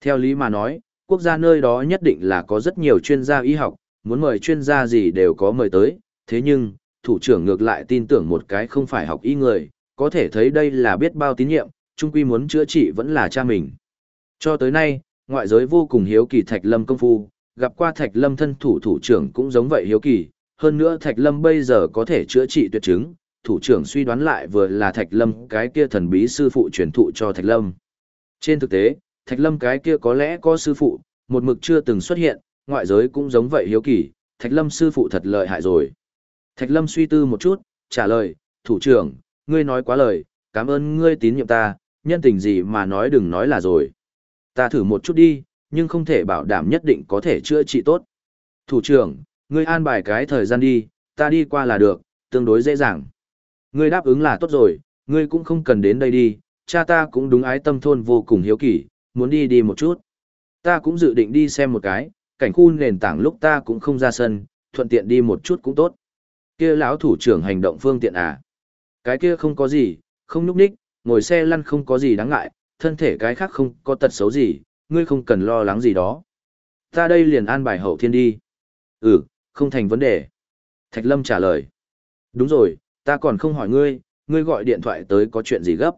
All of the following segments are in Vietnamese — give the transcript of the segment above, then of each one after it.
Theo lý mà nói, quốc gia nơi đó nhất định là có rất nhiều chuyên gia y học, muốn mời chuyên gia gì đều có mời tới, thế nhưng, thủ trưởng ngược lại tin tưởng một cái không phải học y người, có thể thấy đây là biết bao tín nhiệm, trung quy muốn chữa trị vẫn là cha mình. Cho tới nay, ngoại giới vô cùng hiếu kỳ Thạch Lâm công phu, gặp qua Thạch Lâm thân thủ thủ trưởng cũng giống vậy hiếu kỳ, hơn nữa Thạch Lâm bây giờ có thể chữa trị tuyệt chứng, thủ trưởng suy đoán lại vừa là Thạch Lâm cái kia thần bí sư phụ truyền thụ cho Thạch Lâm. Trên thực tế, Thạch Lâm cái kia có lẽ có sư phụ, một mực chưa từng xuất hiện, ngoại giới cũng giống vậy hiếu kỳ, Thạch Lâm sư phụ thật lợi hại rồi. Thạch Lâm suy tư một chút, trả lời, thủ trưởng, ngươi nói quá lời, cảm ơn ngươi tín nhiệm ta, nhân tình gì mà nói đừng nói là rồi. Ta thử một chút đi, nhưng không thể bảo đảm nhất định có thể chữa trị tốt. Thủ trưởng, ngươi an bài cái thời gian đi, ta đi qua là được, tương đối dễ dàng. Ngươi đáp ứng là tốt rồi, ngươi cũng không cần đến đây đi, cha ta cũng đúng ái tâm thôn vô cùng hiếu kỳ, muốn đi đi một chút. Ta cũng dự định đi xem một cái, cảnh khu nền tảng lúc ta cũng không ra sân, thuận tiện đi một chút cũng tốt. Kia lão thủ trưởng hành động phương tiện à? Cái kia không có gì, không nhúc ních, ngồi xe lăn không có gì đáng ngại, thân thể cái khác không có tật xấu gì, ngươi không cần lo lắng gì đó. Ta đây liền an bài hậu thiên đi. Ừ, không thành vấn đề. Thạch Lâm trả lời. Đúng rồi, ta còn không hỏi ngươi, ngươi gọi điện thoại tới có chuyện gì gấp.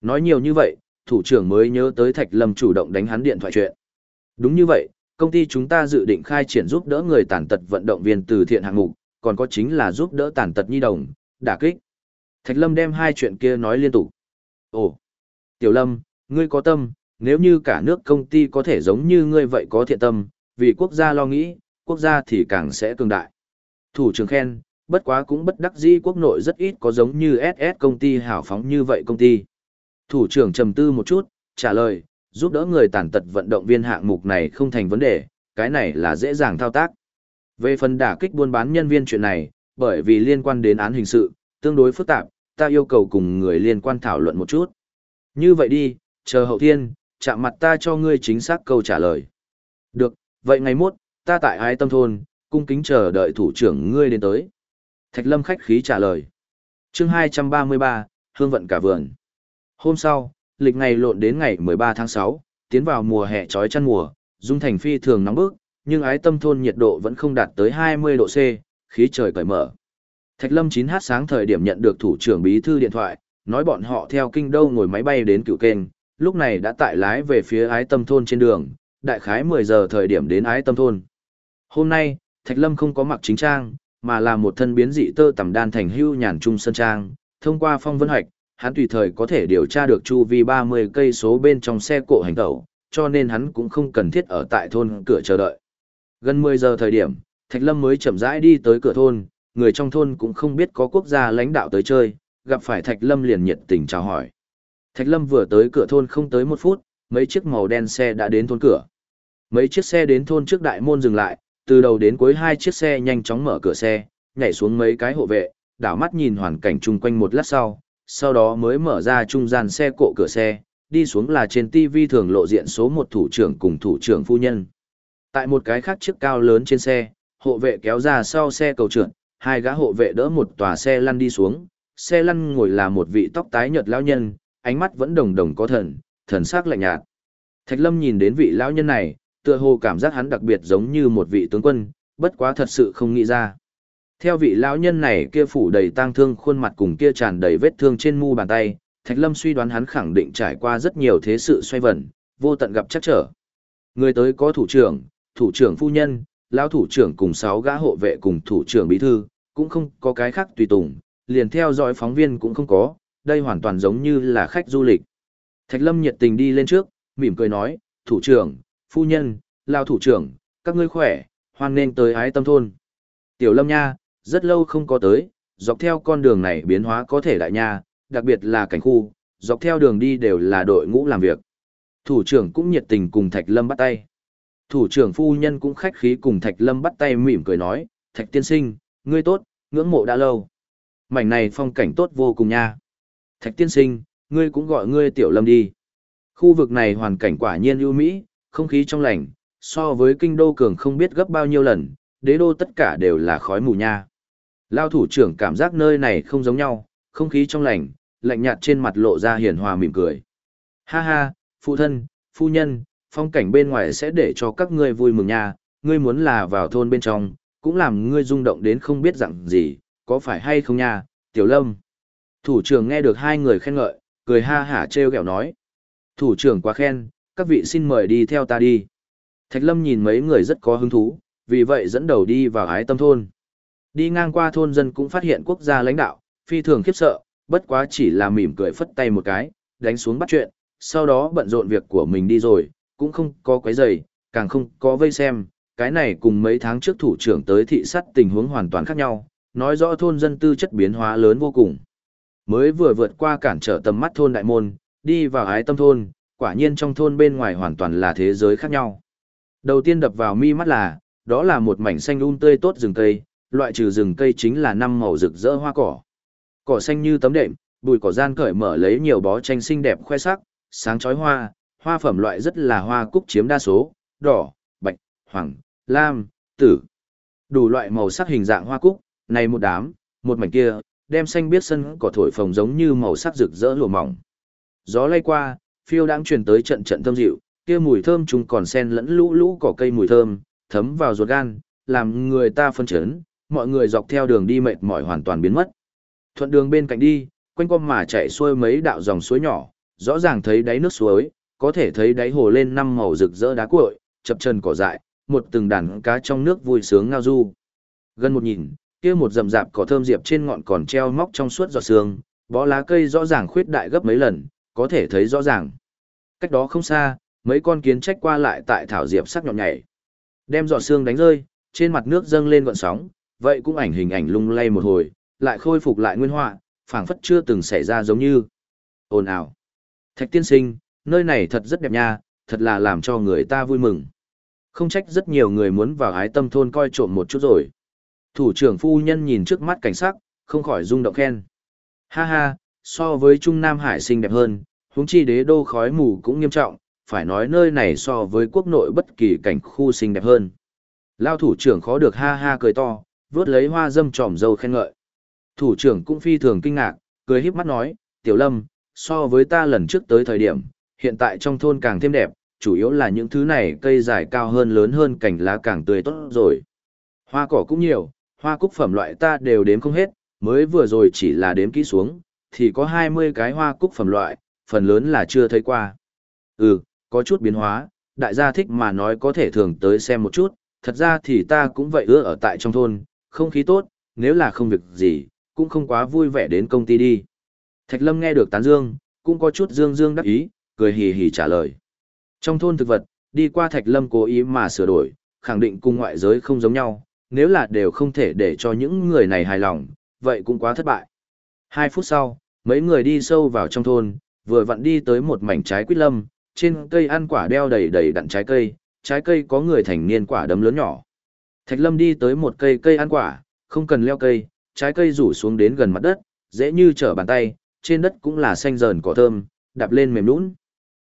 Nói nhiều như vậy, thủ trưởng mới nhớ tới Thạch Lâm chủ động đánh hắn điện thoại chuyện. Đúng như vậy, công ty chúng ta dự định khai triển giúp đỡ người tàn tật vận động viên từ thiện hạng mục, còn có chính là giúp đỡ tàn tật nhi đồng, đả kích. Thạch Lâm đem hai chuyện kia nói liên tục. Ồ, Tiểu Lâm, ngươi có tâm, nếu như cả nước công ty có thể giống như ngươi vậy có thiện tâm, vì quốc gia lo nghĩ, quốc gia thì càng sẽ cường đại. Thủ trưởng khen, bất quá cũng bất đắc dĩ quốc nội rất ít có giống như SS công ty hảo phóng như vậy công ty. Thủ trưởng trầm tư một chút, trả lời, giúp đỡ người tàn tật vận động viên hạng mục này không thành vấn đề, cái này là dễ dàng thao tác. Về phần đả kích buôn bán nhân viên chuyện này, bởi vì liên quan đến án hình sự, tương đối phức tạp, ta yêu cầu cùng người liên quan thảo luận một chút. Như vậy đi, chờ hậu thiên, chạm mặt ta cho ngươi chính xác câu trả lời. Được, vậy ngày mốt, ta tại ái tâm thôn, cung kính chờ đợi thủ trưởng ngươi đến tới. Thạch lâm khách khí trả lời. chương 233, hương vận cả vườn. Hôm sau, lịch ngày lộn đến ngày 13 tháng 6, tiến vào mùa hè trói chăn mùa, dung thành phi thường nóng bức, nhưng ái tâm thôn nhiệt độ vẫn không đạt tới 20 độ C, khí trời cởi mở. Thạch Lâm 9h sáng thời điểm nhận được thủ trưởng bí thư điện thoại, nói bọn họ theo kinh đô ngồi máy bay đến cựu kênh, lúc này đã tại lái về phía ái tâm thôn trên đường, đại khái 10 giờ thời điểm đến ái tâm thôn. Hôm nay, Thạch Lâm không có mặc chính trang, mà là một thân biến dị tơ tầm đan thành hưu nhàn trung sơn trang, thông qua phong vân hoạch, hắn tùy thời có thể điều tra được chu vi 30 cây số bên trong xe cộ hành tẩu, cho nên hắn cũng không cần thiết ở tại thôn cửa chờ đợi. Gần 10 giờ thời điểm, Thạch Lâm mới chậm rãi đi tới cửa thôn, người trong thôn cũng không biết có quốc gia lãnh đạo tới chơi, gặp phải Thạch Lâm liền nhiệt tình chào hỏi. Thạch Lâm vừa tới cửa thôn không tới một phút, mấy chiếc màu đen xe đã đến thôn cửa. Mấy chiếc xe đến thôn trước đại môn dừng lại, từ đầu đến cuối hai chiếc xe nhanh chóng mở cửa xe, nhảy xuống mấy cái hộ vệ, đảo mắt nhìn hoàn cảnh chung quanh một lát sau, sau đó mới mở ra trung gian xe cộ cửa xe, đi xuống là trên TV thường lộ diện số một thủ trưởng cùng thủ trưởng phu nhân. Tại một cái khác chiếc cao lớn trên xe, hộ vệ kéo ra sau xe cầu trượt, hai gã hộ vệ đỡ một tòa xe lăn đi xuống, xe lăn ngồi là một vị tóc tái nhợt lão nhân, ánh mắt vẫn đồng đồng có thần, thần sắc lạnh nhạt. Thạch Lâm nhìn đến vị lão nhân này, tựa hồ cảm giác hắn đặc biệt giống như một vị tướng quân, bất quá thật sự không nghĩ ra. Theo vị lão nhân này kia phủ đầy tang thương khuôn mặt cùng kia tràn đầy vết thương trên mu bàn tay, Thạch Lâm suy đoán hắn khẳng định trải qua rất nhiều thế sự xoay vần, vô tận gặp chắc trở. Người tới có thủ trưởng, thủ trưởng phu nhân, lão thủ trưởng cùng sáu gã hộ vệ cùng thủ trưởng bí thư, cũng không có cái khác tùy tùng, liền theo dõi phóng viên cũng không có, đây hoàn toàn giống như là khách du lịch. Thạch Lâm nhiệt tình đi lên trước, mỉm cười nói, thủ trưởng, phu nhân, lão thủ trưởng, các ngươi khỏe, hoan nên tới ái tâm thôn. Tiểu Lâm nha, rất lâu không có tới, dọc theo con đường này biến hóa có thể đại nha, đặc biệt là cảnh khu, dọc theo đường đi đều là đội ngũ làm việc. Thủ trưởng cũng nhiệt tình cùng Thạch Lâm bắt tay. Thủ trưởng phu nhân cũng khách khí cùng Thạch Lâm bắt tay mỉm cười nói, Thạch tiên sinh, ngươi tốt, ngưỡng mộ đã lâu. Mảnh này phong cảnh tốt vô cùng nha. Thạch tiên sinh, ngươi cũng gọi ngươi tiểu lâm đi. Khu vực này hoàn cảnh quả nhiên ưu mỹ, không khí trong lành, so với kinh đô cường không biết gấp bao nhiêu lần, đế đô tất cả đều là khói mù nha. Lao thủ trưởng cảm giác nơi này không giống nhau, không khí trong lành, lạnh nhạt trên mặt lộ ra hiền hòa mỉm cười. Ha ha, phụ thân, phu nhân, phong cảnh bên ngoài sẽ để cho các ngươi vui mừng nha, ngươi muốn là vào thôn bên trong, cũng làm ngươi rung động đến không biết dặn gì, có phải hay không nha, Tiểu Lâm. Thủ trưởng nghe được hai người khen ngợi, cười ha hả trêu ghẹo nói. Thủ trưởng quá khen, các vị xin mời đi theo ta đi. Thạch Lâm nhìn mấy người rất có hứng thú, vì vậy dẫn đầu đi vào ái tâm thôn. Đi ngang qua thôn dân cũng phát hiện quốc gia lãnh đạo, phi thường khiếp sợ, bất quá chỉ là mỉm cười phất tay một cái, đánh xuống bắt chuyện, sau đó bận rộn việc của mình đi rồi, cũng không có quấy giày, càng không có vây xem, cái này cùng mấy tháng trước thủ trưởng tới thị sát tình huống hoàn toàn khác nhau, nói rõ thôn dân tư chất biến hóa lớn vô cùng. Mới vừa vượt qua cản trở tầm mắt thôn đại môn, đi vào ái tâm thôn, quả nhiên trong thôn bên ngoài hoàn toàn là thế giới khác nhau. Đầu tiên đập vào mi mắt là, đó là một mảnh xanh um tươi tốt rừng cây, loại trừ rừng cây chính là năm màu rực rỡ hoa cỏ. Cỏ xanh như tấm đệm, bụi cỏ gian cởi mở lấy nhiều bó tranh xinh đẹp khoe sắc, sáng chói hoa, hoa phẩm loại rất là hoa cúc chiếm đa số, đỏ, bạch, hoàng, lam, tử. Đủ loại màu sắc hình dạng hoa cúc, này một đám, một mảnh kia, đem xanh biết sân cỏ thổi phồng giống như màu sắc rực rỡ lụa mỏng. Gió lay qua, phiêu đang truyền tới trận trận thơm dịu, kia mùi thơm chúng còn xen lẫn lũ lũ cỏ cây mùi thơm, thấm vào ruột gan, làm người ta phân chấn, mọi người dọc theo đường đi mệt mỏi hoàn toàn biến mất. Thuận đường bên cạnh đi, quanh quanh mà chạy xuôi mấy đạo dòng suối nhỏ, rõ ràng thấy đáy nước suối, có thể thấy đáy hồ lên năm màu rực rỡ đá cuội, chập chân cỏ dại, một từng đàn cá trong nước vui sướng ngao du. Gần một nhìn, kia một rậm rạp cỏ thơm diệp trên ngọn còn treo móc trong suốt giọt sương, bó lá cây rõ ràng khuyết đại gấp mấy lần, có thể thấy rõ ràng. Cách đó không xa, mấy con kiến trách qua lại tại thảo diệp sắc nhọn nhảy. Đem giọt sương đánh rơi, trên mặt nước dâng lên gọn sóng, vậy cũng ảnh hình ảnh lung lay một hồi, lại khôi phục lại nguyên họa, phảng phất chưa từng xảy ra giống như. Ồn ào. Thạch tiên sinh, nơi này thật rất đẹp nha, thật là làm cho người ta vui mừng. Không trách rất nhiều người muốn vào ái tâm thôn coi trộm một chút rồi. Thủ trưởng phu nhân nhìn trước mắt cảnh sắc, không khỏi rung động khen. Ha ha, so với Trung Nam Hải xinh đẹp hơn, huống chi đế đô khói mù cũng nghiêm trọng, phải nói nơi này so với quốc nội bất kỳ cảnh khu xinh đẹp hơn. Lao thủ trưởng khó được ha ha cười to, vớt lấy hoa dâm tròm dâu khen ngợi. Thủ trưởng cũng phi thường kinh ngạc, cười híp mắt nói, Tiểu Lâm, so với ta lần trước tới thời điểm, hiện tại trong thôn càng thêm đẹp, chủ yếu là những thứ này cây dài cao hơn lớn hơn cảnh lá càng tươi tốt rồi. Hoa cỏ cũng nhiều, hoa cúc phẩm loại ta đều đếm không hết, mới vừa rồi chỉ là đếm kỹ xuống, thì có 20 cái hoa cúc phẩm loại, phần lớn là chưa thấy qua. Ừ, có chút biến hóa, đại gia thích mà nói có thể thường tới xem một chút, thật ra thì ta cũng vậy ưa ở tại trong thôn, không khí tốt, nếu là không việc gì, cũng không quá vui vẻ đến công ty đi. Thạch Lâm nghe được tán dương, cũng có chút dương dương đắc ý, cười hì hì trả lời. Trong thôn thực vật, đi qua Thạch Lâm cố ý mà sửa đổi, khẳng định cùng ngoại giới không giống nhau, nếu là đều không thể để cho những người này hài lòng, vậy cũng quá thất bại. Hai phút sau, mấy người đi sâu vào trong thôn, vừa vặn đi tới một mảnh trái quýt lâm, trên cây ăn quả đeo đầy đầy đặn trái cây, trái cây có người thành niên quả đấm lớn nhỏ. Thạch Lâm đi tới một cây cây ăn quả, không cần leo cây, trái cây rủ xuống đến gần mặt đất, dễ như trở bàn tay, trên đất cũng là xanh rờn cỏ thơm, đạp lên mềm nhũn.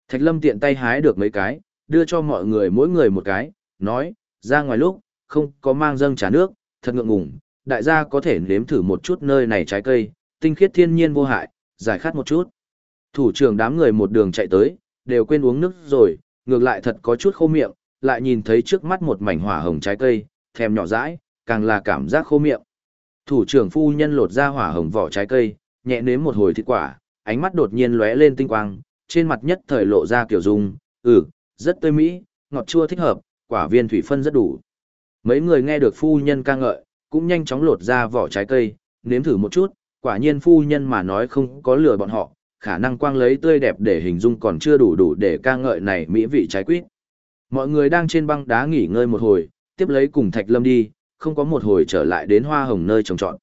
Thạch Lâm tiện tay hái được mấy cái, đưa cho mọi người mỗi người một cái, nói, ra ngoài lúc, không có mang dâng trà nước, thật ngượng ngùng, đại gia có thể nếm thử một chút nơi này trái cây, tinh khiết thiên nhiên vô hại, giải khát một chút. Thủ trưởng đám người một đường chạy tới, đều quên uống nước rồi, ngược lại thật có chút khô miệng, lại nhìn thấy trước mắt một mảnh hỏa hồng trái cây, thèm nhỏ dãi, càng là cảm giác khô miệng. Thủ trưởng phu nhân lột ra hỏa hồng vỏ trái cây, nhẹ nếm một hồi thịt quả, ánh mắt đột nhiên lóe lên tinh quang, trên mặt nhất thời lộ ra kiểu dung, ừ, rất tươi mỹ, ngọt chua thích hợp, quả viên thủy phân rất đủ. Mấy người nghe được phu nhân ca ngợi, cũng nhanh chóng lột ra vỏ trái cây, nếm thử một chút, quả nhiên phu nhân mà nói không có lừa bọn họ, khả năng quang lấy tươi đẹp để hình dung còn chưa đủ đủ để ca ngợi này mỹ vị trái quýt. Mọi người đang trên băng đá nghỉ ngơi một hồi, tiếp lấy cùng Thạch Lâm đi, không có một hồi trở lại đến hoa hồng nơi trồng trọt.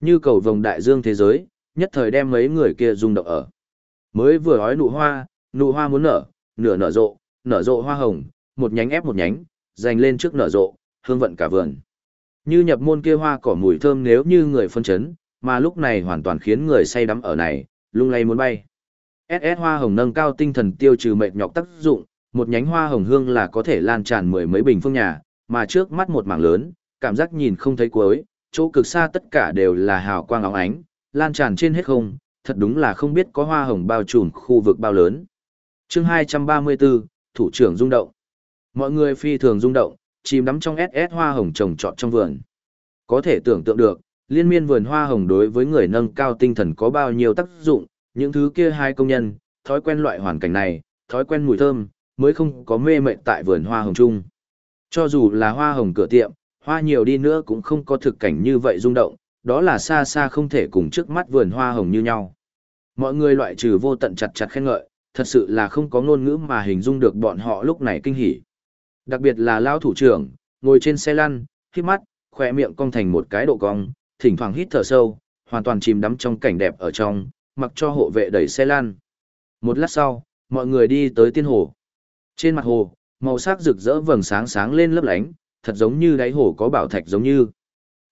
Như cầu vồng đại dương thế giới, nhất thời đem mấy người kia rung động ở. Mới vừa hói nụ hoa, nụ hoa muốn nở, nửa nở rộ, nở rộ hoa hồng, một nhánh ép một nhánh, dành lên trước nở rộ, hương vận cả vườn. Như nhập môn kia hoa cỏ mùi thơm nếu như người phân chấn, mà lúc này hoàn toàn khiến người say đắm ở này, lung lay muốn bay. SS hoa hồng nâng cao tinh thần tiêu trừ mệt nhọc tác dụng, một nhánh hoa hồng hương là có thể lan tràn mười mấy bình phương nhà, mà trước mắt một mảng lớn, cảm giác nhìn không thấy cuối, chỗ cực xa tất cả đều là hào quang óng ánh, lan tràn trên hết không, thật đúng là không biết có hoa hồng bao trùm khu vực bao lớn. Chương 234, thủ trưởng rung động. Mọi người phi thường rung động, chìm đắm trong SS hoa hồng trồng trọt trong vườn. Có thể tưởng tượng được, liên miên vườn hoa hồng đối với người nâng cao tinh thần có bao nhiêu tác dụng, những thứ kia hai công nhân, thói quen loại hoàn cảnh này, thói quen mùi thơm, mới không có mê mệt tại vườn hoa hồng chung. Cho dù là hoa hồng cửa tiệm, hoa nhiều đi nữa cũng không có thực cảnh như vậy rung động, đó là xa xa không thể cùng trước mắt vườn hoa hồng như nhau. Mọi người loại trừ vô tận chặt chặt khen ngợi, thật sự là không có ngôn ngữ mà hình dung được bọn họ lúc này kinh hỉ. Đặc biệt là lao thủ trưởng, ngồi trên xe lăn, hít mắt, khỏe miệng cong thành một cái độ cong, thỉnh thoảng hít thở sâu, hoàn toàn chìm đắm trong cảnh đẹp ở trong, mặc cho hộ vệ đẩy xe lăn. Một lát sau, mọi người đi tới tiên hồ. Trên mặt hồ, màu sắc rực rỡ vầng sáng sáng lên lấp lánh, thật giống như đáy hồ có bảo thạch giống như.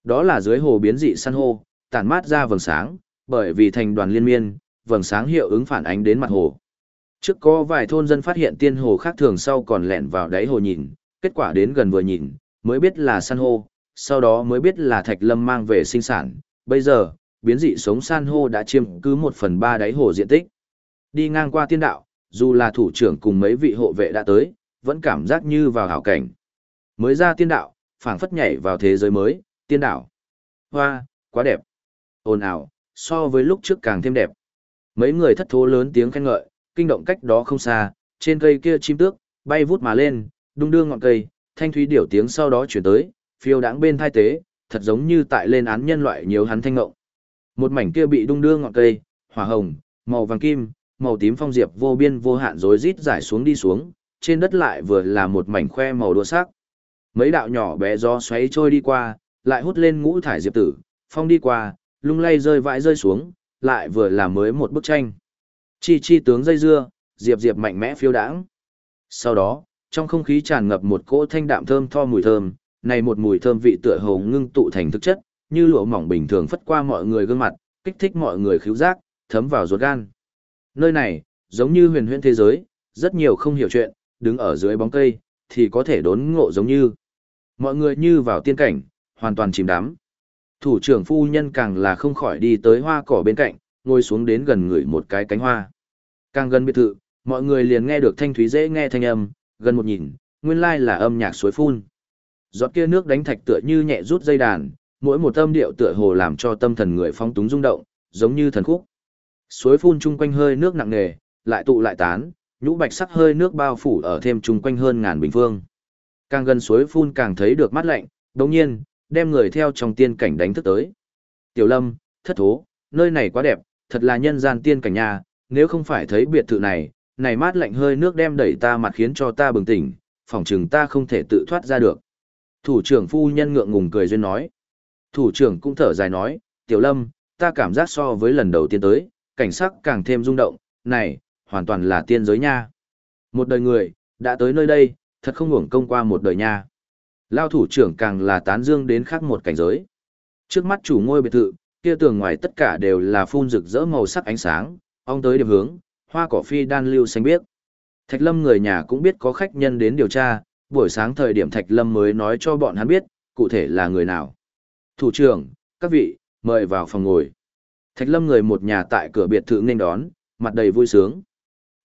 Đó là dưới hồ biến dị san hô, tản mát ra vầng sáng, bởi vì thành đoàn liên miên, vầng sáng hiệu ứng phản ánh đến mặt hồ. Trước có vài thôn dân phát hiện tiên hồ khác thường sau còn lẹn vào đáy hồ nhìn, kết quả đến gần vừa nhìn, mới biết là san hô, sau đó mới biết là thạch lâm mang về sinh sản. Bây giờ, biến dị sống san hô đã chiếm cứ một phần ba đáy hồ diện tích. Đi ngang qua tiên đạo, dù là thủ trưởng cùng mấy vị hộ vệ đã tới, vẫn cảm giác như vào hảo cảnh. Mới ra tiên đạo, phảng phất nhảy vào thế giới mới, tiên đảo. Hoa, quá đẹp. Ồn ào, so với lúc trước càng thêm đẹp. Mấy người thất thố lớn tiếng khen ngợi, kinh động cách đó không xa, trên cây kia chim tước, bay vút mà lên, đung đưa ngọn cây, thanh thúy điểu tiếng sau đó chuyển tới, phiêu đáng bên thai tế, thật giống như tại lên án nhân loại nhiều hắn thanh ngộng. Một mảnh kia bị đung đưa ngọn cây, hỏa hồng, màu vàng kim, màu tím phong diệp vô biên vô hạn rối rít giải xuống đi xuống, trên đất lại vừa là một mảnh khoe màu đua sắc. Mấy đạo nhỏ bé gió xoáy trôi đi qua, lại hút lên ngũ thải diệp tử, phong đi qua, lung lay rơi vãi rơi xuống, lại vừa là mới một bức tranh. Chi chi tướng dây dưa, diệp diệp mạnh mẽ phiêu đãng. Sau đó, trong không khí tràn ngập một cỗ thanh đạm thơm tho mùi thơm, này một mùi thơm vị tựa hồ ngưng tụ thành thực chất, như lụa mỏng bình thường phất qua mọi người gương mặt, kích thích mọi người khứu giác, thấm vào ruột gan. Nơi này, giống như huyền huyễn thế giới, rất nhiều không hiểu chuyện, đứng ở dưới bóng cây, thì có thể đốn ngộ giống như. Mọi người như vào tiên cảnh, hoàn toàn chìm đắm. Thủ trưởng phu nhân càng là không khỏi đi tới hoa cỏ bên cạnh, ngồi xuống đến gần người một cái cánh hoa. Càng gần biệt thự, mọi người liền nghe được thanh thúy dễ nghe thanh âm, gần một nhìn, nguyên lai là âm nhạc suối phun. Giọt kia nước đánh thạch tựa như nhẹ rút dây đàn, mỗi một âm điệu tựa hồ làm cho tâm thần người phong túng rung động, giống như thần khúc. Suối phun chung quanh hơi nước nặng nề, lại tụ lại tán, nhũ bạch sắc hơi nước bao phủ ở thêm chung quanh hơn ngàn bình phương. Càng gần suối phun càng thấy được mát lạnh, đồng nhiên, đem người theo trong tiên cảnh đánh thức tới. Tiểu lâm, thất thố, nơi này quá đẹp, thật là nhân gian tiên cảnh nhà, nếu không phải thấy biệt thự này, này mát lạnh hơi nước đem đẩy ta mặt khiến cho ta bừng tỉnh, phỏng chừng ta không thể tự thoát ra được. Thủ trưởng phu nhân ngượng ngùng cười duyên nói. Thủ trưởng cũng thở dài nói, tiểu lâm, ta cảm giác so với lần đầu tiên tới, cảnh sắc càng thêm rung động, này, hoàn toàn là tiên giới nha. Một đời người, đã tới nơi đây, thật không hưởng công qua một đời nha. Lao thủ trưởng càng là tán dương đến khác một cảnh giới. Trước mắt chủ ngôi biệt thự, kia tường ngoài tất cả đều là phun rực rỡ màu sắc ánh sáng, ong tới điểm hướng, hoa cỏ phi đan lưu xanh biếc. Thạch Lâm người nhà cũng biết có khách nhân đến điều tra, buổi sáng thời điểm Thạch Lâm mới nói cho bọn hắn biết, cụ thể là người nào. Thủ trưởng, các vị, mời vào phòng ngồi. Thạch Lâm người một nhà tại cửa biệt thự nên đón, mặt đầy vui sướng.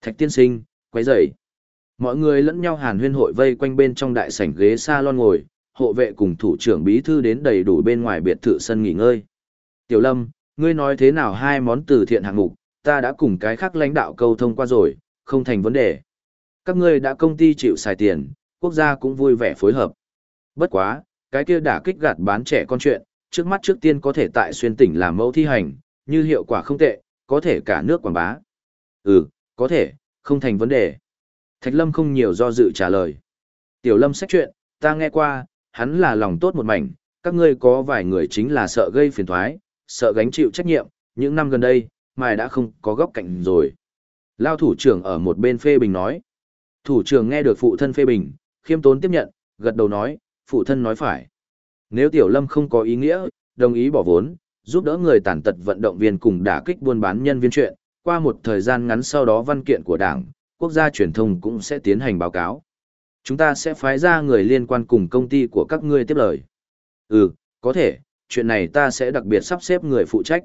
Thạch tiên sinh, quấy rầy. Mọi người lẫn nhau hàn huyên hội vây quanh bên trong đại sảnh ghế salon ngồi, hộ vệ cùng thủ trưởng bí thư đến đầy đủ bên ngoài biệt thự sân nghỉ ngơi. Tiểu Lâm, ngươi nói thế nào hai món từ thiện hạng mục, ta đã cùng cái khác lãnh đạo câu thông qua rồi, không thành vấn đề. Các ngươi đã công ty chịu xài tiền, quốc gia cũng vui vẻ phối hợp. Bất quá, cái kia đã kích gạt bán trẻ con chuyện, trước mắt trước tiên có thể tại xuyên tỉnh làm mẫu thi hành, như hiệu quả không tệ, có thể cả nước quảng bá. Ừ, có thể, không thành vấn đề. Thạch Lâm không nhiều do dự trả lời. Tiểu Lâm xét chuyện, ta nghe qua, hắn là lòng tốt một mảnh, các ngươi có vài người chính là sợ gây phiền toái, sợ gánh chịu trách nhiệm, những năm gần đây, mài đã không có góc cạnh rồi. Lao thủ trưởng ở một bên phê bình nói. Thủ trưởng nghe được phụ thân phê bình, khiêm tốn tiếp nhận, gật đầu nói, phụ thân nói phải. Nếu Tiểu Lâm không có ý nghĩa, đồng ý bỏ vốn, giúp đỡ người tàn tật vận động viên cùng đả kích buôn bán nhân viên chuyện, qua một thời gian ngắn sau đó văn kiện của đảng, quốc gia truyền thông cũng sẽ tiến hành báo cáo. Chúng ta sẽ phái ra người liên quan cùng công ty của các ngươi tiếp lời. Ừ, có thể, chuyện này ta sẽ đặc biệt sắp xếp người phụ trách.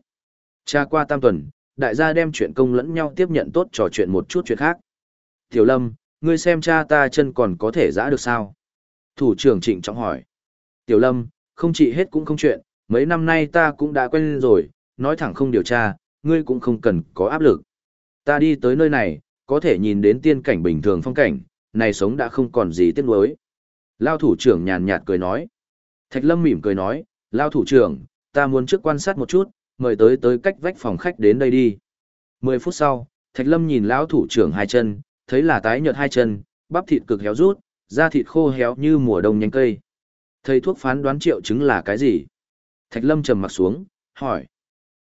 Tra qua tam tuần, đại gia đem chuyện công lẫn nhau tiếp nhận tốt trò chuyện một chút chuyện khác. Tiểu Lâm, ngươi xem cha ta chân còn có thể giã được sao? Thủ trưởng trịnh trọng hỏi. Tiểu Lâm, không trị hết cũng không chuyện, mấy năm nay ta cũng đã quen rồi, nói thẳng không điều tra, ngươi cũng không cần có áp lực. Ta đi tới nơi này, có thể nhìn đến tiên cảnh bình thường phong cảnh, này sống đã không còn gì tiếc nuối. Lao thủ trưởng nhàn nhạt cười nói. Thạch Lâm mỉm cười nói, Lao thủ trưởng, ta muốn trước quan sát một chút, mời tới tới cách vách phòng khách đến đây đi. Mười phút sau, Thạch Lâm nhìn lão thủ trưởng hai chân, thấy là tái nhợt hai chân, bắp thịt cực héo rút, da thịt khô héo như mùa đông nhánh cây. Thầy thuốc phán đoán triệu chứng là cái gì? Thạch Lâm trầm mặt xuống, hỏi.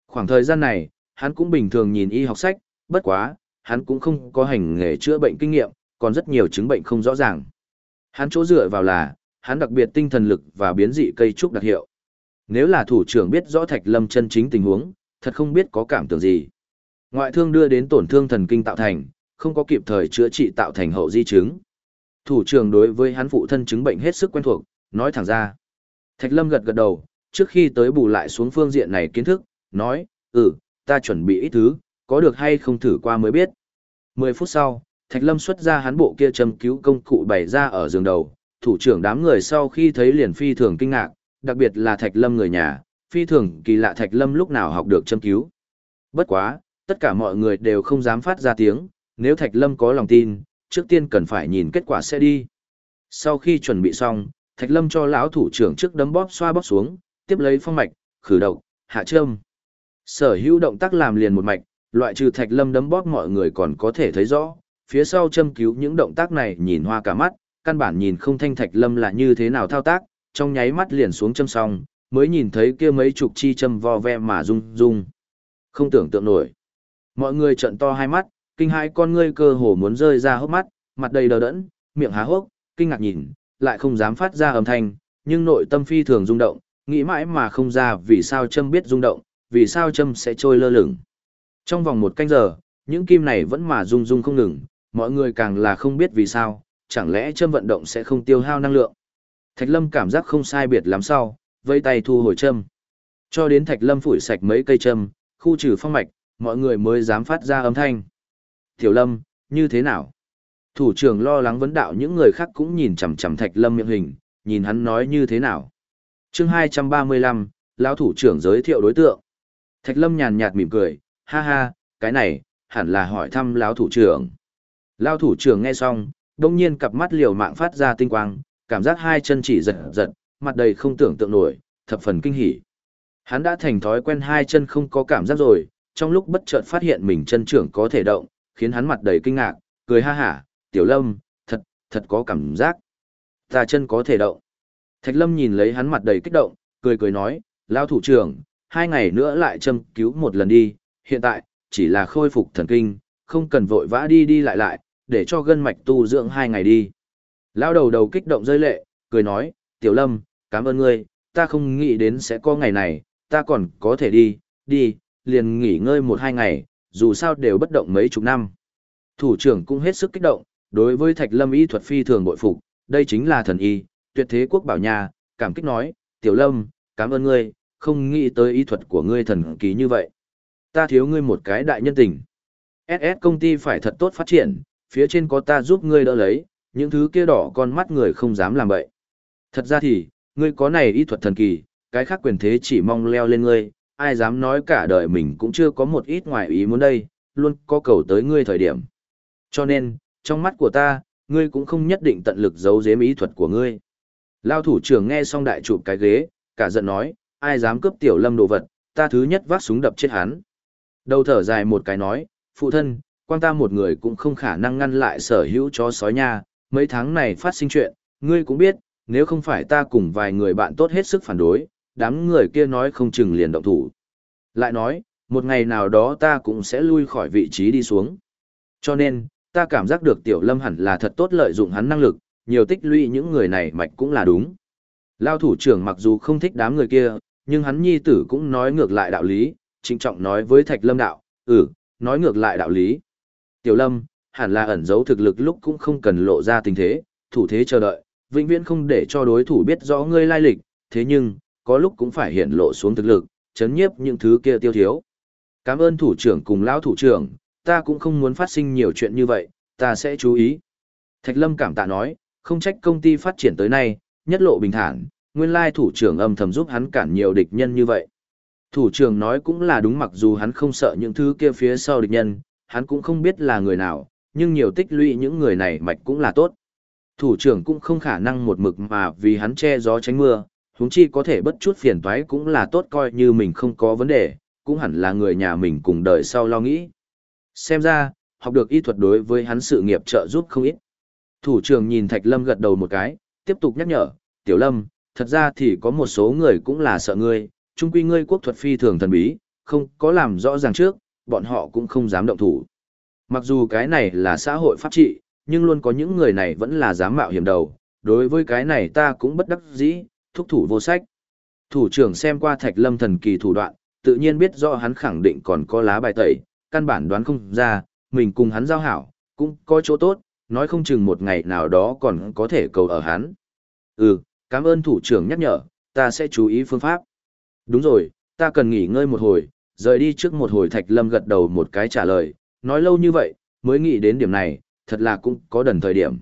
Khoảng thời gian này, hắn cũng bình thường nhìn y học sách, bất quá, hắn cũng không có hành nghề chữa bệnh kinh nghiệm, còn rất nhiều chứng bệnh không rõ ràng. Hắn chỗ dựa vào là, hắn đặc biệt tinh thần lực và biến dị cây trúc đặc hiệu. Nếu là thủ trưởng biết rõ Thạch Lâm chân chính tình huống, thật không biết có cảm tưởng gì. Ngoại thương đưa đến tổn thương thần kinh tạo thành, không có kịp thời chữa trị tạo thành hậu di chứng. Thủ trưởng đối với hắn phụ thân chứng bệnh hết sức quen thuộc, nói thẳng ra. Thạch Lâm gật gật đầu, trước khi tới bù lại xuống phương diện này kiến thức, nói, ừ, ta chuẩn bị ít thứ, có được hay không thử qua mới biết. Mười phút sau, Thạch Lâm xuất ra hắn bộ kia châm cứu công cụ bày ra ở giường đầu, thủ trưởng đám người sau khi thấy liền phi thường kinh ngạc, đặc biệt là Thạch Lâm người nhà, phi thường kỳ lạ Thạch Lâm lúc nào học được châm cứu. Bất quá, tất cả mọi người đều không dám phát ra tiếng, nếu Thạch Lâm có lòng tin, trước tiên cần phải nhìn kết quả sẽ đi. Sau khi chuẩn bị xong, Thạch Lâm cho lão thủ trưởng trước đấm bóp xoa bóp xuống, tiếp lấy phong mạch, khử độc, hạ châm. Sở hữu động tác làm liền một mạch, loại trừ Thạch Lâm đấm bóp mọi người còn có thể thấy rõ, phía sau châm cứu những động tác này nhìn hoa cả mắt, căn bản nhìn không thanh Thạch Lâm là như thế nào thao tác, trong nháy mắt liền xuống châm xong, mới nhìn thấy kia mấy chục chi châm vo ve mà rung rung. Không tưởng tượng nổi. Mọi người trợn to hai mắt, kinh hãi con ngươi cơ hồ muốn rơi ra hốc mắt, mặt đầy đờ đẫn, miệng há hốc, kinh ngạc nhìn, lại không dám phát ra âm thanh, nhưng nội tâm phi thường rung động, nghĩ mãi mà không ra vì sao châm biết rung động, vì sao châm sẽ trôi lơ lửng. Trong vòng một canh giờ, những kim này vẫn mà rung rung không ngừng, mọi người càng là không biết vì sao, chẳng lẽ châm vận động sẽ không tiêu hao năng lượng. Thạch Lâm cảm giác không sai biệt lắm sau, vây tay thu hồi châm. Cho đến Thạch Lâm phủi sạch mấy cây châm, khu trừ phong mạch, mọi người mới dám phát ra âm thanh. Tiểu Lâm, như thế nào? Thủ trưởng lo lắng vấn đạo những người khác cũng nhìn chằm chằm Thạch Lâm miệng hình, nhìn hắn nói như thế nào. Chương 235, lão thủ trưởng giới thiệu đối tượng. Thạch Lâm nhàn nhạt mỉm cười, ha ha, cái này, hẳn là hỏi thăm lão thủ trưởng. Lão thủ trưởng nghe xong, đông nhiên cặp mắt liều mạng phát ra tinh quang, cảm giác hai chân chỉ giật giật, mặt đầy không tưởng tượng nổi, thập phần kinh hỉ. Hắn đã thành thói quen hai chân không có cảm giác rồi, trong lúc bất chợt phát hiện mình chân trưởng có thể động, khiến hắn mặt đầy kinh ngạc, cười ha hả, tiểu lâm, thật, thật có cảm giác. Ta chân có thể động. Thạch lâm nhìn lấy hắn mặt đầy kích động, cười cười nói, Lão thủ trưởng, hai ngày nữa lại châm cứu một lần đi, hiện tại, chỉ là khôi phục thần kinh, không cần vội vã đi đi lại lại, để cho gân mạch tu dưỡng hai ngày đi. Lao đầu đầu kích động rơi lệ, cười nói, tiểu lâm, cảm ơn ngươi, ta không nghĩ đến sẽ có ngày này, ta còn có thể đi, đi, liền nghỉ ngơi một hai ngày, dù sao đều bất động mấy chục năm. Thủ trưởng cũng hết sức kích động, đối với Thạch Lâm y thuật phi thường bội phục, đây chính là thần y, tuyệt thế quốc bảo nhà, cảm kích nói, Tiểu Lâm, cảm ơn ngươi, không nghĩ tới y thuật của ngươi thần kỳ như vậy. Ta thiếu ngươi một cái đại nhân tình. SS công ty phải thật tốt phát triển, phía trên có ta giúp ngươi đỡ lấy, những thứ kia đỏ con mắt người không dám làm vậy. Thật ra thì, ngươi có này y thuật thần kỳ, cái khác quyền thế chỉ mong leo lên ngươi, ai dám nói cả đời mình cũng chưa có một ít ngoài ý muốn đây, luôn có cầu tới ngươi thời điểm. Cho nên, trong mắt của ta, ngươi cũng không nhất định tận lực giấu giếm ý thuật của ngươi. Lao thủ trưởng nghe xong đại chụp cái ghế, cả giận nói, ai dám cướp tiểu lâm đồ vật, ta thứ nhất vác súng đập chết hắn. Đầu thở dài một cái nói, phụ thân, quan ta một người cũng không khả năng ngăn lại sở hữu chó sói nha, mấy tháng này phát sinh chuyện, ngươi cũng biết, nếu không phải ta cùng vài người bạn tốt hết sức phản đối, đám người kia nói không chừng liền động thủ. Lại nói, một ngày nào đó ta cũng sẽ lui khỏi vị trí đi xuống. Cho nên, ta cảm giác được tiểu lâm hẳn là thật tốt lợi dụng hắn năng lực, nhiều tích lũy những người này mạch cũng là đúng. Lao thủ trưởng mặc dù không thích đám người kia, nhưng hắn nhi tử cũng nói ngược lại đạo lý, trịnh trọng nói với thạch lâm đạo, ừ, nói ngược lại đạo lý. Tiểu lâm, hẳn là ẩn giấu thực lực lúc cũng không cần lộ ra tình thế, thủ thế chờ đợi, vĩnh viễn không để cho đối thủ biết rõ ngươi lai lịch, thế nhưng, có lúc cũng phải hiện lộ xuống thực lực, chấn nhiếp những thứ kia tiêu thiếu. Cảm ơn thủ trưởng cùng lão thủ trưởng, ta cũng không muốn phát sinh nhiều chuyện như vậy, ta sẽ chú ý. Thạch Lâm cảm tạ nói, không trách công ty phát triển tới nay, nhất lộ bình thản, nguyên lai thủ trưởng âm thầm giúp hắn cản nhiều địch nhân như vậy. Thủ trưởng nói cũng là đúng mặc dù hắn không sợ những thứ kia phía sau địch nhân, hắn cũng không biết là người nào, nhưng nhiều tích lũy những người này mạch cũng là tốt. Thủ trưởng cũng không khả năng một mực mà vì hắn che gió tránh mưa, huống chi có thể bất chút phiền toái cũng là tốt coi như mình không có vấn đề, cũng hẳn là người nhà mình cùng đời sau lo nghĩ. Xem ra, học được y thuật đối với hắn sự nghiệp trợ giúp không ít. Thủ trưởng nhìn Thạch Lâm gật đầu một cái, tiếp tục nhắc nhở, Tiểu Lâm, thật ra thì có một số người cũng là sợ ngươi, chung quy ngươi quốc thuật phi thường thần bí, không có làm rõ ràng trước, bọn họ cũng không dám động thủ. Mặc dù cái này là xã hội pháp trị, nhưng luôn có những người này vẫn là dám mạo hiểm đầu, đối với cái này ta cũng bất đắc dĩ, thúc thủ vô sách. Thủ trưởng xem qua Thạch Lâm thần kỳ thủ đoạn, tự nhiên biết rõ hắn khẳng định còn có lá bài tẩy, căn bản đoán không ra, mình cùng hắn giao hảo, cũng có chỗ tốt, nói không chừng một ngày nào đó còn có thể cầu ở hắn. Ừ, cảm ơn thủ trưởng nhắc nhở, ta sẽ chú ý phương pháp. Đúng rồi, ta cần nghỉ ngơi một hồi, rời đi trước một hồi Thạch Lâm gật đầu một cái trả lời, nói lâu như vậy, mới nghĩ đến điểm này, thật là cũng có đần thời điểm.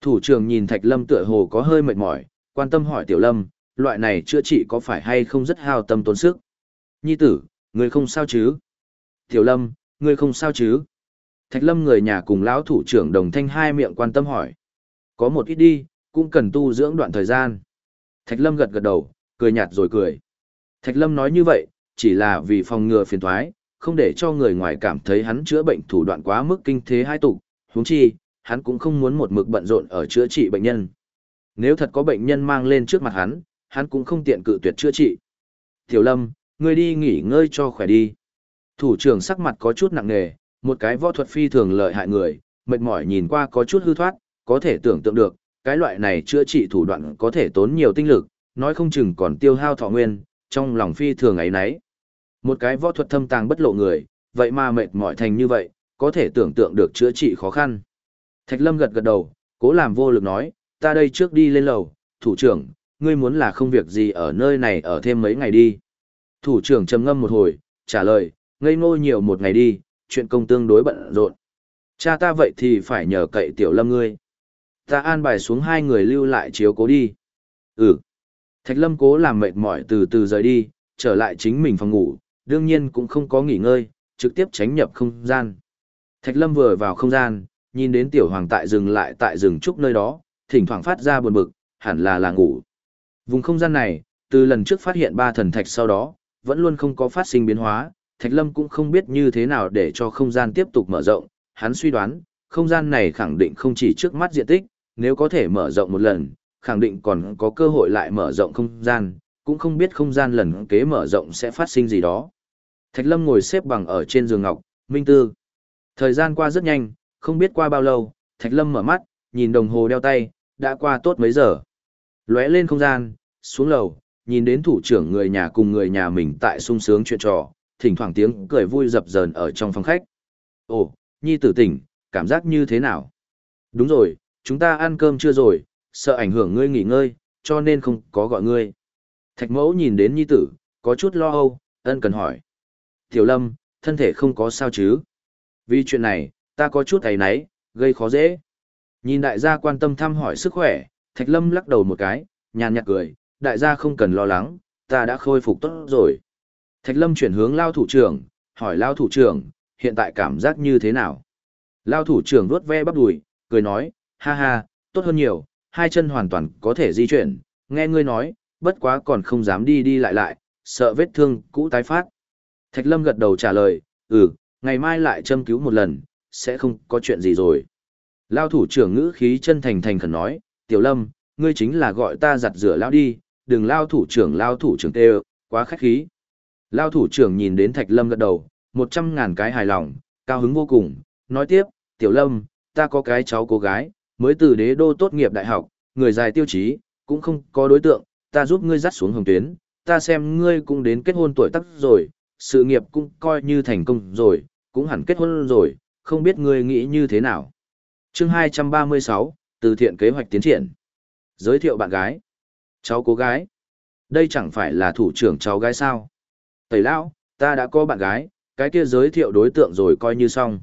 Thủ trưởng nhìn Thạch Lâm tựa hồ có hơi mệt mỏi, quan tâm hỏi Tiểu Lâm, loại này chữa trị có phải hay không rất hao tâm tốn sức. Nhi tử, ngươi không sao chứ? Tiểu Lâm, ngươi không sao chứ? Thạch Lâm người nhà cùng lão thủ trưởng đồng thanh hai miệng quan tâm hỏi. Có một ít đi, cũng cần tu dưỡng đoạn thời gian. Thạch Lâm gật gật đầu, cười nhạt rồi cười. Thạch Lâm nói như vậy, chỉ là vì phòng ngừa phiền toái, không để cho người ngoài cảm thấy hắn chữa bệnh thủ đoạn quá mức kinh thế hai tục, huống chi, hắn cũng không muốn một mực bận rộn ở chữa trị bệnh nhân. Nếu thật có bệnh nhân mang lên trước mặt hắn, hắn cũng không tiện cự tuyệt chữa trị. Tiểu Lâm, ngươi đi nghỉ ngơi cho khỏe đi. Thủ trưởng sắc mặt có chút nặng nề, một cái võ thuật phi thường lợi hại người, mệt mỏi nhìn qua có chút hư thoát, có thể tưởng tượng được, cái loại này chữa trị thủ đoạn có thể tốn nhiều tinh lực, nói không chừng còn tiêu hao thọ nguyên, trong lòng phi thường ấy nấy. Một cái võ thuật thâm tàng bất lộ người, vậy mà mệt mỏi thành như vậy, có thể tưởng tượng được chữa trị khó khăn. Thạch Lâm gật gật đầu, cố làm vô lực nói, ta đây trước đi lên lầu, thủ trưởng, ngươi muốn là không việc gì ở nơi này ở thêm mấy ngày đi. Thủ trưởng trầm ngâm một hồi, trả lời, ngây ngô nhiều một ngày đi, chuyện công tương đối bận rộn. Cha ta vậy thì phải nhờ cậy tiểu lâm ngươi. Ta an bài xuống hai người lưu lại chiếu cố đi. Ừ. Thạch lâm cố làm mệt mỏi từ từ rời đi, trở lại chính mình phòng ngủ, đương nhiên cũng không có nghỉ ngơi, trực tiếp tránh nhập không gian. Thạch lâm vừa vào không gian, nhìn đến tiểu hoàng tại dừng lại tại rừng trúc nơi đó, thỉnh thoảng phát ra buồn bực, hẳn là là ngủ. Vùng không gian này, từ lần trước phát hiện ba thần thạch sau đó, vẫn luôn không có phát sinh biến hóa, Thạch Lâm cũng không biết như thế nào để cho không gian tiếp tục mở rộng, hắn suy đoán, không gian này khẳng định không chỉ trước mắt diện tích, nếu có thể mở rộng một lần, khẳng định còn có cơ hội lại mở rộng không gian, cũng không biết không gian lần kế mở rộng sẽ phát sinh gì đó. Thạch Lâm ngồi xếp bằng ở trên giường ngọc, minh tư. Thời gian qua rất nhanh, không biết qua bao lâu, Thạch Lâm mở mắt, nhìn đồng hồ đeo tay, đã qua tốt mấy giờ. Lóe lên không gian, xuống lầu, nhìn đến thủ trưởng người nhà cùng người nhà mình tại sung sướng chuyện trò, thỉnh thoảng tiếng cười vui dập dờn ở trong phòng khách. Ồ, nhi tử tỉnh, cảm giác như thế nào? Đúng rồi, chúng ta ăn cơm chưa rồi, sợ ảnh hưởng ngươi nghỉ ngơi, cho nên không có gọi ngươi. Thạch mẫu nhìn đến nhi tử, có chút lo âu, ân cần hỏi. Tiểu lâm, thân thể không có sao chứ? Vì chuyện này, ta có chút ấy náy, gây khó dễ. Nhìn đại gia quan tâm thăm hỏi sức khỏe, Thạch lâm lắc đầu một cái, nhàn nhạt cười, đại gia không cần lo lắng, ta đã khôi phục tốt rồi. Thạch Lâm chuyển hướng Lao thủ trưởng, hỏi Lao thủ trưởng, hiện tại cảm giác như thế nào? Lao thủ trưởng vuốt ve bắp đùi, cười nói, ha ha, tốt hơn nhiều, hai chân hoàn toàn có thể di chuyển, nghe ngươi nói, bất quá còn không dám đi đi lại lại, sợ vết thương cũ tái phát. Thạch Lâm gật đầu trả lời, ừ, ngày mai lại châm cứu một lần, sẽ không có chuyện gì rồi. Lao thủ trưởng ngữ khí chân thành thành khẩn nói, Tiểu Lâm, ngươi chính là gọi ta giặt rửa Lao đi, đừng Lao thủ trưởng Lao thủ trưởng tê quá khách khí. Lao thủ trưởng nhìn đến Thạch Lâm gật đầu, một trăm ngàn cái hài lòng, cao hứng vô cùng, nói tiếp, Tiểu Lâm, ta có cái cháu cô gái, mới từ đế đô tốt nghiệp đại học, người dài tiêu chí, cũng không có đối tượng, ta giúp ngươi dắt xuống hồng tuyến, ta xem ngươi cũng đến kết hôn tuổi tác rồi, sự nghiệp cũng coi như thành công rồi, cũng hẳn kết hôn rồi, không biết ngươi nghĩ như thế nào. Chương 236, từ thiện kế hoạch tiến triển. Giới thiệu bạn gái. Cháu cô gái. Đây chẳng phải là thủ trưởng cháu gái sao? Tẩy lão, ta đã có bạn gái, cái kia giới thiệu đối tượng rồi coi như xong.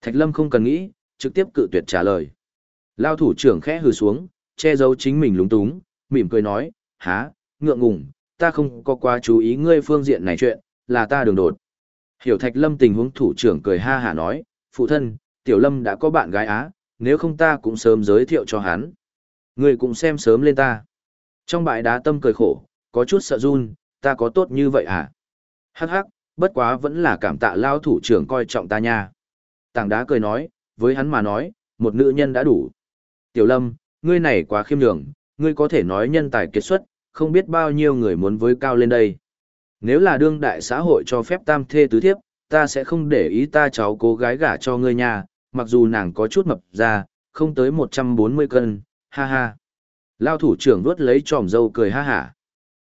Thạch Lâm không cần nghĩ, trực tiếp cự tuyệt trả lời. Lao thủ trưởng khẽ hừ xuống, che giấu chính mình lúng túng, mỉm cười nói, há, ngượng ngùng, ta không có quá chú ý ngươi phương diện này chuyện, là ta đường đột. Hiểu Thạch Lâm tình huống thủ trưởng cười ha hả nói, phụ thân, Tiểu Lâm đã có bạn gái á, nếu không ta cũng sớm giới thiệu cho hắn. Ngươi cũng xem sớm lên ta. Trong bãi đá tâm cười khổ, có chút sợ run, ta có tốt như vậy à? Hắc hắc, bất quá vẫn là cảm tạ lao thủ trưởng coi trọng ta nha. Tảng đá cười nói, với hắn mà nói, một nữ nhân đã đủ. Tiểu Lâm, ngươi này quá khiêm nhường, ngươi có thể nói nhân tài kiệt xuất, không biết bao nhiêu người muốn với cao lên đây. Nếu là đương đại xã hội cho phép tam thê tứ thiếp, ta sẽ không để ý ta cháu cô gái gả cho ngươi nha, mặc dù nàng có chút mập ra, không tới 140 cân, ha ha. Lao thủ trưởng vuốt lấy tròm dâu cười ha hả.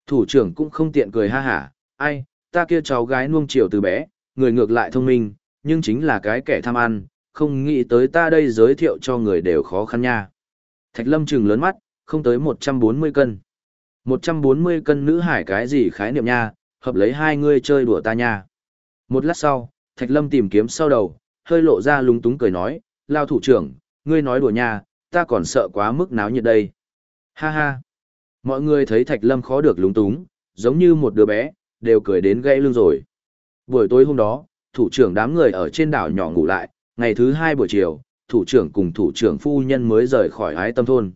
Thủ trưởng cũng không tiện cười ha hả, ai, ta kia cháu gái nuông chiều từ bé, người ngược lại thông minh, nhưng chính là cái kẻ tham ăn, không nghĩ tới ta đây giới thiệu cho người đều khó khăn nha. Thạch lâm trừng lớn mắt, không tới 140 cân. 140 cân nữ hải cái gì khái niệm nha, hợp lấy hai ngươi chơi đùa ta nha. Một lát sau, Thạch lâm tìm kiếm sau đầu, hơi lộ ra lúng túng cười nói, lao thủ trưởng, ngươi nói đùa nha, ta còn sợ quá mức náo nhiệt đây. Ha ha. Mọi người thấy Thạch lâm khó được lúng túng, giống như một đứa bé, đều cười đến gãy lưng rồi. Buổi tối hôm đó, thủ trưởng đám người ở trên đảo nhỏ ngủ lại, ngày thứ hai buổi chiều, thủ trưởng cùng thủ trưởng phu nhân mới rời khỏi ái tâm thôn.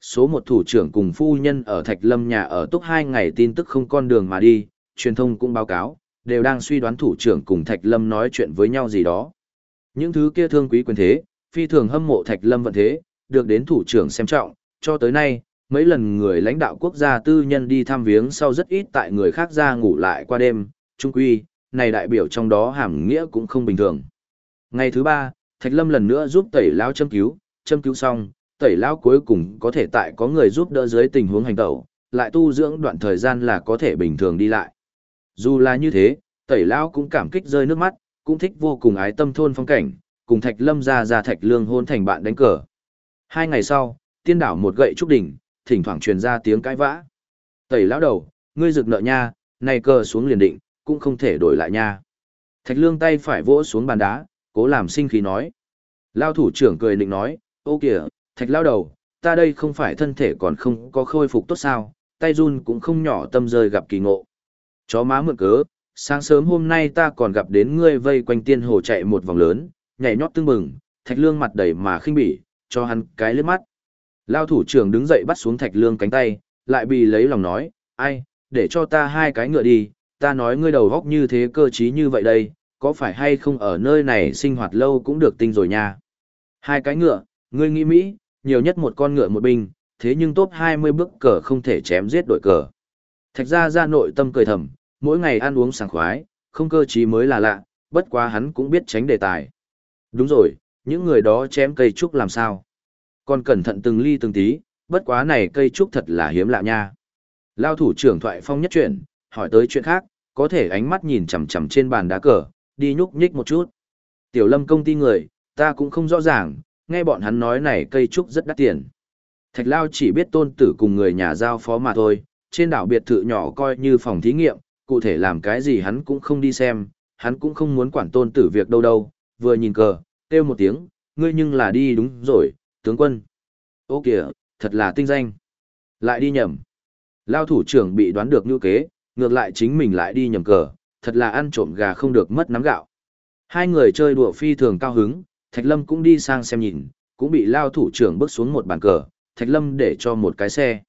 Số một thủ trưởng cùng phu nhân ở Thạch Lâm nhà ở túc hai ngày tin tức không con đường mà đi, truyền thông cũng báo cáo, đều đang suy đoán thủ trưởng cùng Thạch Lâm nói chuyện với nhau gì đó. Những thứ kia thương quý quyền thế, phi thường hâm mộ Thạch Lâm vận thế, được đến thủ trưởng xem trọng, cho tới nay, mấy lần người lãnh đạo quốc gia tư nhân đi thăm viếng sau rất ít tại người khác ra ngủ lại qua đêm, trung quy, này đại biểu trong đó hàm nghĩa cũng không bình thường. Ngày thứ ba, Thạch Lâm lần nữa giúp tẩy Lão châm cứu, châm cứu xong, tẩy Lão cuối cùng có thể tại có người giúp đỡ dưới tình huống hành tẩu, lại tu dưỡng đoạn thời gian là có thể bình thường đi lại. Dù là như thế, tẩy Lão cũng cảm kích rơi nước mắt, cũng thích vô cùng ái tâm thôn phong cảnh, cùng Thạch Lâm ra ra Thạch Lương hôn thành bạn đánh cờ. Hai ngày sau, tiên đảo một gậy trúc đỉnh, thỉnh thoảng truyền ra tiếng cãi vã. Tẩy lão đầu, ngươi rực nợ nha, này cờ xuống liền định, cũng không thể đổi lại nha. Thạch lương tay phải vỗ xuống bàn đá, cố làm sinh khí nói. Lao thủ trưởng cười định nói, ô kìa, thạch lao đầu, ta đây không phải thân thể còn không có khôi phục tốt sao, tay run cũng không nhỏ tâm rơi gặp kỳ ngộ. Chó má mượn cớ, sáng sớm hôm nay ta còn gặp đến ngươi vây quanh tiên hồ chạy một vòng lớn, nhảy nhót tưng bừng, thạch lương mặt đầy mà khinh bỉ, cho hắn cái lướt mắt. Lao thủ trưởng đứng dậy bắt xuống thạch lương cánh tay, lại bị lấy lòng nói, ai, để cho ta hai cái ngựa đi, ta nói ngươi đầu góc như thế cơ trí như vậy đây, có phải hay không ở nơi này sinh hoạt lâu cũng được tinh rồi nha. Hai cái ngựa, ngươi nghĩ Mỹ, nhiều nhất một con ngựa một binh, thế nhưng top 20 bước cờ không thể chém giết đội cờ. Thạch ra ra nội tâm cười thầm, mỗi ngày ăn uống sảng khoái, không cơ trí mới là lạ, bất quá hắn cũng biết tránh đề tài. Đúng rồi, những người đó chém cây trúc làm sao? Còn cẩn thận từng ly từng tí, bất quá này cây trúc thật là hiếm lạ nha. Lao thủ trưởng thoại phong nhất chuyện, hỏi tới chuyện khác, có thể ánh mắt nhìn chằm chằm trên bàn đá cờ, đi nhúc nhích một chút. Tiểu lâm công ty người, ta cũng không rõ ràng, nghe bọn hắn nói này cây trúc rất đắt tiền. Thạch Lao chỉ biết tôn tử cùng người nhà giao phó mà thôi, trên đảo biệt thự nhỏ coi như phòng thí nghiệm, cụ thể làm cái gì hắn cũng không đi xem, hắn cũng không muốn quản tôn tử việc đâu đâu, vừa nhìn cờ, kêu một tiếng, ngươi nhưng là đi đúng rồi, tướng quân. Ô kìa, thật là tinh danh. Lại đi nhầm. Lao thủ trưởng bị đoán được như kế, ngược lại chính mình lại đi nhầm cờ, thật là ăn trộm gà không được mất nắm gạo. Hai người chơi đùa phi thường cao hứng, Thạch Lâm cũng đi sang xem nhìn, cũng bị lao thủ trưởng bước xuống một bàn cờ, Thạch Lâm để cho một cái xe.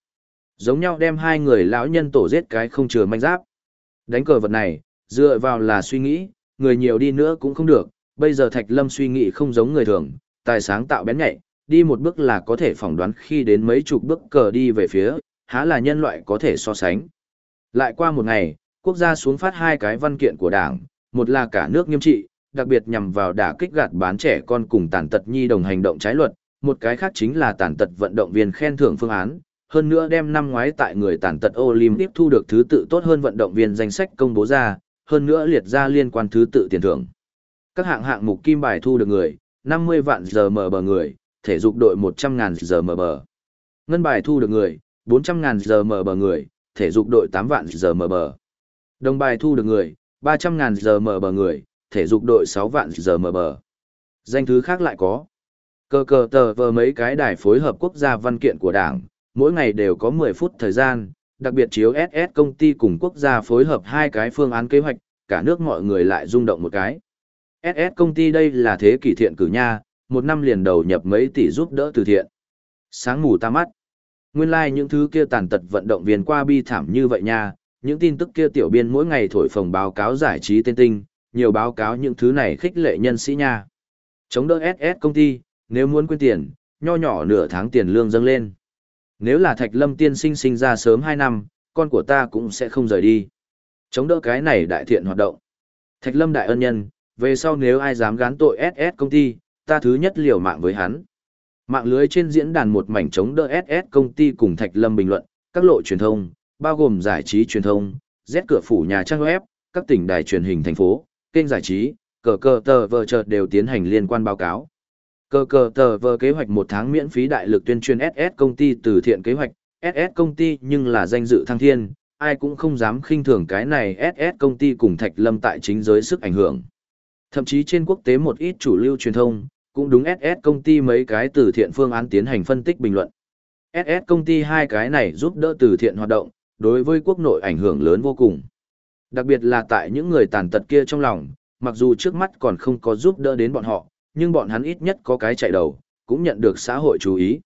Giống nhau đem hai người lão nhân tổ giết cái không chừa manh giáp. Đánh cờ vật này, dựa vào là suy nghĩ, người nhiều đi nữa cũng không được, bây giờ Thạch Lâm suy nghĩ không giống người thường, tài sáng tạo bén nhạy, đi một bước là có thể phỏng đoán khi đến mấy chục bước cờ đi về phía, há là nhân loại có thể so sánh. Lại qua một ngày, quốc gia xuống phát hai cái văn kiện của đảng, một là cả nước nghiêm trị, đặc biệt nhằm vào đả kích gạt bán trẻ con cùng tàn tật nhi đồng hành động trái luật, một cái khác chính là tàn tật vận động viên khen thưởng phương án, hơn nữa đem năm ngoái tại người tàn tật Olympic thu được thứ tự tốt hơn vận động viên danh sách công bố ra, hơn nữa liệt ra liên quan thứ tự tiền thưởng. Các hạng hạng mục kim bài thu được người, 50 vạn giờ mở bờ người, thể dục đội 100.000 giờ mở bờ. Ngân bài thu được người, 400.000 giờ mở bờ người, thể dục đội 8 vạn giờ mở bờ. Đồng bài thu được người, 300.000 giờ mở bờ người, thể dục đội 6 vạn giờ mở bờ. Danh thứ khác lại có. Cờ cờ tờ vờ mấy cái đài phối hợp quốc gia văn kiện của đảng, mỗi ngày đều có 10 phút thời gian, đặc biệt chiếu SS công ty cùng quốc gia phối hợp hai cái phương án kế hoạch, cả nước mọi người lại rung động một cái. SS công ty đây là thế kỷ thiện cử nha, một năm liền đầu nhập mấy tỷ giúp đỡ từ thiện. Sáng ngủ ta mắt. Nguyên lai like những thứ kia tàn tật vận động viên qua bi thảm như vậy nha, những tin tức kia tiểu biên mỗi ngày thổi phồng báo cáo giải trí tên tinh, nhiều báo cáo những thứ này khích lệ nhân sĩ nha. Chống đỡ SS công ty, nếu muốn quyên tiền, nho nhỏ nửa tháng tiền lương dâng lên. Nếu là Thạch Lâm tiên sinh sinh ra sớm 2 năm, con của ta cũng sẽ không rời đi. Chống đỡ cái này đại thiện hoạt động. Thạch Lâm đại ân nhân, về sau nếu ai dám gán tội SS công ty, ta thứ nhất liều mạng với hắn. Mạng lưới trên diễn đàn một mảnh chống đỡ SS công ty cùng Thạch Lâm bình luận, các lộ truyền thông, bao gồm giải trí truyền thông, Z cửa phủ nhà trang web, các tỉnh đài truyền hình thành phố, kênh giải trí, cờ cờ tờ vờ chợt đều tiến hành liên quan báo cáo. Cờ cờ tờ vờ kế hoạch một tháng miễn phí đại lực tuyên truyền SS công ty từ thiện kế hoạch, SS công ty nhưng là danh dự thăng thiên, ai cũng không dám khinh thường cái này SS công ty cùng Thạch Lâm tại chính giới sức ảnh hưởng. Thậm chí trên quốc tế một ít chủ lưu truyền thông, cũng đúng SS công ty mấy cái từ thiện phương án tiến hành phân tích bình luận. SS công ty hai cái này giúp đỡ từ thiện hoạt động, đối với quốc nội ảnh hưởng lớn vô cùng. Đặc biệt là tại những người tàn tật kia trong lòng, mặc dù trước mắt còn không có giúp đỡ đến bọn họ, nhưng bọn hắn ít nhất có cái chạy đầu, cũng nhận được xã hội chú ý.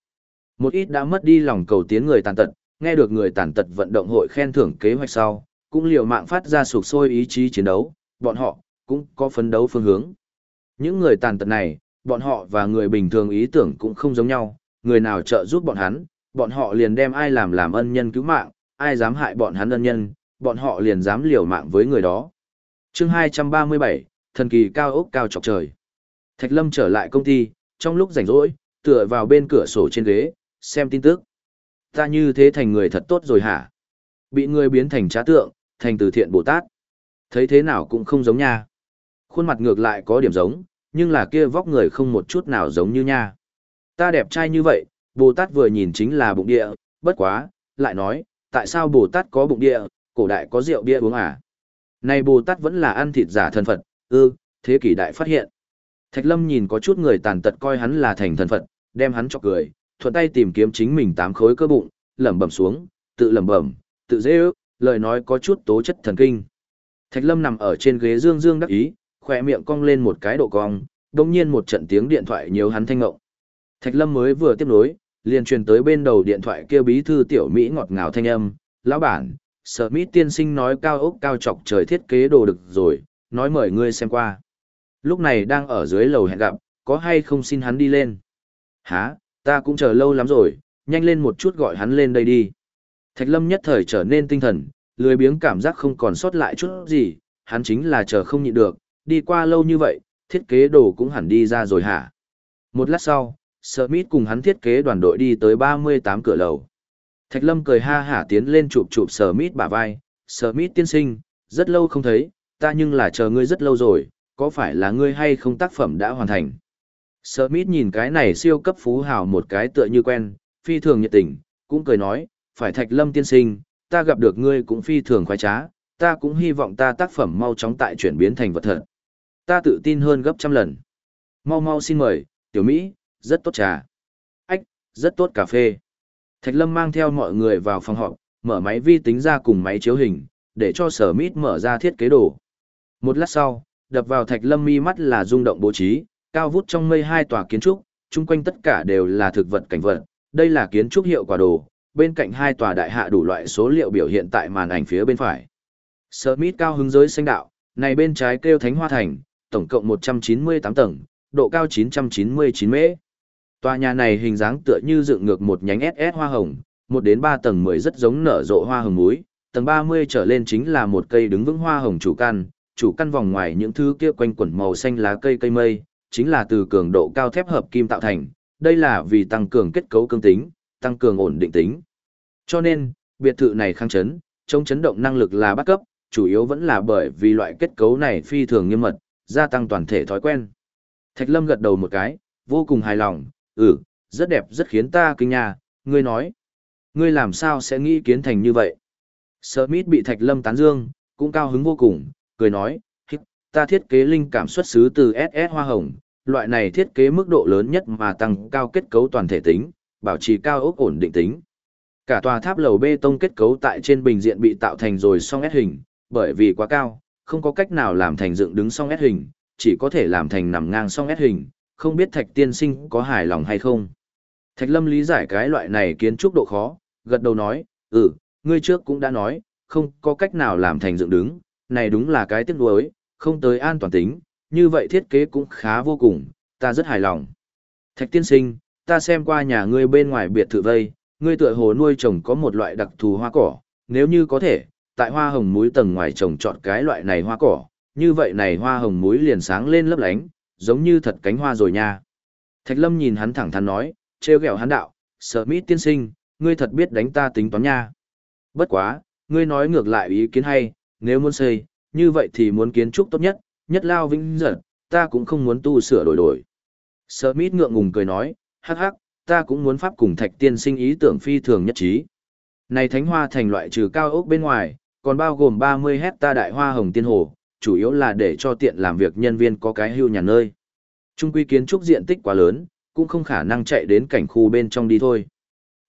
Một ít đã mất đi lòng cầu tiến người tàn tật, nghe được người tàn tật vận động hội khen thưởng kế hoạch sau, cũng liều mạng phát ra sụp sôi ý chí chiến đấu, bọn họ cũng có phấn đấu phương hướng. Những người tàn tật này, bọn họ và người bình thường ý tưởng cũng không giống nhau, người nào trợ giúp bọn hắn, bọn họ liền đem ai làm làm ân nhân cứu mạng, ai dám hại bọn hắn ân nhân, bọn họ liền dám liều mạng với người đó. Chương 237, thần kỳ cao ốc cao chọc trời. Thạch Lâm trở lại công ty, trong lúc rảnh rỗi, tựa vào bên cửa sổ trên ghế, xem tin tức. Ta như thế thành người thật tốt rồi hả? Bị người biến thành trá tượng, thành từ thiện Bồ Tát. Thấy thế nào cũng không giống nha. Khuôn mặt ngược lại có điểm giống, nhưng là kia vóc người không một chút nào giống như nha. Ta đẹp trai như vậy, Bồ Tát vừa nhìn chính là bụng địa, bất quá, lại nói, tại sao Bồ Tát có bụng địa, cổ đại có rượu bia uống à? Này Bồ Tát vẫn là ăn thịt giả thần Phật, ư, thế kỷ đại phát hiện. Thạch Lâm nhìn có chút người tàn tật coi hắn là thành thần Phật, đem hắn cho cười, thuận tay tìm kiếm chính mình tám khối cơ bụng, lẩm bẩm xuống, tự lẩm bẩm, tự dễ ước, lời nói có chút tố chất thần kinh. Thạch Lâm nằm ở trên ghế dương dương đắc ý, khỏe miệng cong lên một cái độ cong, đồng nhiên một trận tiếng điện thoại nhiều hắn thanh ngộng. Thạch Lâm mới vừa tiếp nối, liền truyền tới bên đầu điện thoại kia bí thư tiểu Mỹ ngọt ngào thanh âm, lão bản, sở Mỹ tiên sinh nói cao ốc cao chọc trời thiết kế đồ được rồi, nói mời ngươi xem qua. Lúc này đang ở dưới lầu hẹn gặp, có hay không xin hắn đi lên? Hả, ta cũng chờ lâu lắm rồi, nhanh lên một chút gọi hắn lên đây đi. Thạch Lâm nhất thời trở nên tinh thần, lười biếng cảm giác không còn sót lại chút gì, hắn chính là chờ không nhịn được, đi qua lâu như vậy, thiết kế đồ cũng hẳn đi ra rồi hả? Một lát sau, Smith cùng hắn thiết kế đoàn đội đi tới 38 cửa lầu. Thạch Lâm cười ha hả tiến lên chụp chụp Smith bả vai, Smith tiên sinh, rất lâu không thấy, ta nhưng là chờ ngươi rất lâu rồi, có phải là ngươi hay không tác phẩm đã hoàn thành? Smith nhìn cái này siêu cấp phú hào một cái tựa như quen, phi thường nhiệt tình, cũng cười nói, phải Thạch Lâm tiên sinh, ta gặp được ngươi cũng phi thường khoái trá, ta cũng hy vọng ta tác phẩm mau chóng tại chuyển biến thành vật thật. Ta tự tin hơn gấp trăm lần. Mau mau xin mời, tiểu Mỹ, rất tốt trà. Ách, rất tốt cà phê. Thạch Lâm mang theo mọi người vào phòng họp, mở máy vi tính ra cùng máy chiếu hình, để cho sở mít mở ra thiết kế đồ. Một lát sau, đập vào Thạch Lâm mi mắt là rung động bố trí, cao vút trong mây hai tòa kiến trúc, chung quanh tất cả đều là thực vật cảnh vật. Đây là kiến trúc hiệu quả đồ, bên cạnh hai tòa đại hạ đủ loại số liệu biểu hiện tại màn ảnh phía bên phải. Smith cao hứng giới xanh đạo, này bên trái kêu Thánh Hoa Thành, tổng cộng 198 tầng, độ cao 999 mễ. Tòa nhà này hình dáng tựa như dựng ngược một nhánh SS hoa hồng, một đến ba tầng 10 rất giống nở rộ hoa hồng núi, tầng 30 trở lên chính là một cây đứng vững hoa hồng chủ căn, chủ căn vòng ngoài những thứ kia quanh quẩn màu xanh lá cây cây mây, chính là từ cường độ cao thép hợp kim tạo thành, đây là vì tăng cường kết cấu cương tính, tăng cường ổn định tính. Cho nên, biệt thự này kháng chấn, chống chấn động năng lực là bắt cấp, chủ yếu vẫn là bởi vì loại kết cấu này phi thường nghiêm mật, gia tăng toàn thể thói quen. Thạch Lâm gật đầu một cái, vô cùng hài lòng, ừ, rất đẹp rất khiến ta kinh nha, ngươi nói. Ngươi làm sao sẽ nghĩ kiến thành như vậy? Smith bị Thạch Lâm tán dương, cũng cao hứng vô cùng, cười nói, ta thiết kế linh cảm xuất xứ từ SS Hoa Hồng, loại này thiết kế mức độ lớn nhất mà tăng cao kết cấu toàn thể tính, bảo trì cao ốc ổn định tính. Cả tòa tháp lầu bê tông kết cấu tại trên bình diện bị tạo thành rồi song S hình, bởi vì quá cao, không có cách nào làm thành dựng đứng song S hình, chỉ có thể làm thành nằm ngang song S hình, không biết Thạch Tiên Sinh có hài lòng hay không. Thạch Lâm lý giải cái loại này kiến trúc độ khó, gật đầu nói, ừ, ngươi trước cũng đã nói, không có cách nào làm thành dựng đứng, này đúng là cái tiếc nuối, không tới an toàn tính, như vậy thiết kế cũng khá vô cùng, ta rất hài lòng. Thạch Tiên Sinh, ta xem qua nhà ngươi bên ngoài biệt thự vây, ngươi tựa hồ nuôi trồng có một loại đặc thù hoa cỏ, nếu như có thể, tại hoa hồng muối tầng ngoài trồng chọn cái loại này hoa cỏ, như vậy này hoa hồng muối liền sáng lên lấp lánh, giống như thật cánh hoa rồi nha. Thạch Lâm nhìn hắn thẳng thắn nói, trêu ghẹo hắn đạo, sợ mít tiên sinh, ngươi thật biết đánh ta tính toán nha. Bất quá, ngươi nói ngược lại ý kiến hay, nếu muốn xây, như vậy thì muốn kiến trúc tốt nhất, nhất lao vĩnh dật, ta cũng không muốn tu sửa đổi đổi. Sợ mít ngượng ngùng cười nói, hắc hắc, ta cũng muốn pháp cùng thạch tiên sinh ý tưởng phi thường nhất trí. Này thánh hoa thành loại trừ cao ốc bên ngoài, còn bao gồm 30 hecta đại hoa hồng tiên hồ, chủ yếu là để cho tiện làm việc nhân viên có cái hưu nhà nơi. Trung quy kiến trúc diện tích quá lớn, cũng không khả năng chạy đến cảnh khu bên trong đi thôi.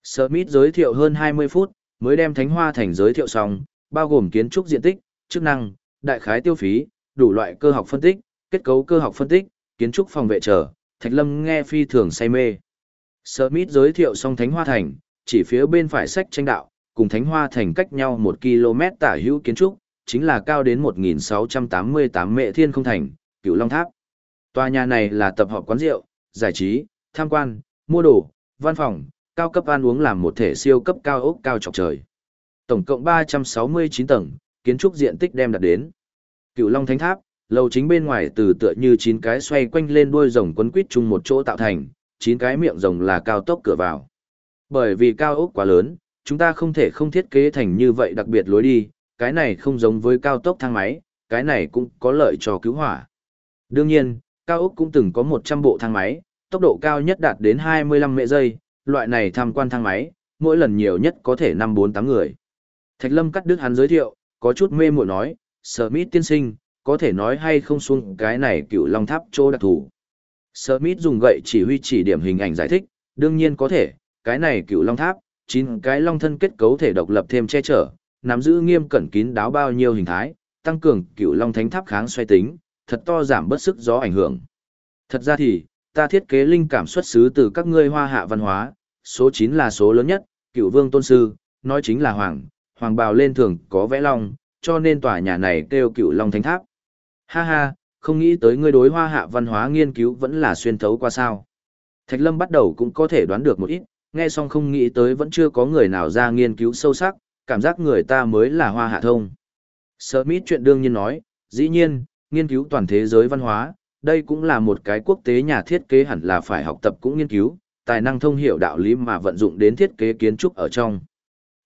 Smith giới thiệu hơn 20 phút, mới đem thánh hoa thành giới thiệu xong, bao gồm kiến trúc diện tích, chức năng, đại khái tiêu phí, đủ loại cơ học phân tích, kết cấu cơ học phân tích, kiến trúc phòng vệ trở, Thạch Lâm nghe phi thường say mê. Smith giới thiệu xong Thánh Hoa Thành, chỉ phía bên phải sách tranh đạo, cùng Thánh Hoa Thành cách nhau 1 km tả hữu kiến trúc, chính là cao đến 1688 mệ thiên không thành, cựu Long Tháp. Tòa nhà này là tập hợp quán rượu, giải trí, tham quan, mua đồ, văn phòng, cao cấp ăn uống làm một thể siêu cấp cao ốc cao trọc trời. Tổng cộng 369 tầng, kiến trúc diện tích đem đạt đến. Cựu Long Thánh Tháp, lầu chính bên ngoài từ tựa như chín cái xoay quanh lên đuôi rồng quấn quít chung một chỗ tạo thành, chín cái miệng rồng là cao tốc cửa vào. Bởi vì cao ốc quá lớn, chúng ta không thể không thiết kế thành như vậy đặc biệt lối đi, cái này không giống với cao tốc thang máy, cái này cũng có lợi cho cứu hỏa. Đương nhiên, cao ốc cũng từng có 100 bộ thang máy, tốc độ cao nhất đạt đến 25 mệ giây, loại này tham quan thang máy, mỗi lần nhiều nhất có thể 5-4-8 người. Thạch Lâm cắt đứt hắn giới thiệu, có chút mê muội nói, Smith tiên sinh, có thể nói hay không xuống cái này cựu long tháp chỗ đặc thù. Smith dùng gậy chỉ huy chỉ điểm hình ảnh giải thích, đương nhiên có thể, cái này cựu long tháp, chín cái long thân kết cấu thể độc lập thêm che chở, nắm giữ nghiêm cẩn kín đáo bao nhiêu hình thái, tăng cường cựu long thánh tháp kháng xoay tính, thật to giảm bớt sức gió ảnh hưởng. Thật ra thì, ta thiết kế linh cảm xuất xứ từ các ngươi hoa hạ văn hóa, số 9 là số lớn nhất, cựu vương tôn sư, nói chính là hoàng, hoàng bào lên thường có vẽ long, cho nên tòa nhà này kêu cựu long thánh tháp. Ha ha, không nghĩ tới ngươi đối hoa hạ văn hóa nghiên cứu vẫn là xuyên thấu qua sao. Thạch Lâm bắt đầu cũng có thể đoán được một ít, nghe xong không nghĩ tới vẫn chưa có người nào ra nghiên cứu sâu sắc, cảm giác người ta mới là hoa hạ thông. Smith chuyện đương nhiên nói, dĩ nhiên, nghiên cứu toàn thế giới văn hóa, đây cũng là một cái quốc tế nhà thiết kế hẳn là phải học tập cũng nghiên cứu, tài năng thông hiểu đạo lý mà vận dụng đến thiết kế kiến trúc ở trong.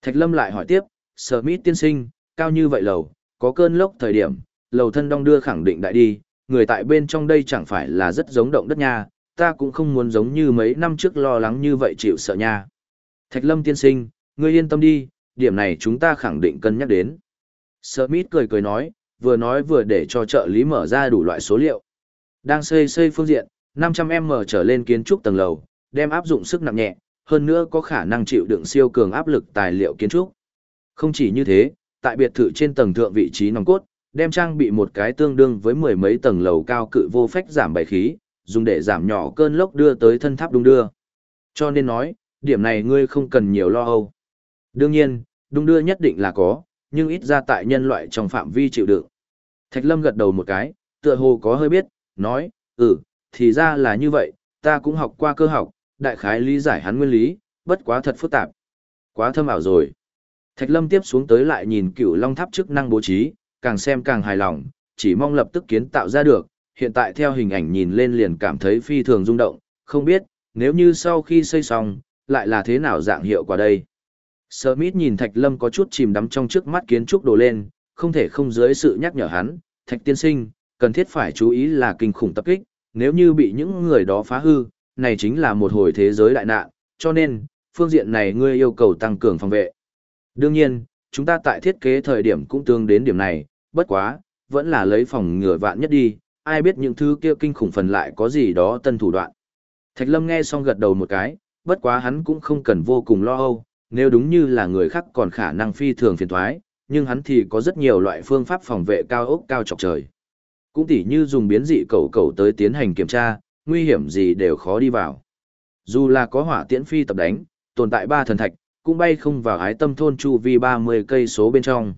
Thạch Lâm lại hỏi tiếp, Smith tiên sinh, cao như vậy lầu, có cơn lốc thời điểm, lầu thân đong đưa khẳng định đại đi, người tại bên trong đây chẳng phải là rất giống động đất nha, ta cũng không muốn giống như mấy năm trước lo lắng như vậy chịu sợ nha. Thạch Lâm tiên sinh, ngươi yên tâm đi, điểm này chúng ta khẳng định cân nhắc đến. Smith cười cười nói, vừa nói vừa để cho trợ lý mở ra đủ loại số liệu. Đang xây xây phương diện, 500m trở lên kiến trúc tầng lầu, đem áp dụng sức nặng nhẹ, hơn nữa có khả năng chịu đựng siêu cường áp lực tài liệu kiến trúc. Không chỉ như thế, tại biệt thự trên tầng thượng vị trí nòng cốt, đem trang bị một cái tương đương với mười mấy tầng lầu cao cự vô phách giảm bài khí, dùng để giảm nhỏ cơn lốc đưa tới thân tháp đung đưa. Cho nên nói, điểm này ngươi không cần nhiều lo âu. Đương nhiên, đung đưa nhất định là có, nhưng ít ra tại nhân loại trong phạm vi chịu đựng. Thạch Lâm gật đầu một cái, tựa hồ có hơi biết, nói, ừ, thì ra là như vậy, ta cũng học qua cơ học, đại khái lý giải hắn nguyên lý, bất quá thật phức tạp. Quá thâm ảo rồi. Thạch Lâm tiếp xuống tới lại nhìn cựu long tháp chức năng bố trí, càng xem càng hài lòng, chỉ mong lập tức kiến tạo ra được, hiện tại theo hình ảnh nhìn lên liền cảm thấy phi thường rung động, không biết, nếu như sau khi xây xong, lại là thế nào dạng hiệu quả đây. Smith nhìn Thạch Lâm có chút chìm đắm trong trước mắt kiến trúc đồ lên, không thể không dưới sự nhắc nhở hắn, Thạch tiên sinh, cần thiết phải chú ý là kinh khủng tập kích, nếu như bị những người đó phá hư, này chính là một hồi thế giới đại nạn, cho nên, phương diện này ngươi yêu cầu tăng cường phòng vệ. Đương nhiên, chúng ta tại thiết kế thời điểm cũng tương đến điểm này, bất quá, vẫn là lấy phòng ngừa vạn nhất đi, ai biết những thứ kia kinh khủng phần lại có gì đó tân thủ đoạn. Thạch Lâm nghe xong gật đầu một cái, bất quá hắn cũng không cần vô cùng lo âu, nếu đúng như là người khác còn khả năng phi thường phiền thoái, nhưng hắn thì có rất nhiều loại phương pháp phòng vệ cao ốc cao chọc trời. Cũng tỉ như dùng biến dị cầu cầu tới tiến hành kiểm tra, nguy hiểm gì đều khó đi vào. Dù là có hỏa tiễn phi tập đánh, tồn tại ba thần thạch, cũng bay không vào ái tâm thôn chu vi 30 cây số bên trong.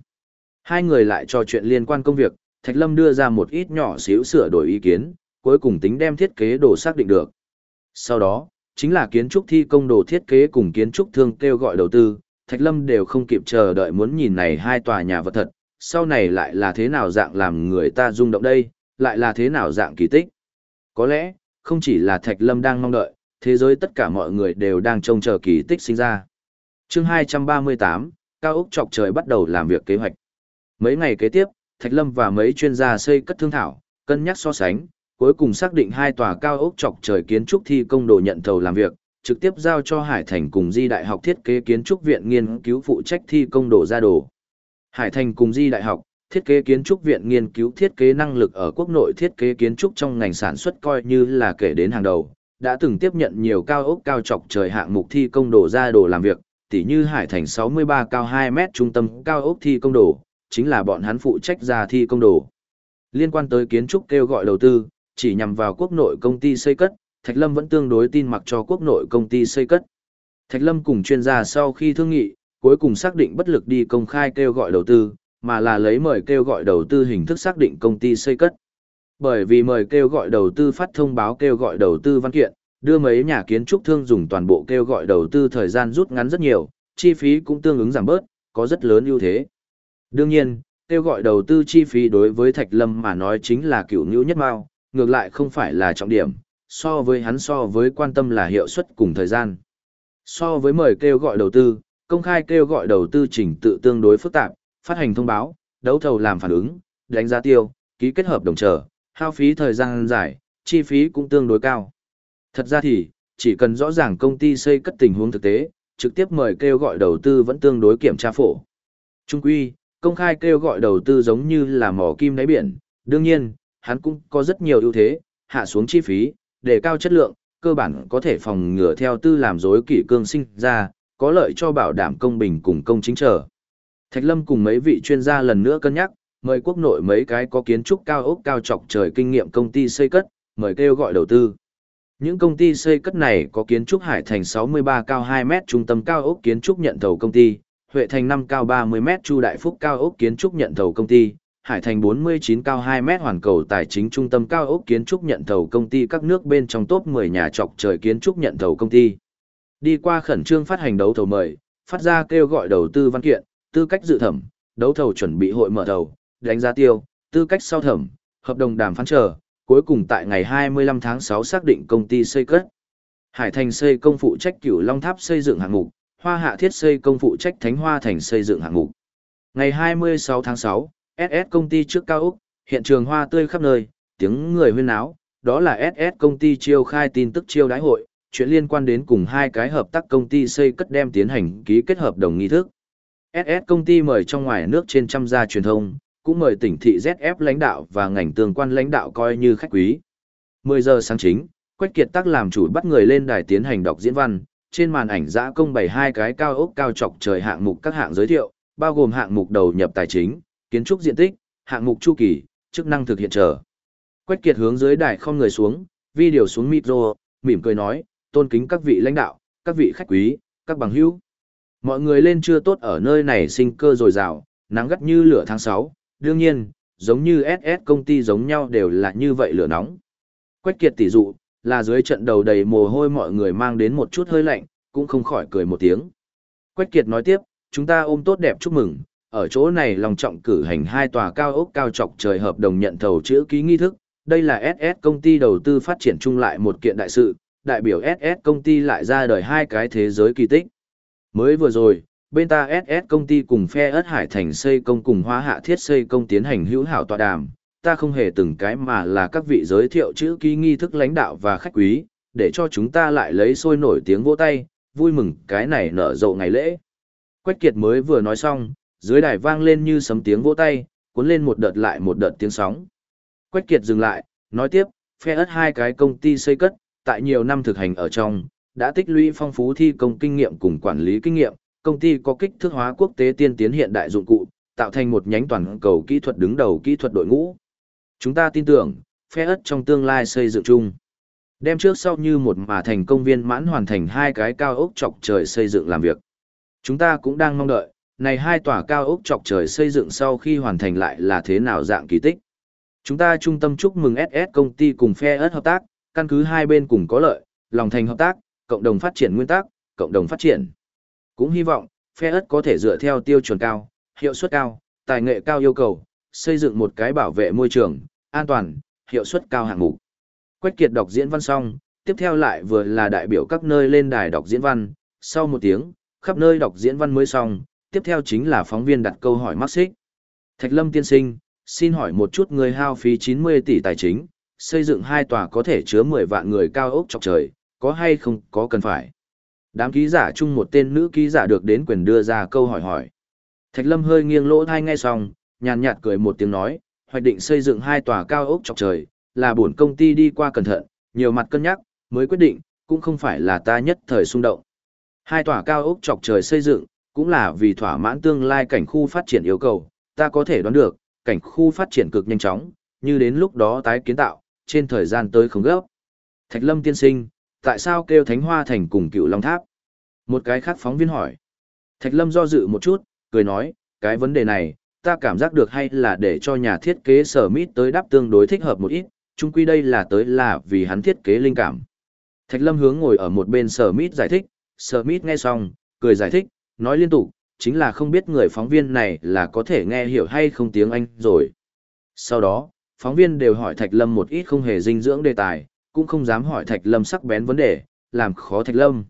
Hai người lại trò chuyện liên quan công việc, Thạch Lâm đưa ra một ít nhỏ xíu sửa đổi ý kiến, cuối cùng tính đem thiết kế đồ xác định được. Sau đó, chính là kiến trúc thi công đồ thiết kế cùng kiến trúc thương kêu gọi đầu tư, Thạch Lâm đều không kịp chờ đợi muốn nhìn này hai tòa nhà vật thật, sau này lại là thế nào dạng làm người ta rung động đây, lại là thế nào dạng kỳ tích. Có lẽ, không chỉ là Thạch Lâm đang mong đợi, thế giới tất cả mọi người đều đang trông chờ kỳ tích sinh ra. Chương 238, Cao Úc Trọc Trời bắt đầu làm việc kế hoạch. Mấy ngày kế tiếp, Thạch Lâm và mấy chuyên gia xây cất thương thảo, cân nhắc so sánh, cuối cùng xác định hai tòa cao ốc chọc trời kiến trúc thi công đồ nhận thầu làm việc, trực tiếp giao cho Hải Thành cùng Di Đại học thiết kế kiến trúc viện nghiên cứu phụ trách thi công đồ ra đồ. Hải Thành cùng Di Đại học, thiết kế kiến trúc viện nghiên cứu thiết kế năng lực ở quốc nội thiết kế kiến trúc trong ngành sản xuất coi như là kể đến hàng đầu, đã từng tiếp nhận nhiều cao ốc cao chọc trời hạng mục thi công đồ ra đồ làm việc, tỉ như Hải Thành 63 cao 2 mét trung tâm cao ốc thi công đồ, chính là bọn hắn phụ trách ra thi công đồ. Liên quan tới kiến trúc kêu gọi đầu tư, chỉ nhằm vào quốc nội công ty xây cất, Thạch Lâm vẫn tương đối tin mặc cho quốc nội công ty xây cất. Thạch Lâm cùng chuyên gia sau khi thương nghị, cuối cùng xác định bất lực đi công khai kêu gọi đầu tư, mà là lấy mời kêu gọi đầu tư hình thức xác định công ty xây cất. Bởi vì mời kêu gọi đầu tư phát thông báo kêu gọi đầu tư văn kiện, đưa mấy nhà kiến trúc thương dùng toàn bộ kêu gọi đầu tư thời gian rút ngắn rất nhiều, chi phí cũng tương ứng giảm bớt, có rất lớn ưu thế. Đương nhiên, kêu gọi đầu tư chi phí đối với Thạch Lâm mà nói chính là cựu nhũ nhất mao, ngược lại không phải là trọng điểm, so với hắn so với quan tâm là hiệu suất cùng thời gian. So với mời kêu gọi đầu tư, công khai kêu gọi đầu tư trình tự tương đối phức tạp, phát hành thông báo, đấu thầu làm phản ứng, đánh giá tiêu, ký kết hợp đồng chờ, hao phí thời gian dài, chi phí cũng tương đối cao. Thật ra thì, chỉ cần rõ ràng công ty xây cất tình huống thực tế, trực tiếp mời kêu gọi đầu tư vẫn tương đối kiểm tra phổ. Trung quy, công khai kêu gọi đầu tư giống như là mỏ kim đáy biển, đương nhiên, hắn cũng có rất nhiều ưu thế, hạ xuống chi phí, đề cao chất lượng, cơ bản có thể phòng ngừa theo tư làm dối kỷ cương sinh ra, có lợi cho bảo đảm công bình cùng công chính trở. Thạch Lâm cùng mấy vị chuyên gia lần nữa cân nhắc, mời quốc nội mấy cái có kiến trúc cao ốc cao trọc trời kinh nghiệm công ty xây cất, mời kêu gọi đầu tư. Những công ty xây cất này có kiến trúc Hải Thành 63 cao 2 mét trung tâm cao ốc kiến trúc nhận thầu công ty, Huệ Thành 5 cao 30 mét Chu Đại Phúc cao ốc kiến trúc nhận thầu công ty, Hải Thành 49 cao 2 mét hoàn cầu tài chính trung tâm cao ốc kiến trúc nhận thầu công ty các nước bên trong top 10 nhà trọc trời kiến trúc nhận thầu công ty. Đi qua khẩn trương phát hành đấu thầu mời, phát ra kêu gọi đầu tư văn kiện, tư cách dự thẩm, đấu thầu chuẩn bị hội mở thầu, đánh giá tiêu, tư cách sau thẩm, hợp đồng đàm phán chờ, cuối cùng tại ngày 25 tháng 6 xác định công ty xây cất. Hải Thành xây công phụ trách Cửu Long Tháp xây dựng hạng mục, Hoa Hạ Thiết xây công phụ trách Thánh Hoa Thành xây dựng hạng mục. Ngày 26 tháng 6, SS công ty trước cao Úc, hiện trường hoa tươi khắp nơi, tiếng người huyên náo, đó là SS công ty chiêu khai tin tức chiêu đái hội, chuyện liên quan đến cùng hai cái hợp tác công ty xây cất đem tiến hành ký kết hợp đồng nghi thức. SS công ty mời trong ngoài nước trên trăm gia truyền thông, cũng mời tỉnh thị ZF lãnh đạo và ngành tương quan lãnh đạo coi như khách quý. 10 giờ sáng chính, Quách Kiệt Tác làm chủ bắt người lên đài tiến hành đọc diễn văn, trên màn ảnh giã công bày hai cái cao ốc cao trọc trời hạng mục các hạng giới thiệu, bao gồm hạng mục đầu nhập tài chính, kiến trúc diện tích, hạng mục chu kỳ, chức năng thực hiện trở. Quách Kiệt hướng dưới đài không người xuống, vi điều xuống micro, mỉm cười nói, tôn kính các vị lãnh đạo, các vị khách quý, các bằng hữu. Mọi người lên chưa tốt ở nơi này sinh cơ dồi dào, nắng gắt như lửa tháng 6, đương nhiên, giống như SS công ty giống nhau đều là như vậy lửa nóng. Quách Kiệt tỷ dụ, là dưới trận đầu đầy mồ hôi mọi người mang đến một chút hơi lạnh, cũng không khỏi cười một tiếng. Quách Kiệt nói tiếp, chúng ta ôm tốt đẹp chúc mừng, ở chỗ này lòng trọng cử hành hai tòa cao ốc cao trọc trời hợp đồng nhận thầu chữ ký nghi thức. Đây là SS công ty đầu tư phát triển chung lại một kiện đại sự, đại biểu SS công ty lại ra đời hai cái thế giới kỳ tích. Mới vừa rồi, bên ta SS công ty cùng phe ớt hải thành xây công cùng hóa hạ thiết xây công tiến hành hữu hảo tọa đàm, ta không hề từng cái mà là các vị giới thiệu chữ ký nghi thức lãnh đạo và khách quý, để cho chúng ta lại lấy sôi nổi tiếng vỗ tay, vui mừng cái này nở rộ ngày lễ. Quách Kiệt mới vừa nói xong, dưới đài vang lên như sấm tiếng vỗ tay, cuốn lên một đợt lại một đợt tiếng sóng. Quách Kiệt dừng lại, nói tiếp, phe ớt hai cái công ty xây cất, tại nhiều năm thực hành ở trong, đã tích lũy phong phú thi công kinh nghiệm cùng quản lý kinh nghiệm, công ty có kích thước hóa quốc tế tiên tiến hiện đại dụng cụ, tạo thành một nhánh toàn cầu kỹ thuật đứng đầu kỹ thuật đội ngũ. Chúng ta tin tưởng, phe ớt trong tương lai xây dựng chung. Đem trước sau như một mà thành công viên mãn hoàn thành hai cái cao ốc chọc trời xây dựng làm việc. Chúng ta cũng đang mong đợi, này hai tòa cao ốc chọc trời xây dựng sau khi hoàn thành lại là thế nào dạng kỳ tích. Chúng ta trung tâm chúc mừng SS công ty cùng phe ớt hợp tác, căn cứ hai bên cùng có lợi, lòng thành hợp tác, cộng đồng phát triển nguyên tắc, cộng đồng phát triển. Cũng hy vọng, phe ớt có thể dựa theo tiêu chuẩn cao, hiệu suất cao, tài nghệ cao yêu cầu, xây dựng một cái bảo vệ môi trường, an toàn, hiệu suất cao hạng mục. Quách Kiệt đọc diễn văn xong, tiếp theo lại vừa là đại biểu các nơi lên đài đọc diễn văn, sau một tiếng, khắp nơi đọc diễn văn mới xong, tiếp theo chính là phóng viên đặt câu hỏi mắc xích. Thạch Lâm tiên sinh, xin hỏi một chút người hao phí 90 tỷ tài chính, xây dựng hai tòa có thể chứa 10 vạn người cao ốc chọc trời, có hay không có cần phải. Đám ký giả chung một tên nữ ký giả được đến quyền đưa ra câu hỏi hỏi. Thạch Lâm hơi nghiêng lỗ thai nghe xong, nhàn nhạt cười một tiếng nói, hoạch định xây dựng hai tòa cao ốc chọc trời, là buồn công ty đi qua cẩn thận, nhiều mặt cân nhắc, mới quyết định, cũng không phải là ta nhất thời xung động. Hai tòa cao ốc chọc trời xây dựng, cũng là vì thỏa mãn tương lai cảnh khu phát triển yêu cầu, ta có thể đoán được, cảnh khu phát triển cực nhanh chóng, như đến lúc đó tái kiến tạo, trên thời gian tới không gấp. Thạch Lâm tiên sinh, tại sao kêu Thánh Hoa Thành cùng Cựu Long Tháp? Một cái khác phóng viên hỏi. Thạch Lâm do dự một chút, cười nói, cái vấn đề này, ta cảm giác được hay là để cho nhà thiết kế sở mít tới đáp tương đối thích hợp một ít, chung quy đây là tới là vì hắn thiết kế linh cảm. Thạch Lâm hướng ngồi ở một bên sở mít giải thích, sở mít nghe xong, cười giải thích, nói liên tục, chính là không biết người phóng viên này là có thể nghe hiểu hay không tiếng Anh rồi. Sau đó, phóng viên đều hỏi Thạch Lâm một ít không hề dinh dưỡng đề tài, cũng không dám hỏi Thạch Lâm sắc bén vấn đề, làm khó Thạch Lâm.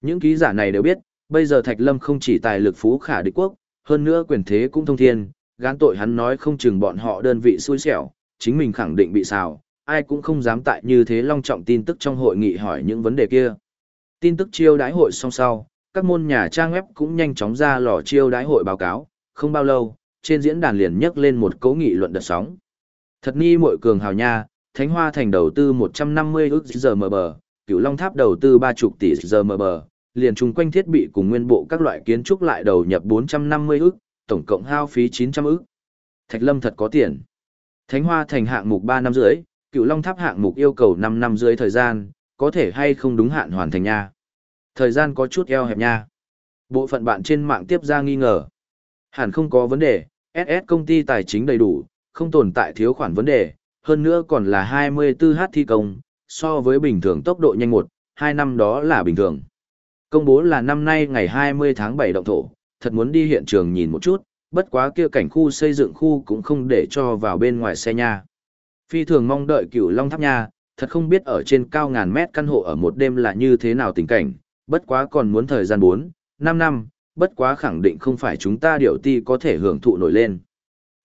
Những ký giả này đều biết, bây giờ Thạch Lâm không chỉ tài lực phú khả địch quốc, hơn nữa quyền thế cũng thông thiên, gán tội hắn nói không chừng bọn họ đơn vị xui xẻo, chính mình khẳng định bị xào, ai cũng không dám tại như thế long trọng tin tức trong hội nghị hỏi những vấn đề kia. Tin tức chiêu đãi hội song sau, các môn nhà trang web cũng nhanh chóng ra lò chiêu đái hội báo cáo, không bao lâu, trên diễn đàn liền nhấc lên một cấu nghị luận đợt sóng. Thật ni muội cường hào nha, Thánh Hoa thành đầu tư 150 ức giờ mờ bờ, Cửu Long Tháp đầu tư 30 tỷ giờ mờ bờ, liền chung quanh thiết bị cùng nguyên bộ các loại kiến trúc lại đầu nhập 450 ức, tổng cộng hao phí 900 ức. Thạch Lâm thật có tiền. Thánh Hoa thành hạng mục 3 năm rưỡi, Cửu Long Tháp hạng mục yêu cầu 5 năm rưỡi thời gian, có thể hay không đúng hạn hoàn thành nha. Thời gian có chút eo hẹp nha. Bộ phận bạn trên mạng tiếp ra nghi ngờ. Hẳn không có vấn đề, SS công ty tài chính đầy đủ, không tồn tại thiếu khoản vấn đề, hơn nữa còn là 24h thi công, so với bình thường tốc độ nhanh một, hai năm đó là bình thường. Công bố là năm nay ngày 20 tháng 7 động thổ, thật muốn đi hiện trường nhìn một chút, bất quá kia cảnh khu xây dựng khu cũng không để cho vào bên ngoài xe nha. Phi thường mong đợi cửu Long Tháp nha, thật không biết ở trên cao ngàn mét căn hộ ở một đêm là như thế nào tình cảnh, bất quá còn muốn thời gian 4, 5 năm, bất quá khẳng định không phải chúng ta điều ti có thể hưởng thụ nổi lên.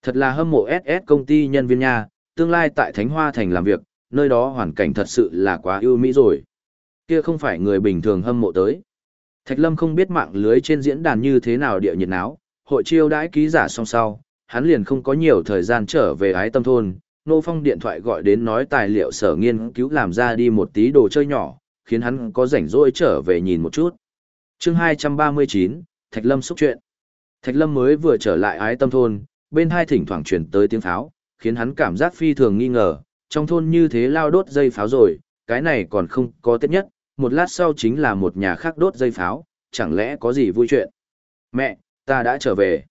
Thật là hâm mộ SS công ty nhân viên nha, tương lai tại Thánh Hoa Thành làm việc, nơi đó hoàn cảnh thật sự là quá ưu mỹ rồi. Kia không phải người bình thường hâm mộ tới. Thạch Lâm không biết mạng lưới trên diễn đàn như thế nào địa nhiệt náo, hội chiêu đãi ký giả song sau, hắn liền không có nhiều thời gian trở về ái tâm thôn. Nô Phong điện thoại gọi đến nói tài liệu sở nghiên cứu làm ra đi một tí đồ chơi nhỏ, khiến hắn có rảnh rỗi trở về nhìn một chút. chương 239, Thạch Lâm xúc chuyện. Thạch Lâm mới vừa trở lại ái tâm thôn, bên hai thỉnh thoảng truyền tới tiếng pháo, khiến hắn cảm giác phi thường nghi ngờ, trong thôn như thế lao đốt dây pháo rồi, cái này còn không có tiết nhất, một lát sau chính là một nhà khác đốt dây pháo, chẳng lẽ có gì vui chuyện. Mẹ, ta đã trở về.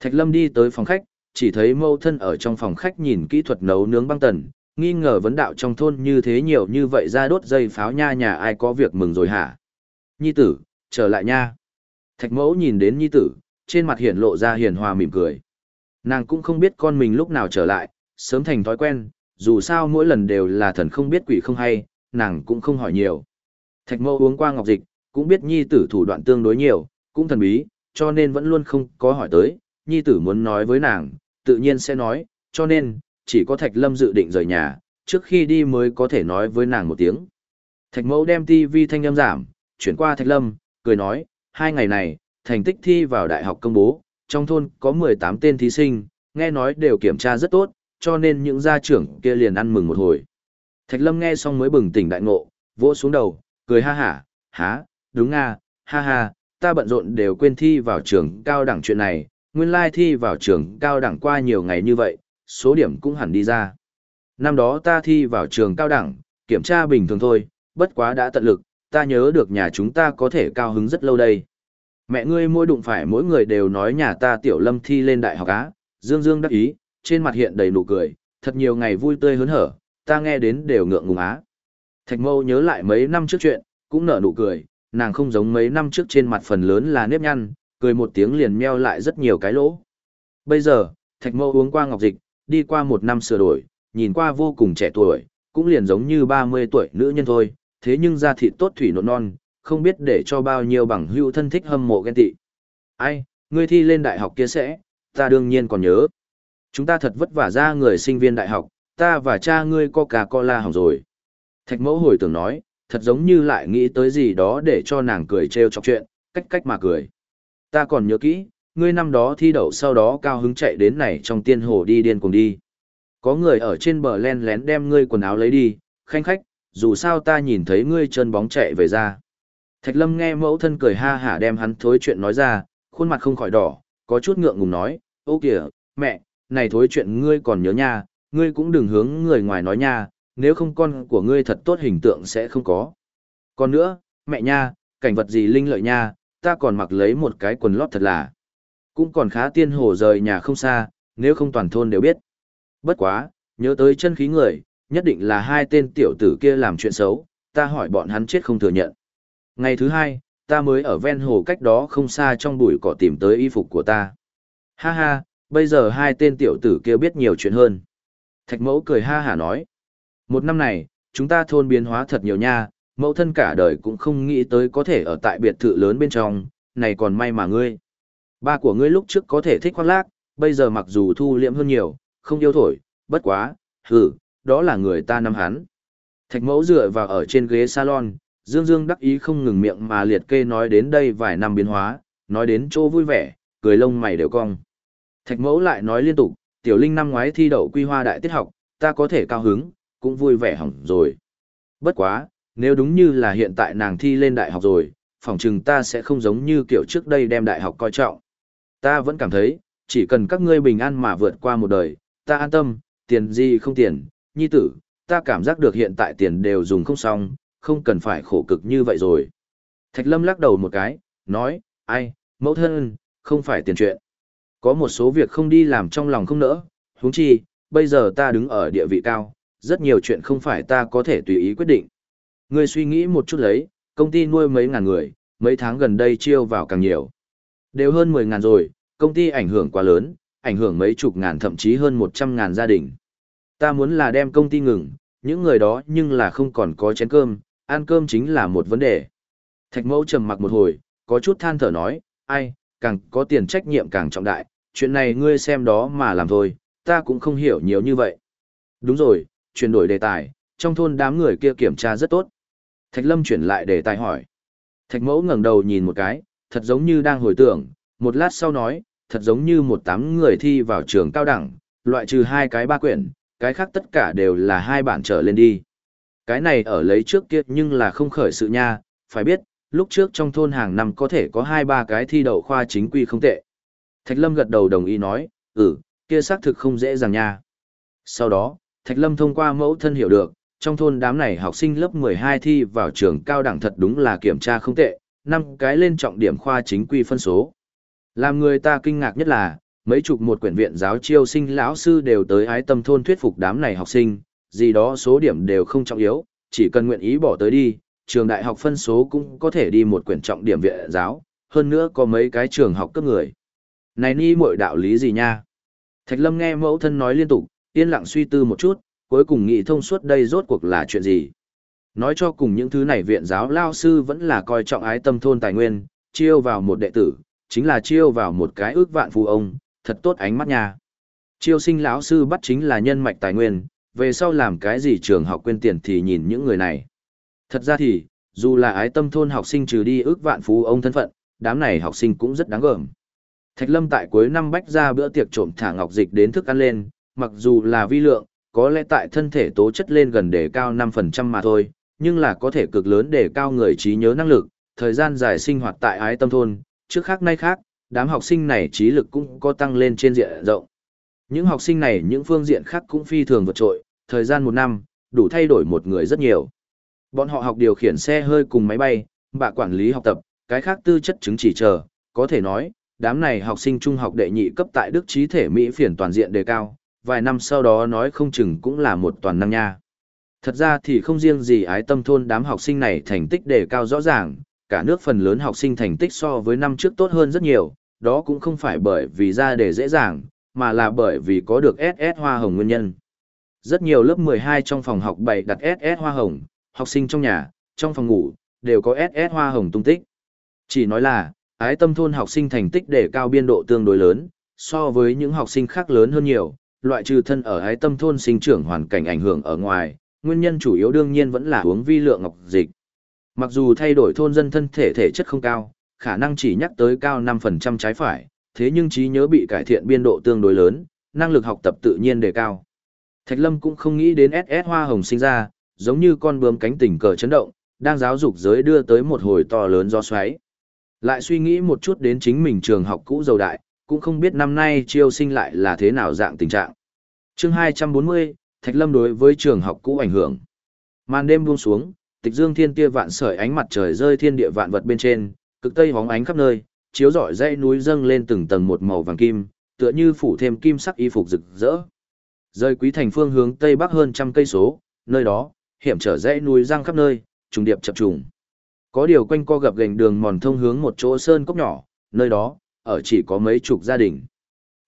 Thạch Lâm đi tới phòng khách, chỉ thấy mâu thân ở trong phòng khách nhìn kỹ thuật nấu nướng băng tần, nghi ngờ vấn đạo trong thôn như thế nhiều như vậy ra đốt dây pháo nha nhà ai có việc mừng rồi hả? Nhi tử, trở lại nha. Thạch mẫu nhìn đến nhi tử, trên mặt hiển lộ ra hiền hòa mỉm cười. Nàng cũng không biết con mình lúc nào trở lại, sớm thành thói quen, dù sao mỗi lần đều là thần không biết quỷ không hay, nàng cũng không hỏi nhiều. Thạch mẫu uống qua ngọc dịch, cũng biết nhi tử thủ đoạn tương đối nhiều, cũng thần bí, cho nên vẫn luôn không có hỏi tới, nhi tử muốn nói với nàng, tự nhiên sẽ nói, cho nên, chỉ có Thạch Lâm dự định rời nhà, trước khi đi mới có thể nói với nàng một tiếng. Thạch mẫu đem TV thanh âm giảm, chuyển qua Thạch Lâm, cười nói, hai ngày này, thành tích thi vào đại học công bố, trong thôn có 18 tên thí sinh, nghe nói đều kiểm tra rất tốt, cho nên những gia trưởng kia liền ăn mừng một hồi. Thạch Lâm nghe xong mới bừng tỉnh đại ngộ, vỗ xuống đầu, cười ha hả, há, đúng nga, ha ha, ta bận rộn đều quên thi vào trường cao đẳng chuyện này, nguyên lai thi vào trường cao đẳng qua nhiều ngày như vậy, số điểm cũng hẳn đi ra. Năm đó ta thi vào trường cao đẳng, kiểm tra bình thường thôi, bất quá đã tận lực, ta nhớ được nhà chúng ta có thể cao hứng rất lâu đây. Mẹ ngươi mỗi đụng phải mỗi người đều nói nhà ta tiểu lâm thi lên đại học á, dương dương đắc ý, trên mặt hiện đầy nụ cười, thật nhiều ngày vui tươi hớn hở, ta nghe đến đều ngượng ngùng á. Thạch mâu nhớ lại mấy năm trước chuyện, cũng nở nụ cười, nàng không giống mấy năm trước trên mặt phần lớn là nếp nhăn, cười một tiếng liền meo lại rất nhiều cái lỗ. Bây giờ, thạch mâu uống qua ngọc dịch, đi qua một năm sửa đổi, nhìn qua vô cùng trẻ tuổi, cũng liền giống như 30 tuổi nữ nhân thôi, thế nhưng da thịt tốt thủy nộn non, không biết để cho bao nhiêu bằng hữu thân thích hâm mộ ghen tị. Ai, ngươi thi lên đại học kia sẽ, ta đương nhiên còn nhớ. Chúng ta thật vất vả ra người sinh viên đại học, ta và cha ngươi Coca-Cola hỏng rồi. Thạch mẫu hồi tưởng nói, thật giống như lại nghĩ tới gì đó để cho nàng cười trêu chọc chuyện, cách cách mà cười. Ta còn nhớ kỹ, ngươi năm đó thi đậu sau đó cao hứng chạy đến này trong tiên hồ đi điên cùng đi. Có người ở trên bờ len lén đem ngươi quần áo lấy đi, khanh khách, dù sao ta nhìn thấy ngươi chân bóng chạy về ra. Thạch lâm nghe mẫu thân cười ha hả đem hắn thối chuyện nói ra, khuôn mặt không khỏi đỏ, có chút ngượng ngùng nói, ô kìa, mẹ, này thối chuyện ngươi còn nhớ nha, ngươi cũng đừng hướng người ngoài nói nha, nếu không con của ngươi thật tốt hình tượng sẽ không có. Còn nữa, mẹ nha, cảnh vật gì linh lợi nha, ta còn mặc lấy một cái quần lót thật là. Cũng còn khá tiên hồ rời nhà không xa, nếu không toàn thôn đều biết. Bất quá, nhớ tới chân khí người, nhất định là hai tên tiểu tử kia làm chuyện xấu, ta hỏi bọn hắn chết không thừa nhận. Ngày thứ hai, ta mới ở ven hồ cách đó không xa trong bụi cỏ tìm tới y phục của ta. Ha ha, bây giờ hai tên tiểu tử kia biết nhiều chuyện hơn. Thạch mẫu cười ha hả nói. Một năm này, chúng ta thôn biến hóa thật nhiều nha, mẫu thân cả đời cũng không nghĩ tới có thể ở tại biệt thự lớn bên trong, này còn may mà ngươi. Ba của ngươi lúc trước có thể thích khoác lác, bây giờ mặc dù thu liễm hơn nhiều, không yêu thổi, bất quá, hừ, đó là người ta năm hắn. Thạch mẫu dựa vào ở trên ghế salon, Dương Dương đắc ý không ngừng miệng mà liệt kê nói đến đây vài năm biến hóa, nói đến chỗ vui vẻ, cười lông mày đều cong. Thạch mẫu lại nói liên tục, tiểu linh năm ngoái thi đậu quy hoa đại tiết học, ta có thể cao hứng, cũng vui vẻ hỏng rồi. Bất quá, nếu đúng như là hiện tại nàng thi lên đại học rồi, phỏng chừng ta sẽ không giống như kiểu trước đây đem đại học coi trọng. Ta vẫn cảm thấy, chỉ cần các ngươi bình an mà vượt qua một đời, ta an tâm, tiền gì không tiền, nhi tử, ta cảm giác được hiện tại tiền đều dùng không xong, không cần phải khổ cực như vậy rồi. Thạch Lâm lắc đầu một cái, nói, ai, mẫu thân, không phải tiền chuyện. Có một số việc không đi làm trong lòng không nỡ, huống chi, bây giờ ta đứng ở địa vị cao, rất nhiều chuyện không phải ta có thể tùy ý quyết định. Ngươi suy nghĩ một chút lấy, công ty nuôi mấy ngàn người, mấy tháng gần đây chiêu vào càng nhiều. Đều hơn 10 ngàn rồi, công ty ảnh hưởng quá lớn, ảnh hưởng mấy chục ngàn thậm chí hơn 100 ngàn gia đình. Ta muốn là đem công ty ngừng, những người đó nhưng là không còn có chén cơm, ăn cơm chính là một vấn đề. Thạch mẫu trầm mặc một hồi, có chút than thở nói, ai, càng có tiền trách nhiệm càng trọng đại, chuyện này ngươi xem đó mà làm thôi, ta cũng không hiểu nhiều như vậy. Đúng rồi, chuyển đổi đề tài, trong thôn đám người kia kiểm tra rất tốt. Thạch lâm chuyển lại đề tài hỏi. Thạch mẫu ngẩng đầu nhìn một cái, thật giống như đang hồi tưởng, một lát sau nói, thật giống như một tám người thi vào trường cao đẳng, loại trừ hai cái ba quyển, cái khác tất cả đều là hai bản trở lên đi. Cái này ở lấy trước kia nhưng là không khởi sự nha, phải biết, lúc trước trong thôn hàng năm có thể có hai ba cái thi đậu khoa chính quy không tệ. Thạch Lâm gật đầu đồng ý nói, ừ, kia xác thực không dễ dàng nha. Sau đó, Thạch Lâm thông qua mẫu thân hiểu được, trong thôn đám này học sinh lớp 12 thi vào trường cao đẳng thật đúng là kiểm tra không tệ, năm cái lên trọng điểm khoa chính quy phân số. Làm người ta kinh ngạc nhất là, mấy chục một quyển viện giáo chiêu sinh lão sư đều tới ái tâm thôn thuyết phục đám này học sinh, gì đó số điểm đều không trọng yếu, chỉ cần nguyện ý bỏ tới đi, trường đại học phân số cũng có thể đi một quyển trọng điểm viện giáo, hơn nữa có mấy cái trường học cấp người. Này ni muội đạo lý gì nha? Thạch Lâm nghe mẫu thân nói liên tục, yên lặng suy tư một chút, cuối cùng nghĩ thông suốt đây rốt cuộc là chuyện gì. Nói cho cùng những thứ này viện giáo lao sư vẫn là coi trọng ái tâm thôn tài nguyên, chiêu vào một đệ tử, chính là chiêu vào một cái ước vạn phù ông, thật tốt ánh mắt nha. Chiêu sinh lão sư bắt chính là nhân mạch tài nguyên, về sau làm cái gì trường học quên tiền thì nhìn những người này. Thật ra thì, dù là ái tâm thôn học sinh trừ đi ước vạn phú ông thân phận, đám này học sinh cũng rất đáng gờm. Thạch Lâm tại cuối năm bách ra bữa tiệc trộm thả ngọc dịch đến thức ăn lên, mặc dù là vi lượng, có lẽ tại thân thể tố chất lên gần đề cao 5% mà thôi, nhưng là có thể cực lớn để cao người trí nhớ năng lực, thời gian dài sinh hoạt tại ái tâm thôn, trước khác nay khác, đám học sinh này trí lực cũng có tăng lên trên diện rộng. Những học sinh này những phương diện khác cũng phi thường vượt trội, thời gian một năm, đủ thay đổi một người rất nhiều. Bọn họ học điều khiển xe hơi cùng máy bay, bạ quản lý học tập, cái khác tư chất chứng chỉ chờ, có thể nói, đám này học sinh trung học đệ nhị cấp tại Đức trí thể Mỹ phiền toàn diện đề cao, vài năm sau đó nói không chừng cũng là một toàn năng nha. Thật ra thì không riêng gì ái tâm thôn đám học sinh này thành tích đề cao rõ ràng, cả nước phần lớn học sinh thành tích so với năm trước tốt hơn rất nhiều, đó cũng không phải bởi vì ra đề dễ dàng, mà là bởi vì có được SS hoa hồng nguyên nhân. Rất nhiều lớp 12 trong phòng học bày đặt SS hoa hồng, học sinh trong nhà, trong phòng ngủ, đều có SS hoa hồng tung tích. Chỉ nói là, ái tâm thôn học sinh thành tích đề cao biên độ tương đối lớn, so với những học sinh khác lớn hơn nhiều, loại trừ thân ở ái tâm thôn sinh trưởng hoàn cảnh ảnh hưởng ở ngoài, nguyên nhân chủ yếu đương nhiên vẫn là uống vi lượng ngọc dịch. Mặc dù thay đổi thôn dân thân thể thể chất không cao, khả năng chỉ nhắc tới cao 5% trái phải, thế nhưng trí nhớ bị cải thiện biên độ tương đối lớn, năng lực học tập tự nhiên đề cao. Thạch Lâm cũng không nghĩ đến SS Hoa Hồng sinh ra, giống như con bướm cánh tình cờ chấn động, đang giáo dục giới đưa tới một hồi to lớn do xoáy. Lại suy nghĩ một chút đến chính mình trường học cũ dầu đại, cũng không biết năm nay chiêu sinh lại là thế nào dạng tình trạng. Chương 240, Thạch Lâm đối với trường học cũ ảnh hưởng. Màn đêm buông xuống, Tịch Dương Thiên tia vạn sợi ánh mặt trời rơi thiên địa vạn vật bên trên, cực tây hóng ánh khắp nơi, chiếu rọi dãy núi dâng lên từng tầng một màu vàng kim, tựa như phủ thêm kim sắc y phục rực rỡ. Rơi quý thành phương hướng tây bắc hơn trăm cây số, nơi đó, hiểm trở dãy núi răng khắp nơi, trùng điệp chập trùng. Có điều quanh co gặp gành đường mòn thông hướng một chỗ sơn cốc nhỏ, nơi đó, ở chỉ có mấy chục gia đình.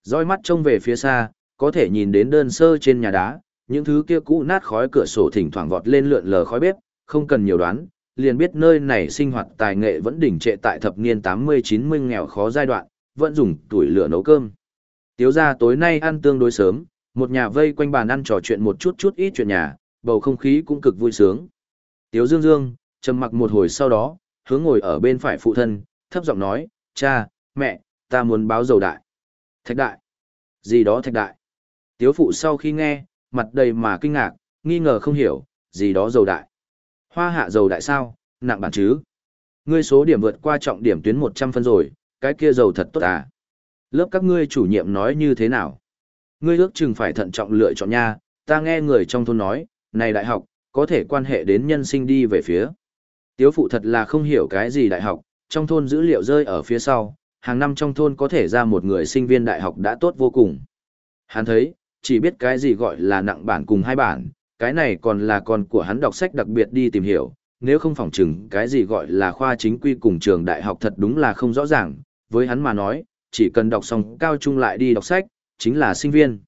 Roi mắt trông về phía xa, có thể nhìn đến đơn sơ trên nhà đá, những thứ kia cũ nát khói cửa sổ thỉnh thoảng vọt lên lượn lờ khói bếp, không cần nhiều đoán, liền biết nơi này sinh hoạt tài nghệ vẫn đỉnh trệ tại thập niên 80-90 nghèo khó giai đoạn, vẫn dùng tuổi lửa nấu cơm. Tiếu ra tối nay ăn tương đối sớm, một nhà vây quanh bàn ăn trò chuyện một chút chút ít chuyện nhà, bầu không khí cũng cực vui sướng. Tiếu Dương Dương, trầm mặc một hồi sau đó, hướng ngồi ở bên phải phụ thân, thấp giọng nói, cha, mẹ, ta muốn báo dầu đại. Thạch đại. Gì đó thạch đại. Tiếu phụ sau khi nghe, mặt đầy mà kinh ngạc, nghi ngờ không hiểu, gì đó dầu đại. Hoa hạ dầu đại sao, nặng bản chứ. Ngươi số điểm vượt qua trọng điểm tuyến 100 phân rồi, cái kia dầu thật tốt à. Lớp các ngươi chủ nhiệm nói như thế nào? Ngươi ước chừng phải thận trọng lựa chọn nha, ta nghe người trong thôn nói, này đại học, có thể quan hệ đến nhân sinh đi về phía. Tiếu phụ thật là không hiểu cái gì đại học, trong thôn dữ liệu rơi ở phía sau, hàng năm trong thôn có thể ra một người sinh viên đại học đã tốt vô cùng. Hắn thấy, chỉ biết cái gì gọi là nặng bản cùng hai bản, cái này còn là con của hắn đọc sách đặc biệt đi tìm hiểu, nếu không phỏng chừng cái gì gọi là khoa chính quy cùng trường đại học thật đúng là không rõ ràng, với hắn mà nói, chỉ cần đọc xong cao trung lại đi đọc sách, chính là sinh viên.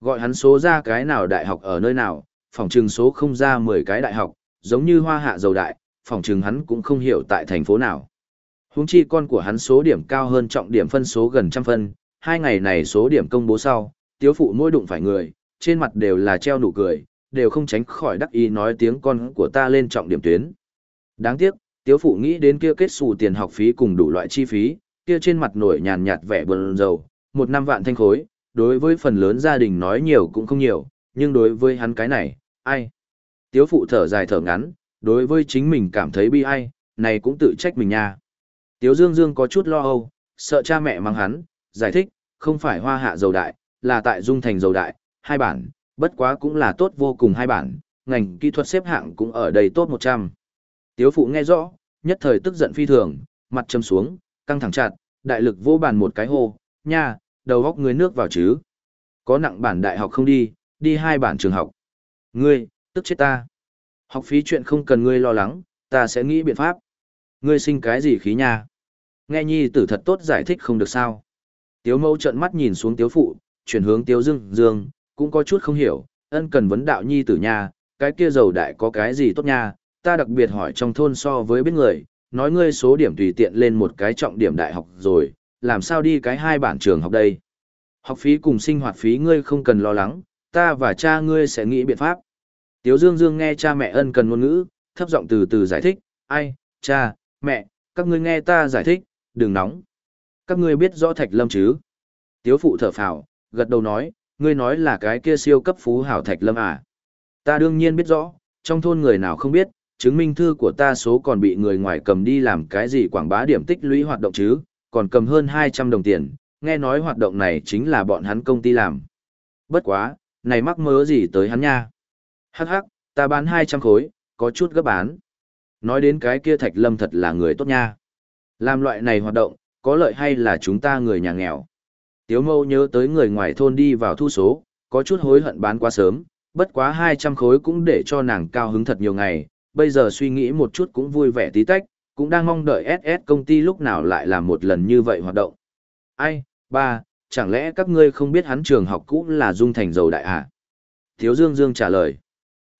Gọi hắn số ra cái nào đại học ở nơi nào, phỏng chừng số không ra 10 cái đại học, giống như hoa hạ dầu đại, phỏng chừng hắn cũng không hiểu tại thành phố nào. Huống chi con của hắn số điểm cao hơn trọng điểm phân số gần trăm phân, hai ngày này số điểm công bố sau, tiếu phụ mỗi đụng phải người, trên mặt đều là treo nụ cười, đều không tránh khỏi đắc ý nói tiếng con của ta lên trọng điểm tuyến. Đáng tiếc, tiếu phụ nghĩ đến kia kết xù tiền học phí cùng đủ loại chi phí, kia trên mặt nổi nhàn nhạt vẻ buồn rầu, một năm vạn thanh khối, đối với phần lớn gia đình nói nhiều cũng không nhiều, nhưng đối với hắn cái này, ai? Tiếu phụ thở dài thở ngắn, đối với chính mình cảm thấy bi ai, này cũng tự trách mình nha. Tiếu Dương Dương có chút lo âu, sợ cha mẹ mang hắn, giải thích, không phải hoa hạ dầu đại, là tại dung thành dầu đại, hai bản, bất quá cũng là tốt vô cùng hai bản, ngành kỹ thuật xếp hạng cũng ở đây tốt 100. Tiếu phụ nghe rõ, nhất thời tức giận phi thường, mặt châm xuống, căng thẳng chặt, đại lực vô bàn một cái hô, nha, đầu góc người nước vào chứ. Có nặng bản đại học không đi, đi hai bản trường học. Ngươi, tức chết ta. Học phí chuyện không cần ngươi lo lắng, ta sẽ nghĩ biện pháp. Ngươi sinh cái gì khí nha? Nghe nhi tử thật tốt giải thích không được sao. Tiếu mẫu trợn mắt nhìn xuống tiếu phụ, chuyển hướng tiếu dương dương, cũng có chút không hiểu, ân cần vấn đạo nhi tử nha, cái kia giàu đại có cái gì tốt nha, ta đặc biệt hỏi trong thôn so với biết người, nói ngươi số điểm tùy tiện lên một cái trọng điểm đại học rồi, làm sao đi cái hai bản trường học đây. Học phí cùng sinh hoạt phí ngươi không cần lo lắng, ta và cha ngươi sẽ nghĩ biện pháp. Tiếu Dương Dương nghe cha mẹ ân cần ngôn ngữ, thấp giọng từ từ giải thích, ai, cha, mẹ, các ngươi nghe ta giải thích, đừng nóng. Các ngươi biết rõ Thạch Lâm chứ? Tiếu phụ thở phào, gật đầu nói, ngươi nói là cái kia siêu cấp phú hảo Thạch Lâm à? Ta đương nhiên biết rõ, trong thôn người nào không biết, chứng minh thư của ta số còn bị người ngoài cầm đi làm cái gì quảng bá điểm tích lũy hoạt động chứ, còn cầm hơn 200 đồng tiền, nghe nói hoạt động này chính là bọn hắn công ty làm. Bất quá, này mắc mớ gì tới hắn nha. Hắc hắc, ta bán 200 khối, có chút gấp bán. Nói đến cái kia Thạch Lâm thật là người tốt nha. Làm loại này hoạt động, có lợi hay là chúng ta người nhà nghèo. Tiếu mâu nhớ tới người ngoài thôn đi vào thu số, có chút hối hận bán quá sớm, bất quá 200 khối cũng để cho nàng cao hứng thật nhiều ngày, bây giờ suy nghĩ một chút cũng vui vẻ tí tách, cũng đang mong đợi SS công ty lúc nào lại làm một lần như vậy hoạt động. Ai, ba, chẳng lẽ các ngươi không biết hắn trường học cũ là dung thành dầu đại à? Tiếu Dương Dương trả lời.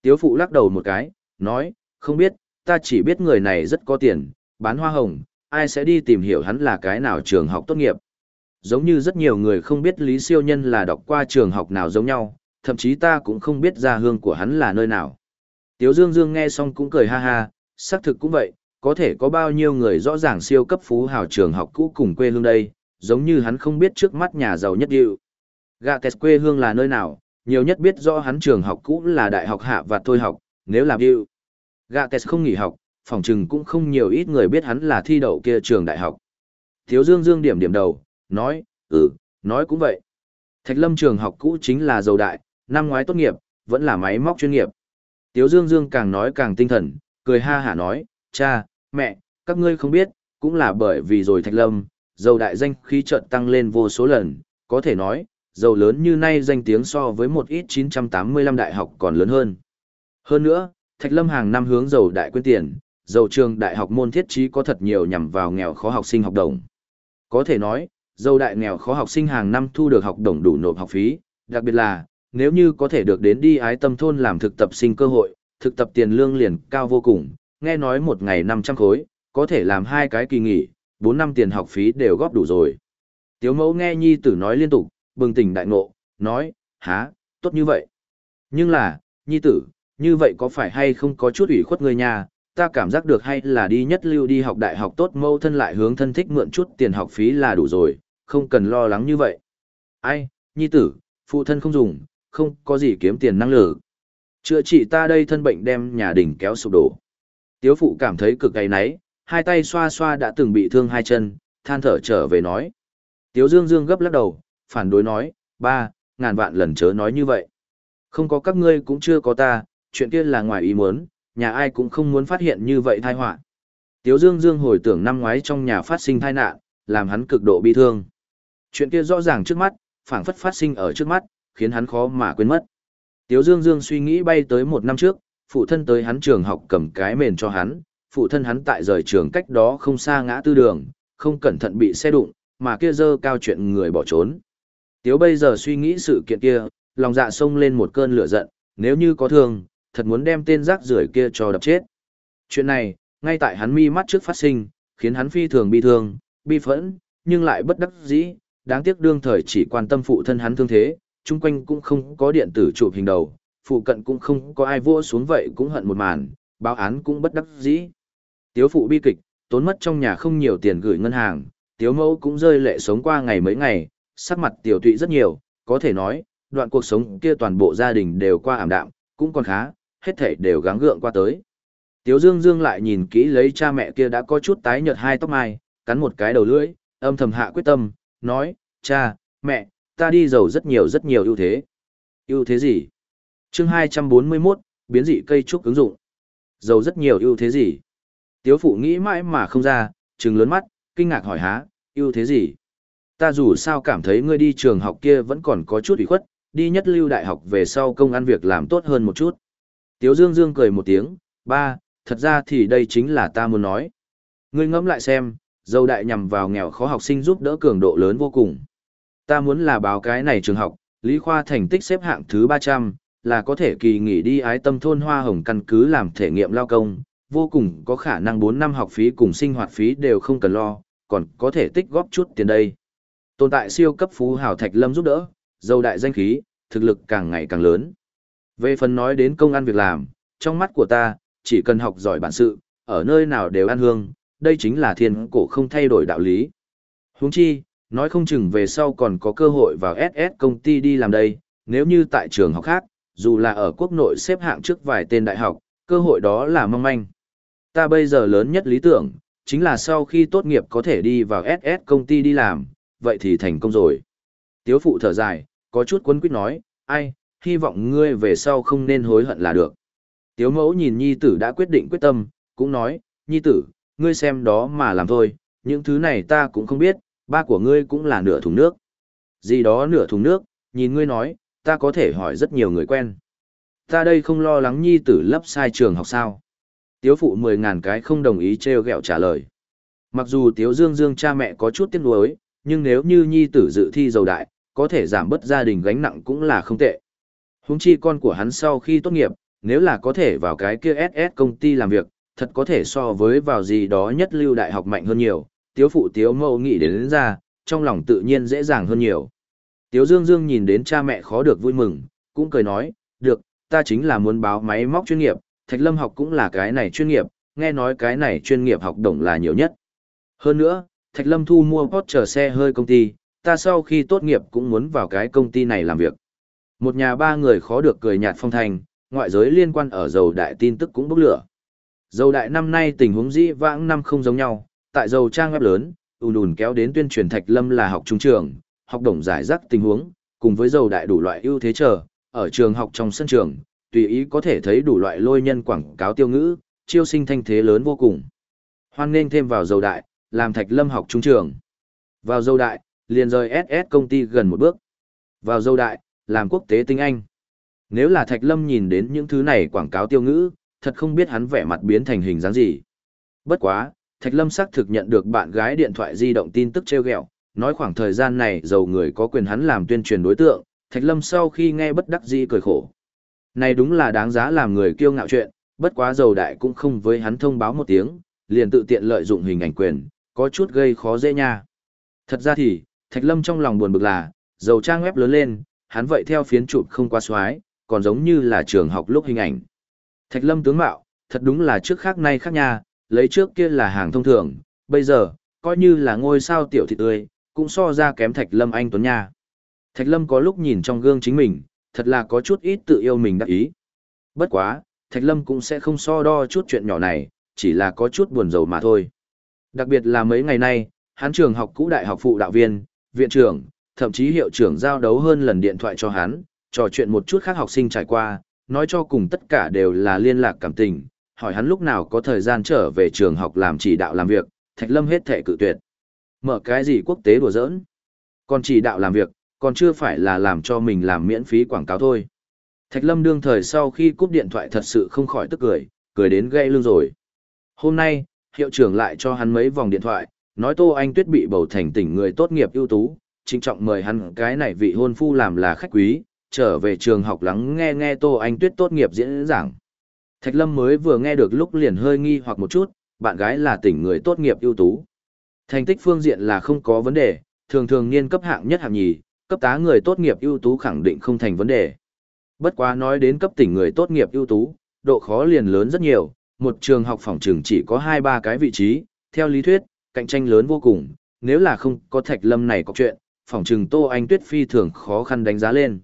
Tiếu phụ lắc đầu một cái, nói, không biết, ta chỉ biết người này rất có tiền, bán hoa hồng, ai sẽ đi tìm hiểu hắn là cái nào trường học tốt nghiệp. Giống như rất nhiều người không biết Lý Siêu Nhân là đọc qua trường học nào giống nhau, thậm chí ta cũng không biết gia hương của hắn là nơi nào. Tiếu Dương Dương nghe xong cũng cười ha ha, xác thực cũng vậy, có thể có bao nhiêu người rõ ràng siêu cấp phú hào trường học cũ cùng quê hương đây, giống như hắn không biết trước mắt nhà giàu nhất điệu. Gạ kẹt quê hương là nơi nào, nhiều nhất biết rõ hắn trường học cũ là đại học hạ và thôi học, nếu là điệu. Gạ kẹt không nghỉ học, phòng trừng cũng không nhiều ít người biết hắn là thi đậu kia trường đại học. Tiếu Dương Dương điểm điểm đầu, nói, ừ, nói cũng vậy. Thạch Lâm trường học cũ chính là dầu đại, năm ngoái tốt nghiệp, vẫn là máy móc chuyên nghiệp. Tiếu Dương Dương càng nói càng tinh thần, cười ha hả nói, cha, mẹ, các ngươi không biết, cũng là bởi vì rồi Thạch Lâm, dầu đại danh khí trận tăng lên vô số lần, có thể nói, dầu lớn như nay danh tiếng so với một ít 985 đại học còn lớn hơn. Hơn nữa, Thạch Lâm hàng năm hướng dầu đại quyên tiền, dầu trường đại học môn thiết trí có thật nhiều nhằm vào nghèo khó học sinh học đồng. Có thể nói, dâu đại nghèo khó học sinh hàng năm thu được học đồng đủ nộp học phí, đặc biệt là, nếu như có thể được đến đi ái tâm thôn làm thực tập sinh cơ hội, thực tập tiền lương liền cao vô cùng, nghe nói một ngày 500 khối, có thể làm hai cái kỳ nghỉ, 4 năm tiền học phí đều góp đủ rồi. Tiếu mẫu nghe nhi tử nói liên tục, bừng tỉnh đại ngộ, nói, há, tốt như vậy. Nhưng là, nhi tử, như vậy có phải hay không có chút ủy khuất người nhà, ta cảm giác được hay là đi nhất lưu đi học đại học tốt mâu thân lại hướng thân thích mượn chút tiền học phí là đủ rồi, không cần lo lắng như vậy. Ai, nhi tử, phụ thân không dùng, không có gì kiếm tiền năng lực. Chữa trị ta đây thân bệnh đem nhà đỉnh kéo sụp đổ. Tiếu phụ cảm thấy cực gầy náy, hai tay xoa xoa đã từng bị thương hai chân, than thở trở về nói. Tiếu dương dương gấp lắc đầu, phản đối nói, ba, ngàn vạn lần chớ nói như vậy. Không có các ngươi cũng chưa có ta, chuyện kia là ngoài ý muốn, nhà ai cũng không muốn phát hiện như vậy tai họa. Tiếu Dương Dương hồi tưởng năm ngoái trong nhà phát sinh tai nạn, làm hắn cực độ bi thương. Chuyện kia rõ ràng trước mắt, phảng phất phát sinh ở trước mắt, khiến hắn khó mà quên mất. Tiếu Dương Dương suy nghĩ bay tới một năm trước, phụ thân tới hắn trường học cầm cái mền cho hắn, phụ thân hắn tại rời trường cách đó không xa ngã tư đường, không cẩn thận bị xe đụng, mà kia dơ cao chuyện người bỏ trốn. Tiếu bây giờ suy nghĩ sự kiện kia, lòng dạ sông lên một cơn lửa giận, nếu như có thương, thật muốn đem tên rác rưởi kia cho đập chết. Chuyện này, ngay tại hắn mi mắt trước phát sinh, khiến hắn phi thường bi thương, bi phẫn, nhưng lại bất đắc dĩ, đáng tiếc đương thời chỉ quan tâm phụ thân hắn thương thế, chung quanh cũng không có điện tử chụp hình đầu, phụ cận cũng không có ai vua xuống vậy cũng hận một màn, báo án cũng bất đắc dĩ. Tiếu phụ bi kịch, tốn mất trong nhà không nhiều tiền gửi ngân hàng, tiếu mẫu cũng rơi lệ sống qua ngày mấy ngày, sắc mặt tiểu tụy rất nhiều, có thể nói, đoạn cuộc sống kia toàn bộ gia đình đều qua ảm đạm, cũng còn khá, hết thể đều gắng gượng qua tới. Tiếu Dương Dương lại nhìn kỹ lấy cha mẹ kia đã có chút tái nhợt hai tóc mai, cắn một cái đầu lưỡi, âm thầm hạ quyết tâm, nói, cha, mẹ, ta đi giàu rất nhiều rất nhiều ưu thế. ưu thế gì? chương 241, biến dị cây trúc ứng dụng. Giàu rất nhiều ưu thế gì? Tiếu phụ nghĩ mãi mà không ra, trừng lớn mắt, kinh ngạc hỏi há, ưu thế gì? Ta dù sao cảm thấy ngươi đi trường học kia vẫn còn có chút ủy khuất, đi nhất lưu đại học về sau công ăn việc làm tốt hơn một chút. Tiếu Dương Dương cười một tiếng, ba, thật ra thì đây chính là ta muốn nói. Ngươi ngẫm lại xem, dâu đại nhằm vào nghèo khó học sinh giúp đỡ cường độ lớn vô cùng. Ta muốn là báo cái này trường học, Lý Khoa thành tích xếp hạng thứ 300, là có thể kỳ nghỉ đi ái tâm thôn hoa hồng căn cứ làm thể nghiệm lao công, vô cùng có khả năng 4 năm học phí cùng sinh hoạt phí đều không cần lo, còn có thể tích góp chút tiền đây. Tồn tại siêu cấp phú hào Thạch Lâm giúp đỡ, dâu đại danh khí, thực lực càng ngày càng lớn. Về phần nói đến công ăn việc làm, trong mắt của ta, chỉ cần học giỏi bản sự, ở nơi nào đều ăn hương, đây chính là thiên cổ không thay đổi đạo lý. Huống chi, nói không chừng về sau còn có cơ hội vào SS công ty đi làm đây, Nếu như tại trường học khác, dù là ở quốc nội xếp hạng trước vài tên đại học, cơ hội đó là mong manh. Ta bây giờ lớn nhất lý tưởng, chính là sau khi tốt nghiệp có thể đi vào SS công ty đi làm, vậy thì thành công rồi. Tiếu phụ thở dài, có chút quấn quýt nói, ai, hy vọng ngươi về sau không nên hối hận là được. Tiếu mẫu nhìn nhi tử đã quyết định quyết tâm, cũng nói, nhi tử, ngươi xem đó mà làm thôi, những thứ này ta cũng không biết, ba của ngươi cũng là nửa thùng nước. Gì đó nửa thùng nước, nhìn ngươi nói, ta có thể hỏi rất nhiều người quen. Ta đây không lo lắng nhi tử lấp sai trường học sao. Tiếu phụ mười ngàn cái không đồng ý treo gẹo trả lời. Mặc dù Tiếu Dương Dương cha mẹ có chút tiếc nuối, nhưng nếu như nhi tử dự thi giàu đại, có thể giảm bớt gia đình gánh nặng cũng là không tệ. Huống chi con của hắn sau khi tốt nghiệp, nếu là có thể vào cái kia SS công ty làm việc, thật có thể so với vào gì đó nhất lưu đại học mạnh hơn nhiều, tiếu phụ tiếu mâu nghĩ đến, đến ra, trong lòng tự nhiên dễ dàng hơn nhiều. Tiếu Dương Dương nhìn đến cha mẹ khó được vui mừng, cũng cười nói, được, ta chính là muốn báo máy móc chuyên nghiệp, Thạch Lâm học cũng là cái này chuyên nghiệp, nghe nói cái này chuyên nghiệp học đồng là nhiều nhất. Hơn nữa, Thạch Lâm thu mua Porsche xe hơi công ty, ta sau khi tốt nghiệp cũng muốn vào cái công ty này làm việc. Một nhà ba người khó được cười nhạt phong thành, ngoại giới liên quan ở dầu đại tin tức cũng bốc lửa. Dầu đại năm nay tình huống dĩ vãng năm không giống nhau, tại dầu trang web lớn, ùn ùn kéo đến tuyên truyền Thạch Lâm là học trung trường, học đồng giải rắc tình huống, cùng với dầu đại đủ loại ưu thế chờ. ở trường học trong sân trường, tùy ý có thể thấy đủ loại lôi nhân quảng cáo tiêu ngữ, chiêu sinh thanh thế lớn vô cùng. Hoan nên thêm vào dầu đại, làm Thạch Lâm học trung trường. Vào dầu đại, liền rời SS công ty gần một bước. Vào dầu đại, làm quốc tế tinh anh. Nếu là Thạch Lâm nhìn đến những thứ này quảng cáo tiêu ngữ, thật không biết hắn vẻ mặt biến thành hình dáng gì. Bất quá, Thạch Lâm xác thực nhận được bạn gái điện thoại di động tin tức treo gẹo, nói khoảng thời gian này giàu người có quyền hắn làm tuyên truyền đối tượng, Thạch Lâm sau khi nghe bất đắc dĩ cười khổ. Này đúng là đáng giá làm người kiêu ngạo chuyện, bất quá giàu đại cũng không với hắn thông báo một tiếng, liền tự tiện lợi dụng hình ảnh quyền, có chút gây khó dễ nha. Thật ra thì, Thạch Lâm trong lòng buồn bực là, giàu trang web lớn lên, hắn vậy theo phiến chụp không qua xoái, còn giống như là trường học lúc hình ảnh. Thạch Lâm tướng mạo, thật đúng là trước khác nay khác nha, lấy trước kia là hàng thông thường, bây giờ, coi như là ngôi sao tiểu thị tươi, cũng so ra kém Thạch Lâm anh Tuấn nha. Thạch Lâm có lúc nhìn trong gương chính mình, thật là có chút ít tự yêu mình đắc ý. Bất quá, Thạch Lâm cũng sẽ không so đo chút chuyện nhỏ này, chỉ là có chút buồn rầu mà thôi. Đặc biệt là mấy ngày nay, hắn trường học cũ đại học phụ đạo viên, viện trưởng, thậm chí hiệu trưởng giao đấu hơn lần điện thoại cho hắn, trò chuyện một chút khác học sinh trải qua, nói cho cùng tất cả đều là liên lạc cảm tình, hỏi hắn lúc nào có thời gian trở về trường học làm chỉ đạo làm việc, Thạch Lâm hết thể cự tuyệt. Mở cái gì quốc tế đùa giỡn? Còn chỉ đạo làm việc, còn chưa phải là làm cho mình làm miễn phí quảng cáo thôi. Thạch Lâm đương thời sau khi cúp điện thoại thật sự không khỏi tức cười, cười đến gây lưng rồi. Hôm nay, hiệu trưởng lại cho hắn mấy vòng điện thoại, nói Tô Anh Tuyết bị bầu thành tỉnh người tốt nghiệp ưu tú, trinh trọng mời hắn cái này vị hôn phu làm là khách quý, trở về trường học lắng nghe nghe Tô Anh Tuyết tốt nghiệp diễn giảng. Thạch Lâm mới vừa nghe được lúc liền hơi nghi hoặc một chút, bạn gái là tỉnh người tốt nghiệp ưu tú. Thành tích phương diện là không có vấn đề, thường thường niên cấp hạng nhất hạng nhì, cấp tá người tốt nghiệp ưu tú khẳng định không thành vấn đề. Bất quá nói đến cấp tỉnh người tốt nghiệp ưu tú, độ khó liền lớn rất nhiều, một trường học phòng trường chỉ có 2-3 cái vị trí, theo lý thuyết, cạnh tranh lớn vô cùng, nếu là không có Thạch Lâm này có chuyện, phòng trường Tô Anh Tuyết phi thường khó khăn đánh giá lên.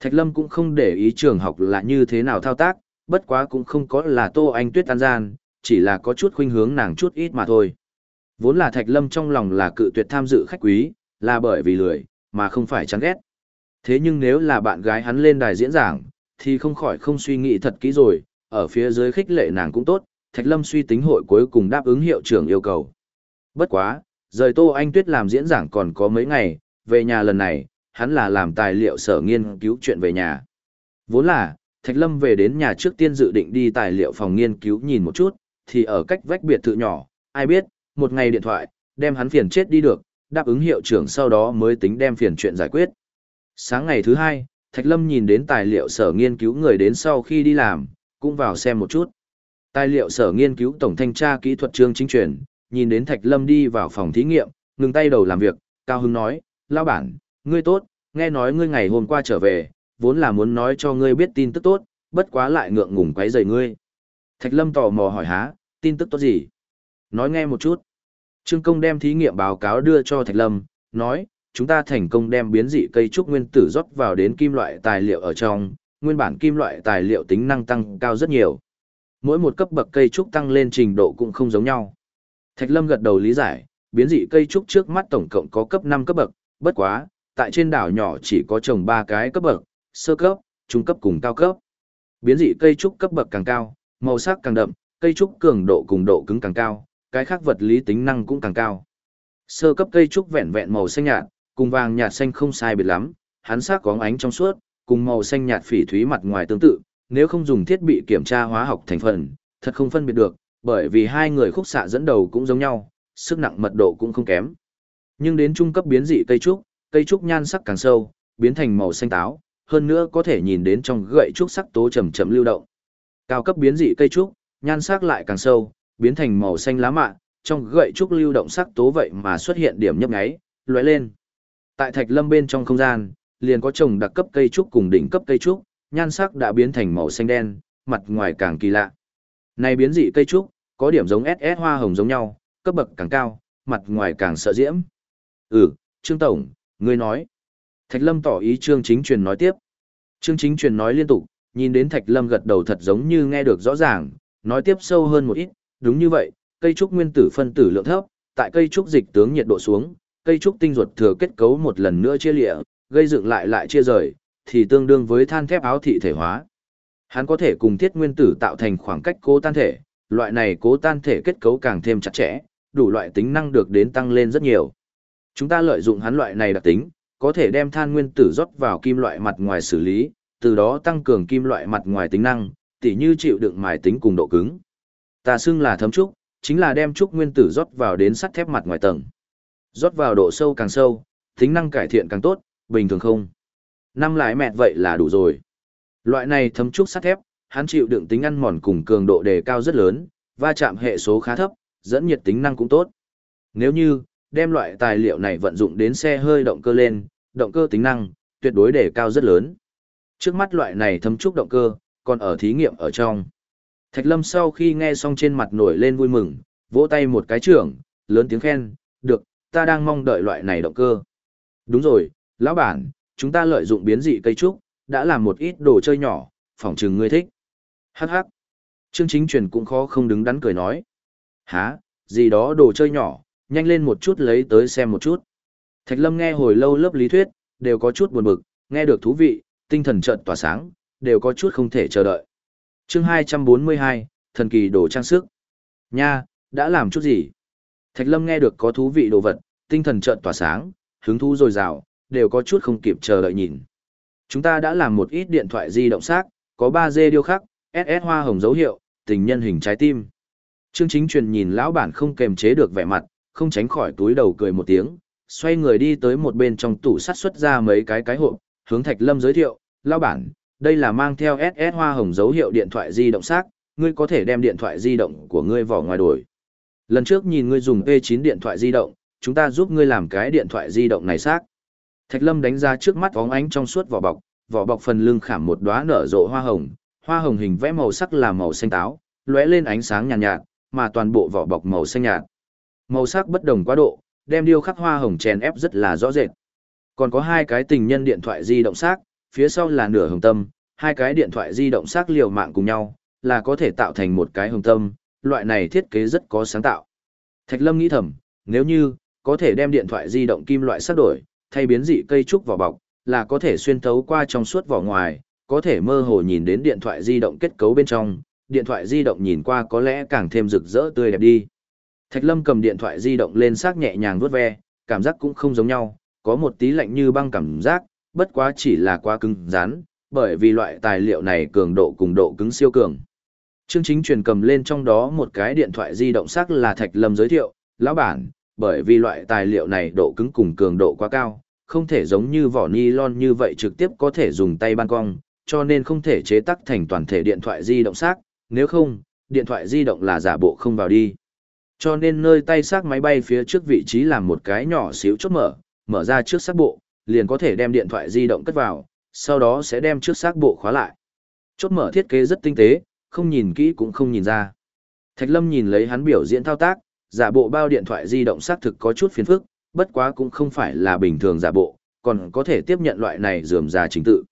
Thạch Lâm cũng không để ý trường học là như thế nào thao tác, bất quá cũng không có là Tô Anh Tuyết tan gian, chỉ là có chút khuynh hướng nàng chút ít mà thôi. Vốn là Thạch Lâm trong lòng là cự tuyệt tham dự khách quý, là bởi vì lười, mà không phải chán ghét. Thế nhưng nếu là bạn gái hắn lên đài diễn giảng, thì không khỏi không suy nghĩ thật kỹ rồi, ở phía dưới khích lệ nàng cũng tốt, Thạch Lâm suy tính hội cuối cùng đáp ứng hiệu trưởng yêu cầu. Bất quá, rời Tô Anh Tuyết làm diễn giảng còn có mấy ngày, về nhà lần này, hắn là làm tài liệu sở nghiên cứu chuyện về nhà. Vốn là, Thạch Lâm về đến nhà trước tiên dự định đi tài liệu phòng nghiên cứu nhìn một chút, thì ở cách vách biệt thự nhỏ, ai biết, một ngày điện thoại, đem hắn phiền chết đi được, đáp ứng hiệu trưởng sau đó mới tính đem phiền chuyện giải quyết. Sáng ngày thứ hai, Thạch Lâm nhìn đến tài liệu sở nghiên cứu người đến sau khi đi làm, cũng vào xem một chút. Tài liệu sở nghiên cứu tổng thanh tra kỹ thuật trương chính truyền, nhìn đến Thạch Lâm đi vào phòng thí nghiệm, ngừng tay đầu làm việc, cao hứng nói, lao bản, ngươi tốt, nghe nói ngươi ngày hôm qua trở về, vốn là muốn nói cho ngươi biết tin tức tốt, bất quá lại ngượng ngùng quấy rầy ngươi. Thạch Lâm tò mò hỏi há, tin tức tốt gì? Nói nghe một chút. Trương Công đem thí nghiệm báo cáo đưa cho Thạch Lâm, nói, chúng ta thành công đem biến dị cây trúc nguyên tử rót vào đến kim loại tài liệu ở trong, nguyên bản kim loại tài liệu tính năng tăng cao rất nhiều. Mỗi một cấp bậc cây trúc tăng lên trình độ cũng không giống nhau. Thạch Lâm gật đầu lý giải, biến dị cây trúc trước mắt tổng cộng có cấp 5 cấp bậc, bất quá, tại trên đảo nhỏ chỉ có trồng 3 cái cấp bậc, sơ cấp, trung cấp cùng cao cấp. Biến dị cây trúc cấp bậc càng cao, màu sắc càng đậm, cây trúc cường độ cùng độ cứng càng cao, cái khác vật lý tính năng cũng càng cao. Sơ cấp cây trúc vẹn vẹn màu xanh nhạt, cùng vàng nhạt xanh không sai biệt lắm, hắn sắc có ánh trong suốt, cùng màu xanh nhạt phỉ thúy mặt ngoài tương tự, nếu không dùng thiết bị kiểm tra hóa học thành phần, thật không phân biệt được, bởi vì hai người khúc xạ dẫn đầu cũng giống nhau, sức nặng mật độ cũng không kém. Nhưng đến trung cấp biến dị cây trúc, cây trúc nhan sắc càng sâu, biến thành màu xanh táo, hơn nữa có thể nhìn đến trong gậy trúc sắc tố chậm chậm lưu động. Cao cấp biến dị cây trúc, nhan sắc lại càng sâu, biến thành màu xanh lá mạ, trong gậy trúc lưu động sắc tố vậy mà xuất hiện điểm nhấp nháy, lóe lên. Tại thạch lâm bên trong không gian, liền có trồng đặc cấp cây trúc cùng đỉnh cấp cây trúc, nhan sắc đã biến thành màu xanh đen, mặt ngoài càng kỳ lạ. Này biến dị cây trúc, có điểm giống SS hoa hồng giống nhau, cấp bậc càng cao, mặt ngoài càng sợ diễm. Ừ, Trương Tổng, ngươi nói. Thạch Lâm tỏ ý Trương Chính Truyền nói tiếp. Trương Chính Truyền nói liên tục, nhìn đến Thạch Lâm gật đầu thật giống như nghe được rõ ràng, nói tiếp sâu hơn một ít, đúng như vậy, cây trúc nguyên tử phân tử lượng thấp, tại cây trúc dịch tướng nhiệt độ xuống, cây trúc tinh ruột thừa kết cấu một lần nữa chia lịa, gây dựng lại lại chia rời, thì tương đương với than thép áo thị thể hóa. Hắn có thể cùng thiết nguyên tử tạo thành khoảng cách cố tan thể, loại này cố tan thể kết cấu càng thêm chặt chẽ, đủ loại tính năng được đến tăng lên rất nhiều. Chúng ta lợi dụng hắn loại này đặc tính, có thể đem than nguyên tử rót vào kim loại mặt ngoài xử lý, từ đó tăng cường kim loại mặt ngoài tính năng, tỉ như chịu đựng mài tính cùng độ cứng. Ta xưng là thấm trúc, chính là đem trúc nguyên tử rót vào đến sắt thép mặt ngoài tầng. Rót vào độ sâu càng sâu, tính năng cải thiện càng tốt, bình thường không. Năm lại mẹt vậy là đủ rồi. Loại này thấm trúc sắt thép, hắn chịu đựng tính ăn mòn cùng cường độ đề cao rất lớn, va chạm hệ số khá thấp, dẫn nhiệt tính năng cũng tốt. Nếu như, đem loại tài liệu này vận dụng đến xe hơi động cơ lên, động cơ tính năng, tuyệt đối đề cao rất lớn. Trước mắt loại này thấm trúc động cơ, còn ở thí nghiệm ở trong. Thạch Lâm sau khi nghe xong trên mặt nổi lên vui mừng, vỗ tay một cái trưởng, lớn tiếng khen, được, ta đang mong đợi loại này động cơ. Đúng rồi, lão bản, chúng ta lợi dụng biến dị cây trúc, đã làm một ít đồ chơi nhỏ, phỏng chừng ngươi thích. Hắc hắc. Trương Chính Truyền cũng khó không đứng đắn cười nói. Hả, gì đó đồ chơi nhỏ, nhanh lên một chút lấy tới xem một chút. Thạch Lâm nghe hồi lâu lớp lý thuyết, đều có chút buồn bực, nghe được thú vị, tinh thần chợt tỏa sáng, đều có chút không thể chờ đợi. Chương 242, thần kỳ đồ trang sức. Nha, đã làm chút gì? Thạch Lâm nghe được có thú vị đồ vật, tinh thần chợt tỏa sáng, hứng thú dồi dào, đều có chút không kịp chờ đợi nhìn. Chúng ta đã làm một ít điện thoại di động xác, có 3D điêu khắc, SS hoa hồng dấu hiệu, tình nhân hình trái tim. Trương Chính Truyền nhìn lão bản không kềm chế được vẻ mặt, không tránh khỏi túi đầu cười một tiếng, xoay người đi tới một bên trong tủ sắt xuất ra mấy cái cái hộp, hướng Thạch Lâm giới thiệu, lão bản, đây là mang theo SS hoa hồng dấu hiệu điện thoại di động xác, ngươi có thể đem điện thoại di động của ngươi vỏ ngoài đổi. Lần trước nhìn ngươi dùng P9 điện thoại di động, chúng ta giúp ngươi làm cái điện thoại di động này xác. Thạch Lâm đánh ra trước mắt bóng ánh trong suốt vỏ bọc, vỏ bọc phần lưng khảm một đóa nở rộ hoa hồng, hoa hồng hình vẽ màu sắc là màu xanh táo, lóe lên ánh sáng nhàn nhạt, nhạt, mà toàn bộ vỏ bọc màu xanh nhạt. Màu sắc bất đồng quá độ, đem điêu khắc hoa hồng chèn ép rất là rõ rệt. Còn có hai cái tình nhân điện thoại di động sắc, phía sau là nửa hồng tâm, hai cái điện thoại di động sắc liều mạng cùng nhau, là có thể tạo thành một cái hồng tâm, loại này thiết kế rất có sáng tạo. Thạch Lâm nghĩ thầm, nếu như có thể đem điện thoại di động kim loại sắc đổi, thay biến dị cây trúc vỏ bọc, là có thể xuyên thấu qua trong suốt vỏ ngoài, có thể mơ hồ nhìn đến điện thoại di động kết cấu bên trong, điện thoại di động nhìn qua có lẽ càng thêm rực rỡ tươi đẹp đi. Thạch Lâm cầm điện thoại di động lên sắc nhẹ nhàng vuốt ve, cảm giác cũng không giống nhau, có một tí lạnh như băng cảm giác, bất quá chỉ là quá cứng rắn, bởi vì loại tài liệu này cường độ cùng độ cứng siêu cường. Trương Chính truyền cầm lên trong đó một cái điện thoại di động sắc là Thạch Lâm giới thiệu, lão bản, bởi vì loại tài liệu này độ cứng cùng cường độ quá cao, không thể giống như vỏ nylon như vậy trực tiếp có thể dùng tay ban cong, cho nên không thể chế tác thành toàn thể điện thoại di động sắc, nếu không, điện thoại di động là giả bộ không vào đi. Cho nên nơi tay xác máy bay phía trước vị trí làm một cái nhỏ xíu chốt mở, mở ra trước xác bộ, liền có thể đem điện thoại di động cất vào, sau đó sẽ đem trước xác bộ khóa lại. Chốt mở thiết kế rất tinh tế, không nhìn kỹ cũng không nhìn ra. Thạch Lâm nhìn lấy hắn biểu diễn thao tác, giả bộ bao điện thoại di động xác thực có chút phiền phức, bất quá cũng không phải là bình thường giả bộ, còn có thể tiếp nhận loại này dườm già chính tự.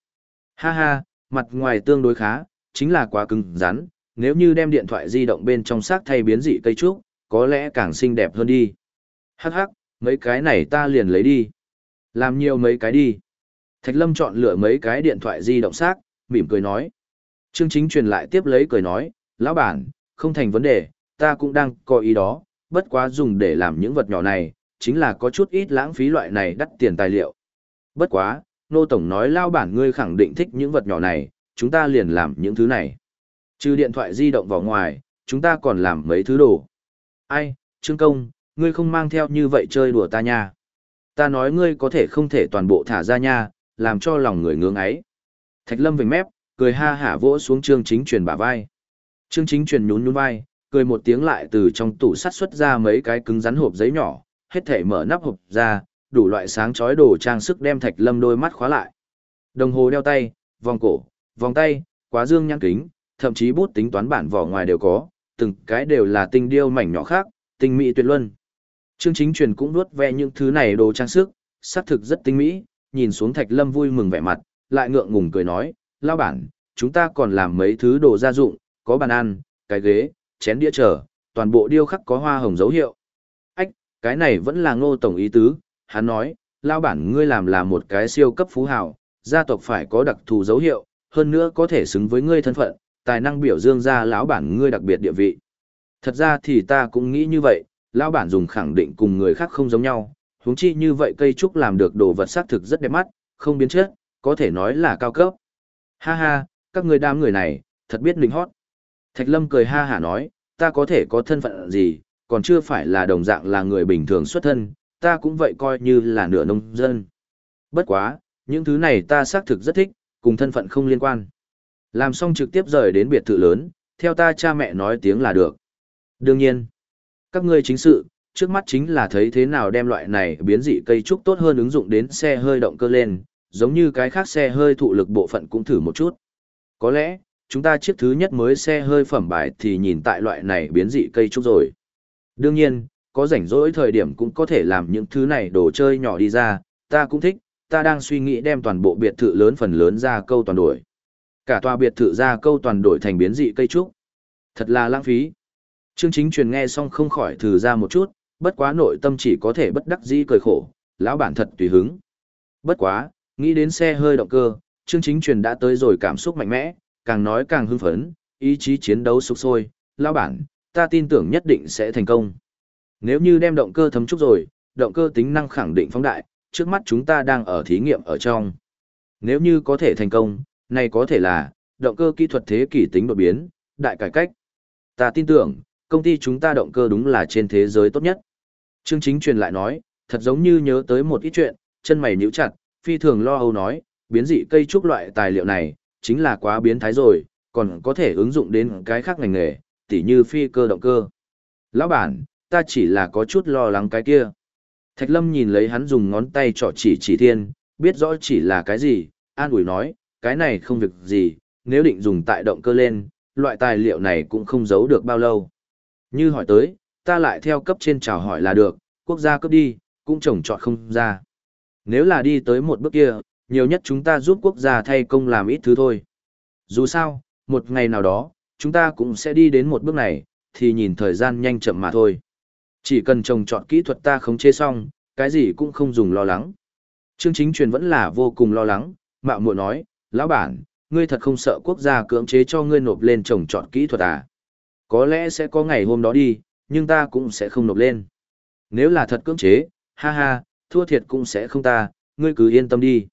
Ha ha, mặt ngoài tương đối khá, chính là quá cứng rắn, nếu như đem điện thoại di động bên trong xác thay biến dị cây trúc, có lẽ càng xinh đẹp hơn đi. Hắc hắc, mấy cái này ta liền lấy đi. Làm nhiều mấy cái đi. Thạch Lâm chọn lựa mấy cái điện thoại di động xác, mỉm cười nói. Trương Chính truyền lại tiếp lấy cười nói, lão bản, không thành vấn đề, ta cũng đang có ý đó, bất quá dùng để làm những vật nhỏ này, chính là có chút ít lãng phí loại này đắt tiền tài liệu. Bất quá, nô tổng nói lao bản ngươi khẳng định thích những vật nhỏ này, chúng ta liền làm những thứ này. Trừ điện thoại di động vào ngoài, chúng ta còn làm mấy thứ đồ. Ai, Trương Công, ngươi không mang theo như vậy chơi đùa ta nha. Ta nói ngươi có thể không thể toàn bộ thả ra nha, làm cho lòng người ngưỡng ấy. Thạch Lâm vểnh mép, cười ha hả vỗ xuống Trương Chính Truyền bả vai. Trương Chính Truyền nhún nhún vai, cười một tiếng lại từ trong tủ sắt xuất ra mấy cái cứng rắn hộp giấy nhỏ, hết thể mở nắp hộp ra, đủ loại sáng chói đồ trang sức đem Thạch Lâm đôi mắt khóa lại. Đồng hồ đeo tay, vòng cổ, vòng tay, quá dương nhãn kính, thậm chí bút tính toán bản vỏ ngoài đều có, từng cái đều là tinh điêu mảnh nhỏ khác, tinh mỹ tuyệt luân. Trương Chính Truyền cũng nuốt ve những thứ này đồ trang sức, xác thực rất tinh mỹ, nhìn xuống Thạch Lâm vui mừng vẻ mặt, lại ngượng ngùng cười nói, lao bản, chúng ta còn làm mấy thứ đồ gia dụng, có bàn ăn, cái ghế, chén đĩa chờ, toàn bộ điêu khắc có hoa hồng dấu hiệu. Ách, cái này vẫn là ngô tổng ý tứ, hắn nói, lao bản ngươi làm là một cái siêu cấp phú hào, gia tộc phải có đặc thù dấu hiệu, hơn nữa có thể xứng với ngươi thân phận, tài năng biểu dương ra lão bản ngươi đặc biệt địa vị. Thật ra thì ta cũng nghĩ như vậy, lão bản dùng khẳng định cùng người khác không giống nhau, huống chi như vậy cây trúc làm được đồ vật xác thực rất đẹp mắt, không biến chất, có thể nói là cao cấp. Ha ha, các người đám người này, thật biết linh hót. Thạch Lâm cười ha hả nói, ta có thể có thân phận gì, còn chưa phải là đồng dạng là người bình thường xuất thân, ta cũng vậy coi như là nửa nông dân. Bất quá, những thứ này ta xác thực rất thích, cùng thân phận không liên quan. Làm xong trực tiếp rời đến biệt thự lớn, theo ta cha mẹ nói tiếng là được. Đương nhiên, các ngươi chính sự, trước mắt chính là thấy thế nào đem loại này biến dị cây trúc tốt hơn ứng dụng đến xe hơi động cơ lên, giống như cái khác xe hơi thụ lực bộ phận cũng thử một chút. Có lẽ, chúng ta chiếc thứ nhất mới xe hơi phẩm bài thì nhìn tại loại này biến dị cây trúc rồi. Đương nhiên, có rảnh rỗi thời điểm cũng có thể làm những thứ này đồ chơi nhỏ đi ra, ta cũng thích, ta đang suy nghĩ đem toàn bộ biệt thự lớn phần lớn ra câu toàn đổi. Cả tòa biệt thự ra câu toàn đổi thành biến dị cây trúc. Thật là lãng phí. Trương Chính truyền nghe xong không khỏi thử ra một chút, bất quá nội tâm chỉ có thể bất đắc dĩ cười khổ, lão bản thật tùy hứng. Bất quá, nghĩ đến xe hơi động cơ, Trương Chính truyền đã tới rồi cảm xúc mạnh mẽ, càng nói càng hưng phấn, ý chí chiến đấu sục sôi, lão bản, ta tin tưởng nhất định sẽ thành công. Nếu như đem động cơ thấm trúc rồi, động cơ tính năng khẳng định phóng đại, trước mắt chúng ta đang ở thí nghiệm ở trong. Nếu như có thể thành công, này có thể là, động cơ kỹ thuật thế kỷ tính đột biến, đại cải cách. Ta tin tưởng, công ty chúng ta động cơ đúng là trên thế giới tốt nhất. Trương Chính truyền lại nói, thật giống như nhớ tới một ít chuyện, chân mày nhíu chặt, phi thường lo âu nói, biến dị cây trúc loại tài liệu này, chính là quá biến thái rồi, còn có thể ứng dụng đến cái khác ngành nghề, tỉ như phi cơ động cơ. Lão bản, ta chỉ là có chút lo lắng cái kia. Thạch Lâm nhìn lấy hắn dùng ngón tay trỏ chỉ chỉ thiên, biết rõ chỉ là cái gì, an ủi nói, cái này không việc gì, nếu định dùng tại động cơ lên, loại tài liệu này cũng không giấu được bao lâu. Như hỏi tới, ta lại theo cấp trên chào hỏi là được, quốc gia cấp đi, cũng trồng trọt không ra. Nếu là đi tới một bước kia, nhiều nhất chúng ta giúp quốc gia thay công làm ít thứ thôi. Dù sao, một ngày nào đó, chúng ta cũng sẽ đi đến một bước này, thì nhìn thời gian nhanh chậm mà thôi. Chỉ cần trồng trọt kỹ thuật ta khống chế xong, cái gì cũng không dùng lo lắng. Trương chính truyền vẫn là vô cùng lo lắng, mạo muội nói, lão bản, ngươi thật không sợ quốc gia cưỡng chế cho ngươi nộp lên trồng trọt kỹ thuật à? Có lẽ sẽ có ngày hôm đó đi, nhưng ta cũng sẽ không nộp lên. Nếu là thật cưỡng chế, ha ha, thua thiệt cũng sẽ không ta, ngươi cứ yên tâm đi.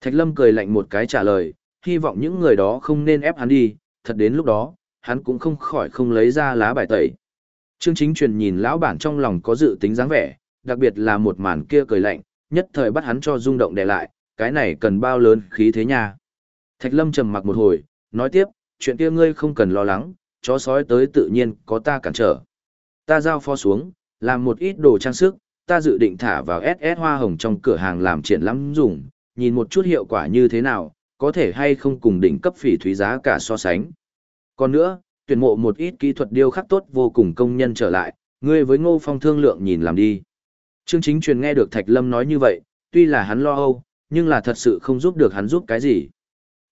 Thạch Lâm cười lạnh một cái trả lời, hy vọng những người đó không nên ép hắn đi, thật đến lúc đó, hắn cũng không khỏi không lấy ra lá bài tẩy. Trương Chính Truyền nhìn lão bản trong lòng có dự tính dáng vẻ, đặc biệt là một màn kia cười lạnh, nhất thời bắt hắn cho rung động đè lại, cái này cần bao lớn khí thế nha. Thạch Lâm trầm mặc một hồi, nói tiếp, chuyện kia ngươi không cần lo lắng, chó sói tới tự nhiên có ta cản trở. Ta giao phó xuống, làm một ít đồ trang sức, ta dự định thả vào SS hoa hồng trong cửa hàng làm triển lãm dùng, nhìn một chút hiệu quả như thế nào, có thể hay không cùng đỉnh cấp phỉ thúy giá cả so sánh. Còn nữa, tuyển mộ một ít kỹ thuật điêu khắc tốt vô cùng công nhân trở lại, ngươi với Ngô Phong thương lượng nhìn làm đi. Trương Chính Truyền nghe được Thạch Lâm nói như vậy, tuy là hắn lo âu, nhưng là thật sự không giúp được hắn giúp cái gì.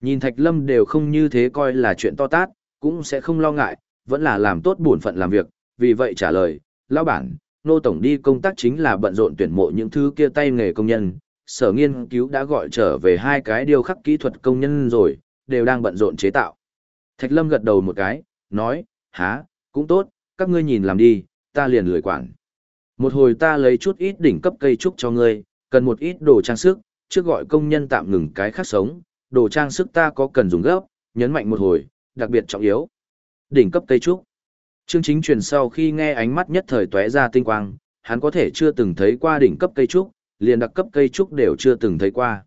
Nhìn Thạch Lâm đều không như thế coi là chuyện to tát, cũng sẽ không lo ngại, vẫn là làm tốt bổn phận làm việc, vì vậy trả lời, lão bản, nô tổng đi công tác chính là bận rộn tuyển mộ những thứ kia tay nghề công nhân, sở nghiên cứu đã gọi trở về hai cái điều khắc kỹ thuật công nhân rồi, đều đang bận rộn chế tạo. Thạch Lâm gật đầu một cái, nói, há, cũng tốt, các ngươi nhìn làm đi, ta liền lười quản. Một hồi ta lấy chút ít đỉnh cấp cây trúc cho ngươi, cần một ít đồ trang sức, trước gọi công nhân tạm ngừng cái khác sống, đồ trang sức ta có cần dùng gấp, nhấn mạnh một hồi, đặc biệt trọng yếu. Đỉnh cấp cây trúc. Trương Chính truyền sau khi nghe ánh mắt nhất thời tóe ra tinh quang, hắn có thể chưa từng thấy qua đỉnh cấp cây trúc, liền đặc cấp cây trúc đều chưa từng thấy qua.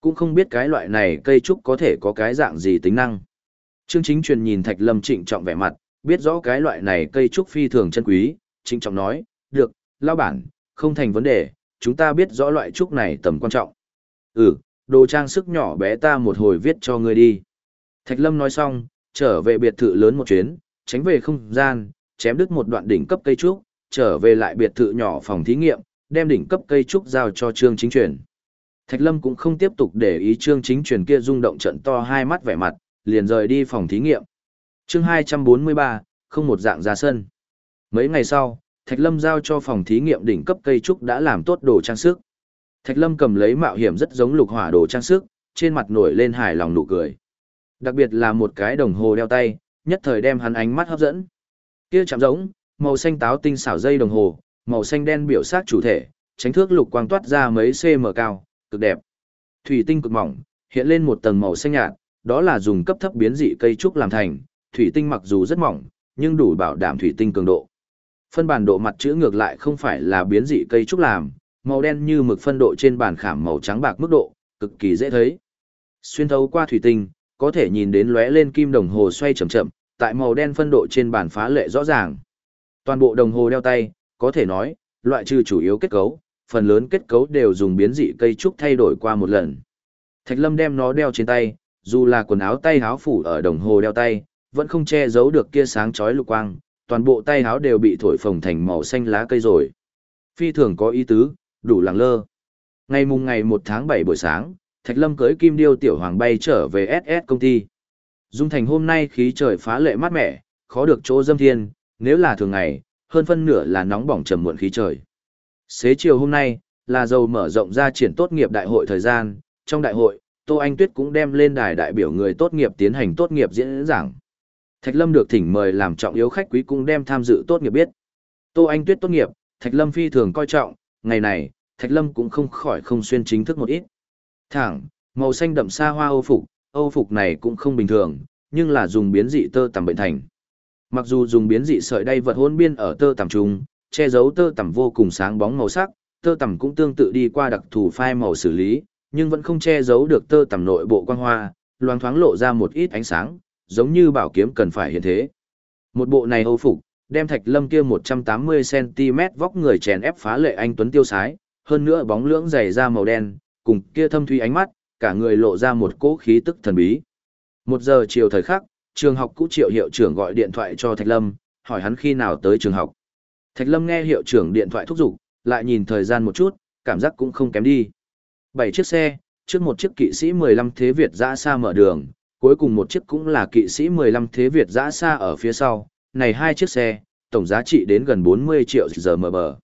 Cũng không biết cái loại này cây trúc có thể có cái dạng gì tính năng. Trương Chính truyền nhìn Thạch Lâm trịnh trọng vẻ mặt, biết rõ cái loại này cây trúc phi thường chân quý, trịnh trọng nói, được, lao bản, không thành vấn đề, chúng ta biết rõ loại trúc này tầm quan trọng. Ừ, đồ trang sức nhỏ bé ta một hồi viết cho ngươi đi. Thạch Lâm nói xong, trở về biệt thự lớn một chuyến, tránh về không gian, chém đứt một đoạn đỉnh cấp cây trúc, trở về lại biệt thự nhỏ phòng thí nghiệm, đem đỉnh cấp cây trúc giao cho Trương Chính Truyền. Thạch Lâm cũng không tiếp tục để ý Trương Chính Truyền kia rung động trận to hai mắt vẻ mặt, liền rời đi phòng thí nghiệm. Chương 243, không một dạng ra sân. Mấy ngày sau, Thạch Lâm giao cho phòng thí nghiệm đỉnh cấp cây trúc đã làm tốt đồ trang sức. Thạch Lâm cầm lấy mạo hiểm rất giống lục hỏa đồ trang sức, trên mặt nổi lên hài lòng nụ cười. Đặc biệt là một cái đồng hồ đeo tay, nhất thời đem hắn ánh mắt hấp dẫn. Kia chạm giống, màu xanh táo tinh xảo dây đồng hồ, màu xanh đen biểu sát chủ thể, tránh thước lục quang toát ra mấy cm cao, cực đẹp. Thủy tinh cực mỏng, hiện lên một tầng màu xanh nhạt, đó là dùng cấp thấp biến dị cây trúc làm thành, thủy tinh mặc dù rất mỏng, nhưng đủ bảo đảm thủy tinh cường độ. Phân bản độ mặt chữ ngược lại không phải là biến dị cây trúc làm, màu đen như mực phân độ trên bàn khảm màu trắng bạc mức độ, cực kỳ dễ thấy. Xuyên thấu qua thủy tinh, có thể nhìn đến lóe lên kim đồng hồ xoay chậm chậm, tại màu đen phân độ trên bàn phá lệ rõ ràng. Toàn bộ đồng hồ đeo tay, có thể nói, loại trừ chủ yếu kết cấu, phần lớn kết cấu đều dùng biến dị cây trúc thay đổi qua một lần. Thạch Lâm đem nó đeo trên tay, dù là quần áo tay áo phủ ở đồng hồ đeo tay, vẫn không che giấu được kia sáng chói lục quang, toàn bộ tay áo đều bị thổi phồng thành màu xanh lá cây rồi. Phi thường có ý tứ, đủ lẳng lơ. Ngày mùng ngày 1 tháng 7 buổi sáng, Thạch Lâm cưới Kim Điêu tiểu hoàng bay trở về SS công ty. Dung thành hôm nay khí trời phá lệ mát mẻ, khó được chỗ dâm thiên, nếu là thường ngày, hơn phân nửa là nóng bỏng trầm muộn khí trời. Xế chiều hôm nay, là dầu mở rộng ra triển tốt nghiệp đại hội thời gian, trong đại hội, Tô Anh Tuyết cũng đem lên đài đại biểu người tốt nghiệp tiến hành tốt nghiệp diễn giảng. Thạch Lâm được thỉnh mời làm trọng yếu khách quý cũng đem tham dự tốt nghiệp biết. Tô Anh Tuyết tốt nghiệp, Thạch Lâm phi thường coi trọng, ngày này, Thạch Lâm cũng không khỏi không xuyên chính thức một ít. Thẳng, màu xanh đậm xa hoa Âu phục, Âu phục này cũng không bình thường, nhưng là dùng biến dị tơ tằm bệnh thành. Mặc dù dùng biến dị sợi đay vật hôn biên ở tơ tằm trùng, che giấu tơ tằm vô cùng sáng bóng màu sắc, tơ tằm cũng tương tự đi qua đặc thù phai màu xử lý, nhưng vẫn không che giấu được tơ tằm nội bộ quang hoa, loang thoáng lộ ra một ít ánh sáng, giống như bảo kiếm cần phải hiện thế. Một bộ này Âu phục, đem Thạch Lâm kia 180cm vóc người chèn ép phá lệ anh tuấn tiêu sái, hơn nữa bóng lưỡng dày da màu đen, cùng kia thâm thuy ánh mắt, cả người lộ ra một cỗ khí tức thần bí. Một giờ chiều thời khắc, trường học cũ triệu hiệu trưởng gọi điện thoại cho Thạch Lâm, hỏi hắn khi nào tới trường học. Thạch Lâm nghe hiệu trưởng điện thoại thúc giục, lại nhìn thời gian một chút, cảm giác cũng không kém đi. Bảy chiếc xe, trước một chiếc kỵ sĩ 15 thế Việt dã xa mở đường, cuối cùng một chiếc cũng là kỵ sĩ 15 thế Việt dã xa ở phía sau, này hai chiếc xe, tổng giá trị đến gần 40 triệu giờ mở bờ.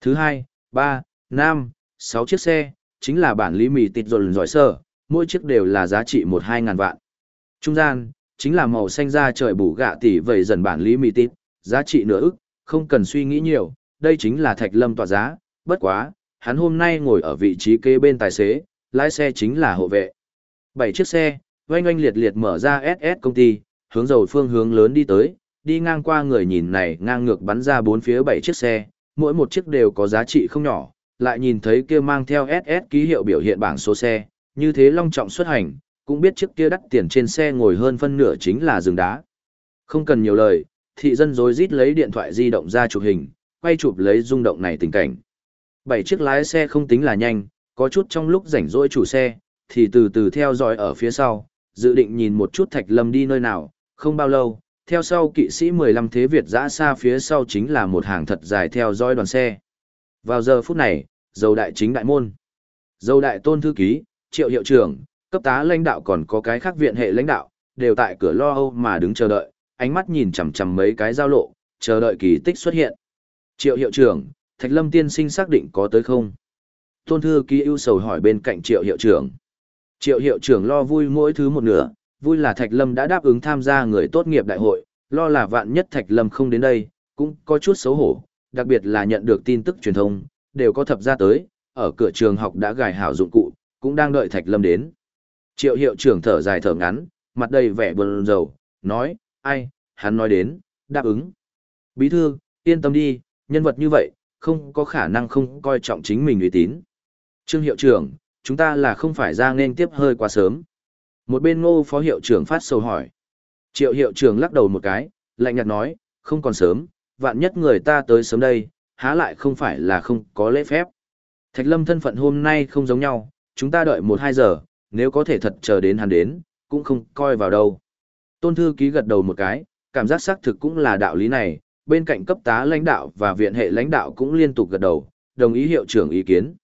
Thứ hai, ba, năm, sáu chiếc xe, chính là bản lý mì tịt rộn giỏi sơ, mỗi chiếc đều là giá trị một hai ngàn vạn. Trung gian, chính là màu xanh da trời bù gạ tỷ vậy dần bản lý mì tịt, giá trị nửa ức, không cần suy nghĩ nhiều, đây chính là thạch lâm tỏa giá, bất quá, hắn hôm nay ngồi ở vị trí kế bên tài xế, lái xe chính là hộ vệ. Bảy chiếc xe, oanh oanh liệt liệt mở ra SS công ty, hướng dầu phương hướng lớn đi tới, đi ngang qua người nhìn này ngang ngược bắn ra bốn phía bảy chiếc xe, mỗi một chiếc đều có giá trị không nhỏ, lại nhìn thấy kia mang theo SS ký hiệu biểu hiện bảng số xe, như thế long trọng xuất hành, cũng biết chiếc kia đắt tiền trên xe ngồi hơn phân nửa chính là rừng đá. Không cần nhiều lời, thị dân rối rít lấy điện thoại di động ra chụp hình, quay chụp lấy rung động này tình cảnh. Bảy chiếc lái xe không tính là nhanh, có chút trong lúc rảnh rỗi chủ xe, thì từ từ theo dõi ở phía sau, dự định nhìn một chút Thạch Lâm đi nơi nào, không bao lâu, theo sau kỵ sĩ 15 thế Việt dã xa phía sau chính là một hàng thật dài theo dõi đoàn xe. Vào giờ phút này, dầu đại chính đại môn. Dầu đại tôn thư ký, triệu hiệu trưởng, cấp tá lãnh đạo còn có cái khác viện hệ lãnh đạo, đều tại cửa lo âu mà đứng chờ đợi, ánh mắt nhìn chằm chằm mấy cái giao lộ, chờ đợi kỳ tích xuất hiện. Triệu hiệu trưởng, Thạch Lâm tiên sinh xác định có tới không? Tôn thư ký ưu sầu hỏi bên cạnh triệu hiệu trưởng. Triệu hiệu trưởng lo vui mỗi thứ một nửa, vui là Thạch Lâm đã đáp ứng tham gia người tốt nghiệp đại hội, lo là vạn nhất Thạch Lâm không đến đây, cũng có chút xấu hổ, đặc biệt là nhận được tin tức truyền thông, đều có thập ra tới, ở cửa trường học đã gài hảo dụng cụ, cũng đang đợi Thạch Lâm đến. Triệu hiệu trưởng thở dài thở ngắn, mặt đầy vẻ buồn rầu, nói, ai, hắn nói đến, đáp ứng. Bí thư, yên tâm đi, nhân vật như vậy, không có khả năng không coi trọng chính mình uy tín. Trương hiệu trưởng, chúng ta là không phải ra nên tiếp hơi quá sớm. Một bên ngô phó hiệu trưởng phát sầu hỏi. Triệu hiệu trưởng lắc đầu một cái, lạnh nhạt nói, không còn sớm, vạn nhất người ta tới sớm đây, há lại không phải là không có lễ phép. Thạch lâm thân phận hôm nay không giống nhau, chúng ta đợi một hai giờ, nếu có thể thật chờ đến hắn đến, cũng không coi vào đâu. Tôn thư ký gật đầu một cái, cảm giác xác thực cũng là đạo lý này, bên cạnh cấp tá lãnh đạo và viện hệ lãnh đạo cũng liên tục gật đầu, đồng ý hiệu trưởng ý kiến.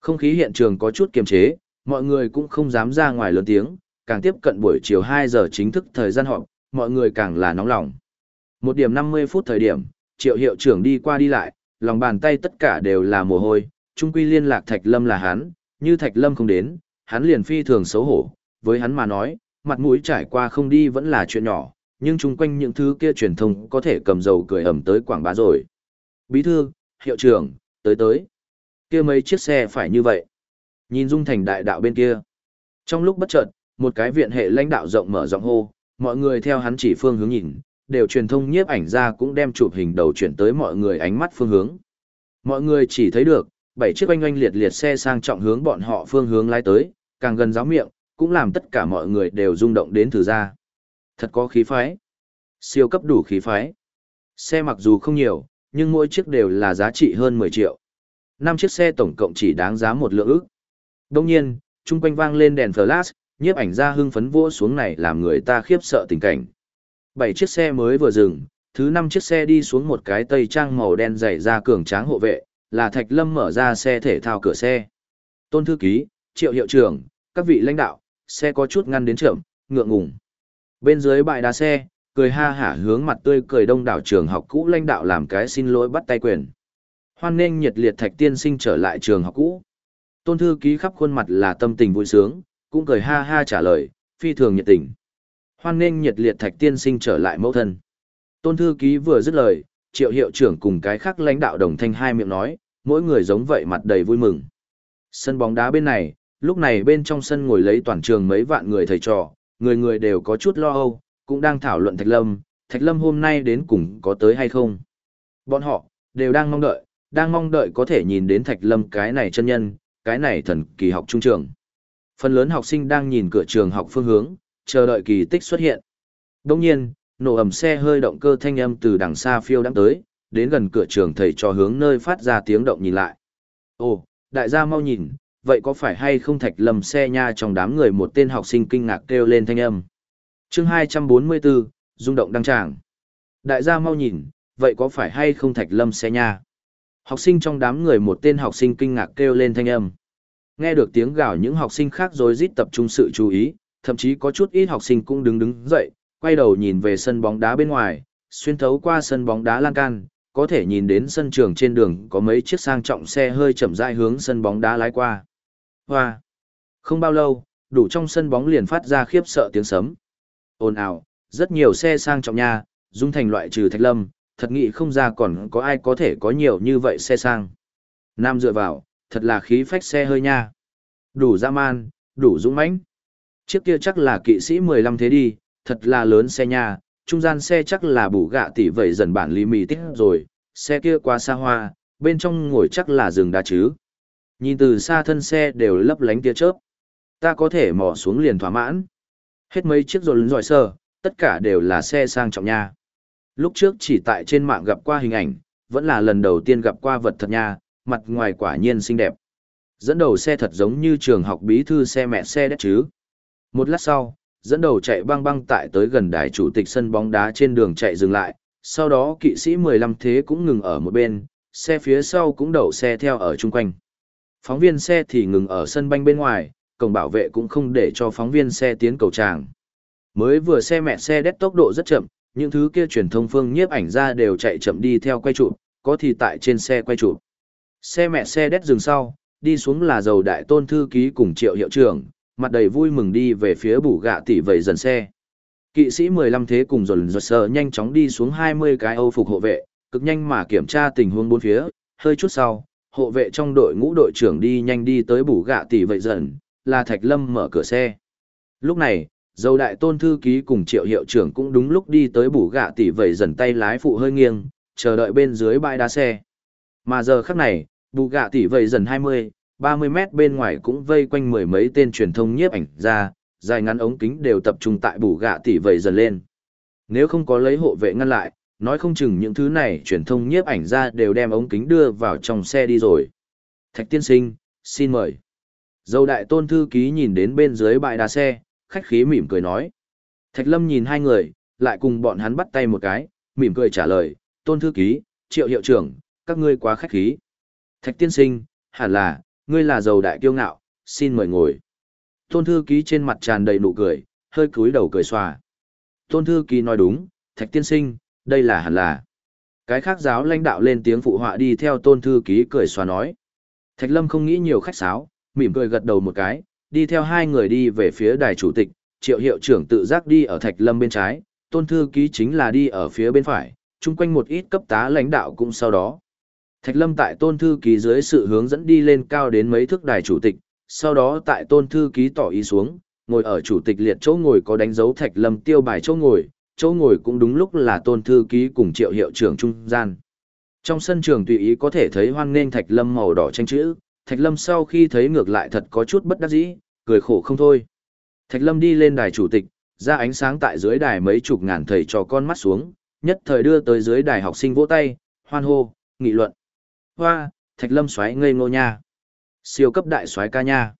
Không khí hiện trường có chút kiềm chế, mọi người cũng không dám ra ngoài lớn tiếng, càng tiếp cận buổi chiều 2 giờ chính thức thời gian họp, mọi người càng là nóng lòng. Một điểm 50 phút thời điểm, triệu hiệu trưởng đi qua đi lại, lòng bàn tay tất cả đều là mồ hôi, trung quy liên lạc Thạch Lâm là hắn, như Thạch Lâm không đến, hắn liền phi thường xấu hổ, với hắn mà nói, mặt mũi trải qua không đi vẫn là chuyện nhỏ, nhưng chung quanh những thứ kia truyền thông có thể cầm dầu cười ẩm tới quảng bá rồi. Bí thư, hiệu trưởng, tới tới. Kia mấy chiếc xe phải như vậy. Nhìn dung thành đại đạo bên kia. Trong lúc bất chợt, một cái viện hệ lãnh đạo rộng mở rộng hô, mọi người theo hắn chỉ phương hướng nhìn, đều truyền thông nhiếp ảnh ra cũng đem chụp hình đầu chuyển tới mọi người ánh mắt phương hướng. Mọi người chỉ thấy được, bảy chiếc oanh oanh liệt liệt xe sang trọng hướng bọn họ phương hướng lái tới, càng gần giáo miệng, cũng làm tất cả mọi người đều rung động đến thử ra. Thật có khí phái. Siêu cấp đủ khí phái. Xe mặc dù không nhiều, nhưng mỗi chiếc đều là giá trị hơn 10 triệu. Năm chiếc xe tổng cộng chỉ đáng giá một lượng ức. Đồng nhiên, trung quanh vang lên đèn flash, nhiếp ảnh ra hưng phấn vỗ xuống này làm người ta khiếp sợ tình cảnh. Bảy chiếc xe mới vừa dừng, thứ năm chiếc xe đi xuống một cái tây trang màu đen dày ra cường tráng hộ vệ, là Thạch Lâm mở ra xe thể thao cửa xe. Tôn thư ký, triệu hiệu trưởng, các vị lãnh đạo, xe có chút ngăn đến chậm, ngượng ngùng. Bên dưới bãi đá xe, cười ha hả hướng mặt tươi cười đông đảo trường học cũ lãnh đạo làm cái xin lỗi bắt tay quyền. Hoan nghênh nhiệt liệt thạch tiên sinh trở lại trường học cũ. Tôn thư ký khắp khuôn mặt là tâm tình vui sướng, cũng cười ha ha trả lời, phi thường nhiệt tình. Hoan nghênh nhiệt liệt thạch tiên sinh trở lại mẫu thân. Tôn thư ký vừa dứt lời, triệu hiệu trưởng cùng cái khác lãnh đạo đồng thanh hai miệng nói, mỗi người giống vậy mặt đầy vui mừng. Sân bóng đá bên này, lúc này bên trong sân ngồi lấy toàn trường mấy vạn người thầy trò, người người đều có chút lo âu, cũng đang thảo luận Thạch Lâm, Thạch Lâm hôm nay đến cùng có tới hay không. Bọn họ, đều đang mong đợi, đang mong đợi có thể nhìn đến Thạch Lâm cái này chân nhân, cái này thần kỳ học trung trường. Phần lớn học sinh đang nhìn cửa trường học phương hướng, chờ đợi kỳ tích xuất hiện. Đồng nhiên, nổ ầm xe hơi động cơ thanh âm từ đằng xa phiêu đang tới, đến gần cửa trường thầy cho hướng nơi phát ra tiếng động nhìn lại. Ồ, đại gia mau nhìn, vậy có phải hay không thạch lầm xe nha trong đám người một tên học sinh kinh ngạc kêu lên thanh âm. chương 244, rung động đăng tràng. Đại gia mau nhìn, vậy có phải hay không thạch lâm xe nha? Học sinh trong đám người một tên học sinh kinh ngạc kêu lên thanh âm. Nghe được tiếng gào những học sinh khác rồi rít tập trung sự chú ý, thậm chí có chút ít học sinh cũng đứng đứng dậy, quay đầu nhìn về sân bóng đá bên ngoài, xuyên thấu qua sân bóng đá lan can, có thể nhìn đến sân trường trên đường có mấy chiếc sang trọng xe hơi chậm rãi hướng sân bóng đá lái qua. Hoa! Không bao lâu, đủ trong sân bóng liền phát ra khiếp sợ tiếng sấm. Ồn ào, rất nhiều xe sang trọng nha, dung thành loại trừ thạch lâm, thật nghĩ không ra còn có ai có thể có nhiều như vậy xe sang. Nam dựa vào, thật là khí phách xe hơi nha. Đủ dã man, đủ dũng mãnh. Chiếc kia chắc là kỵ sĩ 15 thế đi, thật là lớn xe nha, trung gian xe chắc là bù gạ tỷ vậy dần bản lý mì tích rồi, xe kia quá xa hoa, bên trong ngồi chắc là rừng đá chứ. Nhìn từ xa thân xe đều lấp lánh tia chớp. Ta có thể mò xuống liền thỏa mãn. Hết mấy chiếc rồi lớn giỏi sơ, tất cả đều là xe sang trọng nha. Lúc trước chỉ tại trên mạng gặp qua hình ảnh, vẫn là lần đầu tiên gặp qua vật thật nha, mặt ngoài quả nhiên xinh đẹp. Dẫn đầu xe thật giống như trường học bí thư xe mẹ xe đét chứ. Một lát sau, dẫn đầu chạy băng băng tại tới gần đài chủ tịch sân bóng đá trên đường chạy dừng lại, sau đó kỵ sĩ 15 thế cũng ngừng ở một bên, xe phía sau cũng đậu xe theo ở chung quanh. Phóng viên xe thì ngừng ở sân banh bên ngoài, cổng bảo vệ cũng không để cho phóng viên xe tiến cầu tràng. Mới vừa xe mẹ xe đét tốc độ rất chậm, những thứ kia truyền thông phương nhiếp ảnh ra đều chạy chậm đi theo quay chụp, có thì tại trên xe quay chụp. Xe mẹ xe đét dừng sau, đi xuống là dầu đại tôn thư ký cùng triệu hiệu trưởng, mặt đầy vui mừng đi về phía bù gạ tỷ vầy dần xe. Kỵ sĩ 15 thế cùng dồn dồn sờ nhanh chóng đi xuống 20 cái âu phục hộ vệ, cực nhanh mà kiểm tra tình huống bốn phía, hơi chút sau, hộ vệ trong đội ngũ đội trưởng đi nhanh đi tới bù gạ tỷ vầy dần, là Thạch Lâm mở cửa xe. Lúc này, dầu đại tôn thư ký cùng triệu hiệu trưởng cũng đúng lúc đi tới bù gạ tỷ vầy dần tay lái phụ hơi nghiêng, chờ đợi bên dưới bãi đá xe. Mà giờ khắc này, bù gạ tỷ vậy dần 20, 30 mét bên ngoài cũng vây quanh mười mấy tên truyền thông nhiếp ảnh ra, dài ngắn ống kính đều tập trung tại bù gạ tỷ vậy dần lên. Nếu không có lấy hộ vệ ngăn lại, nói không chừng những thứ này truyền thông nhiếp ảnh ra đều đem ống kính đưa vào trong xe đi rồi. Thạch tiên sinh, xin mời. Dâu đại tôn thư ký nhìn đến bên dưới bãi đá xe, khách khí mỉm cười nói. Thạch lâm nhìn hai người, lại cùng bọn hắn bắt tay một cái, mỉm cười trả lời, tôn thư ký, triệu hiệu trưởng, các ngươi quá khách khí. Thạch tiên sinh, hẳn là, ngươi là giàu đại kiêu ngạo, xin mời ngồi. Tôn thư ký trên mặt tràn đầy nụ cười, hơi cúi đầu cười xòa. Tôn thư ký nói đúng, thạch tiên sinh, đây là hẳn là. Cái khác giáo lãnh đạo lên tiếng phụ họa đi theo tôn thư ký cười xòa nói. Thạch lâm không nghĩ nhiều khách sáo, mỉm cười gật đầu một cái, đi theo hai người đi về phía đài chủ tịch, triệu hiệu trưởng tự giác đi ở thạch lâm bên trái, tôn thư ký chính là đi ở phía bên phải, chung quanh một ít cấp tá lãnh đạo cũng sau đó. Thạch lâm tại tôn thư ký dưới sự hướng dẫn đi lên cao đến mấy thước đài chủ tịch, sau đó tại tôn thư ký tỏ ý xuống, ngồi ở chủ tịch liệt chỗ ngồi có đánh dấu thạch lâm tiêu bài chỗ ngồi, chỗ ngồi cũng đúng lúc là tôn thư ký cùng triệu hiệu trưởng trung gian. Trong sân trường tùy ý có thể thấy hoan nghênh thạch lâm màu đỏ tranh chữ, thạch lâm sau khi thấy ngược lại thật có chút bất đắc dĩ, cười khổ không thôi. Thạch lâm đi lên đài chủ tịch, ra ánh sáng tại dưới đài mấy chục ngàn thầy trò con mắt xuống, nhất thời đưa tới dưới đài học sinh vỗ tay, hoan hô, nghị luận. Hoa, thạch lâm xoáy ngây ngô nha. Siêu cấp đại xoáy ca nha.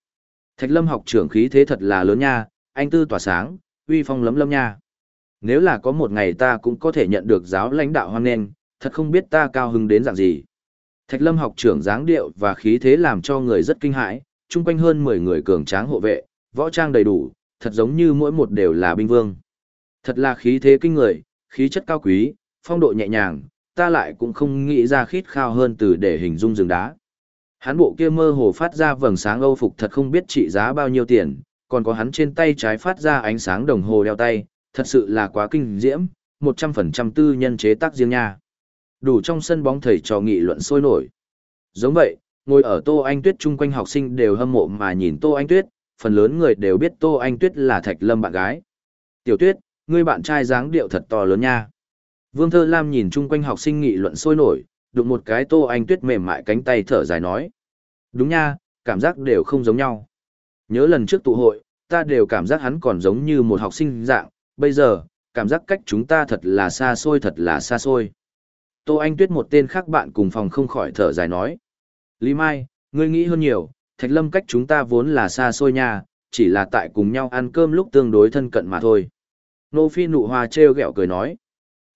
Thạch lâm học trưởng khí thế thật là lớn nha, anh tư tỏa sáng, uy phong lấm lâm nha. Nếu là có một ngày ta cũng có thể nhận được giáo lãnh đạo hoan nghênh, thật không biết ta cao hứng đến dạng gì. Thạch Lâm học trưởng dáng điệu và khí thế làm cho người rất kinh hãi, chung quanh hơn 10 người cường tráng hộ vệ, võ trang đầy đủ, thật giống như mỗi một đều là binh vương. Thật là khí thế kinh người, khí chất cao quý, phong độ nhẹ nhàng, ta lại cũng không nghĩ ra khít khao hơn từ để hình dung rừng đá. Hắn bộ kia mơ hồ phát ra vầng sáng âu phục thật không biết trị giá bao nhiêu tiền, còn có hắn trên tay trái phát ra ánh sáng đồng hồ đeo tay, thật sự là quá kinh diễm, 100% tư nhân chế tác riêng nha. Đủ trong sân bóng thầy trò nghị luận sôi nổi. Giống vậy, ngồi ở Tô Anh Tuyết chung quanh học sinh đều hâm mộ mà nhìn Tô Anh Tuyết, phần lớn người đều biết Tô Anh Tuyết là Thạch Lâm bạn gái. Tiểu Tuyết, ngươi bạn trai dáng điệu thật to lớn nha. Vương Thơ Lam nhìn chung quanh học sinh nghị luận sôi nổi, đụng một cái Tô Anh Tuyết mềm mại cánh tay thở dài nói. Đúng nha, cảm giác đều không giống nhau. Nhớ lần trước tụ hội, ta đều cảm giác hắn còn giống như một học sinh dạng, bây giờ, cảm giác cách chúng ta thật là xa xôi thật là xa xôi. Tô Anh Tuyết một tên khác bạn cùng phòng không khỏi thở dài nói. Lý Mai, ngươi nghĩ hơn nhiều, Thạch Lâm cách chúng ta vốn là xa xôi nha, chỉ là tại cùng nhau ăn cơm lúc tương đối thân cận mà thôi. Nô Phi nụ hoa trêu ghẹo cười nói.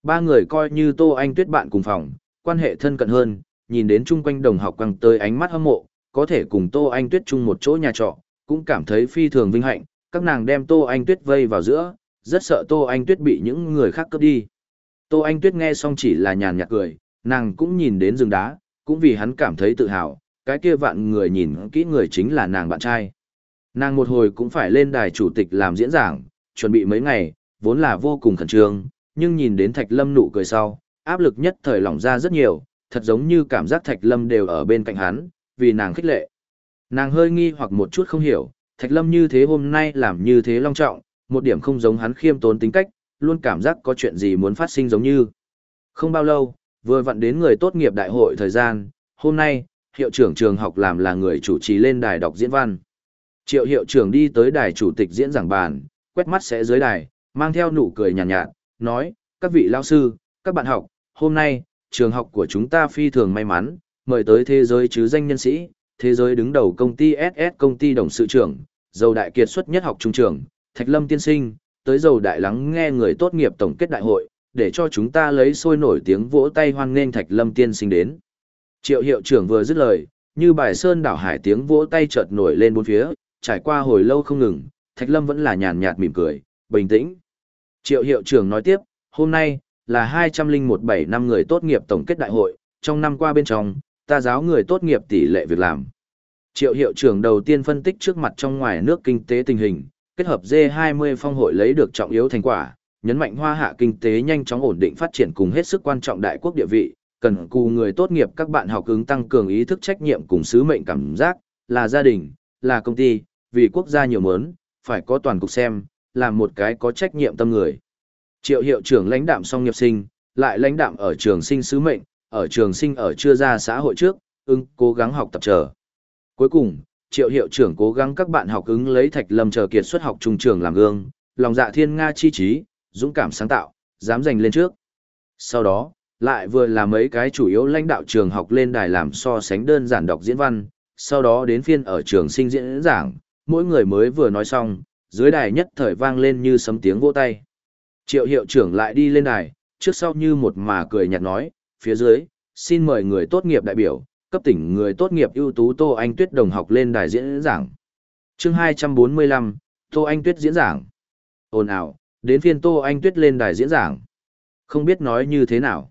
Ba người coi như Tô Anh Tuyết bạn cùng phòng, quan hệ thân cận hơn, nhìn đến chung quanh đồng học quăng tới ánh mắt hâm mộ, có thể cùng Tô Anh Tuyết chung một chỗ nhà trọ, cũng cảm thấy phi thường vinh hạnh, các nàng đem Tô Anh Tuyết vây vào giữa, rất sợ Tô Anh Tuyết bị những người khác cướp đi. Tô Anh Tuyết nghe xong chỉ là nhàn nhạt cười, nàng cũng nhìn đến rừng đá, cũng vì hắn cảm thấy tự hào, cái kia vạn người nhìn kỹ người chính là nàng bạn trai. Nàng một hồi cũng phải lên đài chủ tịch làm diễn giảng, chuẩn bị mấy ngày, vốn là vô cùng khẩn trương, nhưng nhìn đến Thạch Lâm nụ cười sau, áp lực nhất thời lỏng ra rất nhiều, thật giống như cảm giác Thạch Lâm đều ở bên cạnh hắn, vì nàng khích lệ. Nàng hơi nghi hoặc một chút không hiểu, Thạch Lâm như thế hôm nay làm như thế long trọng, một điểm không giống hắn khiêm tốn tính cách, luôn cảm giác có chuyện gì muốn phát sinh giống như. Không bao lâu, vừa vặn đến người tốt nghiệp đại hội thời gian, hôm nay, hiệu trưởng trường học làm là người chủ trì lên đài đọc diễn văn. Triệu hiệu trưởng đi tới đài chủ tịch diễn giảng bàn, quét mắt sẽ dưới đài, mang theo nụ cười nhàn nhạt, nhạt, nói, các vị lao sư, các bạn học, hôm nay, trường học của chúng ta phi thường may mắn, mời tới thế giới chứ danh nhân sĩ, thế giới đứng đầu công ty SS công ty đồng sự trưởng, dầu đại kiệt xuất nhất học trung trường, Thạch Lâm tiên sinh, tới dầu đại lắng nghe người tốt nghiệp tổng kết đại hội, để cho chúng ta lấy sôi nổi tiếng vỗ tay hoan nghênh Thạch Lâm tiên sinh đến. Triệu hiệu trưởng vừa dứt lời, như bài sơn đảo hải tiếng vỗ tay chợt nổi lên bốn phía, trải qua hồi lâu không ngừng, Thạch Lâm vẫn là nhàn nhạt mỉm cười, bình tĩnh. Triệu hiệu trưởng nói tiếp, hôm nay, là 2017 năm người tốt nghiệp tổng kết đại hội, trong năm qua bên trong, ta giáo người tốt nghiệp tỷ lệ việc làm. Triệu hiệu trưởng đầu tiên phân tích trước mặt trong ngoài nước kinh tế tình hình, kết hợp G20 phong hội lấy được trọng yếu thành quả, nhấn mạnh hoa hạ kinh tế nhanh chóng ổn định phát triển cùng hết sức quan trọng đại quốc địa vị, cần cù người tốt nghiệp các bạn học ứng tăng cường ý thức trách nhiệm cùng sứ mệnh cảm giác, là gia đình, là công ty, vì quốc gia nhiều mớn, phải có toàn cục xem, làm một cái có trách nhiệm tâm người. Triệu hiệu trưởng lãnh đạm song nghiệp sinh, lại lãnh đạm ở trường sinh sứ mệnh, ở trường sinh ở chưa ra xã hội trước, ưng cố gắng học tập trở. Cuối cùng, triệu hiệu trưởng cố gắng các bạn học ứng lấy thạch lâm chờ kiệt xuất học trung trường làm gương, lòng dạ thiên nga chi trí, dũng cảm sáng tạo, dám giành lên trước. Sau đó, lại vừa là mấy cái chủ yếu lãnh đạo trường học lên đài làm so sánh đơn giản đọc diễn văn, sau đó đến phiên ở trường sinh diễn giảng, mỗi người mới vừa nói xong, dưới đài nhất thời vang lên như sấm tiếng vỗ tay. Triệu hiệu trưởng lại đi lên đài, trước sau như một mà cười nhạt nói, phía dưới, xin mời người tốt nghiệp đại biểu, cấp tỉnh người tốt nghiệp ưu tú Tô Anh Tuyết đồng học lên đài diễn giảng. chương 245, Tô Anh Tuyết diễn giảng. Ồn ào, đến phiên Tô Anh Tuyết lên đài diễn giảng. Không biết nói như thế nào.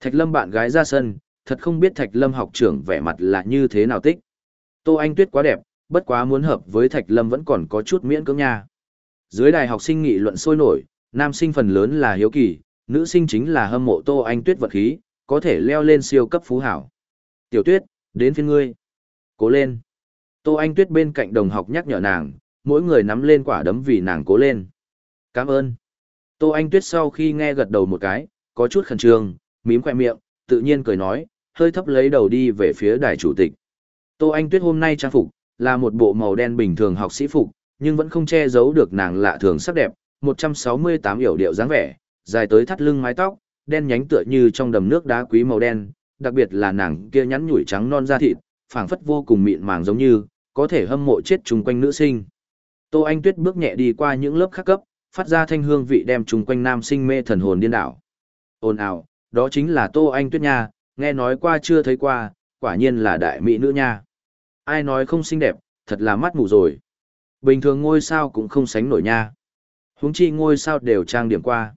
Thạch Lâm bạn gái ra sân, thật không biết Thạch Lâm học trưởng vẻ mặt là như thế nào tích. Tô Anh Tuyết quá đẹp, bất quá muốn hợp với Thạch Lâm vẫn còn có chút miễn cưỡng nha. Dưới đài học sinh nghị luận sôi nổi, nam sinh phần lớn là hiếu kỳ, nữ sinh chính là hâm mộ Tô Anh Tuyết vật khí, có thể leo lên siêu cấp phú hảo. Tiểu Tuyết, đến phiên ngươi. Cố lên. Tô Anh Tuyết bên cạnh đồng học nhắc nhở nàng, mỗi người nắm lên quả đấm vì nàng cố lên. Cảm ơn. Tô Anh Tuyết sau khi nghe gật đầu một cái, có chút khẩn trương, mím khoe miệng, tự nhiên cười nói, hơi thấp lấy đầu đi về phía đài chủ tịch. Tô Anh Tuyết hôm nay trang phục, là một bộ màu đen bình thường học sĩ phục, nhưng vẫn không che giấu được nàng lạ thường sắc đẹp, 168 hiểu điệu dáng vẻ, dài tới thắt lưng mái tóc, đen nhánh tựa như trong đầm nước đá quý màu đen, đặc biệt là nàng kia nhắn nhủi trắng non da thịt, phảng phất vô cùng mịn màng giống như, có thể hâm mộ chết chung quanh nữ sinh. Tô Anh Tuyết bước nhẹ đi qua những lớp khác cấp, phát ra thanh hương vị đem chung quanh nam sinh mê thần hồn điên đảo. Ồn ào, đó chính là Tô Anh Tuyết nha, nghe nói qua chưa thấy qua, quả nhiên là đại mỹ nữ nha. Ai nói không xinh đẹp, thật là mắt mù rồi. Bình thường ngôi sao cũng không sánh nổi nha. Huống chi ngôi sao đều trang điểm qua.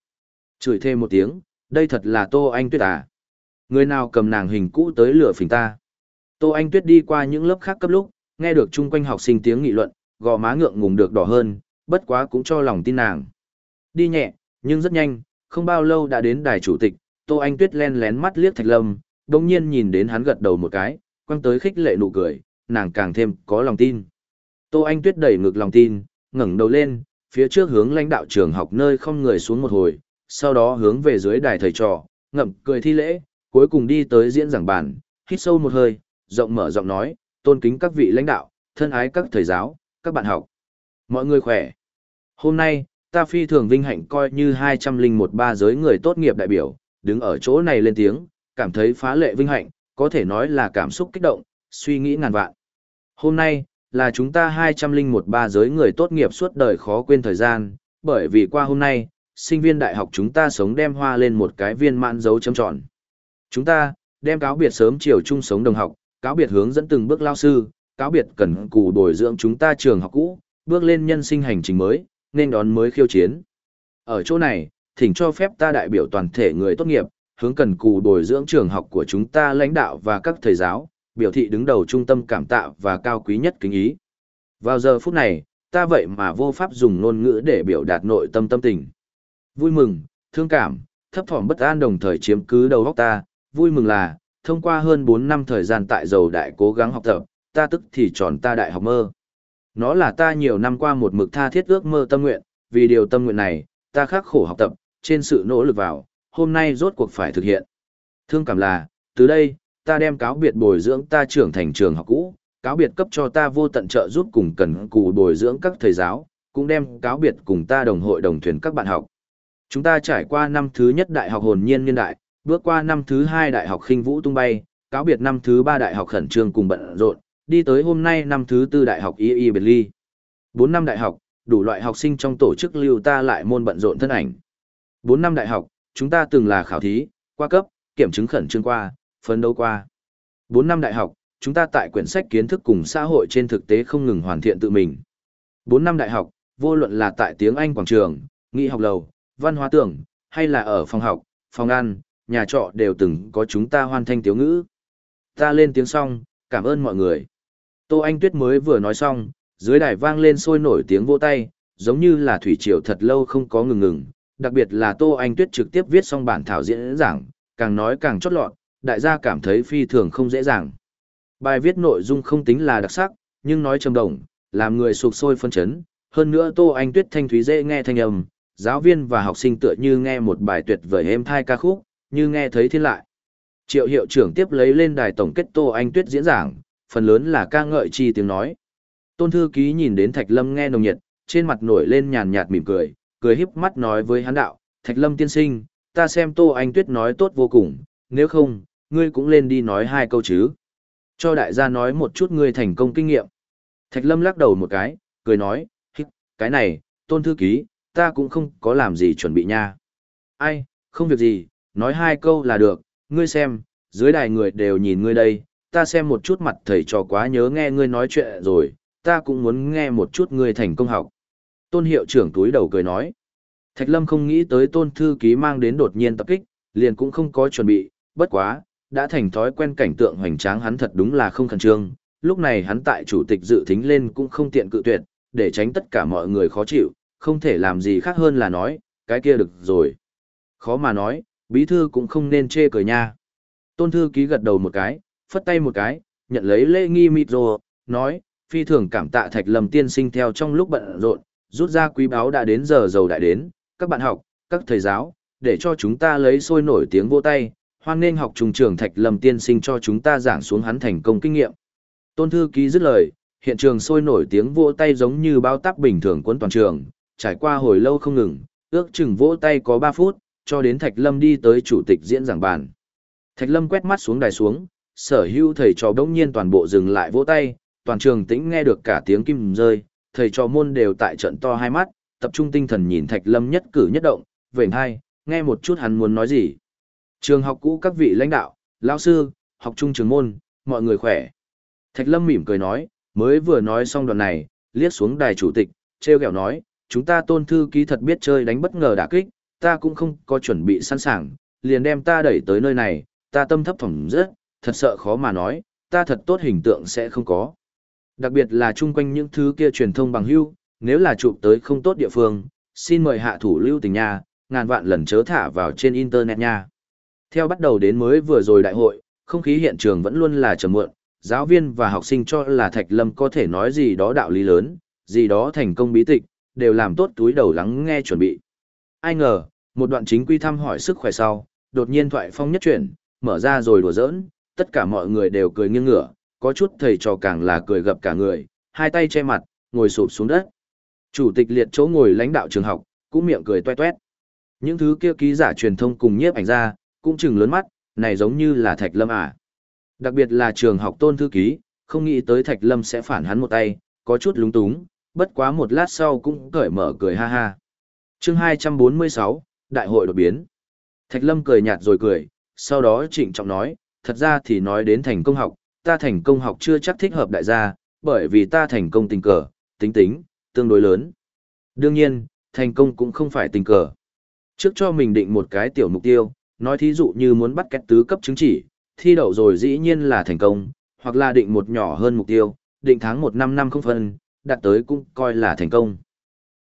Chửi thêm một tiếng, đây thật là Tô Anh Tuyết à. Người nào cầm nàng hình cũ tới lửa phình ta. Tô Anh Tuyết đi qua những lớp khác cấp lúc, nghe được chung quanh học sinh tiếng nghị luận, gò má ngượng ngùng được đỏ hơn, bất quá cũng cho lòng tin nàng. Đi nhẹ, nhưng rất nhanh, không bao lâu đã đến đài chủ tịch, Tô Anh Tuyết len lén mắt liếc Thạch Lâm, đồng nhiên nhìn đến hắn gật đầu một cái, quăng tới khích lệ nụ cười, nàng càng thêm có lòng tin. Tô Anh Tuyết đẩy ngực lòng tin, ngẩng đầu lên, phía trước hướng lãnh đạo trường học nơi không người xuống một hồi, sau đó hướng về dưới đài thầy trò, ngậm cười thi lễ, cuối cùng đi tới diễn giảng bàn, hít sâu một hơi, rộng mở giọng nói, tôn kính các vị lãnh đạo, thân ái các thầy giáo, các bạn học. Mọi người khỏe. Hôm nay, ta phi thường vinh hạnh coi như 201 ba giới người tốt nghiệp đại biểu, đứng ở chỗ này lên tiếng, cảm thấy phá lệ vinh hạnh, có thể nói là cảm xúc kích động, suy nghĩ ngàn vạn. Hôm nay, là chúng ta 201 ba giới người tốt nghiệp suốt đời khó quên thời gian, bởi vì qua hôm nay, sinh viên đại học chúng ta sống đem hoa lên một cái viên mãn dấu chấm tròn. Chúng ta, đem cáo biệt sớm chiều chung sống đồng học, cáo biệt hướng dẫn từng bước lao sư, cáo biệt cần cù bồi dưỡng chúng ta trường học cũ, bước lên nhân sinh hành trình mới, nên đón mới khiêu chiến. Ở chỗ này, thỉnh cho phép ta đại biểu toàn thể người tốt nghiệp, hướng cần cù bồi dưỡng trường học của chúng ta lãnh đạo và các thầy giáo, biểu thị đứng đầu trung tâm cảm tạ và cao quý nhất kính ý. Vào giờ phút này, ta vậy mà vô pháp dùng ngôn ngữ để biểu đạt nội tâm tâm tình. Vui mừng, thương cảm, thấp thỏm bất an đồng thời chiếm cứ đầu óc ta, vui mừng là, thông qua hơn 4 năm thời gian tại dầu đại cố gắng học tập, ta tức thì tròn ta đại học mơ. Nó là ta nhiều năm qua một mực tha thiết ước mơ tâm nguyện, vì điều tâm nguyện này, ta khắc khổ học tập, trên sự nỗ lực vào, hôm nay rốt cuộc phải thực hiện. Thương cảm là, từ đây, ta đem cáo biệt bồi dưỡng ta trưởng thành trường học cũ, cáo biệt cấp cho ta vô tận trợ giúp cùng cần cù bồi dưỡng các thầy giáo, cũng đem cáo biệt cùng ta đồng hội đồng thuyền các bạn học. Chúng ta trải qua năm thứ nhất đại học hồn nhiên niên đại, bước qua năm thứ hai đại học khinh vũ tung bay, cáo biệt năm thứ ba đại học khẩn trương cùng bận rộn, đi tới hôm nay năm thứ tư đại học y y biệt ly. Bốn năm đại học, đủ loại học sinh trong tổ chức lưu ta lại môn bận rộn thân ảnh. Bốn năm đại học, chúng ta từng là khảo thí, qua cấp, kiểm chứng khẩn trương qua, phấn đấu qua. 4 năm đại học, chúng ta tại quyển sách kiến thức cùng xã hội trên thực tế không ngừng hoàn thiện tự mình. 4 năm đại học, vô luận là tại tiếng Anh quảng trường, nghị học lầu, văn hóa tưởng, hay là ở phòng học, phòng ăn, nhà trọ đều từng có chúng ta hoàn thành tiếu ngữ. Ta lên tiếng xong, cảm ơn mọi người. Tô Anh Tuyết mới vừa nói xong, dưới đài vang lên sôi nổi tiếng vỗ tay, giống như là thủy triều thật lâu không có ngừng ngừng, đặc biệt là Tô Anh Tuyết trực tiếp viết xong bản thảo diễn giảng, càng nói càng chót lọt, đại gia cảm thấy phi thường không dễ dàng. Bài viết nội dung không tính là đặc sắc, nhưng nói trầm động, làm người sụp sôi phân chấn, hơn nữa Tô Anh Tuyết thanh thúy dễ nghe thanh âm, giáo viên và học sinh tựa như nghe một bài tuyệt vời êm thai ca khúc, như nghe thấy thiên lại. Triệu hiệu trưởng tiếp lấy lên đài tổng kết Tô Anh Tuyết diễn giảng, phần lớn là ca ngợi chi tiếng nói. Tôn thư ký nhìn đến Thạch Lâm nghe nồng nhiệt, trên mặt nổi lên nhàn nhạt mỉm cười, cười híp mắt nói với hắn đạo, Thạch Lâm tiên sinh, ta xem Tô Anh Tuyết nói tốt vô cùng, nếu không, ngươi cũng lên đi nói hai câu chứ. Cho đại gia nói một chút ngươi thành công kinh nghiệm. Thạch Lâm lắc đầu một cái, cười nói, cái này, tôn thư ký, ta cũng không có làm gì chuẩn bị nha. Ai, không việc gì, nói hai câu là được, ngươi xem, dưới đài người đều nhìn ngươi đây, ta xem một chút mặt thầy trò quá nhớ nghe ngươi nói chuyện rồi, ta cũng muốn nghe một chút ngươi thành công học. Tôn hiệu trưởng túi đầu cười nói. Thạch Lâm không nghĩ tới tôn thư ký mang đến đột nhiên tập kích, liền cũng không có chuẩn bị, bất quá, đã thành thói quen cảnh tượng hoành tráng hắn thật đúng là không khẩn trương. Lúc này hắn tại chủ tịch dự thính lên cũng không tiện cự tuyệt, để tránh tất cả mọi người khó chịu, không thể làm gì khác hơn là nói, cái kia được rồi. Khó mà nói, bí thư cũng không nên chê cười nha. Tôn thư ký gật đầu một cái, phất tay một cái, nhận lấy lễ nghi mịt rồ, nói, phi thường cảm tạ thạch lầm tiên sinh theo trong lúc bận rộn, rút ra quý báo đã đến giờ giàu đại đến, các bạn học, các thầy giáo, để cho chúng ta lấy sôi nổi tiếng vô tay, hoan nên học trùng trường thạch Lâm tiên sinh cho chúng ta giảng xuống hắn thành công kinh nghiệm. Tôn thư ký dứt lời, hiện trường sôi nổi tiếng vỗ tay giống như bao táp bình thường quấn toàn trường, trải qua hồi lâu không ngừng, ước chừng vỗ tay có 3 phút, cho đến Thạch Lâm đi tới chủ tịch diễn giảng bàn. Thạch Lâm quét mắt xuống đài xuống, sở hữu thầy trò đống nhiên toàn bộ dừng lại vỗ tay, toàn trường tĩnh nghe được cả tiếng kim rơi, thầy trò môn đều tại trận to hai mắt, tập trung tinh thần nhìn Thạch Lâm nhất cử nhất động, vểnh hai, nghe một chút hắn muốn nói gì. Trường học cũ các vị lãnh đạo, lão sư, học trung trường môn, mọi người khỏe. Thạch Lâm mỉm cười nói, mới vừa nói xong đoạn này, liếc xuống đài chủ tịch, treo kẹo nói, chúng ta tôn thư ký thật biết chơi đánh bất ngờ đả kích, ta cũng không có chuẩn bị sẵn sàng, liền đem ta đẩy tới nơi này, ta tâm thấp thỏm rất, thật sợ khó mà nói, ta thật tốt hình tượng sẽ không có. Đặc biệt là chung quanh những thứ kia truyền thông bằng hưu, nếu là chụp tới không tốt địa phương, xin mời hạ thủ lưu tình nha, ngàn vạn lần chớ thả vào trên internet nha. Theo bắt đầu đến mới vừa rồi đại hội, không khí hiện trường vẫn luôn là trầm muộn, giáo viên và học sinh cho là Thạch Lâm có thể nói gì đó đạo lý lớn, gì đó thành công bí tịch, đều làm tốt túi đầu lắng nghe chuẩn bị. Ai ngờ, một đoạn chính quy thăm hỏi sức khỏe sau, đột nhiên thoại phong nhất chuyển, mở ra rồi đùa giỡn, tất cả mọi người đều cười nghiêng ngửa, có chút thầy trò càng là cười gập cả người, hai tay che mặt, ngồi sụp xuống đất. Chủ tịch liệt chỗ ngồi lãnh đạo trường học, cũng miệng cười toe toét. Những thứ kia ký giả truyền thông cùng nhiếp ảnh ra, cũng chừng lớn mắt, này giống như là Thạch Lâm à. Đặc biệt là trường học tôn thư ký, không nghĩ tới Thạch Lâm sẽ phản hắn một tay, có chút lúng túng, bất quá một lát sau cũng cởi mở cười ha ha. chương 246, Đại hội đột biến. Thạch Lâm cười nhạt rồi cười, sau đó trịnh trọng nói, thật ra thì nói đến thành công học, ta thành công học chưa chắc thích hợp đại gia, bởi vì ta thành công tình cờ, tính tính, tương đối lớn. Đương nhiên, thành công cũng không phải tình cờ. Trước cho mình định một cái tiểu mục tiêu, nói thí dụ như muốn bắt kết tứ cấp chứng chỉ, thi đậu rồi dĩ nhiên là thành công, hoặc là định một nhỏ hơn mục tiêu, định tháng một năm năm không phân, đạt tới cũng coi là thành công.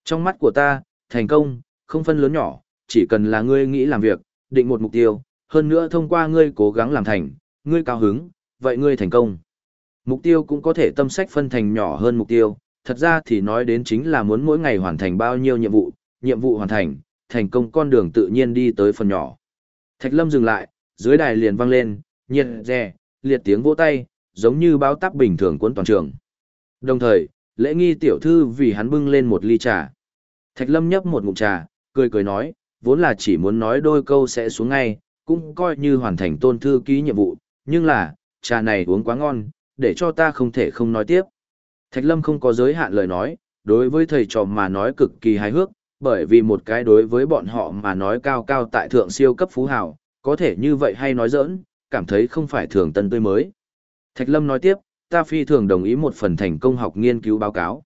Trong mắt của ta, thành công, không phân lớn nhỏ, chỉ cần là ngươi nghĩ làm việc, định một mục tiêu, hơn nữa thông qua ngươi cố gắng làm thành, ngươi cao hứng, vậy ngươi thành công. Mục tiêu cũng có thể tâm sách phân thành nhỏ hơn mục tiêu, thật ra thì nói đến chính là muốn mỗi ngày hoàn thành bao nhiêu nhiệm vụ, nhiệm vụ hoàn thành, thành công con đường tự nhiên đi tới phần nhỏ. Thạch Lâm dừng lại, dưới đài liền vang lên, nhiệt rè, liệt tiếng vỗ tay, giống như báo táp bình thường cuốn toàn trường. Đồng thời, lễ nghi tiểu thư vì hắn bưng lên một ly trà. Thạch Lâm nhấp một ngụm trà, cười cười nói, vốn là chỉ muốn nói đôi câu sẽ xuống ngay, cũng coi như hoàn thành tôn thư ký nhiệm vụ, nhưng là, trà này uống quá ngon, để cho ta không thể không nói tiếp. Thạch Lâm không có giới hạn lời nói, đối với thầy trò mà nói cực kỳ hài hước, bởi vì một cái đối với bọn họ mà nói cao cao tại thượng siêu cấp phú hào, có thể như vậy hay nói giỡn, cảm thấy không phải thường tân tươi mới. Thạch Lâm nói tiếp, ta phi thường đồng ý một phần thành công học nghiên cứu báo cáo.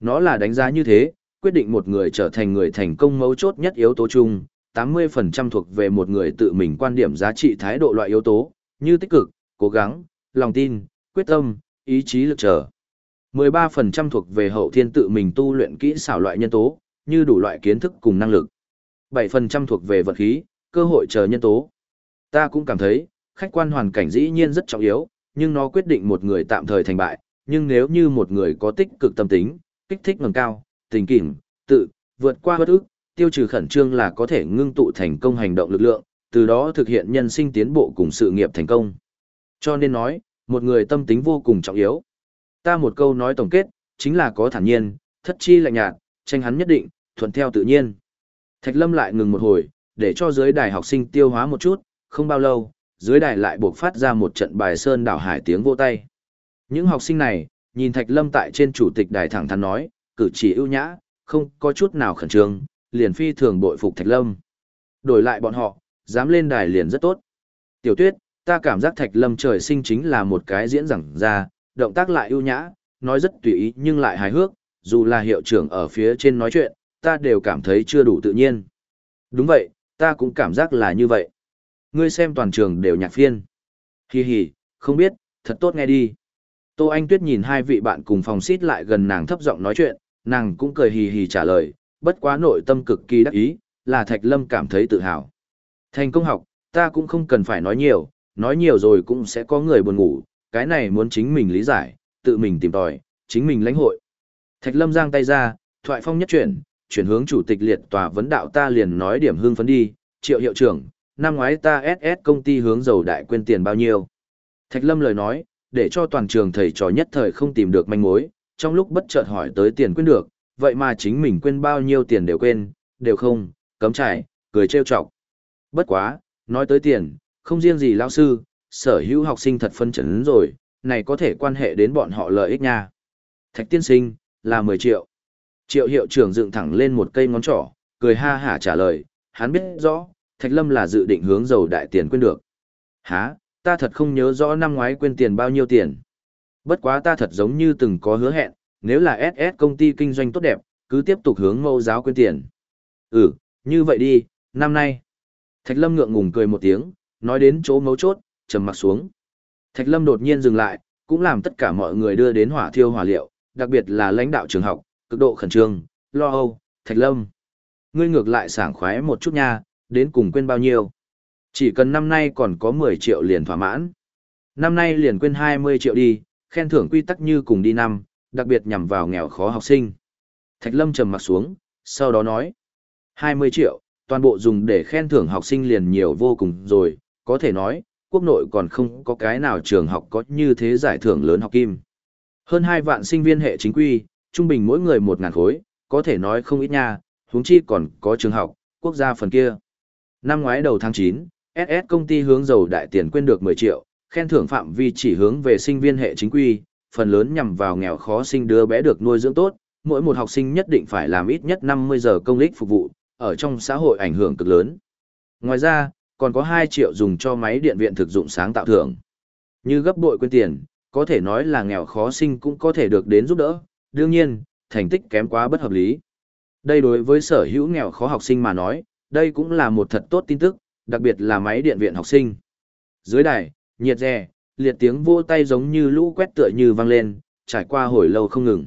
Nó là đánh giá như thế, quyết định một người trở thành người thành công mấu chốt nhất yếu tố chung, 80% thuộc về một người tự mình quan điểm giá trị thái độ loại yếu tố, như tích cực, cố gắng, lòng tin, quyết tâm, ý chí lực trở. 13% thuộc về hậu thiên tự mình tu luyện kỹ xảo loại nhân tố, như đủ loại kiến thức cùng năng lực. 7% thuộc về vật khí, cơ hội chờ nhân tố. Ta cũng cảm thấy, khách quan hoàn cảnh dĩ nhiên rất trọng yếu, nhưng nó quyết định một người tạm thời thành bại, nhưng nếu như một người có tích cực tâm tính, kích thích ngầm cao, tình kỷ, tự, vượt qua bất ức, tiêu trừ khẩn trương là có thể ngưng tụ thành công hành động lực lượng, từ đó thực hiện nhân sinh tiến bộ cùng sự nghiệp thành công. Cho nên nói, một người tâm tính vô cùng trọng yếu. Ta một câu nói tổng kết, chính là có thản nhiên, thất chi lạnh nhạt, tranh hắn nhất định, thuận theo tự nhiên. Thạch Lâm lại ngừng một hồi, để cho dưới đài học sinh tiêu hóa một chút, không bao lâu, dưới đài lại buộc phát ra một trận bài sơn đảo hải tiếng vô tay. Những học sinh này, nhìn Thạch Lâm tại trên chủ tịch đài thẳng thắn nói, cử chỉ ưu nhã, không có chút nào khẩn trương, liền phi thường bội phục Thạch Lâm. Đổi lại bọn họ, dám lên đài liền rất tốt. Tiểu Tuyết, ta cảm giác Thạch Lâm trời sinh chính là một cái diễn giảng ra, động tác lại ưu nhã, nói rất tùy ý nhưng lại hài hước, dù là hiệu trưởng ở phía trên nói chuyện, ta đều cảm thấy chưa đủ tự nhiên. Đúng vậy, ta cũng cảm giác là như vậy. Ngươi xem toàn trường đều nhạc phiên. Hi hi, không biết, thật tốt nghe đi. Tô Anh Tuyết nhìn hai vị bạn cùng phòng xít lại gần nàng thấp giọng nói chuyện, nàng cũng cười hì hì trả lời, bất quá nội tâm cực kỳ đắc ý, là Thạch Lâm cảm thấy tự hào. Thành công học, ta cũng không cần phải nói nhiều, nói nhiều rồi cũng sẽ có người buồn ngủ, cái này muốn chính mình lý giải, tự mình tìm tòi, chính mình lãnh hội. Thạch Lâm giang tay ra, thoại phong nhất chuyển, chuyển hướng chủ tịch liệt tòa vấn đạo ta liền nói điểm hương phấn đi, triệu hiệu trưởng, năm ngoái ta SS công ty hướng dầu đại quên tiền bao nhiêu. Thạch Lâm lời nói, để cho toàn trường thầy trò nhất thời không tìm được manh mối, trong lúc bất chợt hỏi tới tiền quên được, vậy mà chính mình quên bao nhiêu tiền đều quên, đều không, cấm trải, cười trêu chọc. Bất quá, nói tới tiền, không riêng gì lao sư, sở hữu học sinh thật phân chấn rồi, này có thể quan hệ đến bọn họ lợi ích nha. Thạch tiên sinh, là 10 triệu. Triệu hiệu trưởng dựng thẳng lên một cây ngón trỏ, cười ha hả trả lời, hắn biết rõ, Thạch Lâm là dự định hướng dầu đại tiền quên được. Hả, ta thật không nhớ rõ năm ngoái quên tiền bao nhiêu tiền. Bất quá ta thật giống như từng có hứa hẹn, nếu là SS công ty kinh doanh tốt đẹp, cứ tiếp tục hướng mâu giáo quên tiền. Ừ, như vậy đi, năm nay. Thạch Lâm ngượng ngùng cười một tiếng, nói đến chỗ mấu chốt, trầm mặt xuống. Thạch Lâm đột nhiên dừng lại, cũng làm tất cả mọi người đưa đến hỏa thiêu hỏa liệu, đặc biệt là lãnh đạo trường học, cực độ khẩn trương, lo âu, Thạch Lâm. Ngươi ngược lại sảng khoái một chút nha, đến cùng quên bao nhiêu. Chỉ cần năm nay còn có 10 triệu liền thỏa mãn. Năm nay liền quên 20 triệu đi, khen thưởng quy tắc như cùng đi năm, đặc biệt nhằm vào nghèo khó học sinh. Thạch Lâm trầm mặt xuống, sau đó nói. 20 triệu, toàn bộ dùng để khen thưởng học sinh liền nhiều vô cùng rồi, có thể nói, quốc nội còn không có cái nào trường học có như thế giải thưởng lớn học kim. Hơn 2 vạn sinh viên hệ chính quy, trung bình mỗi người một ngàn khối, có thể nói không ít nha, huống chi còn có trường học, quốc gia phần kia. Năm ngoái đầu tháng 9, SS công ty hướng dầu đại tiền quên được 10 triệu, khen thưởng phạm vi chỉ hướng về sinh viên hệ chính quy, phần lớn nhằm vào nghèo khó sinh đứa bé được nuôi dưỡng tốt, mỗi một học sinh nhất định phải làm ít nhất 50 giờ công ích phục vụ, ở trong xã hội ảnh hưởng cực lớn. Ngoài ra, còn có 2 triệu dùng cho máy điện viện thực dụng sáng tạo thưởng. Như gấp bội quên tiền, có thể nói là nghèo khó sinh cũng có thể được đến giúp đỡ, đương nhiên, thành tích kém quá bất hợp lý. Đây đối với sở hữu nghèo khó học sinh mà nói, đây cũng là một thật tốt tin tức, đặc biệt là máy điện viện học sinh. Dưới đài, nhiệt rè, liệt tiếng vô tay giống như lũ quét tựa như vang lên, trải qua hồi lâu không ngừng.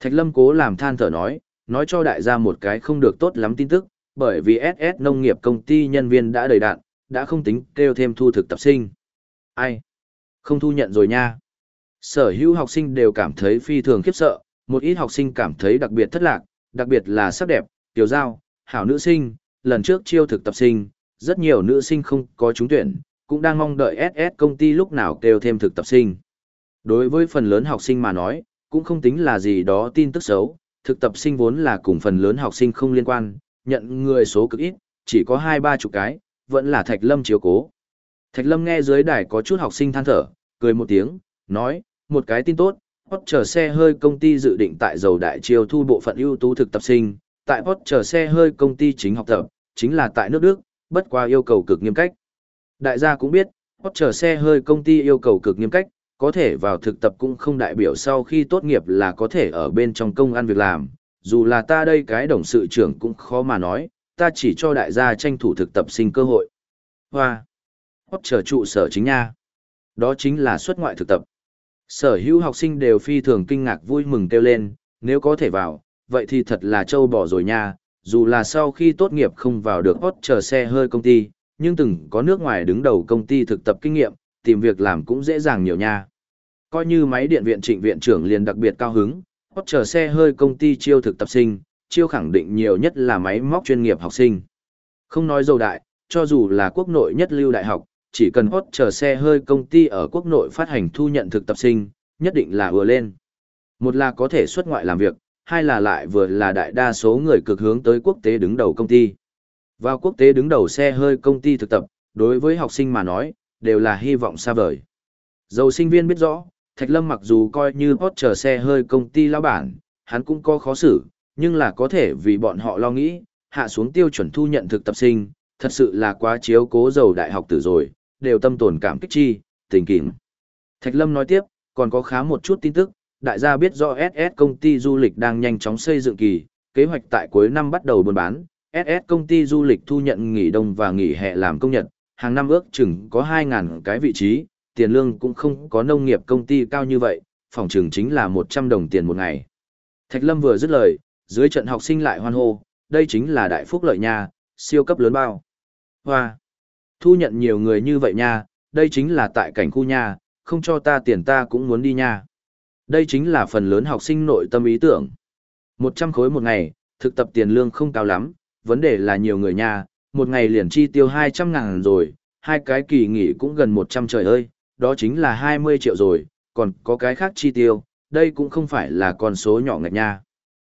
Thạch Lâm cố làm than thở nói, nói cho đại gia một cái không được tốt lắm tin tức, bởi vì SS nông nghiệp công ty nhân viên đã đầy đạn, đã không tính kêu thêm thu thực tập sinh. Ai? Không thu nhận rồi nha. Sở hữu học sinh đều cảm thấy phi thường khiếp sợ, một ít học sinh cảm thấy đặc biệt thất lạc, đặc biệt là sắc đẹp, tiểu giao, hảo nữ sinh, lần trước chiêu thực tập sinh, rất nhiều nữ sinh không có trúng tuyển, cũng đang mong đợi SS công ty lúc nào kêu thêm thực tập sinh. Đối với phần lớn học sinh mà nói, cũng không tính là gì đó tin tức xấu, thực tập sinh vốn là cùng phần lớn học sinh không liên quan, nhận người số cực ít, chỉ có hai ba chục cái, vẫn là Thạch Lâm chiếu cố. Thạch Lâm nghe dưới đài có chút học sinh than thở, cười một tiếng, nói, một cái tin tốt, hot chờ xe hơi công ty dự định tại dầu đại chiêu thu bộ phận ưu tú thực tập sinh, tại hot chờ xe hơi công ty chính học tập, chính là tại nước Đức, bất qua yêu cầu cực nghiêm cách. Đại gia cũng biết, hot chờ xe hơi công ty yêu cầu cực nghiêm cách, có thể vào thực tập cũng không đại biểu sau khi tốt nghiệp là có thể ở bên trong công ăn việc làm, dù là ta đây cái đồng sự trưởng cũng khó mà nói, ta chỉ cho đại gia tranh thủ thực tập sinh cơ hội. Hoa! Hót chờ trụ sở chính nha. Đó chính là xuất ngoại thực tập. Sở hữu học sinh đều phi thường kinh ngạc vui mừng kêu lên, nếu có thể vào, vậy thì thật là châu bỏ rồi nha, dù là sau khi tốt nghiệp không vào được hót chờ xe hơi công ty, nhưng từng có nước ngoài đứng đầu công ty thực tập kinh nghiệm, tìm việc làm cũng dễ dàng nhiều nha. Coi như máy điện viện trịnh viện trưởng liền đặc biệt cao hứng, hót chờ xe hơi công ty chiêu thực tập sinh, chiêu khẳng định nhiều nhất là máy móc chuyên nghiệp học sinh. Không nói dầu đại, cho dù là quốc nội nhất lưu đại học, chỉ cần hốt chờ xe hơi công ty ở quốc nội phát hành thu nhận thực tập sinh, nhất định là vừa lên. Một là có thể xuất ngoại làm việc, hai là lại vừa là đại đa số người cực hướng tới quốc tế đứng đầu công ty. Vào quốc tế đứng đầu xe hơi công ty thực tập, đối với học sinh mà nói, đều là hy vọng xa vời. Dầu sinh viên biết rõ, Thạch Lâm mặc dù coi như hốt chờ xe hơi công ty lao bản, hắn cũng có khó xử, nhưng là có thể vì bọn họ lo nghĩ, hạ xuống tiêu chuẩn thu nhận thực tập sinh, thật sự là quá chiếu cố dầu đại học tử rồi, đều tâm tồn cảm kích chi, tình kìm. Thạch Lâm nói tiếp, còn có khá một chút tin tức, đại gia biết rõ SS công ty du lịch đang nhanh chóng xây dựng kỳ, kế hoạch tại cuối năm bắt đầu buôn bán, SS công ty du lịch thu nhận nghỉ đông và nghỉ hè làm công nhật, hàng năm ước chừng có 2.000 cái vị trí, tiền lương cũng không có nông nghiệp công ty cao như vậy, phòng trường chính là 100 đồng tiền một ngày. Thạch Lâm vừa dứt lời, dưới trận học sinh lại hoan hô, đây chính là đại phúc lợi nhà siêu cấp lớn bao. Hoa! Thu nhận nhiều người như vậy nha, đây chính là tại cảnh khu nha, không cho ta tiền ta cũng muốn đi nha. Đây chính là phần lớn học sinh nội tâm ý tưởng. 100 khối một ngày, thực tập tiền lương không cao lắm, vấn đề là nhiều người nha, một ngày liền chi tiêu 200 ngàn rồi, hai cái kỳ nghỉ cũng gần 100 trời ơi, đó chính là 20 triệu rồi, còn có cái khác chi tiêu, đây cũng không phải là con số nhỏ ngạch nha.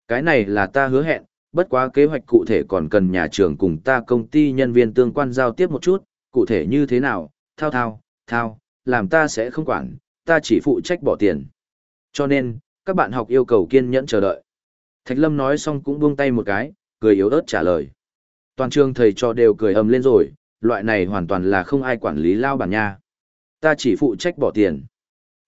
Cái này là ta hứa hẹn, bất quá kế hoạch cụ thể còn cần nhà trường cùng ta công ty nhân viên tương quan giao tiếp một chút, cụ thể như thế nào, thao thao, thao, làm ta sẽ không quản, ta chỉ phụ trách bỏ tiền. Cho nên, các bạn học yêu cầu kiên nhẫn chờ đợi. Thạch Lâm nói xong cũng buông tay một cái, cười yếu ớt trả lời. Toàn trường thầy cho đều cười ầm lên rồi, loại này hoàn toàn là không ai quản lý lao bản nha. Ta chỉ phụ trách bỏ tiền.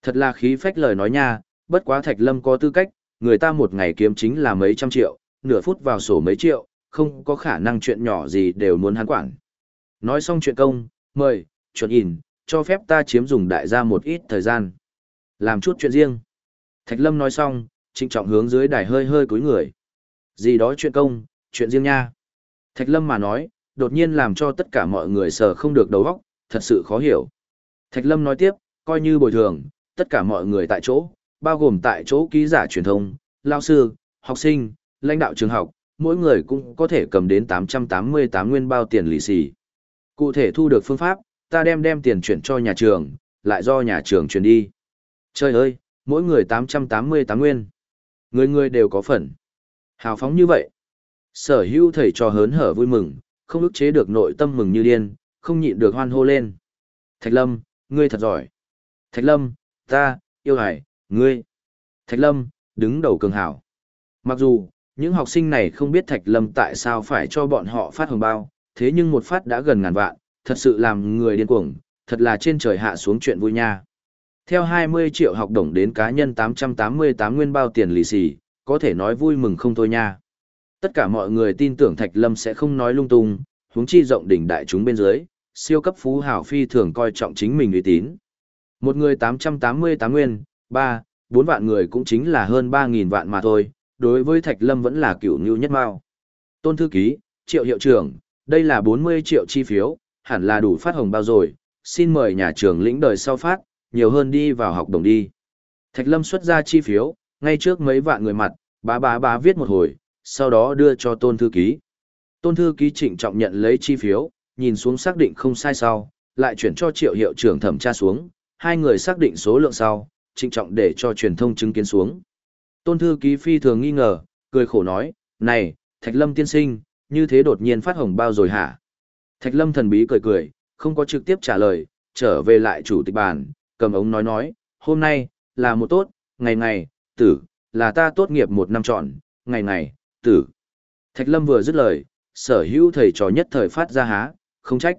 Thật là khí phách lời nói nha, bất quá Thạch Lâm có tư cách, người ta một ngày kiếm chính là mấy trăm triệu, nửa phút vào sổ mấy triệu, không có khả năng chuyện nhỏ gì đều muốn hắn quản. Nói xong chuyện công, mời, chuẩn in, cho phép ta chiếm dùng đại gia một ít thời gian. Làm chút chuyện riêng. Thạch Lâm nói xong, trịnh trọng hướng dưới đài hơi hơi cúi người. Gì đó chuyện công, chuyện riêng nha. Thạch Lâm mà nói, đột nhiên làm cho tất cả mọi người sờ không được đầu óc, thật sự khó hiểu. Thạch Lâm nói tiếp, coi như bồi thường, tất cả mọi người tại chỗ, bao gồm tại chỗ ký giả truyền thông, lao sư, học sinh, lãnh đạo trường học, mỗi người cũng có thể cầm đến 888 nguyên bao tiền lì xì. Cụ thể thu được phương pháp, ta đem đem tiền chuyển cho nhà trường, lại do nhà trường chuyển đi. Trời ơi, mỗi người 888 nguyên. Người người đều có phần. Hào phóng như vậy. Sở hữu thầy trò hớn hở vui mừng, không ức chế được nội tâm mừng như điên, không nhịn được hoan hô lên. Thạch Lâm, ngươi thật giỏi. Thạch Lâm, ta, yêu hải, ngươi. Thạch Lâm, đứng đầu cường hảo. Mặc dù, những học sinh này không biết Thạch Lâm tại sao phải cho bọn họ phát hồng bao, thế nhưng một phát đã gần ngàn vạn, thật sự làm người điên cuồng, thật là trên trời hạ xuống chuyện vui nha. Theo 20 triệu học đồng đến cá nhân 888 nguyên bao tiền lì xì, có thể nói vui mừng không thôi nha. Tất cả mọi người tin tưởng Thạch Lâm sẽ không nói lung tung, huống chi rộng đỉnh đại chúng bên dưới, siêu cấp phú hào phi thường coi trọng chính mình uy tín. Một người 888 nguyên, 3, 4 vạn người cũng chính là hơn 3.000 vạn mà thôi, đối với Thạch Lâm vẫn là kiểu như nhất mao. Tôn thư ký, triệu hiệu trưởng, đây là 40 triệu chi phiếu, hẳn là đủ phát hồng bao rồi, xin mời nhà trường lĩnh đời sau phát, nhiều hơn đi vào học đồng đi. Thạch Lâm xuất ra chi phiếu, ngay trước mấy vạn người mặt, bá bá bá viết một hồi, sau đó đưa cho tôn thư ký. Tôn thư ký trịnh trọng nhận lấy chi phiếu, nhìn xuống xác định không sai sau, lại chuyển cho triệu hiệu trưởng thẩm tra xuống, hai người xác định số lượng sau, trịnh trọng để cho truyền thông chứng kiến xuống. Tôn thư ký phi thường nghi ngờ, cười khổ nói, này, Thạch Lâm tiên sinh, như thế đột nhiên phát hồng bao rồi hả? Thạch Lâm thần bí cười cười, không có trực tiếp trả lời, trở về lại chủ tịch bàn, cầm ống nói nói, hôm nay, là một tốt, ngày ngày, tử, là ta tốt nghiệp một năm chọn, ngày ngày, tử. Thạch Lâm vừa dứt lời, sở hữu thầy trò nhất thời phát ra há, không trách.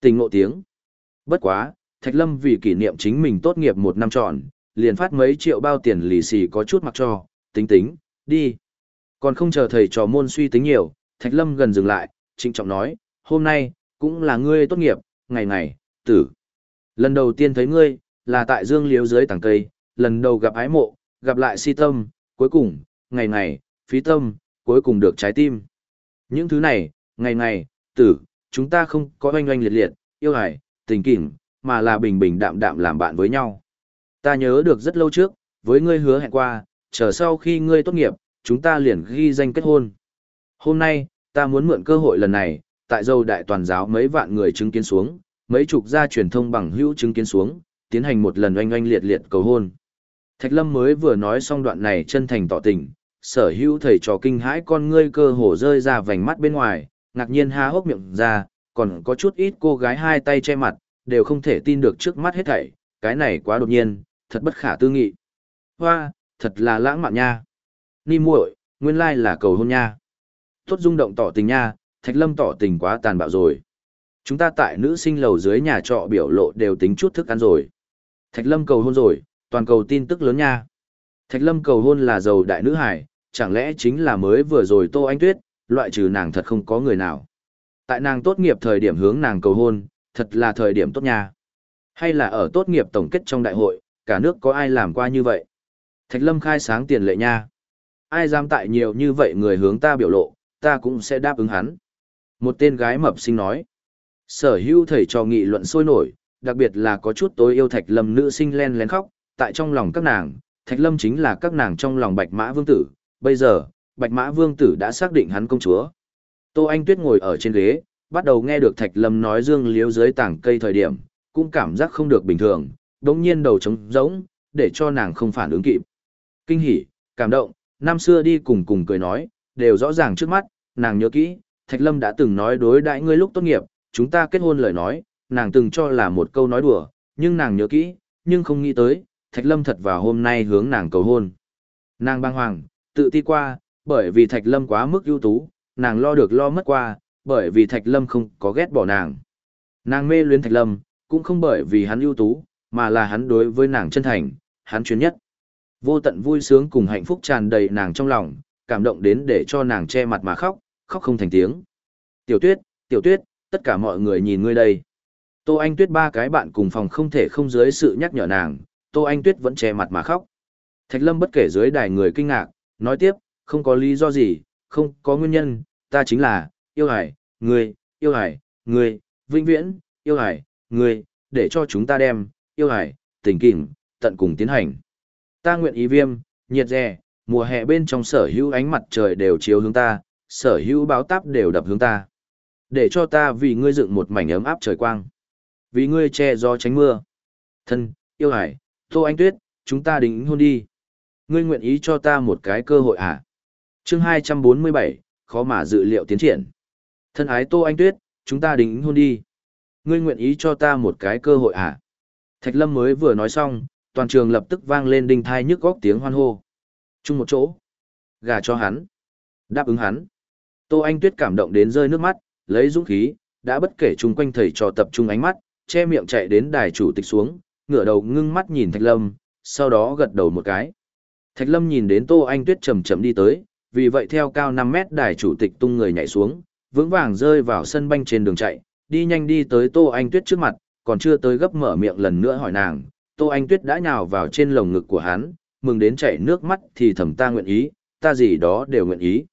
Tình ngộ tiếng. Bất quá, Thạch Lâm vì kỷ niệm chính mình tốt nghiệp một năm tròn, liền phát mấy triệu bao tiền lì xì có chút mặc cho, tính tính, đi. Còn không chờ thầy trò môn suy tính nhiều, Thạch Lâm gần dừng lại, trịnh trọng nói, hôm nay, cũng là ngươi tốt nghiệp, ngày ngày, tử. Lần đầu tiên thấy ngươi, là tại dương liếu dưới tảng cây, lần đầu gặp ái mộ, gặp lại si tâm, cuối cùng, ngày ngày, phí tâm, cuối cùng được trái tim. Những thứ này, ngày ngày, tử, chúng ta không có oanh oanh liệt liệt, yêu hải, tình kỉnh, mà là bình bình đạm đạm làm bạn với nhau. Ta nhớ được rất lâu trước, với ngươi hứa hẹn qua, chờ sau khi ngươi tốt nghiệp, chúng ta liền ghi danh kết hôn. Hôm nay, ta muốn mượn cơ hội lần này, tại dâu đại toàn giáo mấy vạn người chứng kiến xuống, mấy chục gia truyền thông bằng hữu chứng kiến xuống, tiến hành một lần oanh oanh liệt liệt cầu hôn. Thạch Lâm mới vừa nói xong đoạn này chân thành tỏ tình, sở hữu thầy trò kinh hãi con ngươi cơ hồ rơi ra vành mắt bên ngoài, ngạc nhiên há hốc miệng ra, còn có chút ít cô gái hai tay che mặt, đều không thể tin được trước mắt hết thảy, cái này quá đột nhiên, thật bất khả tư nghị. Hoa, thật là lãng mạn nha. Ni muội, nguyên lai là cầu hôn nha. Tốt rung động tỏ tình nha, Thạch Lâm tỏ tình quá tàn bạo rồi. Chúng ta tại nữ sinh lầu dưới nhà trọ biểu lộ đều tính chút thức ăn rồi. Thạch Lâm cầu hôn rồi, toàn cầu tin tức lớn nha. Thạch Lâm cầu hôn là giàu đại nữ hải, chẳng lẽ chính là mới vừa rồi Tô Anh Tuyết, loại trừ nàng thật không có người nào. Tại nàng tốt nghiệp thời điểm hướng nàng cầu hôn, thật là thời điểm tốt nha. Hay là ở tốt nghiệp tổng kết trong đại hội, cả nước có ai làm qua như vậy? Thạch Lâm khai sáng tiền lệ nha. Ai dám tại nhiều như vậy người hướng ta biểu lộ, ta cũng sẽ đáp ứng hắn. Một tên gái mập sinh nói. Sở hữu thầy trò nghị luận sôi nổi, đặc biệt là có chút tối yêu Thạch Lâm nữ sinh len lén khóc, tại trong lòng các nàng, Thạch Lâm chính là các nàng trong lòng Bạch Mã Vương Tử, bây giờ, Bạch Mã Vương Tử đã xác định hắn công chúa. Tô Anh Tuyết ngồi ở trên ghế, bắt đầu nghe được Thạch Lâm nói dương liếu dưới tảng cây thời điểm, cũng cảm giác không được bình thường, đống nhiên đầu trống rỗng, để cho nàng không phản ứng kịp. Kinh hỉ, cảm động, năm xưa đi cùng cùng cười nói, đều rõ ràng trước mắt, nàng nhớ kỹ, Thạch Lâm đã từng nói đối đãi ngươi lúc tốt nghiệp, chúng ta kết hôn lời nói, nàng từng cho là một câu nói đùa, nhưng nàng nhớ kỹ, nhưng không nghĩ tới, Thạch Lâm thật vào hôm nay hướng nàng cầu hôn. Nàng băng hoàng, tự ti qua, bởi vì Thạch Lâm quá mức ưu tú, nàng lo được lo mất qua, bởi vì Thạch Lâm không có ghét bỏ nàng. Nàng mê luyến Thạch Lâm, cũng không bởi vì hắn ưu tú, mà là hắn đối với nàng chân thành, hắn chuyên nhất. Vô tận vui sướng cùng hạnh phúc tràn đầy nàng trong lòng, cảm động đến để cho nàng che mặt mà khóc, khóc không thành tiếng. Tiểu tuyết, tiểu tuyết, tất cả mọi người nhìn ngươi đây. Tô Anh Tuyết ba cái bạn cùng phòng không thể không dưới sự nhắc nhở nàng, Tô Anh Tuyết vẫn che mặt mà khóc. Thạch Lâm bất kể dưới đài người kinh ngạc, nói tiếp, không có lý do gì, không có nguyên nhân, ta chính là, yêu hải, người, yêu hải, người, vĩnh viễn, yêu hải, người, để cho chúng ta đem, yêu hải, tình kỷ tận cùng tiến hành. Ta nguyện ý viêm, nhiệt rè, mùa hè bên trong sở hữu ánh mặt trời đều chiếu hướng ta, sở hữu báo táp đều đập hướng ta. Để cho ta vì ngươi dựng một mảnh ấm áp trời quang. Vì ngươi che gió tránh mưa. Thân, yêu hải, Tô Anh Tuyết, chúng ta đính hôn đi. Ngươi nguyện ý cho ta một cái cơ hội à? Chương 247, khó mà dự liệu tiến triển. Thân ái Tô Anh Tuyết, chúng ta đính hôn đi. Ngươi nguyện ý cho ta một cái cơ hội à? Thạch Lâm mới vừa nói xong, toàn trường lập tức vang lên đinh thai nhức góc tiếng hoan hô. Chung một chỗ. Gà cho hắn. Đáp ứng hắn. Tô Anh Tuyết cảm động đến rơi nước mắt, lấy dũng khí, đã bất kể chung quanh thầy trò tập trung ánh mắt, che miệng chạy đến đài chủ tịch xuống, ngửa đầu ngưng mắt nhìn Thạch Lâm, sau đó gật đầu một cái. Thạch Lâm nhìn đến Tô Anh Tuyết chậm chậm đi tới, vì vậy theo cao 5 mét đài chủ tịch tung người nhảy xuống, vững vàng rơi vào sân banh trên đường chạy, đi nhanh đi tới Tô Anh Tuyết trước mặt, còn chưa tới gấp mở miệng lần nữa hỏi nàng, Tô Anh Tuyết đã nhào vào trên lồng ngực của hắn, mừng đến chảy nước mắt thì thầm ta nguyện ý, ta gì đó đều nguyện ý.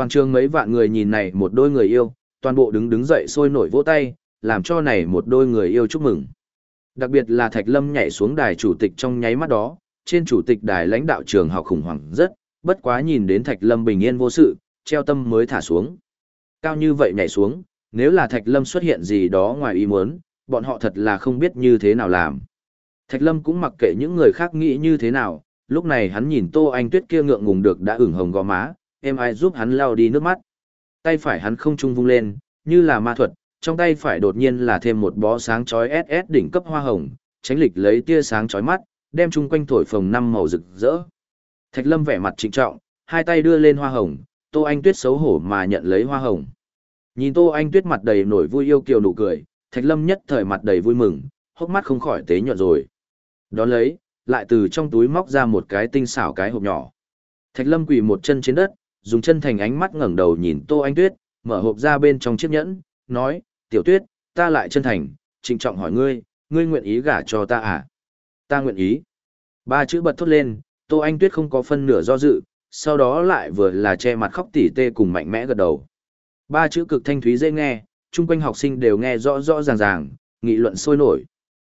Toàn trường mấy vạn người nhìn này một đôi người yêu, toàn bộ đứng đứng dậy sôi nổi vỗ tay, làm cho này một đôi người yêu chúc mừng. Đặc biệt là Thạch Lâm nhảy xuống đài chủ tịch trong nháy mắt đó, trên chủ tịch đài lãnh đạo trường học khủng hoảng rất, bất quá nhìn đến Thạch Lâm bình yên vô sự, treo tâm mới thả xuống. Cao như vậy nhảy xuống, nếu là Thạch Lâm xuất hiện gì đó ngoài ý muốn, bọn họ thật là không biết như thế nào làm. Thạch Lâm cũng mặc kệ những người khác nghĩ như thế nào, lúc này hắn nhìn Tô Anh Tuyết kia ngượng ngùng được đã ửng hồng gò má, em ai giúp hắn lau đi nước mắt. Tay phải hắn không trung vung lên, như là ma thuật, trong tay phải đột nhiên là thêm một bó sáng chói SS đỉnh cấp hoa hồng, tránh lịch lấy tia sáng chói mắt, đem chung quanh thổi phồng năm màu rực rỡ. Thạch Lâm vẻ mặt trịnh trọng, hai tay đưa lên hoa hồng, Tô Anh Tuyết xấu hổ mà nhận lấy hoa hồng. Nhìn Tô Anh Tuyết mặt đầy nổi vui yêu kiều nụ cười, Thạch Lâm nhất thời mặt đầy vui mừng, hốc mắt không khỏi tế nhuận rồi. Đón lấy, lại từ trong túi móc ra một cái tinh xảo cái hộp nhỏ. Thạch Lâm quỳ một chân trên đất, dùng chân thành ánh mắt ngẩng đầu nhìn Tô Anh Tuyết, mở hộp ra bên trong chiếc nhẫn, nói, tiểu tuyết, ta lại chân thành, trịnh trọng hỏi ngươi, ngươi nguyện ý gả cho ta à? Ta nguyện ý. Ba chữ bật thốt lên, Tô Anh Tuyết không có phân nửa do dự, sau đó lại vừa là che mặt khóc tỉ tê cùng mạnh mẽ gật đầu. Ba chữ cực thanh thúy dễ nghe, chung quanh học sinh đều nghe rõ rõ ràng ràng, nghị luận sôi nổi.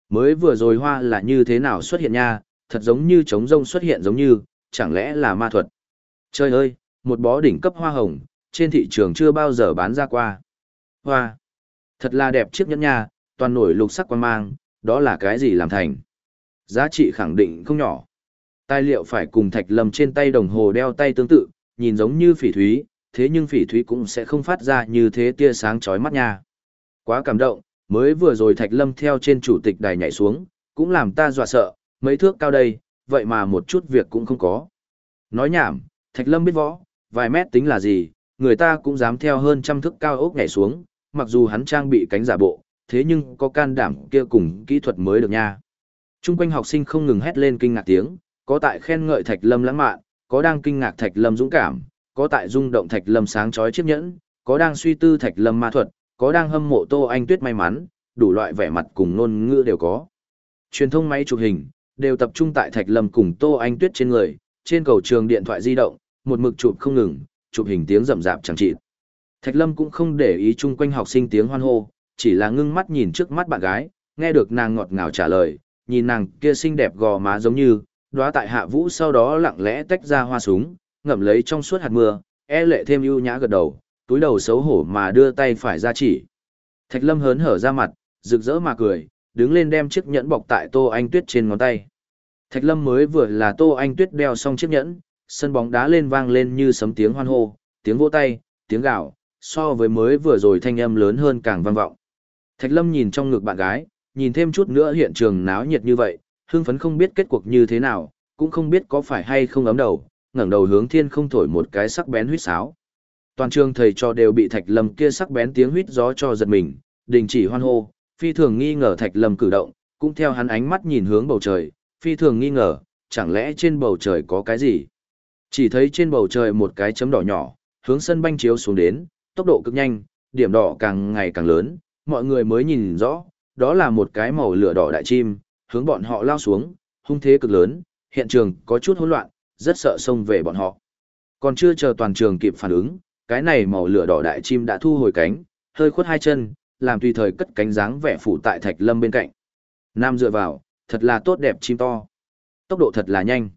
Mới vừa rồi hoa là như thế nào xuất hiện nha, thật giống như trống rông xuất hiện giống như, chẳng lẽ là ma thuật. Trời ơi, một bó đỉnh cấp hoa hồng, trên thị trường chưa bao giờ bán ra qua. Hoa, thật là đẹp chiếc nhẫn nha, toàn nổi lục sắc quan mang, đó là cái gì làm thành. Giá trị khẳng định không nhỏ. Tài liệu phải cùng thạch lâm trên tay đồng hồ đeo tay tương tự, nhìn giống như phỉ thúy, thế nhưng phỉ thúy cũng sẽ không phát ra như thế tia sáng chói mắt nha. Quá cảm động, mới vừa rồi thạch lâm theo trên chủ tịch đài nhảy xuống, cũng làm ta dọa sợ, mấy thước cao đây, vậy mà một chút việc cũng không có. Nói nhảm, thạch lâm biết võ, vài mét tính là gì, người ta cũng dám theo hơn trăm thước cao ốc nhảy xuống, mặc dù hắn trang bị cánh giả bộ, thế nhưng có can đảm kia cùng kỹ thuật mới được nha. Trung quanh học sinh không ngừng hét lên kinh ngạc tiếng, có tại khen ngợi Thạch Lâm lãng mạn, có đang kinh ngạc Thạch Lâm dũng cảm, có tại rung động Thạch Lâm sáng chói chiếc nhẫn, có đang suy tư Thạch Lâm ma thuật, có đang hâm mộ Tô Anh Tuyết may mắn, đủ loại vẻ mặt cùng ngôn ngữ đều có. Truyền thông máy chụp hình đều tập trung tại Thạch Lâm cùng Tô Anh Tuyết trên người, trên cầu trường điện thoại di động, một mực chụp không ngừng, chụp hình tiếng rầm rạp chẳng chịt. Thạch Lâm cũng không để ý chung quanh học sinh tiếng hoan hô, chỉ là ngưng mắt nhìn trước mắt bạn gái, nghe được nàng ngọt ngào trả lời, nhìn nàng kia xinh đẹp gò má giống như, đóa tại hạ vũ sau đó lặng lẽ tách ra hoa súng, ngậm lấy trong suốt hạt mưa, e lệ thêm ưu nhã gật đầu, túi đầu xấu hổ mà đưa tay phải ra chỉ. Thạch Lâm hớn hở ra mặt, rực rỡ mà cười, đứng lên đem chiếc nhẫn bọc tại Tô Anh Tuyết trên ngón tay. Thạch Lâm mới vừa là Tô Anh Tuyết đeo xong chiếc nhẫn, sân bóng đá lên vang lên như sấm tiếng hoan hô, tiếng vỗ tay, tiếng gào, so với mới vừa rồi thanh âm lớn hơn càng vang vọng. Thạch Lâm nhìn trong ngực bạn gái, nhìn thêm chút nữa hiện trường náo nhiệt như vậy, hưng phấn không biết kết cuộc như thế nào, cũng không biết có phải hay không ấm đầu, ngẩng đầu hướng thiên không thổi một cái sắc bén huýt sáo. Toàn trường thầy trò đều bị Thạch Lâm kia sắc bén tiếng huýt gió cho giật mình, đình chỉ hoan hô, phi thường nghi ngờ Thạch Lâm cử động, cũng theo hắn ánh mắt nhìn hướng bầu trời, phi thường nghi ngờ, chẳng lẽ trên bầu trời có cái gì? Chỉ thấy trên bầu trời một cái chấm đỏ nhỏ, hướng sân banh chiếu xuống đến, tốc độ cực nhanh, điểm đỏ càng ngày càng lớn, mọi người mới nhìn rõ, đó là một cái màu lửa đỏ đại chim, hướng bọn họ lao xuống, hung thế cực lớn, hiện trường có chút hỗn loạn, rất sợ xông về bọn họ. Còn chưa chờ toàn trường kịp phản ứng, cái này màu lửa đỏ đại chim đã thu hồi cánh, hơi khuất hai chân, làm tùy thời cất cánh dáng vẻ phủ tại Thạch Lâm bên cạnh. Nam dựa vào, thật là tốt đẹp chim to. Tốc độ thật là nhanh.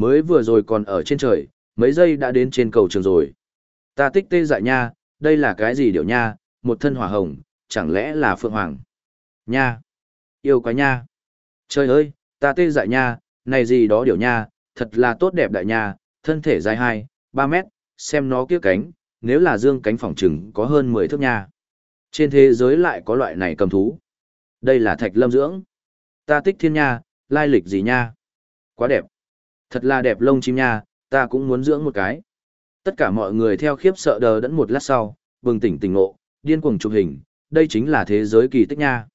Mới vừa rồi còn ở trên trời, mấy giây đã đến trên cầu trường rồi. Ta tích tê dại nha, đây là cái gì điệu nha, một thân hỏa hồng, chẳng lẽ là Phượng Hoàng? Nha! Yêu quá nha! Trời ơi, ta tê dại nha, này gì đó điều nha, thật là tốt đẹp đại nha, thân thể dài 2, 3 mét, xem nó kia cánh, nếu là dương cánh phỏng trừng có hơn 10 thước nha. Trên thế giới lại có loại này cầm thú. Đây là thạch lâm dưỡng. Ta tích thiên nha, lai lịch gì nha. Quá đẹp. Thật là đẹp lông chim nha, ta cũng muốn dưỡng một cái. Tất cả mọi người theo khiếp sợ đờ đẫn một lát sau, bừng tỉnh tỉnh ngộ, điên cuồng chụp hình, đây chính là thế giới kỳ tích nha.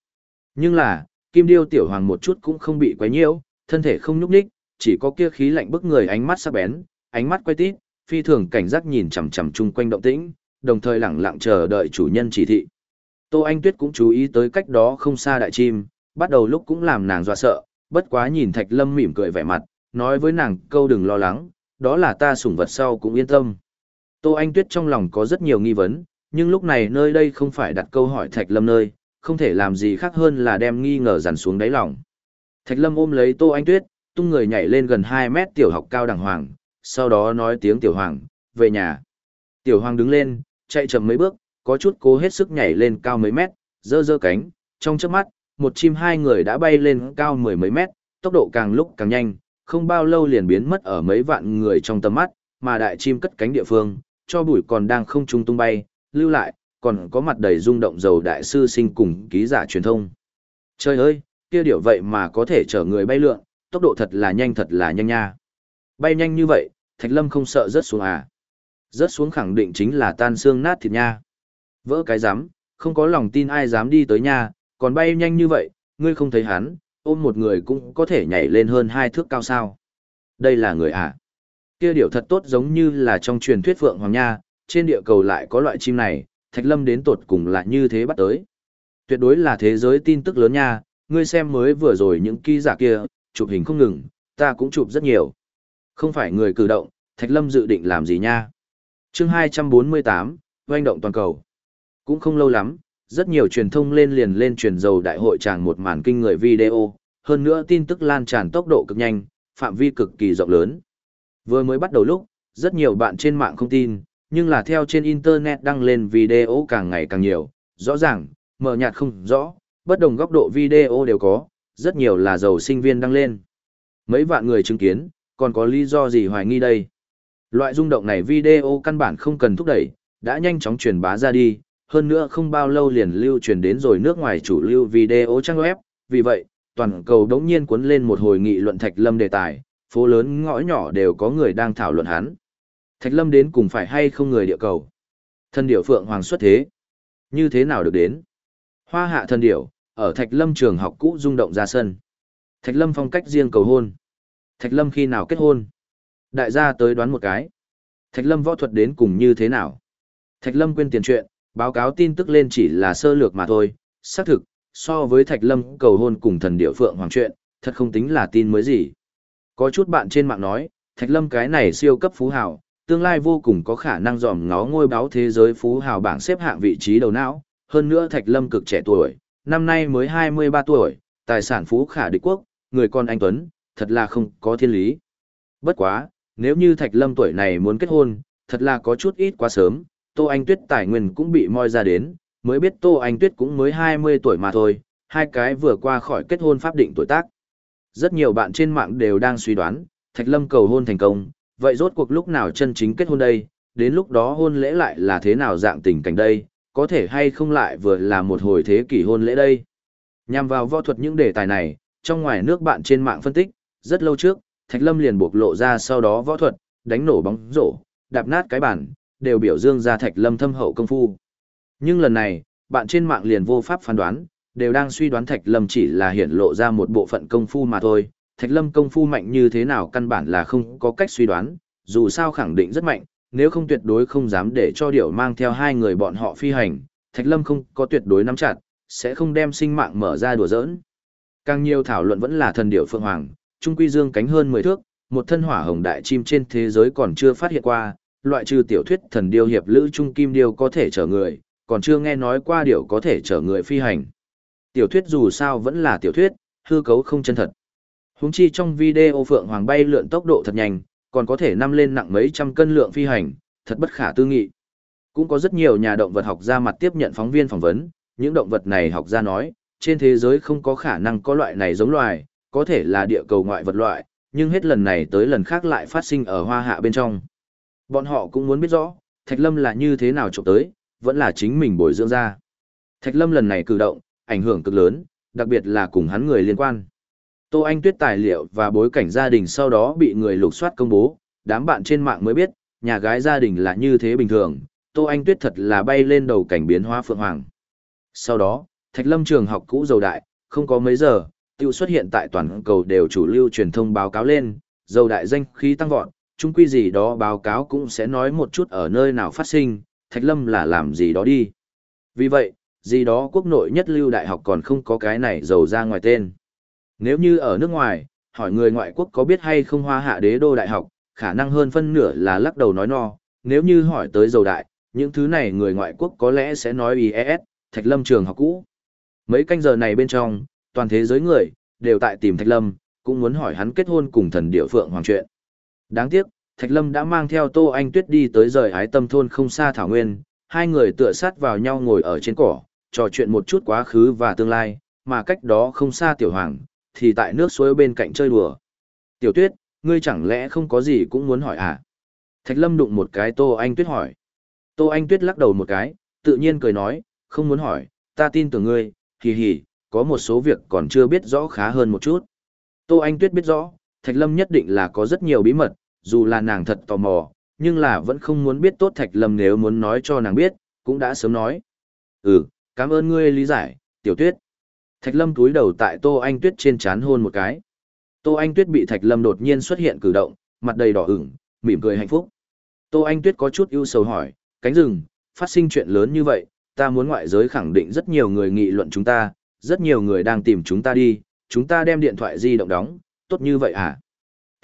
Nhưng là, Kim Điêu tiểu hoàng một chút cũng không bị quấy nhiễu, thân thể không nhúc nhích, chỉ có kia khí lạnh bức người ánh mắt sắc bén, ánh mắt quay tít, phi thường cảnh giác nhìn chằm chằm chung quanh động tĩnh, đồng thời lặng lặng chờ đợi chủ nhân chỉ thị. Tô Anh Tuyết cũng chú ý tới cách đó không xa đại chim, bắt đầu lúc cũng làm nàng dọa sợ, bất quá nhìn Thạch Lâm mỉm cười vẻ mặt, nói với nàng câu đừng lo lắng, đó là ta sủng vật sau cũng yên tâm. Tô Anh Tuyết trong lòng có rất nhiều nghi vấn, nhưng lúc này nơi đây không phải đặt câu hỏi Thạch Lâm nơi, không thể làm gì khác hơn là đem nghi ngờ dằn xuống đáy lòng. Thạch Lâm ôm lấy Tô Anh Tuyết, tung người nhảy lên gần 2 mét tiểu học cao đẳng hoàng, sau đó nói tiếng tiểu hoàng, về nhà. Tiểu hoàng đứng lên, chạy chậm mấy bước, có chút cố hết sức nhảy lên cao mấy mét, dơ dơ cánh, trong chớp mắt, một chim hai người đã bay lên cao mười mấy mét, tốc độ càng lúc càng nhanh, không bao lâu liền biến mất ở mấy vạn người trong tầm mắt, mà đại chim cất cánh địa phương, cho bụi còn đang không trung tung bay, lưu lại, còn có mặt đầy rung động dầu đại sư sinh cùng ký giả truyền thông. Trời ơi, kia điều vậy mà có thể chở người bay lượn, tốc độ thật là nhanh thật là nhanh nha. Bay nhanh như vậy, Thạch Lâm không sợ rớt xuống à. Rớt xuống khẳng định chính là tan xương nát thịt nha. Vỡ cái dám, không có lòng tin ai dám đi tới nha, còn bay nhanh như vậy, ngươi không thấy hắn, ôm một người cũng có thể nhảy lên hơn hai thước cao sao. Đây là người à? Kia điều thật tốt giống như là trong truyền thuyết Phượng Hoàng Nha, trên địa cầu lại có loại chim này, Thạch Lâm đến tột cùng là như thế bắt tới. Tuyệt đối là thế giới tin tức lớn nha, ngươi xem mới vừa rồi những ký giả kia, chụp hình không ngừng, ta cũng chụp rất nhiều. Không phải người cử động, Thạch Lâm dự định làm gì nha? Chương 248, doanh động toàn cầu. Cũng không lâu lắm, rất nhiều truyền thông lên liền lên truyền dầu đại hội tràng một màn kinh người video, hơn nữa tin tức lan tràn tốc độ cực nhanh, phạm vi cực kỳ rộng lớn. Vừa mới bắt đầu lúc, rất nhiều bạn trên mạng không tin, nhưng là theo trên internet đăng lên video càng ngày càng nhiều, rõ ràng, mờ nhạt không rõ, bất đồng góc độ video đều có, rất nhiều là dầu sinh viên đăng lên. Mấy vạn người chứng kiến, còn có lý do gì hoài nghi đây? Loại rung động này video căn bản không cần thúc đẩy, đã nhanh chóng truyền bá ra đi, hơn nữa không bao lâu liền lưu truyền đến rồi nước ngoài chủ lưu video trang web, vì vậy, toàn cầu đống nhiên cuốn lên một hồi nghị luận Thạch Lâm đề tài, phố lớn ngõ nhỏ đều có người đang thảo luận hắn. Thạch Lâm đến cùng phải hay không người địa cầu? Thân điểu Phượng Hoàng xuất thế. Như thế nào được đến? Hoa hạ thân điểu, ở Thạch Lâm trường học cũ rung động ra sân. Thạch Lâm phong cách riêng cầu hôn. Thạch Lâm khi nào kết hôn? Đại gia tới đoán một cái. Thạch Lâm võ thuật đến cùng như thế nào? Thạch Lâm quên tiền chuyện, báo cáo tin tức lên chỉ là sơ lược mà thôi. Xác thực, so với Thạch Lâm cầu hôn cùng thần Địa Phượng Hoàng chuyện, thật không tính là tin mới gì. Có chút bạn trên mạng nói, Thạch Lâm cái này siêu cấp phú hào, tương lai vô cùng có khả năng dòm ngó ngôi báo thế giới phú hào bảng xếp hạng vị trí đầu não. Hơn nữa Thạch Lâm cực trẻ tuổi, năm nay mới 23 tuổi, tài sản phú khả địch quốc, người con anh Tuấn, thật là không có thiên lý. Bất quá, nếu như Thạch Lâm tuổi này muốn kết hôn, thật là có chút ít quá sớm, Tô Anh Tuyết tài nguyên cũng bị moi ra đến, mới biết Tô Anh Tuyết cũng mới 20 tuổi mà thôi, hai cái vừa qua khỏi kết hôn pháp định tuổi tác. Rất nhiều bạn trên mạng đều đang suy đoán, Thạch Lâm cầu hôn thành công, vậy rốt cuộc lúc nào chân chính kết hôn đây, đến lúc đó hôn lễ lại là thế nào dạng tình cảnh đây, có thể hay không lại vừa là một hồi thế kỷ hôn lễ đây. Nhằm vào võ thuật những đề tài này, trong ngoài nước bạn trên mạng phân tích, rất lâu trước, Thạch Lâm liền buộc lộ ra sau đó võ thuật, đánh nổ bóng rổ, đạp nát cái bản, đều biểu dương ra Thạch Lâm thâm hậu công phu. Nhưng lần này, bạn trên mạng liền vô pháp phán đoán, đều đang suy đoán Thạch Lâm chỉ là hiện lộ ra một bộ phận công phu mà thôi. Thạch Lâm công phu mạnh như thế nào căn bản là không có cách suy đoán, dù sao khẳng định rất mạnh, nếu không tuyệt đối không dám để cho điệu mang theo hai người bọn họ phi hành, Thạch Lâm không có tuyệt đối nắm chặt, sẽ không đem sinh mạng mở ra đùa giỡn. Càng nhiều thảo luận vẫn là thần điệu Phượng Hoàng, trung quy dương cánh hơn 10 thước, một thân hỏa hồng đại chim trên thế giới còn chưa phát hiện qua, loại trừ tiểu thuyết thần điêu hiệp lữ trung kim điêu có thể chở người, còn chưa nghe nói qua điều có thể chở người phi hành. Tiểu thuyết dù sao vẫn là tiểu thuyết, hư cấu không chân thật. Húng chi trong video Phượng Hoàng bay lượn tốc độ thật nhanh, còn có thể năm lên nặng mấy trăm cân lượng phi hành, thật bất khả tư nghị. Cũng có rất nhiều nhà động vật học ra mặt tiếp nhận phóng viên phỏng vấn, những động vật này học ra nói, trên thế giới không có khả năng có loại này giống loài, có thể là địa cầu ngoại vật loại, nhưng hết lần này tới lần khác lại phát sinh ở hoa hạ bên trong. Bọn họ cũng muốn biết rõ, Thạch Lâm là như thế nào trộm tới, vẫn là chính mình bồi dưỡng ra. Thạch Lâm lần này cử động, ảnh hưởng cực lớn, đặc biệt là cùng hắn người liên quan. Tô Anh Tuyết tài liệu và bối cảnh gia đình sau đó bị người lục soát công bố, đám bạn trên mạng mới biết, nhà gái gia đình là như thế bình thường, Tô Anh Tuyết thật là bay lên đầu cảnh biến hóa phượng hoàng. Sau đó, Thạch Lâm trường học cũ dầu đại, không có mấy giờ, tiêu xuất hiện tại toàn cầu đều chủ lưu truyền thông báo cáo lên, dầu đại danh khí tăng vọt, chung quy gì đó báo cáo cũng sẽ nói một chút ở nơi nào phát sinh, Thạch Lâm là làm gì đó đi. Vì vậy, gì đó quốc nội nhất lưu đại học còn không có cái này giàu ra ngoài tên. Nếu như ở nước ngoài, hỏi người ngoại quốc có biết hay không hoa hạ đế đô đại học, khả năng hơn phân nửa là lắc đầu nói no, nếu như hỏi tới dầu đại, những thứ này người ngoại quốc có lẽ sẽ nói IES, Thạch Lâm trường học cũ. Mấy canh giờ này bên trong, toàn thế giới người, đều tại tìm Thạch Lâm, cũng muốn hỏi hắn kết hôn cùng thần địa phượng hoàng chuyện. Đáng tiếc, Thạch Lâm đã mang theo Tô Anh Tuyết đi tới rời ái tâm thôn không xa Thảo Nguyên, hai người tựa sát vào nhau ngồi ở trên cỏ, trò chuyện một chút quá khứ và tương lai, mà cách đó không xa Tiểu Hoàng, thì tại nước suối bên cạnh chơi đùa. Tiểu Tuyết, ngươi chẳng lẽ không có gì cũng muốn hỏi à? Thạch Lâm đụng một cái Tô Anh Tuyết hỏi. Tô Anh Tuyết lắc đầu một cái, tự nhiên cười nói, không muốn hỏi, ta tin tưởng ngươi, hì hì, có một số việc còn chưa biết rõ khá hơn một chút. Tô Anh Tuyết biết rõ, Thạch Lâm nhất định là có rất nhiều bí mật, dù là nàng thật tò mò, nhưng là vẫn không muốn biết tốt Thạch Lâm nếu muốn nói cho nàng biết, cũng đã sớm nói. Ừ, cảm ơn ngươi lý giải, tiểu tuyết. Thạch Lâm túi đầu tại Tô Anh Tuyết trên chán hôn một cái. Tô Anh Tuyết bị Thạch Lâm đột nhiên xuất hiện cử động, mặt đầy đỏ ửng, mỉm cười hạnh phúc. Tô Anh Tuyết có chút ưu sầu hỏi, cánh rừng, phát sinh chuyện lớn như vậy, ta muốn ngoại giới khẳng định rất nhiều người nghị luận chúng ta, rất nhiều người đang tìm chúng ta đi, chúng ta đem điện thoại di động đóng, tốt như vậy à?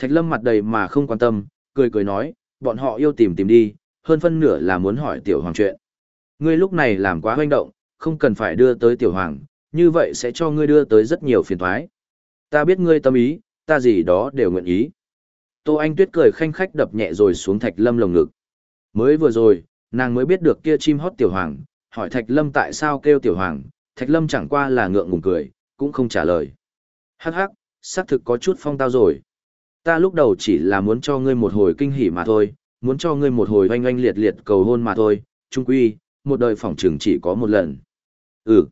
Thạch Lâm mặt đầy mà không quan tâm, cười cười nói, bọn họ yêu tìm tìm đi, hơn phân nửa là muốn hỏi tiểu hoàng chuyện. Ngươi lúc này làm quá hoành động, không cần phải đưa tới tiểu hoàng, như vậy sẽ cho ngươi đưa tới rất nhiều phiền toái. Ta biết ngươi tâm ý, ta gì đó đều nguyện ý. Tô Anh Tuyết cười khanh khách đập nhẹ rồi xuống Thạch Lâm lồng ngực. Mới vừa rồi, nàng mới biết được kia chim hót tiểu hoàng, hỏi Thạch Lâm tại sao kêu tiểu hoàng, Thạch Lâm chẳng qua là ngượng ngùng cười, cũng không trả lời. Hắc hắc, xác thực có chút phong tao rồi. Ta lúc đầu chỉ là muốn cho ngươi một hồi kinh hỉ mà thôi, muốn cho ngươi một hồi oanh oanh liệt liệt cầu hôn mà thôi, trung quy, một đời phỏng trường chỉ có một lần. Ừ.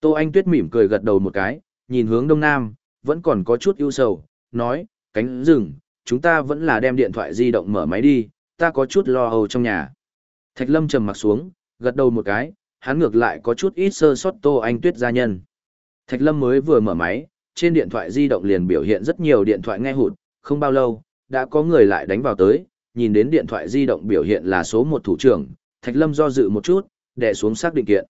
Tô Anh Tuyết mỉm cười gật đầu một cái, nhìn hướng đông nam, vẫn còn có chút ưu sầu, nói, cánh rừng, chúng ta vẫn là đem điện thoại di động mở máy đi, ta có chút lo âu trong nhà. Thạch Lâm trầm mặt xuống, gật đầu một cái, hắn ngược lại có chút ít sơ sót Tô Anh Tuyết gia nhân. Thạch Lâm mới vừa mở máy, trên điện thoại di động liền biểu hiện rất nhiều điện thoại nghe hụt, không bao lâu, đã có người lại đánh vào tới, nhìn đến điện thoại di động biểu hiện là số một thủ trưởng, Thạch Lâm do dự một chút, đè xuống xác định kiện.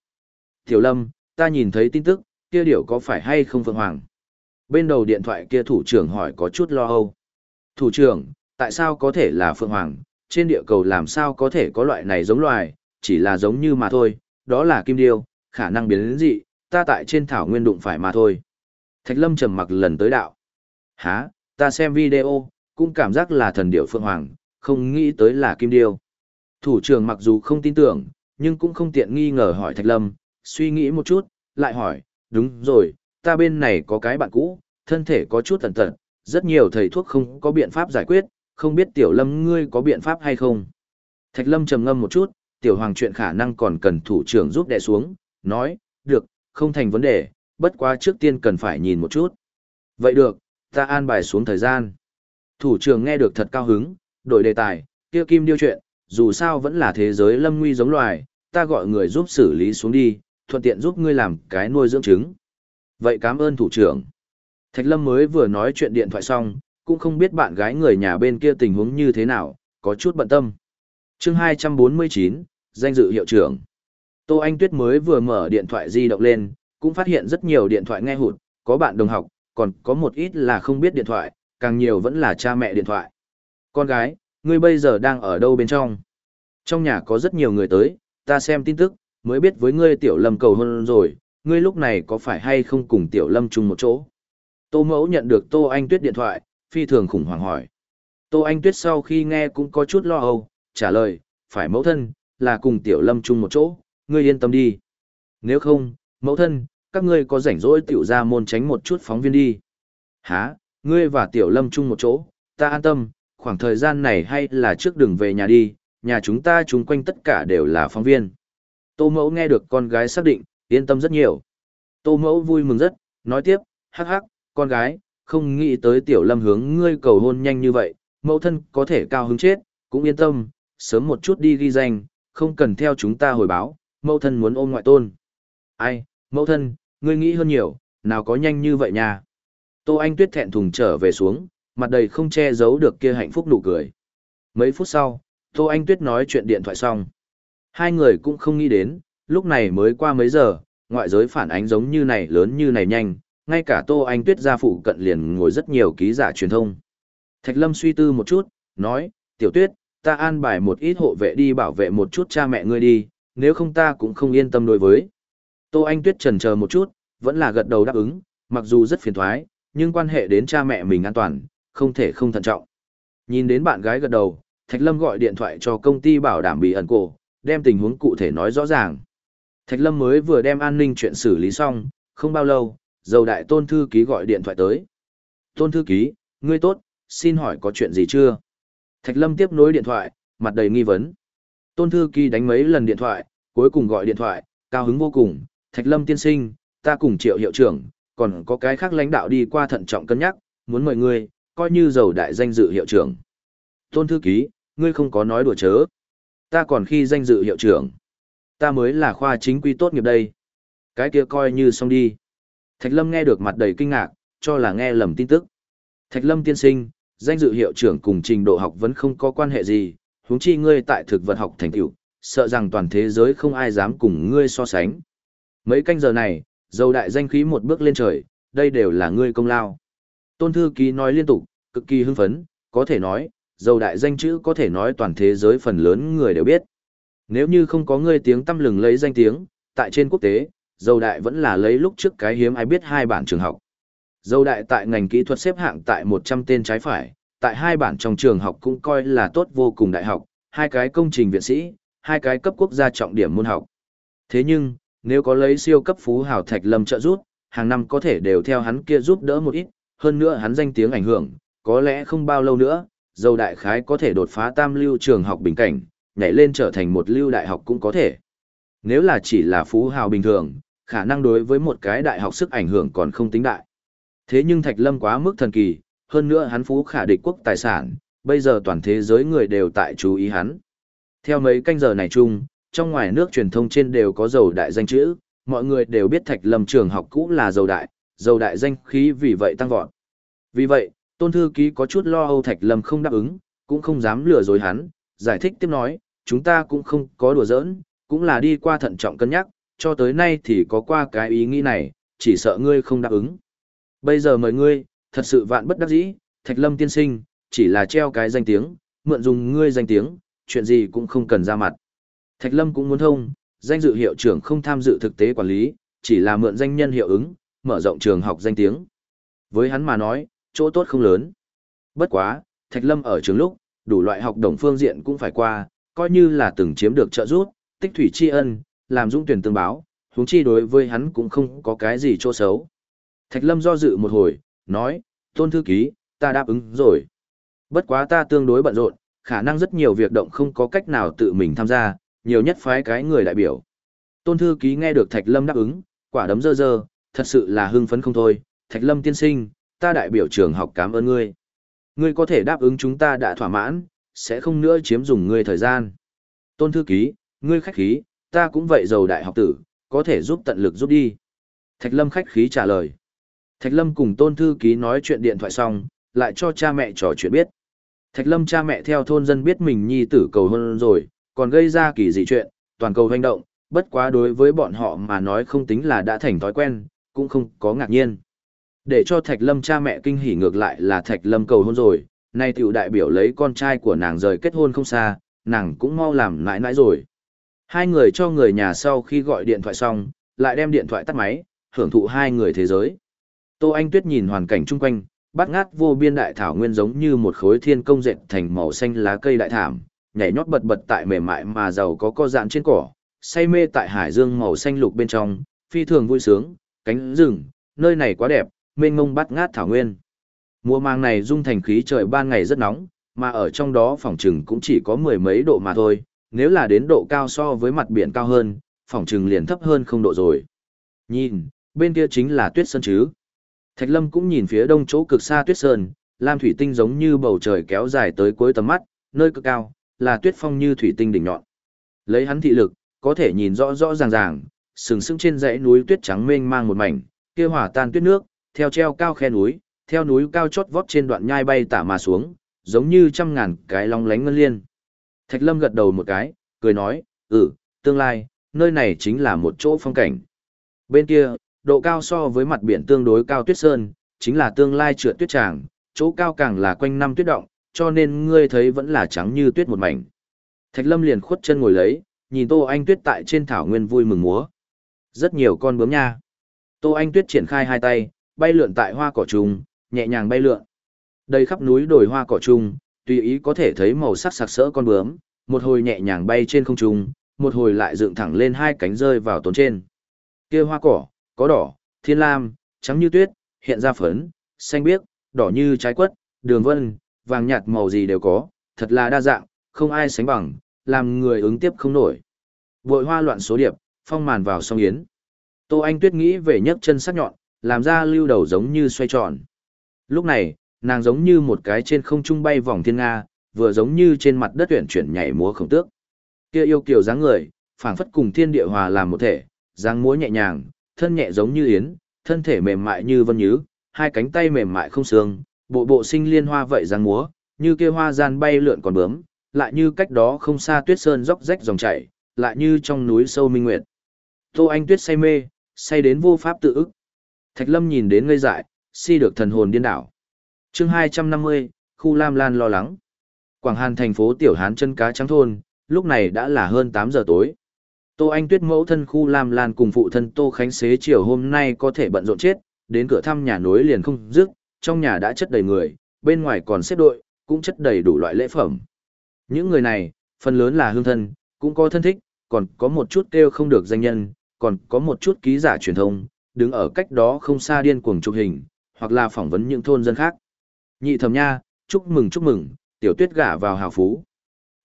Tiểu Lâm, ta nhìn thấy tin tức, kia điều có phải hay không Phượng Hoàng? Bên đầu điện thoại kia thủ trưởng hỏi có chút lo âu. Thủ trưởng, tại sao có thể là Phượng Hoàng? Trên địa cầu làm sao có thể có loại này giống loài, chỉ là giống như mà thôi, đó là kim điêu, khả năng biến đến dị, ta tại trên thảo nguyên đụng phải mà thôi. Thạch Lâm trầm mặc lần tới đạo. Hả, ta xem video, cũng cảm giác là thần điệu Phượng Hoàng, không nghĩ tới là kim điêu. Thủ trưởng mặc dù không tin tưởng, nhưng cũng không tiện nghi ngờ hỏi Thạch Lâm, suy nghĩ một chút, lại hỏi, đúng rồi, ta bên này có cái bạn cũ, thân thể có chút tần tật, rất nhiều thầy thuốc không có biện pháp giải quyết, không biết Tiểu Lâm ngươi có biện pháp hay không. Thạch Lâm trầm ngâm một chút, Tiểu Hoàng chuyện khả năng còn cần thủ trưởng giúp đè xuống, nói, được, không thành vấn đề, bất quá trước tiên cần phải nhìn một chút. Vậy được, ta an bài xuống thời gian. Thủ trưởng nghe được thật cao hứng, đổi đề tài, kia kim điêu chuyện, dù sao vẫn là thế giới lâm nguy giống loài, ta gọi người giúp xử lý xuống đi, thuận tiện giúp ngươi làm cái nuôi dưỡng trứng. Vậy cảm ơn thủ trưởng. Thạch Lâm mới vừa nói chuyện điện thoại xong, cũng không biết bạn gái người nhà bên kia tình huống như thế nào, có chút bận tâm. Chương 249, danh dự hiệu trưởng. Tô Anh Tuyết mới vừa mở điện thoại di động lên, cũng phát hiện rất nhiều điện thoại nghe hụt, có bạn đồng học, còn có một ít là không biết điện thoại, càng nhiều vẫn là cha mẹ điện thoại. Con gái, ngươi bây giờ đang ở đâu bên trong? Trong nhà có rất nhiều người tới, ta xem tin tức, mới biết với ngươi tiểu lâm cầu hôn rồi, ngươi lúc này có phải hay không cùng tiểu lâm chung một chỗ? Tô mẫu nhận được Tô Anh Tuyết điện thoại, phi thường khủng hoảng hỏi. Tô Anh Tuyết sau khi nghe cũng có chút lo âu, trả lời, phải mẫu thân, là cùng tiểu lâm chung một chỗ, ngươi yên tâm đi. Nếu không, mẫu thân, các ngươi có rảnh rỗi tiểu ra môn tránh một chút phóng viên đi. Hả, ngươi và tiểu lâm chung một chỗ, ta an tâm, khoảng thời gian này hay là trước đường về nhà đi, nhà chúng ta chung quanh tất cả đều là phóng viên. Tô mẫu nghe được con gái xác định, yên tâm rất nhiều. Tô mẫu vui mừng rất, nói tiếp, hắc hắc, con gái, không nghĩ tới tiểu lâm hướng ngươi cầu hôn nhanh như vậy, mẫu thân có thể cao hứng chết, cũng yên tâm, sớm một chút đi ghi danh, không cần theo chúng ta hồi báo, mẫu thân muốn ôm ngoại tôn. Ai, mẫu thân, ngươi nghĩ hơn nhiều, nào có nhanh như vậy nha. Tô Anh Tuyết thẹn thùng trở về xuống, mặt đầy không che giấu được kia hạnh phúc nụ cười. Mấy phút sau, Tô Anh Tuyết nói chuyện điện thoại xong. Hai người cũng không nghĩ đến, lúc này mới qua mấy giờ, ngoại giới phản ánh giống như này lớn như này nhanh, ngay cả Tô Anh Tuyết gia phụ cận liền ngồi rất nhiều ký giả truyền thông. Thạch Lâm suy tư một chút, nói, Tiểu Tuyết, ta an bài một ít hộ vệ đi bảo vệ một chút cha mẹ ngươi đi, nếu không ta cũng không yên tâm đối với. Tô Anh Tuyết trần chờ một chút, vẫn là gật đầu đáp ứng, mặc dù rất phiền thoái, nhưng quan hệ đến cha mẹ mình an toàn, không thể không thận trọng. Nhìn đến bạn gái gật đầu, Thạch Lâm gọi điện thoại cho công ty bảo đảm bị ẩn cổ, đem tình huống cụ thể nói rõ ràng. Thạch Lâm mới vừa đem an ninh chuyện xử lý xong, không bao lâu, dầu đại tôn thư ký gọi điện thoại tới. Tôn thư ký, ngươi tốt, xin hỏi có chuyện gì chưa? Thạch Lâm tiếp nối điện thoại, mặt đầy nghi vấn. Tôn thư ký đánh mấy lần điện thoại, cuối cùng gọi điện thoại, cao hứng vô cùng. Thạch Lâm tiên sinh, ta cùng triệu hiệu trưởng, còn có cái khác lãnh đạo đi qua thận trọng cân nhắc, muốn mời ngươi, coi như giàu đại danh dự hiệu trưởng. Tôn thư ký, ngươi không có nói đùa chớ. Ta còn khi danh dự hiệu trưởng. Ta mới là khoa chính quy tốt nghiệp đây. Cái kia coi như xong đi. Thạch Lâm nghe được mặt đầy kinh ngạc, cho là nghe lầm tin tức. Thạch Lâm tiên sinh, danh dự hiệu trưởng cùng trình độ học vẫn không có quan hệ gì, huống chi ngươi tại thực vật học thành tựu, sợ rằng toàn thế giới không ai dám cùng ngươi so sánh. Mấy canh giờ này, dầu đại danh khí một bước lên trời, đây đều là ngươi công lao. Tôn thư ký nói liên tục, cực kỳ hưng phấn, có thể nói, dầu đại danh chữ có thể nói toàn thế giới phần lớn người đều biết. Nếu như không có ngươi tiếng tâm lừng lấy danh tiếng, tại trên quốc tế, dầu đại vẫn là lấy lúc trước cái hiếm ai biết hai bản trường học. Dầu đại tại ngành kỹ thuật xếp hạng tại 100 tên trái phải, tại hai bản trong trường học cũng coi là tốt vô cùng đại học, hai cái công trình viện sĩ, hai cái cấp quốc gia trọng điểm môn học. Thế nhưng, nếu có lấy siêu cấp phú hào Thạch Lâm trợ giúp, hàng năm có thể đều theo hắn kia giúp đỡ một ít, hơn nữa hắn danh tiếng ảnh hưởng, có lẽ không bao lâu nữa, dầu đại khái có thể đột phá tam lưu trường học bình cảnh, nhảy lên trở thành một lưu đại học cũng có thể. Nếu là chỉ là phú hào bình thường, khả năng đối với một cái đại học sức ảnh hưởng còn không tính đại. Thế nhưng Thạch Lâm quá mức thần kỳ, hơn nữa hắn phú khả địch quốc tài sản, bây giờ toàn thế giới người đều tại chú ý hắn. Theo mấy canh giờ này chung, trong ngoài nước truyền thông trên đều có dầu đại danh chữ, mọi người đều biết Thạch Lâm trường học cũ là dầu đại, dầu đại danh khí vì vậy tăng vọt. Vì vậy, Tôn Thư Ký có chút lo âu Thạch Lâm không đáp ứng, cũng không dám lừa dối hắn, giải thích tiếp nói, chúng ta cũng không có đùa giỡn, cũng là đi qua thận trọng cân nhắc, cho tới nay thì có qua cái ý nghĩ này, chỉ sợ ngươi không đáp ứng. Bây giờ mời ngươi, thật sự vạn bất đắc dĩ, Thạch Lâm tiên sinh, chỉ là treo cái danh tiếng, mượn dùng ngươi danh tiếng, chuyện gì cũng không cần ra mặt. Thạch Lâm cũng muốn thông, danh dự hiệu trưởng không tham dự thực tế quản lý, chỉ là mượn danh nhân hiệu ứng, mở rộng trường học danh tiếng. Với hắn mà nói, chỗ tốt không lớn. Bất quá, Thạch Lâm ở trường lúc, đủ loại học đồng phương diện cũng phải qua, coi như là từng chiếm được trợ giúp, tích thủy tri ân, làm dũng tuyển tương báo, huống chi đối với hắn cũng không có cái gì chỗ xấu. Thạch Lâm do dự một hồi, nói, tôn thư ký, ta đáp ứng rồi. Bất quá ta tương đối bận rộn, khả năng rất nhiều việc động không có cách nào tự mình tham gia, nhiều nhất phái cái người đại biểu. Tôn thư ký nghe được Thạch Lâm đáp ứng, quả đấm dơ dơ, thật sự là hưng phấn không thôi. Thạch Lâm tiên sinh, ta đại biểu trường học cảm ơn ngươi. Ngươi có thể đáp ứng chúng ta đã thỏa mãn, sẽ không nữa chiếm dùng ngươi thời gian. Tôn thư ký, ngươi khách khí, ta cũng vậy giàu đại học tử, có thể giúp tận lực giúp đi. Thạch Lâm khách khí trả lời. Thạch Lâm cùng tôn thư ký nói chuyện điện thoại xong, lại cho cha mẹ trò chuyện biết. Thạch Lâm cha mẹ theo thôn dân biết mình nhi tử cầu hôn rồi, còn gây ra kỳ dị chuyện, toàn cầu hành động, bất quá đối với bọn họ mà nói không tính là đã thành thói quen, cũng không có ngạc nhiên. Để cho Thạch Lâm cha mẹ kinh hỉ ngược lại là Thạch Lâm cầu hôn rồi, nay tiểu đại biểu lấy con trai của nàng rời kết hôn không xa, nàng cũng mau làm nãi nãi rồi. Hai người cho người nhà sau khi gọi điện thoại xong, lại đem điện thoại tắt máy, hưởng thụ hai người thế giới. Tô Anh Tuyết nhìn hoàn cảnh chung quanh, bát ngát vô biên đại thảo nguyên giống như một khối thiên công dệt thành màu xanh lá cây đại thảm, nhảy nhót bật bật tại mềm mại mà giàu có co dạn trên cỏ, say mê tại hải dương màu xanh lục bên trong, phi thường vui sướng, cánh rừng, nơi này quá đẹp, mênh mông bát ngát thảo nguyên. Mùa màng này dung thành khí trời ban ngày rất nóng, mà ở trong đó phòng trừng cũng chỉ có mười mấy độ mà thôi, nếu là đến độ cao so với mặt biển cao hơn, phòng trừng liền thấp hơn không độ rồi. Nhìn, bên kia chính là tuyết sơn chứ. Thạch Lâm cũng nhìn phía đông chỗ cực xa tuyết sơn, lam thủy tinh giống như bầu trời kéo dài tới cuối tầm mắt, nơi cực cao, là tuyết phong như thủy tinh đỉnh nhọn. Lấy hắn thị lực, có thể nhìn rõ rõ ràng ràng, sừng sững trên dãy núi tuyết trắng mênh mang một mảnh, kia hỏa tan tuyết nước, theo treo cao khe núi, theo núi cao chót vót trên đoạn nhai bay tả mà xuống, giống như trăm ngàn cái long lánh ngân liên. Thạch Lâm gật đầu một cái, cười nói, ừ, tương lai, nơi này chính là một chỗ phong cảnh. Bên kia, độ cao so với mặt biển tương đối cao tuyết sơn, chính là tương lai trượt tuyết tràng, chỗ cao càng là quanh năm tuyết động, cho nên ngươi thấy vẫn là trắng như tuyết một mảnh. Thạch Lâm liền khuất chân ngồi lấy, nhìn Tô Anh Tuyết tại trên thảo nguyên vui mừng múa. Rất nhiều con bướm nha. Tô Anh Tuyết triển khai hai tay, bay lượn tại hoa cỏ trùng, nhẹ nhàng bay lượn. Đây khắp núi đồi hoa cỏ trùng, tùy ý có thể thấy màu sắc sặc sỡ con bướm, một hồi nhẹ nhàng bay trên không trung, một hồi lại dựng thẳng lên hai cánh rơi vào tốn trên. Kia hoa cỏ, có đỏ, thiên lam, trắng như tuyết, hiện ra phấn, xanh biếc, đỏ như trái quất, đường vân, vàng nhạt màu gì đều có, thật là đa dạng, không ai sánh bằng, làm người ứng tiếp không nổi. Vội hoa loạn số điệp, phong màn vào song yến. Tô Anh Tuyết nghĩ về nhấc chân sắc nhọn, làm ra lưu đầu giống như xoay tròn. Lúc này, nàng giống như một cái trên không trung bay vòng thiên nga, vừa giống như trên mặt đất tuyển chuyển nhảy múa khổng tước. Kia yêu kiều dáng người, phảng phất cùng thiên địa hòa làm một thể, dáng múa nhẹ nhàng, thân nhẹ giống như yến, thân thể mềm mại như vân nhứ, hai cánh tay mềm mại không xương, bộ bộ sinh liên hoa vậy giang múa, như kia hoa gian bay lượn còn bướm, lại như cách đó không xa tuyết sơn róc rách dòng chảy, lại như trong núi sâu minh nguyệt. Tô Anh Tuyết say mê, say đến vô pháp tự ức. Thạch Lâm nhìn đến ngây dại, si được thần hồn điên đảo. Chương 250, khu Lam Lan lo lắng. Quảng Hàn thành phố tiểu Hán chân cá trắng thôn, lúc này đã là hơn 8 giờ tối. Tô Anh Tuyết mẫu thân khu Lam Lan cùng phụ thân Tô Khánh Xế chiều hôm nay có thể bận rộn chết, đến cửa thăm nhà núi liền không dứt, trong nhà đã chất đầy người, bên ngoài còn xếp đội, cũng chất đầy đủ loại lễ phẩm. Những người này, phần lớn là hương thân, cũng có thân thích, còn có một chút kêu không được danh nhân, còn có một chút ký giả truyền thông, đứng ở cách đó không xa điên cuồng chụp hình, hoặc là phỏng vấn những thôn dân khác. Nhị thẩm nha, chúc mừng chúc mừng, tiểu tuyết gả vào hào phú.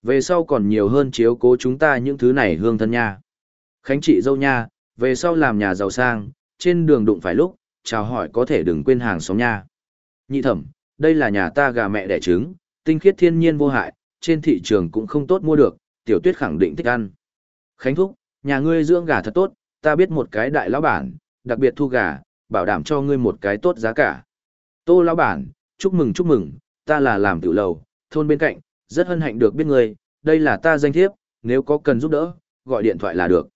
Về sau còn nhiều hơn chiếu cố chúng ta những thứ này hương thân nha. Khánh chị dâu nha, về sau làm nhà giàu sang, trên đường đụng phải lúc, chào hỏi có thể đừng quên hàng xóm nha. Nhị thẩm, đây là nhà ta gà mẹ đẻ trứng, tinh khiết thiên nhiên vô hại, trên thị trường cũng không tốt mua được, tiểu tuyết khẳng định thích ăn. Khánh thúc, nhà ngươi dưỡng gà thật tốt, ta biết một cái đại lão bản, đặc biệt thu gà, bảo đảm cho ngươi một cái tốt giá cả. Tô lão bản, chúc mừng chúc mừng, ta là làm tiểu lầu, thôn bên cạnh, rất hân hạnh được biết ngươi, đây là ta danh thiếp, nếu có cần giúp đỡ, gọi điện thoại là được.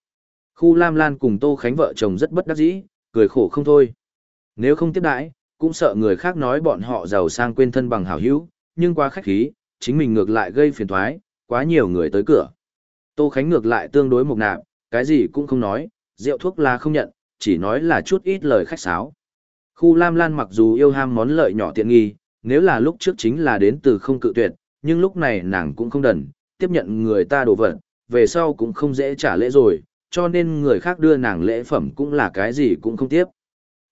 Khu Lam Lan cùng Tô Khánh vợ chồng rất bất đắc dĩ, cười khổ không thôi. Nếu không tiếp đãi, cũng sợ người khác nói bọn họ giàu sang quên thân bằng hảo hữu, nhưng quá khách khí, chính mình ngược lại gây phiền toái, quá nhiều người tới cửa. Tô Khánh ngược lại tương đối mộc nạp, cái gì cũng không nói, rượu thuốc là không nhận, chỉ nói là chút ít lời khách sáo. Khu Lam Lan mặc dù yêu ham món lợi nhỏ tiện nghi, nếu là lúc trước chính là đến từ không cự tuyệt, nhưng lúc này nàng cũng không đần, tiếp nhận người ta đồ vật, về sau cũng không dễ trả lễ rồi, cho nên người khác đưa nàng lễ phẩm cũng là cái gì cũng không tiếp.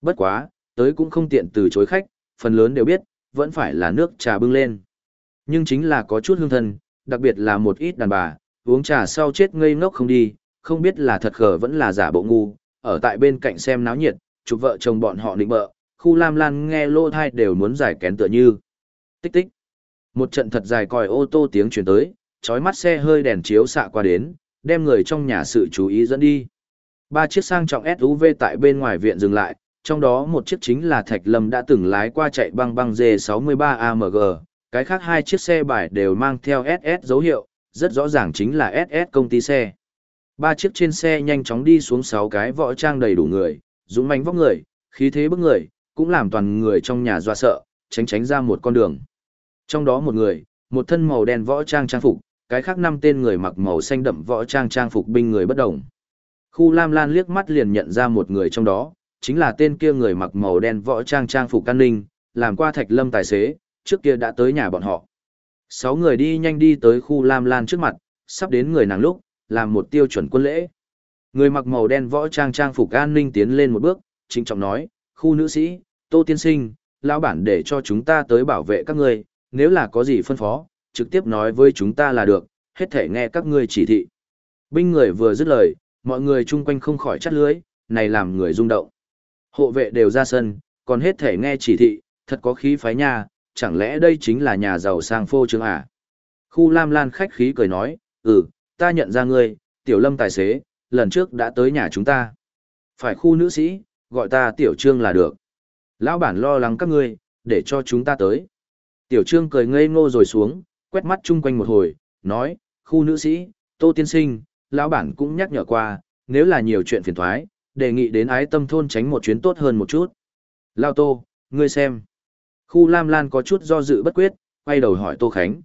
Bất quá, tới cũng không tiện từ chối khách, phần lớn đều biết, vẫn phải là nước trà bưng lên. Nhưng chính là có chút hương thân, đặc biệt là một ít đàn bà, uống trà sau chết ngây ngốc không đi, không biết là thật khờ vẫn là giả bộ ngu, ở tại bên cạnh xem náo nhiệt, chụp vợ chồng bọn họ nịnh bợ, khu lam lan nghe lô thai đều muốn giải kén tựa như. Tích tích. Một trận thật dài còi ô tô tiếng chuyển tới, chói mắt xe hơi đèn chiếu xạ qua đến, đem người trong nhà sự chú ý dẫn đi. Ba chiếc sang trọng SUV tại bên ngoài viện dừng lại, trong đó một chiếc chính là Thạch Lâm đã từng lái qua chạy băng băng D63 AMG, cái khác hai chiếc xe bài đều mang theo SS dấu hiệu, rất rõ ràng chính là SS công ty xe. Ba chiếc trên xe nhanh chóng đi xuống sáu cái võ trang đầy đủ người, dũng mãnh vóc người, khí thế bức người, cũng làm toàn người trong nhà dọa sợ, tránh tránh ra một con đường. Trong đó một người, một thân màu đen võ trang trang phục, cái khác năm tên người mặc màu xanh đậm võ trang trang phục binh người bất động. Khu Lam Lan liếc mắt liền nhận ra một người trong đó, chính là tên kia người mặc màu đen võ trang trang phục an ninh, làm qua Thạch Lâm tài xế, trước kia đã tới nhà bọn họ. Sáu người đi nhanh đi tới khu Lam Lan trước mặt, sắp đến người nàng lúc, làm một tiêu chuẩn quân lễ. Người mặc màu đen võ trang trang phục an ninh tiến lên một bước, trịnh trọng nói, khu nữ sĩ, tô tiên sinh, lão bản để cho chúng ta tới bảo vệ các ngươi, nếu là có gì phân phó, trực tiếp nói với chúng ta là được, hết thể nghe các ngươi chỉ thị. Binh người vừa dứt lời, mọi người chung quanh không khỏi chắt lưới, này làm người rung động. Hộ vệ đều ra sân, còn hết thể nghe chỉ thị, thật có khí phái nha, chẳng lẽ đây chính là nhà giàu sang phô trương à? Khu Lam Lan khách khí cười nói, ừ, ta nhận ra ngươi, tiểu lâm tài xế, lần trước đã tới nhà chúng ta. Phải khu nữ sĩ, gọi ta tiểu trương là được. Lão bản lo lắng các ngươi, để cho chúng ta tới. Tiểu trương cười ngây ngô rồi xuống, quét mắt chung quanh một hồi, nói, khu nữ sĩ, tô tiên sinh, lão bản cũng nhắc nhở qua, nếu là nhiều chuyện phiền thoái, đề nghị đến ái tâm thôn tránh một chuyến tốt hơn một chút. Lao tô, ngươi xem. Khu Lam Lan có chút do dự bất quyết, quay đầu hỏi Tô Khánh.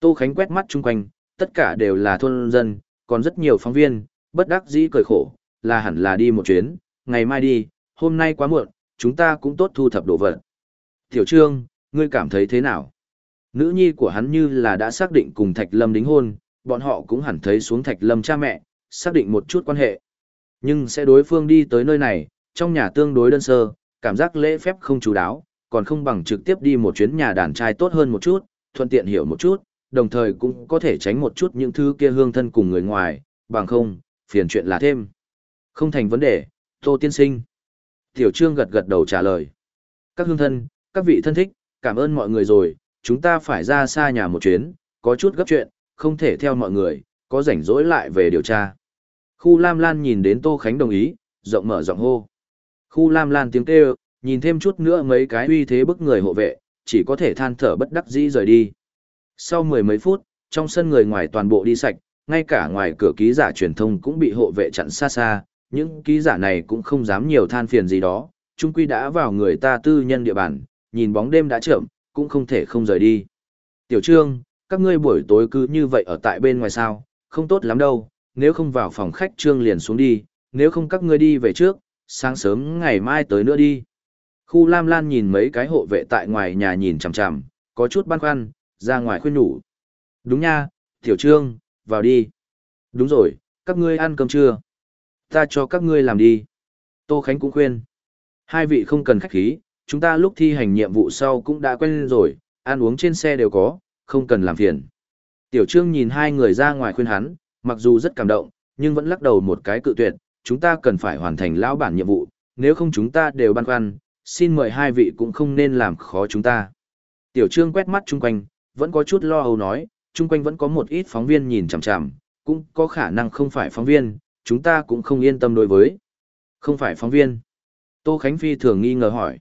Tô Khánh quét mắt chung quanh, tất cả đều là thôn dân, còn rất nhiều phóng viên, bất đắc dĩ cười khổ, là hẳn là đi một chuyến, ngày mai đi, hôm nay quá muộn, chúng ta cũng tốt thu thập đồ vật. Tiểu Trương, ngươi cảm thấy thế nào? Nữ nhi của hắn như là đã xác định cùng Thạch Lâm đính hôn, bọn họ cũng hẳn thấy xuống Thạch Lâm cha mẹ, xác định một chút quan hệ. Nhưng sẽ đối phương đi tới nơi này, trong nhà tương đối đơn sơ, cảm giác lễ phép không chú đáo, còn không bằng trực tiếp đi một chuyến nhà đàn trai tốt hơn một chút, thuận tiện hiểu một chút, đồng thời cũng có thể tránh một chút những thứ kia hương thân cùng người ngoài, bằng không, phiền chuyện là thêm. Không thành vấn đề, Tô Tiên Sinh. Tiểu Trương gật gật đầu trả lời. Các hương thân, các vị thân thích, cảm ơn mọi người rồi, chúng ta phải ra xa nhà một chuyến, có chút gấp chuyện, không thể theo mọi người, có rảnh rỗi lại về điều tra. Khu Lam Lan nhìn đến Tô Khánh đồng ý, rộng mở giọng hô. Khu Lam Lan tiếng kêu, nhìn thêm chút nữa mấy cái uy thế bức người hộ vệ, chỉ có thể than thở bất đắc dĩ rời đi. Sau mười mấy phút, trong sân người ngoài toàn bộ đi sạch, ngay cả ngoài cửa ký giả truyền thông cũng bị hộ vệ chặn xa xa, những ký giả này cũng không dám nhiều than phiền gì đó, chung quy đã vào người ta tư nhân địa bàn, nhìn bóng đêm đã chậm, cũng không thể không rời đi. Tiểu Trương, các ngươi buổi tối cứ như vậy ở tại bên ngoài sao, không tốt lắm đâu, nếu không vào phòng khách Trương liền xuống đi, nếu không các ngươi đi về trước, sáng sớm ngày mai tới nữa đi. Khu Lam Lan nhìn mấy cái hộ vệ tại ngoài nhà nhìn chằm chằm, có chút băn khoăn, ra ngoài khuyên nhủ. Đúng nha, Tiểu Trương, vào đi. Đúng rồi, các ngươi ăn cơm chưa? Ta cho các ngươi làm đi. Tô Khánh cũng khuyên. Hai vị không cần khách khí, chúng ta lúc thi hành nhiệm vụ sau cũng đã quen rồi, ăn uống trên xe đều có, không cần làm phiền. Tiểu Trương nhìn hai người ra ngoài khuyên hắn, mặc dù rất cảm động, nhưng vẫn lắc đầu một cái cự tuyệt, chúng ta cần phải hoàn thành lão bản nhiệm vụ, nếu không chúng ta đều băn khoăn, xin mời hai vị cũng không nên làm khó chúng ta. Tiểu Trương quét mắt chung quanh, vẫn có chút lo âu nói, chung quanh vẫn có một ít phóng viên nhìn chằm chằm, cũng có khả năng không phải phóng viên, chúng ta cũng không yên tâm đối với. Không phải phóng viên. Tô Khánh Phi thường nghi ngờ hỏi.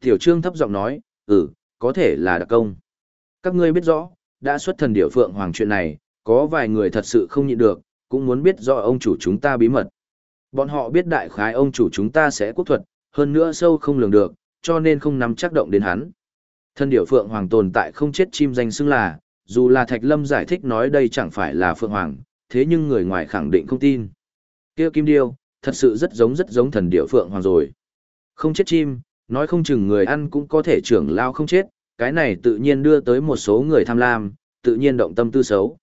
Tiểu Trương thấp giọng nói, ừ, có thể là đặc công. Các ngươi biết rõ, đã xuất thần điểu phượng hoàng chuyện này, có vài người thật sự không nhịn được, cũng muốn biết rõ ông chủ chúng ta bí mật. Bọn họ biết đại khái ông chủ chúng ta sẽ quốc thuật, hơn nữa sâu không lường được, cho nên không nắm chắc động đến hắn. Thân điểu phượng hoàng tồn tại không chết chim danh xưng là, dù là Thạch Lâm giải thích nói đây chẳng phải là phượng hoàng, thế nhưng người ngoài khẳng định không tin. Kia kim điêu, thật sự rất giống rất giống thần điểu phượng hoàng rồi. Không chết chim, nói không chừng người ăn cũng có thể trưởng lao không chết, cái này tự nhiên đưa tới một số người tham lam, tự nhiên động tâm tư xấu.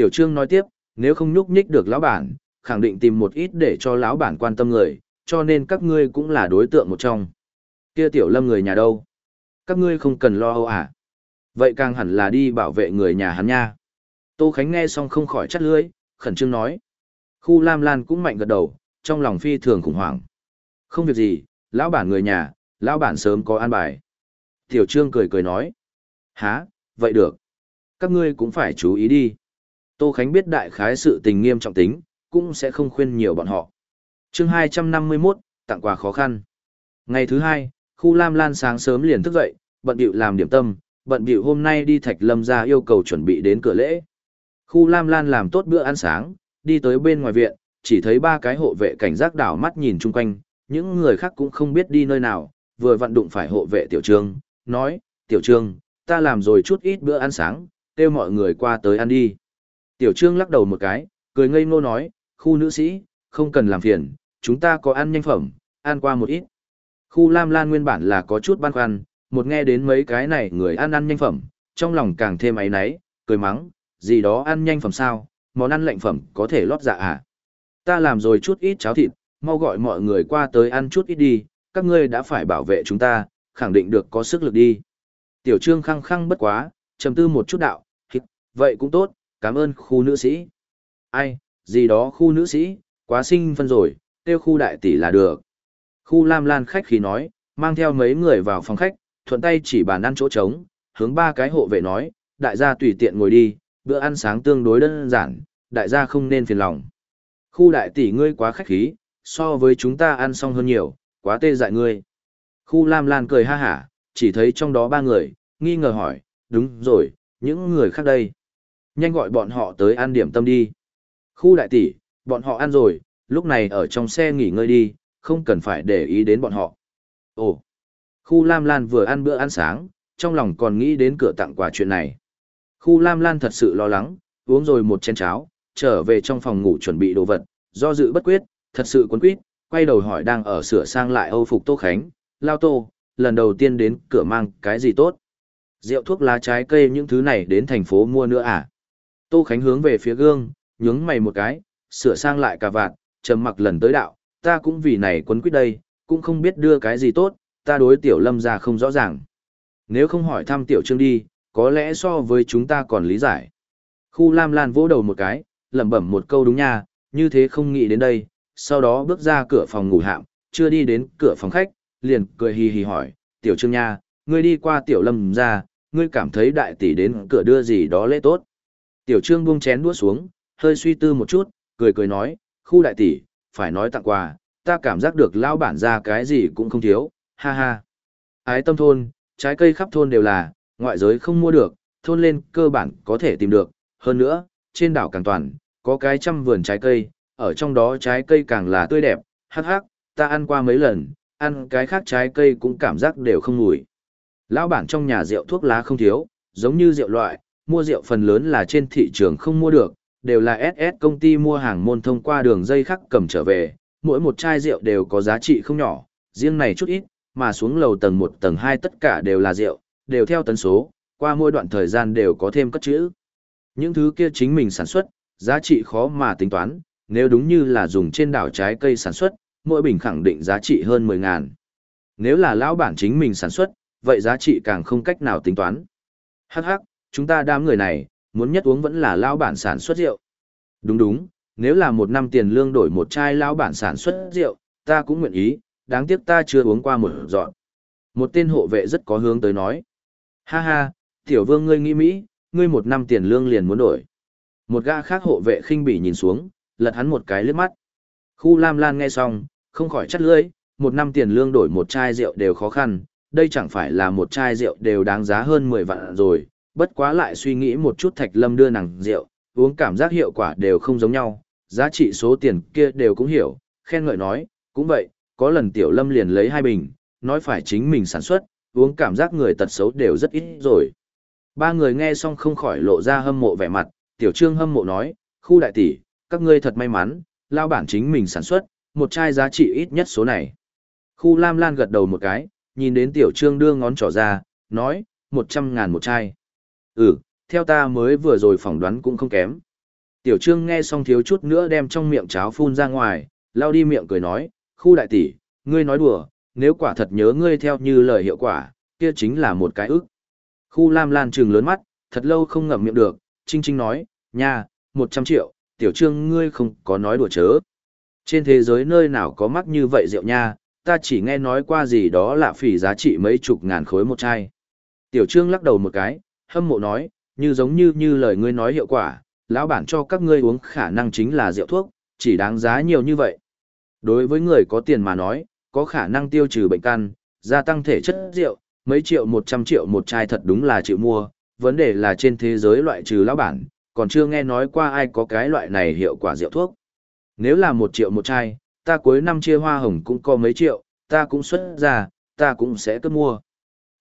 Tiểu Trương nói tiếp, nếu không nhúc nhích được lão bản, khẳng định tìm một ít để cho lão bản quan tâm người, cho nên các ngươi cũng là đối tượng một trong. Kia tiểu lâm người nhà đâu? Các ngươi không cần lo âu à? Vậy càng hẳn là đi bảo vệ người nhà hắn nha. Tô Khánh nghe xong không khỏi chắt lưỡi, khẩn trương nói. Khu Lam Lan cũng mạnh gật đầu, trong lòng phi thường khủng hoảng. Không việc gì, lão bản người nhà, lão bản sớm có an bài. Tiểu Trương cười cười nói. Hả, vậy được. Các ngươi cũng phải chú ý đi. Tô Khánh biết đại khái sự tình nghiêm trọng tính, cũng sẽ không khuyên nhiều bọn họ. chương 251, tặng quà khó khăn. Ngày thứ hai, khu Lam Lan sáng sớm liền thức dậy, bận bịu làm điểm tâm, bận bịu hôm nay đi Thạch Lâm ra yêu cầu chuẩn bị đến cửa lễ. Khu Lam Lan làm tốt bữa ăn sáng, đi tới bên ngoài viện, chỉ thấy ba cái hộ vệ cảnh giác đảo mắt nhìn chung quanh, những người khác cũng không biết đi nơi nào, vừa vận đụng phải hộ vệ tiểu trương, nói, tiểu trương, ta làm rồi chút ít bữa ăn sáng, kêu mọi người qua tới ăn đi. Tiểu trương lắc đầu một cái, cười ngây ngô nói, khu nữ sĩ, không cần làm phiền, chúng ta có ăn nhanh phẩm, ăn qua một ít. Khu Lam Lan nguyên bản là có chút băn khoăn, một nghe đến mấy cái này người ăn ăn nhanh phẩm, trong lòng càng thêm ấy náy, cười mắng, gì đó ăn nhanh phẩm sao, món ăn lạnh phẩm có thể lót dạ à. Ta làm rồi chút ít cháo thịt, mau gọi mọi người qua tới ăn chút ít đi, các ngươi đã phải bảo vệ chúng ta, khẳng định được có sức lực đi. Tiểu trương khăng khăng bất quá, trầm tư một chút đạo, vậy cũng tốt, cảm ơn khu nữ sĩ. Ai, gì đó khu nữ sĩ, quá sinh phân rồi, tiêu khu đại tỷ là được. Khu Lam Lan khách khí nói, mang theo mấy người vào phòng khách, thuận tay chỉ bàn ăn chỗ trống, hướng ba cái hộ vệ nói, đại gia tùy tiện ngồi đi, bữa ăn sáng tương đối đơn giản, đại gia không nên phiền lòng. Khu đại tỷ ngươi quá khách khí, so với chúng ta ăn xong hơn nhiều, quá tê dại ngươi. Khu Lam Lan cười ha hả, chỉ thấy trong đó ba người, nghi ngờ hỏi, đúng rồi, những người khác đây. Nhanh gọi bọn họ tới ăn điểm tâm đi. Khu đại tỷ, bọn họ ăn rồi, lúc này ở trong xe nghỉ ngơi đi, không cần phải để ý đến bọn họ. Ồ, khu Lam Lan vừa ăn bữa ăn sáng, trong lòng còn nghĩ đến cửa tặng quà chuyện này. Khu Lam Lan thật sự lo lắng, uống rồi một chén cháo, trở về trong phòng ngủ chuẩn bị đồ vật, do dự bất quyết, thật sự cuốn quýt, quay đầu hỏi đang ở sửa sang lại Âu phục Tô Khánh, lao Tô, lần đầu tiên đến cửa mang cái gì tốt? Rượu thuốc lá trái cây những thứ này đến thành phố mua nữa à? Tô Khánh hướng về phía gương, nhướng mày một cái, sửa sang lại cà vạt, trầm mặc lần tới đạo, ta cũng vì này quấn quýt đây, cũng không biết đưa cái gì tốt, ta đối tiểu lâm ra không rõ ràng. Nếu không hỏi thăm tiểu trương đi, có lẽ so với chúng ta còn lý giải. Khu Lam Lan vỗ đầu một cái, lẩm bẩm một câu đúng nha, như thế không nghĩ đến đây, sau đó bước ra cửa phòng ngủ hạm, chưa đi đến cửa phòng khách, liền cười hì hì hỏi, tiểu trương nha, ngươi đi qua tiểu lâm ra, ngươi cảm thấy đại tỷ đến cửa đưa gì đó lễ tốt. Tiểu trương buông chén đũa xuống, hơi suy tư một chút, cười cười nói, khu đại tỷ, phải nói tặng quà, ta cảm giác được lão bản ra cái gì cũng không thiếu, ha ha. Ái tâm thôn, trái cây khắp thôn đều là, ngoại giới không mua được, thôn lên cơ bản có thể tìm được, hơn nữa, trên đảo càng toàn, có cái trăm vườn trái cây, ở trong đó trái cây càng là tươi đẹp, hắc hắc, ta ăn qua mấy lần, ăn cái khác trái cây cũng cảm giác đều không mùi. Lão bản trong nhà rượu thuốc lá không thiếu, giống như rượu loại, mua rượu phần lớn là trên thị trường không mua được, đều là SS công ty mua hàng môn thông qua đường dây khác cầm trở về, mỗi một chai rượu đều có giá trị không nhỏ, riêng này chút ít, mà xuống lầu tầng 1 tầng 2 tất cả đều là rượu, đều theo tấn số, qua mỗi đoạn thời gian đều có thêm cất chữ. Những thứ kia chính mình sản xuất, giá trị khó mà tính toán, nếu đúng như là dùng trên đảo trái cây sản xuất, mỗi bình khẳng định giá trị hơn 10 ngàn. Nếu là lão bản chính mình sản xuất, vậy giá trị càng không cách nào tính toán. Hắc hắc, chúng ta đám người này, muốn nhất uống vẫn là lão bản sản xuất rượu. Đúng đúng, nếu là một năm tiền lương đổi một chai lão bản sản xuất rượu, ta cũng nguyện ý, đáng tiếc ta chưa uống qua một dọn. Một tên hộ vệ rất có hướng tới nói. Ha ha, tiểu vương ngươi nghĩ Mỹ, ngươi một năm tiền lương liền muốn đổi. Một gã khác hộ vệ khinh bỉ nhìn xuống, lật hắn một cái lướt mắt. Khu Lam Lan nghe xong, không khỏi chắt lưỡi, một năm tiền lương đổi một chai rượu đều khó khăn, đây chẳng phải là một chai rượu đều đáng giá hơn 10 vạn rồi, bất quá lại suy nghĩ một chút Thạch Lâm đưa nàng rượu, uống cảm giác hiệu quả đều không giống nhau, giá trị số tiền kia đều cũng hiểu, khen ngợi nói, cũng vậy, có lần Tiểu Lâm liền lấy hai bình, nói phải chính mình sản xuất, uống cảm giác người tật xấu đều rất ít rồi. Ba người nghe xong không khỏi lộ ra hâm mộ vẻ mặt, Tiểu Trương hâm mộ nói, khu đại tỷ, các ngươi thật may mắn, lao bản chính mình sản xuất, một chai giá trị ít nhất số này. Khu Lam Lan gật đầu một cái, nhìn đến Tiểu Trương đưa ngón trỏ ra, nói, một trăm ngàn một chai. Ừ, theo ta mới vừa rồi phỏng đoán cũng không kém. Tiểu Trương nghe xong thiếu chút nữa đem trong miệng cháo phun ra ngoài, lao đi miệng cười nói, khu đại tỷ, ngươi nói đùa, nếu quả thật nhớ ngươi theo như lời hiệu quả, kia chính là một cái ức. Khu Lam Lan trừng lớn mắt, thật lâu không ngậm miệng được, Trinh Trinh nói, nha, một trăm triệu, tiểu trương ngươi không có nói đùa chớ. Trên thế giới nơi nào có mắc như vậy rượu nha, ta chỉ nghe nói qua gì đó là phỉ giá trị mấy chục ngàn khối một chai. Tiểu trương lắc đầu một cái, hâm mộ nói, như giống như như lời ngươi nói hiệu quả, lão bản cho các ngươi uống khả năng chính là rượu thuốc, chỉ đáng giá nhiều như vậy. Đối với người có tiền mà nói, có khả năng tiêu trừ bệnh căn, gia tăng thể chất rượu, mấy triệu một trăm triệu một chai thật đúng là chịu mua, vấn đề là trên thế giới loại trừ lão bản, còn chưa nghe nói qua ai có cái loại này hiệu quả rượu thuốc. Nếu là một triệu một chai, ta cuối năm chia hoa hồng cũng có mấy triệu, ta cũng xuất ra, ta cũng sẽ cất mua.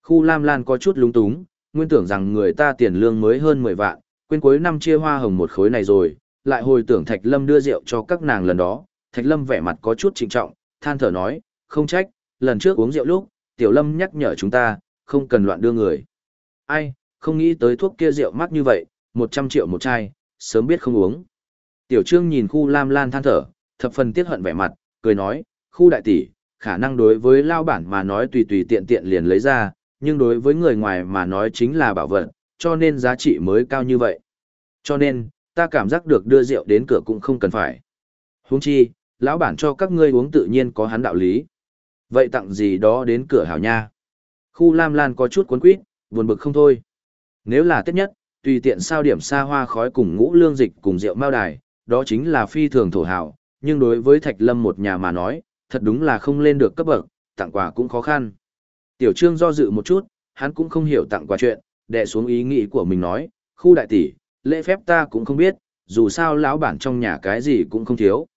Khu Lam Lan có chút lúng túng, nguyên tưởng rằng người ta tiền lương mới hơn 10 vạn, quên cuối năm chia hoa hồng một khối này rồi, lại hồi tưởng Thạch Lâm đưa rượu cho các nàng lần đó, Thạch Lâm vẻ mặt có chút trịnh trọng, than thở nói, không trách, lần trước uống rượu lúc, Tiểu Lâm nhắc nhở chúng ta, không cần loạn đưa người. Ai, không nghĩ tới thuốc kia rượu mắc như vậy, 100 triệu một chai, sớm biết không uống. Tiểu Trương nhìn khu Lam Lan than thở, thập phần tiếc hận vẻ mặt, cười nói, khu đại tỷ, khả năng đối với lao bản mà nói tùy tùy tiện tiện liền lấy ra, nhưng đối với người ngoài mà nói chính là bảo vật, cho nên giá trị mới cao như vậy. Cho nên, ta cảm giác được đưa rượu đến cửa cũng không cần phải. Huống chi, lão bản cho các ngươi uống tự nhiên có hắn đạo lý. Vậy tặng gì đó đến cửa hảo nha. Khu Lam Lan có chút cuốn quýt, buồn bực không thôi. Nếu là tết nhất, tùy tiện sao điểm xa hoa khói cùng ngũ lương dịch cùng rượu mao đài, đó chính là phi thường thổ hảo, nhưng đối với Thạch Lâm một nhà mà nói, thật đúng là không lên được cấp bậc, tặng quà cũng khó khăn. Tiểu Trương do dự một chút, hắn cũng không hiểu tặng quà chuyện, đè xuống ý nghĩ của mình nói, khu đại tỷ, lễ phép ta cũng không biết, dù sao lão bản trong nhà cái gì cũng không thiếu.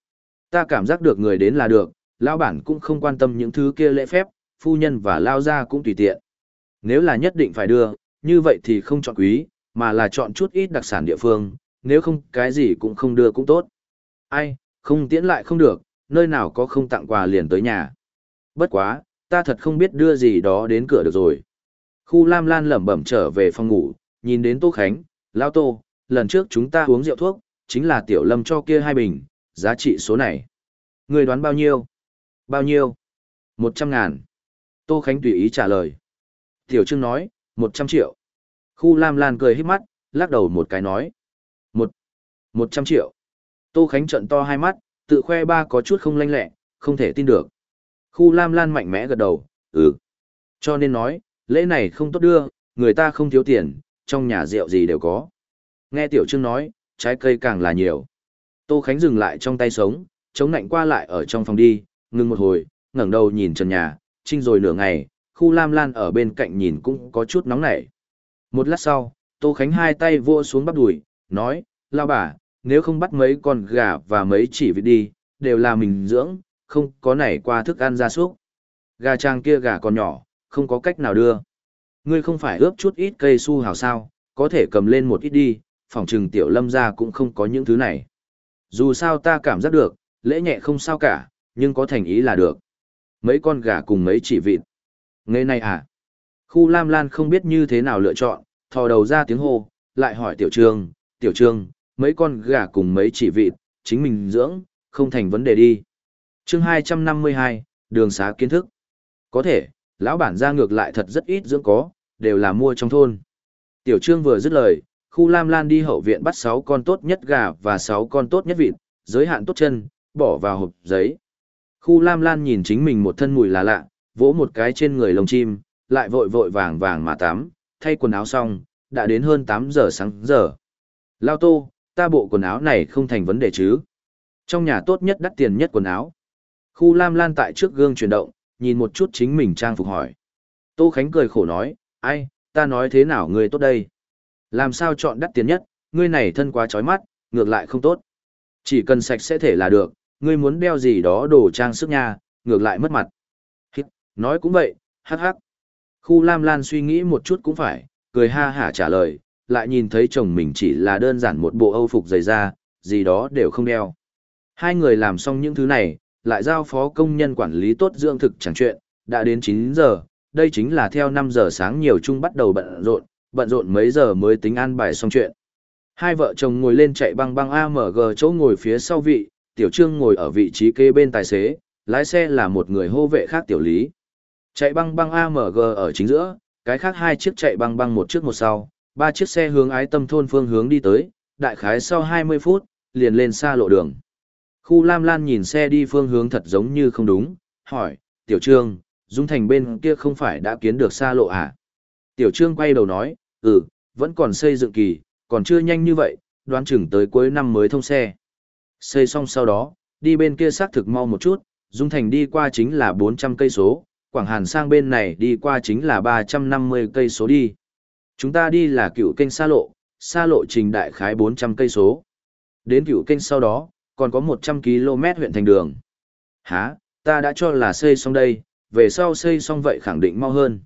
Ta cảm giác được người đến là được, lão bản cũng không quan tâm những thứ kia lễ phép, phu nhân và lao gia cũng tùy tiện. Nếu là nhất định phải đưa, như vậy thì không chọn quý, mà là chọn chút ít đặc sản địa phương, nếu không cái gì cũng không đưa cũng tốt. Ai, không tiễn lại không được, nơi nào có không tặng quà liền tới nhà. Bất quá, ta thật không biết đưa gì đó đến cửa được rồi. Khu Lam Lan lẩm bẩm trở về phòng ngủ, nhìn đến Tô Khánh, Lao Tô, lần trước chúng ta uống rượu thuốc, chính là Tiểu Lâm cho kia hai bình, giá trị số này. Người đoán bao nhiêu? Bao nhiêu? Một trăm ngàn. Tô Khánh tùy ý trả lời. Tiểu Trương nói, một trăm triệu. Khu Lam Lan cười hít mắt, lắc đầu một cái nói. Một, một trăm triệu. Tô Khánh trận to hai mắt, tự khoe ba có chút không lanh lẹ, không thể tin được. Khu Lam Lan mạnh mẽ gật đầu, ừ. Cho nên nói, lễ này không tốt đưa, người ta không thiếu tiền, trong nhà rượu gì đều có. Nghe Tiểu Trương nói, trái cây càng là nhiều. Tô Khánh dừng lại trong tay sống, chống nạnh qua lại ở trong phòng đi, Ngừng một hồi, ngẩng đầu nhìn trần nhà, trinh rồi nửa ngày, khu lam lan ở bên cạnh nhìn cũng có chút nóng nảy. Một lát sau, Tô Khánh hai tay vua xuống bắp đùi, nói, lao bà, nếu không bắt mấy con gà và mấy chỉ vịt đi, đều là mình dưỡng, không có nảy qua thức ăn ra súc. Gà trang kia gà còn nhỏ, không có cách nào đưa. Ngươi không phải ướp chút ít cây su hào sao, có thể cầm lên một ít đi, phòng trừng tiểu lâm ra cũng không có những thứ này. Dù sao ta cảm giác được, lễ nhẹ không sao cả, nhưng có thành ý là được. Mấy con gà cùng mấy chỉ vịt. Nghe này à? Khu Lam Lan không biết như thế nào lựa chọn, thò đầu ra tiếng hô, lại hỏi tiểu trương, tiểu trương, mấy con gà cùng mấy chỉ vịt, chính mình dưỡng, không thành vấn đề đi chương 252, đường xá kiến thức. Có thể, lão bản ra ngược lại thật rất ít dưỡng có, đều là mua trong thôn. Tiểu trương vừa dứt lời, khu Lam Lan đi hậu viện bắt 6 con tốt nhất gà và 6 con tốt nhất vịt, giới hạn tốt chân, bỏ vào hộp giấy. Khu Lam Lan nhìn chính mình một thân mùi là lạ, vỗ một cái trên người lồng chim, lại vội vội vàng vàng mà tắm, thay quần áo xong, đã đến hơn 8 giờ sáng giờ. Lao tô, ta bộ quần áo này không thành vấn đề chứ. Trong nhà tốt nhất đắt tiền nhất quần áo. Khu Lam Lan tại trước gương chuyển động, nhìn một chút chính mình trang phục hỏi. Tô Khánh cười khổ nói, ai, ta nói thế nào ngươi tốt đây? Làm sao chọn đắt tiền nhất, ngươi này thân quá chói mắt, ngược lại không tốt. Chỉ cần sạch sẽ thể là được, ngươi muốn đeo gì đó đồ trang sức nha, ngược lại mất mặt. Hít, nói cũng vậy, hắc hắc. Khu Lam Lan suy nghĩ một chút cũng phải, cười ha hả trả lời, lại nhìn thấy chồng mình chỉ là đơn giản một bộ âu phục dày da, gì đó đều không đeo. Hai người làm xong những thứ này, lại giao phó công nhân quản lý tốt dưỡng thực chẳng chuyện, đã đến 9 giờ, đây chính là theo 5 giờ sáng nhiều chung bắt đầu bận rộn, bận rộn mấy giờ mới tính an bài xong chuyện. Hai vợ chồng ngồi lên chạy băng băng AMG chỗ ngồi phía sau vị, tiểu trương ngồi ở vị trí kế bên tài xế, lái xe là một người hô vệ khác tiểu lý. Chạy băng băng AMG ở chính giữa, cái khác hai chiếc chạy băng băng một trước một sau, ba chiếc xe hướng ái tâm thôn phương hướng đi tới, đại khái sau 20 phút, liền lên xa lộ đường. Khu Lam Lan nhìn xe đi phương hướng thật giống như không đúng, hỏi, tiểu trương, Dung Thành bên kia không phải đã kiến được xa lộ à? Tiểu trương quay đầu nói, ừ, vẫn còn xây dựng kỳ, còn chưa nhanh như vậy, đoán chừng tới cuối năm mới thông xe. Xây xong sau đó, đi bên kia xác thực mau một chút, Dung Thành đi qua chính là 400 cây số, Quảng Hàn sang bên này đi qua chính là 350 cây số đi. Chúng ta đi là cựu kênh xa lộ, xa lộ trình đại khái 400 cây số. Đến cựu kênh sau đó, còn có 100 km huyện thành đường. Hả, ta đã cho là xây xong đây, về sau xây xong vậy khẳng định mau hơn.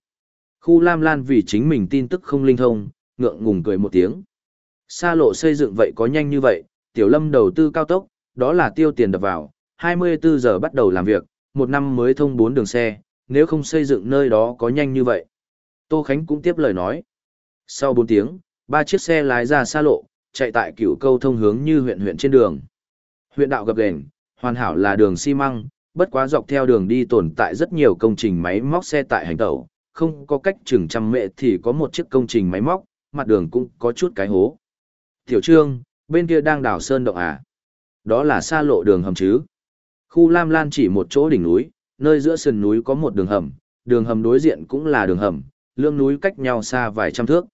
Khu Lam Lan vì chính mình tin tức không linh thông, ngượng ngùng cười một tiếng. Xa lộ xây dựng vậy có nhanh như vậy, Tiểu Lâm đầu tư cao tốc, đó là tiêu tiền đập vào, 24 giờ bắt đầu làm việc, một năm mới thông 4 đường xe, nếu không xây dựng nơi đó có nhanh như vậy. Tô Khánh cũng tiếp lời nói. Sau 4 tiếng, ba chiếc xe lái ra xa lộ, chạy tại cửu câu thông hướng như huyện huyện trên đường. Huyện đạo gập ghềnh, hoàn hảo là đường xi măng, bất quá dọc theo đường đi tồn tại rất nhiều công trình máy móc xe tại hành tẩu, không có cách chừng trăm mệ thì có một chiếc công trình máy móc, mặt đường cũng có chút cái hố. Tiểu Trương, bên kia đang đào sơn động à? Đó là xa lộ đường hầm chứ? Khu Lam Lan chỉ một chỗ đỉnh núi, nơi giữa sườn núi có một đường hầm, đường hầm đối diện cũng là đường hầm, lương núi cách nhau xa vài trăm thước.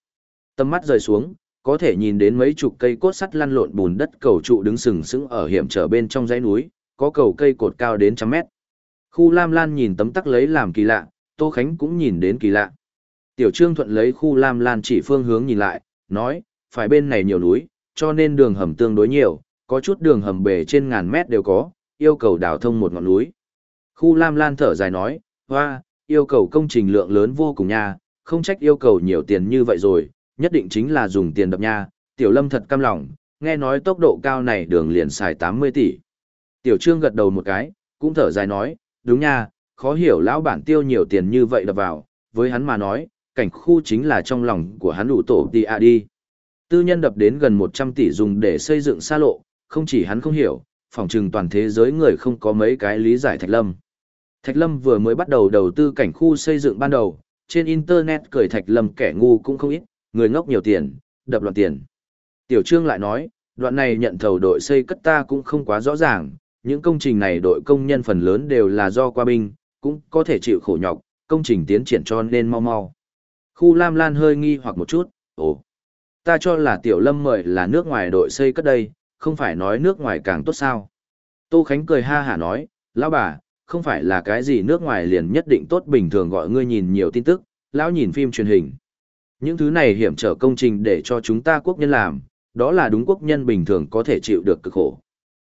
Tầm mắt rời xuống, có thể nhìn đến mấy chục cây cốt sắt lăn lộn bùn đất cầu trụ đứng sừng sững ở hiểm trở bên trong dãy núi, có cầu cây cột cao đến trăm mét. Khu Lam Lan nhìn tấm tắc lấy làm kỳ lạ, Tô Khánh cũng nhìn đến kỳ lạ. Tiểu Trương Thuận lấy khu Lam Lan chỉ phương hướng nhìn lại, nói, phải bên này nhiều núi, cho nên đường hầm tương đối nhiều, có chút đường hầm bể trên ngàn mét đều có, yêu cầu đào thông một ngọn núi. Khu Lam Lan thở dài nói, hoa, yêu cầu công trình lượng lớn vô cùng nha, không trách yêu cầu nhiều tiền như vậy rồi, nhất định chính là dùng tiền đập nha, Tiểu Lâm thật căm lòng, nghe nói tốc độ cao này đường liền xài 80 tỷ. Tiểu Trương gật đầu một cái, cũng thở dài nói, đúng nha, khó hiểu lão bản tiêu nhiều tiền như vậy đập vào, với hắn mà nói, cảnh khu chính là trong lòng của hắn đủ tổ đi à đi. Tư nhân đập đến gần 100 tỷ dùng để xây dựng xa lộ, không chỉ hắn không hiểu, phỏng chừng toàn thế giới người không có mấy cái lý giải Thạch Lâm. Thạch Lâm vừa mới bắt đầu đầu tư cảnh khu xây dựng ban đầu, trên Internet cười Thạch Lâm kẻ ngu cũng không ít, người ngốc nhiều tiền, đập loạn tiền. Tiểu Trương lại nói, đoạn này nhận thầu đội xây cất ta cũng không quá rõ ràng, những công trình này đội công nhân phần lớn đều là do qua binh, cũng có thể chịu khổ nhọc, công trình tiến triển cho nên mau mau. Khu Lam Lan hơi nghi hoặc một chút, ồ, ta cho là Tiểu Lâm mời là nước ngoài đội xây cất đây, không phải nói nước ngoài càng tốt sao. Tô Khánh cười ha hả nói, lão bà, không phải là cái gì nước ngoài liền nhất định tốt bình thường gọi ngươi nhìn nhiều tin tức, lão nhìn phim truyền hình. Những thứ này hiểm trở công trình để cho chúng ta quốc nhân làm, đó là đúng quốc nhân bình thường có thể chịu được cực khổ.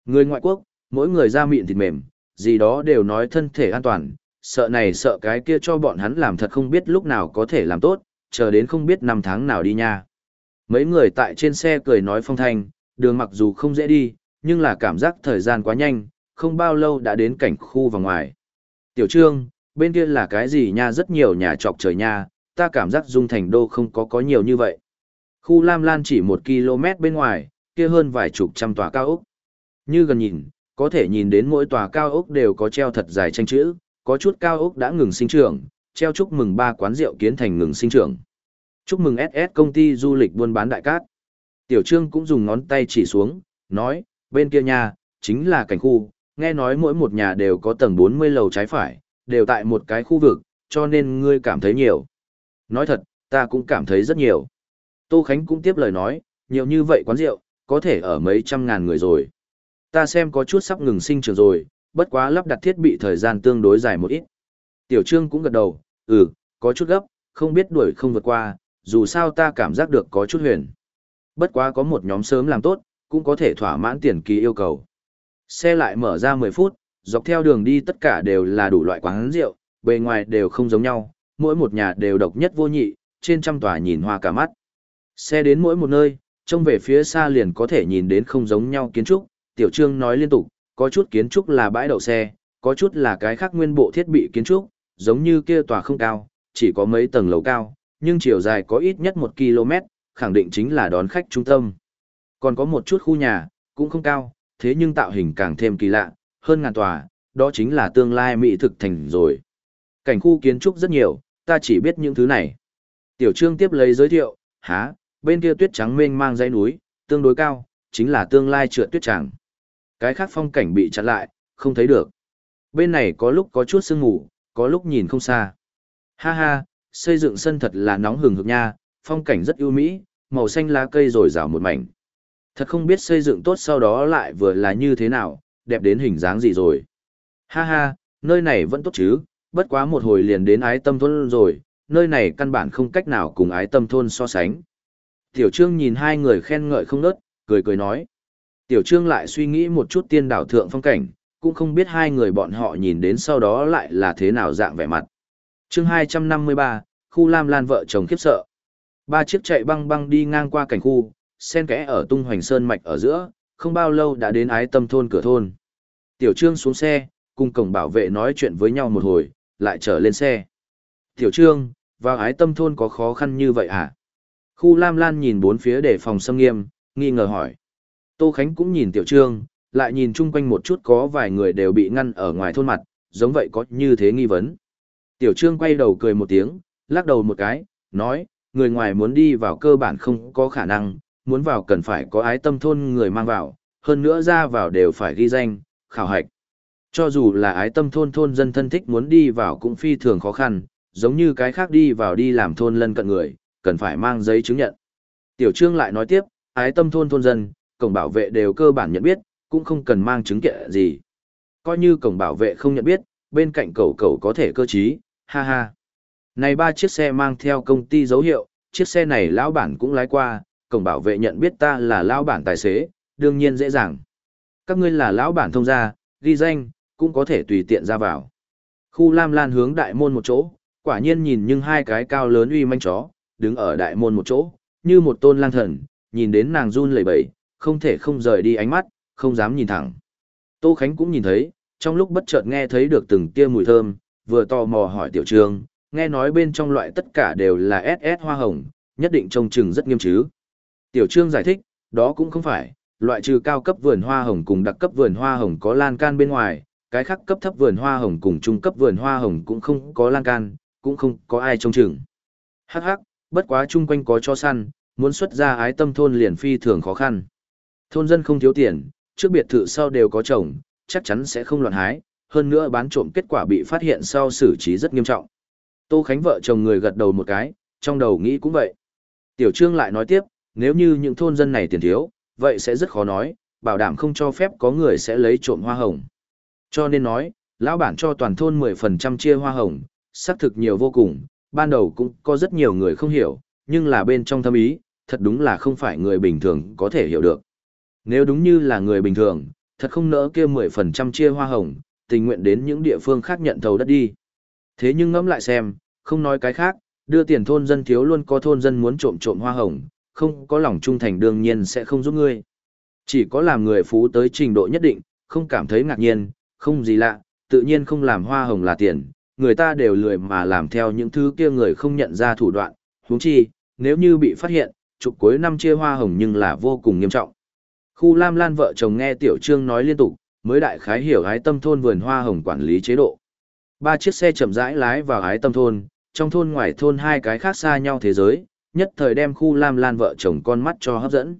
Người ngoại quốc, mỗi người da mịn thịt mềm, gì đó đều nói thân thể an toàn, sợ này sợ cái kia cho bọn hắn làm thật không biết lúc nào có thể làm tốt, chờ đến không biết năm tháng nào đi nha. Mấy người tại trên xe cười nói phong thanh, đường mặc dù không dễ đi, nhưng là cảm giác thời gian quá nhanh, không bao lâu đã đến cảnh khu và ngoài. Tiểu trương, bên kia là cái gì nha rất nhiều nhà trọc trời nha, ta cảm giác dung thành đô không có có nhiều như vậy. Khu Lam Lan chỉ một km bên ngoài, kia hơn vài chục trăm tòa cao ốc. Như gần nhìn, có thể nhìn đến mỗi tòa cao ốc đều có treo thật dài tranh chữ, có chút cao ốc đã ngừng sinh trưởng, treo chúc mừng ba quán rượu kiến thành ngừng sinh trưởng. Chúc mừng SS công ty du lịch buôn bán đại cát. Tiểu Trương cũng dùng ngón tay chỉ xuống, nói, bên kia nhà, chính là cảnh khu, nghe nói mỗi một nhà đều có tầng 40 lầu trái phải, đều tại một cái khu vực, cho nên ngươi cảm thấy nhiều. Nói thật, ta cũng cảm thấy rất nhiều. Tô Khánh cũng tiếp lời nói, nhiều như vậy quán rượu, có thể ở mấy trăm ngàn người rồi. Ta xem có chút sắp ngừng sinh trưởng rồi, bất quá lắp đặt thiết bị thời gian tương đối dài một ít. Tiểu Trương cũng gật đầu, ừ, có chút gấp, không biết đuổi không vượt qua, dù sao ta cảm giác được có chút huyền. Bất quá có một nhóm sớm làm tốt, cũng có thể thỏa mãn tiền kỳ yêu cầu. Xe lại mở ra 10 phút, dọc theo đường đi tất cả đều là đủ loại quán rượu, bề ngoài đều không giống nhau, mỗi một nhà đều độc nhất vô nhị, trên trăm tòa nhìn hoa cả mắt. Xe đến mỗi một nơi, trông về phía xa liền có thể nhìn đến không giống nhau kiến trúc, tiểu trương nói liên tục, có chút kiến trúc là bãi đậu xe, có chút là cái khác nguyên bộ thiết bị kiến trúc, giống như kia tòa không cao, chỉ có mấy tầng lầu cao, nhưng chiều dài có ít nhất 1 km, khẳng định chính là đón khách trung tâm. Còn có một chút khu nhà, cũng không cao, thế nhưng tạo hình càng thêm kỳ lạ, hơn ngàn tòa, đó chính là tương lai mỹ thực thành rồi. Cảnh khu kiến trúc rất nhiều, ta chỉ biết những thứ này. Tiểu Trương tiếp lấy giới thiệu, há, bên kia tuyết trắng mênh mang dãy núi, tương đối cao, chính là tương lai trượt tuyết tràng. Cái khác phong cảnh bị chặn lại, không thấy được. Bên này có lúc có chút sương mù, có lúc nhìn không xa. Ha ha, xây dựng sân thật là nóng hừng hực nha, phong cảnh rất ưu mỹ, màu xanh lá cây rồi rào một mảnh. Thật không biết xây dựng tốt sau đó lại vừa là như thế nào, đẹp đến hình dáng gì rồi. Ha ha, nơi này vẫn tốt chứ, bất quá một hồi liền đến ái tâm thôn rồi, nơi này căn bản không cách nào cùng ái tâm thôn so sánh. Tiểu Trương nhìn hai người khen ngợi không nớt, cười cười nói. Tiểu Trương lại suy nghĩ một chút tiên đảo thượng phong cảnh, cũng không biết hai người bọn họ nhìn đến sau đó lại là thế nào dạng vẻ mặt. chương 253, khu Lam Lan vợ chồng khiếp sợ. Ba chiếc chạy băng băng đi ngang qua cảnh khu, sen kẽ ở tung hoành sơn mạch ở giữa, không bao lâu đã đến ái tâm thôn cửa thôn. Tiểu Trương xuống xe, cùng cổng bảo vệ nói chuyện với nhau một hồi, lại trở lên xe. Tiểu Trương, vào ái tâm thôn có khó khăn như vậy à? Khu Lam Lan nhìn bốn phía để phòng xâm nghiêm, nghi ngờ hỏi. Tô Khánh cũng nhìn Tiểu Trương, lại nhìn chung quanh một chút có vài người đều bị ngăn ở ngoài thôn mặt, giống vậy có như thế nghi vấn. Tiểu Trương quay đầu cười một tiếng, lắc đầu một cái, nói, người ngoài muốn đi vào cơ bản không có khả năng, muốn vào cần phải có ái tâm thôn người mang vào, hơn nữa ra vào đều phải ghi danh, khảo hạch. Cho dù là ái tâm thôn thôn dân thân thích muốn đi vào cũng phi thường khó khăn, giống như cái khác đi vào đi làm thôn lân cận người, cần phải mang giấy chứng nhận. Tiểu Trương lại nói tiếp, ái tâm thôn thôn dân, cổng bảo vệ đều cơ bản nhận biết, cũng không cần mang chứng kiện gì. Coi như cổng bảo vệ không nhận biết, bên cạnh cầu cầu có thể cơ trí, ha ha. Này ba chiếc xe mang theo công ty dấu hiệu, chiếc xe này lão bản cũng lái qua, cổng bảo vệ nhận biết ta là lão bản tài xế, đương nhiên dễ dàng. Các ngươi là lão bản thông gia, ghi danh, cũng có thể tùy tiện ra vào. Khu Lam Lan hướng đại môn một chỗ, quả nhiên nhìn nhưng hai cái cao lớn uy manh chó, đứng ở đại môn một chỗ, như một tôn lang thần, nhìn đến nàng run lẩy bẩy, không thể không rời đi ánh mắt, không dám nhìn thẳng. Tô Khánh cũng nhìn thấy, trong lúc bất chợt nghe thấy được từng tia mùi thơm, vừa tò mò hỏi tiểu trường, nghe nói bên trong loại tất cả đều là SS hoa hồng, nhất định trông chừng rất nghiêm chứ. Tiểu trương giải thích, đó cũng không phải, loại trừ cao cấp vườn hoa hồng cùng đặc cấp vườn hoa hồng có lan can bên ngoài, cái khác cấp thấp vườn hoa hồng cùng trung cấp vườn hoa hồng cũng không có lan can, cũng không có ai trông chừng. Hắc hắc, bất quá chung quanh có cho săn, muốn xuất ra ái tâm thôn liền phi thường khó khăn. Thôn dân không thiếu tiền, trước biệt thự sau đều có chồng, chắc chắn sẽ không loạn hái, hơn nữa bán trộm kết quả bị phát hiện sau xử trí rất nghiêm trọng. Tô Khánh vợ chồng người gật đầu một cái, trong đầu nghĩ cũng vậy. Tiểu Trương lại nói tiếp, nếu như những thôn dân này tiền thiếu, vậy sẽ rất khó nói, bảo đảm không cho phép có người sẽ lấy trộm hoa hồng. Cho nên nói, lão bản cho toàn thôn 10% chia hoa hồng, xác thực nhiều vô cùng, ban đầu cũng có rất nhiều người không hiểu, nhưng là bên trong thâm ý, thật đúng là không phải người bình thường có thể hiểu được. Nếu đúng như là người bình thường, thật không nỡ kia 10% chia hoa hồng, tình nguyện đến những địa phương khác nhận thầu đất đi. Thế nhưng ngẫm lại xem, không nói cái khác, đưa tiền thôn dân thiếu luôn có thôn dân muốn trộm trộm hoa hồng, không có lòng trung thành đương nhiên sẽ không giúp ngươi. Chỉ có làm người phú tới trình độ nhất định, không cảm thấy ngạc nhiên, không gì lạ, tự nhiên không làm hoa hồng là tiền, người ta đều lười mà làm theo những thứ kia người không nhận ra thủ đoạn, huống chi, nếu như bị phát hiện, chụp cuối năm chia hoa hồng nhưng là vô cùng nghiêm trọng. Khu Lam Lan vợ chồng nghe Tiểu Trương nói liên tục, mới đại khái hiểu hái tâm thôn vườn hoa hồng quản lý chế độ. Ba chiếc xe chậm rãi lái vào hái tâm thôn, trong thôn ngoài thôn hai cái khác xa nhau thế giới, nhất thời đem khu Lam Lan vợ chồng con mắt cho hấp dẫn.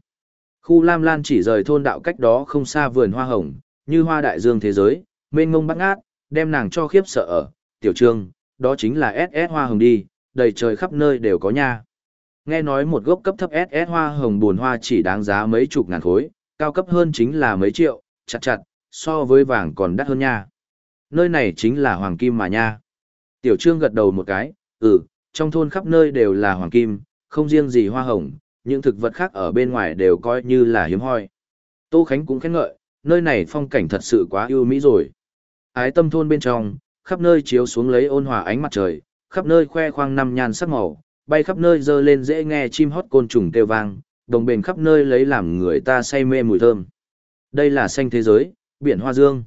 Khu Lam Lan chỉ rời thôn đạo cách đó không xa vườn hoa hồng, như hoa đại dương thế giới, mênh ngông bắt ngát, đem nàng cho khiếp sợ ở, tiểu trương, đó chính là SS hoa hồng đi, đầy trời khắp nơi đều có nha. Nghe nói một gốc cấp thấp SS hoa hồng buồn hoa chỉ đáng giá mấy chục ngàn khối, cao cấp hơn chính là mấy triệu, chặt chặt, so với vàng còn đắt hơn nha. Nơi này chính là hoàng kim mà nha. Tiểu trương gật đầu một cái, ừ, trong thôn khắp nơi đều là hoàng kim, không riêng gì hoa hồng, những thực vật khác ở bên ngoài đều coi như là hiếm hoi. Tô Khánh cũng khen ngợi, nơi này phong cảnh thật sự quá ưu mỹ rồi. Ái tâm thôn bên trong, khắp nơi chiếu xuống lấy ôn hòa ánh mặt trời, khắp nơi khoe khoang năm nhan sắc màu, bay khắp nơi dơ lên dễ nghe chim hót côn trùng kêu vang, đồng bền khắp nơi lấy làm người ta say mê mùi thơm. Đây là xanh thế giới, biển hoa dương.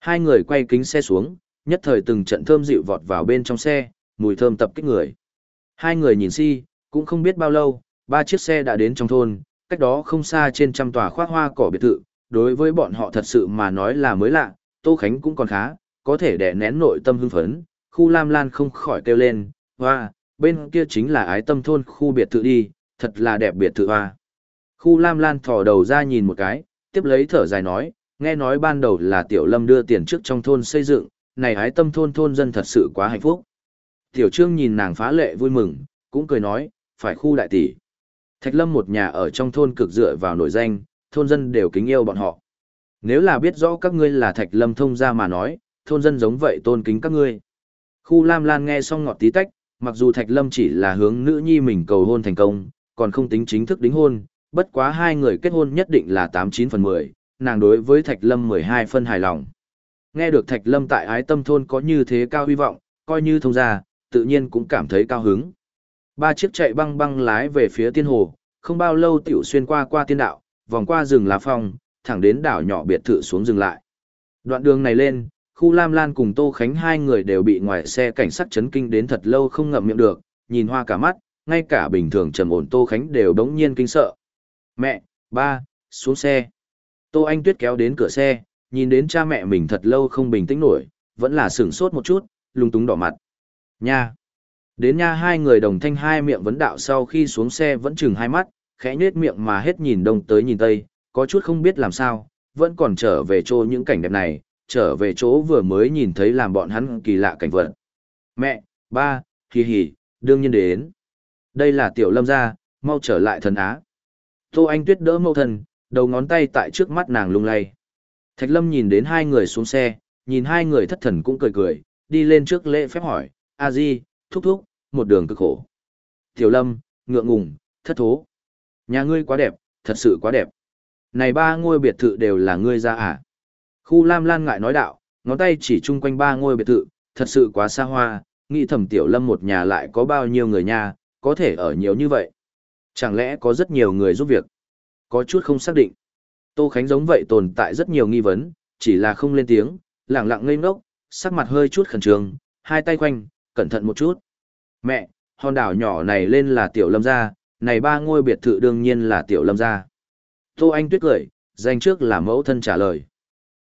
Hai người quay kính xe xuống, nhất thời từng trận thơm dịu vọt vào bên trong xe, mùi thơm tập kích người. Hai người nhìn si, cũng không biết bao lâu, ba chiếc xe đã đến trong thôn, cách đó không xa trên trăm tòa khoác hoa cỏ biệt thự, đối với bọn họ thật sự mà nói là mới lạ, Tô Khánh cũng còn khá, có thể đè nén nội tâm hưng phấn, khu Lam Lan không khỏi kêu lên, hoa, bên kia chính là ái tâm thôn khu biệt thự đi, thật là đẹp biệt thự hoa. Khu Lam Lan thò đầu ra nhìn một cái, tiếp lấy thở dài nói, nghe nói ban đầu là Tiểu Lâm đưa tiền trước trong thôn xây dựng, này ái tâm thôn thôn dân thật sự quá hạnh phúc. Tiểu Trương nhìn nàng phá lệ vui mừng, cũng cười nói, phải khu đại tỷ. Thạch Lâm một nhà ở trong thôn cực dựa vào nổi danh, thôn dân đều kính yêu bọn họ. Nếu là biết rõ các ngươi là Thạch Lâm thông gia mà nói, thôn dân giống vậy tôn kính các ngươi. Khu Lam Lan nghe xong ngọt tí tách, mặc dù Thạch Lâm chỉ là hướng nữ nhi mình cầu hôn thành công, còn không tính chính thức đính hôn, bất quá hai người kết hôn nhất định là 89 phần 10, nàng đối với Thạch Lâm 12 phân hài lòng. Nghe được Thạch Lâm tại ái tâm thôn có như thế cao hy vọng, coi như thông gia, tự nhiên cũng cảm thấy cao hứng. Ba chiếc chạy băng băng lái về phía tiên hồ, không bao lâu tiểu xuyên qua qua tiên đạo, vòng qua rừng lá phong, thẳng đến đảo nhỏ biệt thự xuống dừng lại. Đoạn đường này lên, khu Lam Lan cùng Tô Khánh hai người đều bị ngoài xe cảnh sát chấn kinh đến thật lâu không ngậm miệng được, nhìn hoa cả mắt, ngay cả bình thường trầm ổn Tô Khánh đều đống nhiên kinh sợ. Mẹ, ba, xuống xe. Tô Anh Tuyết kéo đến cửa xe, nhìn đến cha mẹ mình thật lâu không bình tĩnh nổi, vẫn là sửng sốt một chút, lung túng đỏ mặt. Nha. Đến nha hai người đồng thanh hai miệng vấn đạo sau khi xuống xe vẫn chừng hai mắt, khẽ nhếch miệng mà hết nhìn đông tới nhìn tây, có chút không biết làm sao, vẫn còn trở về chỗ những cảnh đẹp này, trở về chỗ vừa mới nhìn thấy làm bọn hắn kỳ lạ cảnh vật. Mẹ, ba, hì hì, đương nhiên đến. Đây là tiểu lâm gia, mau trở lại thần á. Tô Anh Tuyết đỡ mâu thần, đầu ngón tay tại trước mắt nàng lung lay. Thạch lâm nhìn đến hai người xuống xe, nhìn hai người thất thần cũng cười cười, đi lên trước lễ phép hỏi, a di, thúc thúc, một đường cực khổ. Tiểu lâm, ngượng ngùng, thất thố. Nhà ngươi quá đẹp, thật sự quá đẹp. Này ba ngôi biệt thự đều là ngươi ra à? Khu Lam Lan ngại nói đạo, ngón tay chỉ chung quanh ba ngôi biệt thự, thật sự quá xa hoa, nghĩ Thẩm tiểu lâm một nhà lại có bao nhiêu người nhà, có thể ở nhiều như vậy. Chẳng lẽ có rất nhiều người giúp việc? Có chút không xác định. Tô Khánh giống vậy tồn tại rất nhiều nghi vấn, chỉ là không lên tiếng, lẳng lặng ngây ngốc, sắc mặt hơi chút khẩn trương, hai tay quanh, cẩn thận một chút. Mẹ, hòn đảo nhỏ này lên là tiểu lâm gia, này ba ngôi biệt thự đương nhiên là tiểu lâm gia. Tô Anh tuyết cười, danh trước là mẫu thân trả lời.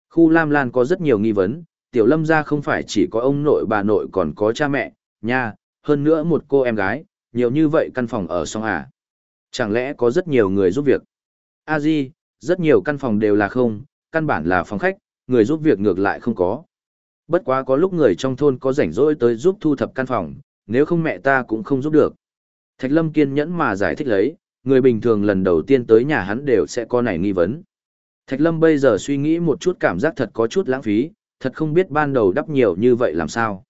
Khu Lam Lan có rất nhiều nghi vấn, tiểu lâm gia không phải chỉ có ông nội bà nội còn có cha mẹ, nha, hơn nữa một cô em gái, nhiều như vậy căn phòng ở song à. Chẳng lẽ có rất nhiều người giúp việc? a di, rất nhiều căn phòng đều là không, căn bản là phòng khách, người giúp việc ngược lại không có. Bất quá có lúc người trong thôn có rảnh rỗi tới giúp thu thập căn phòng, nếu không mẹ ta cũng không giúp được. Thạch Lâm kiên nhẫn mà giải thích lấy, người bình thường lần đầu tiên tới nhà hắn đều sẽ có này nghi vấn. Thạch Lâm bây giờ suy nghĩ một chút cảm giác thật có chút lãng phí, thật không biết ban đầu đắp nhiều như vậy làm sao.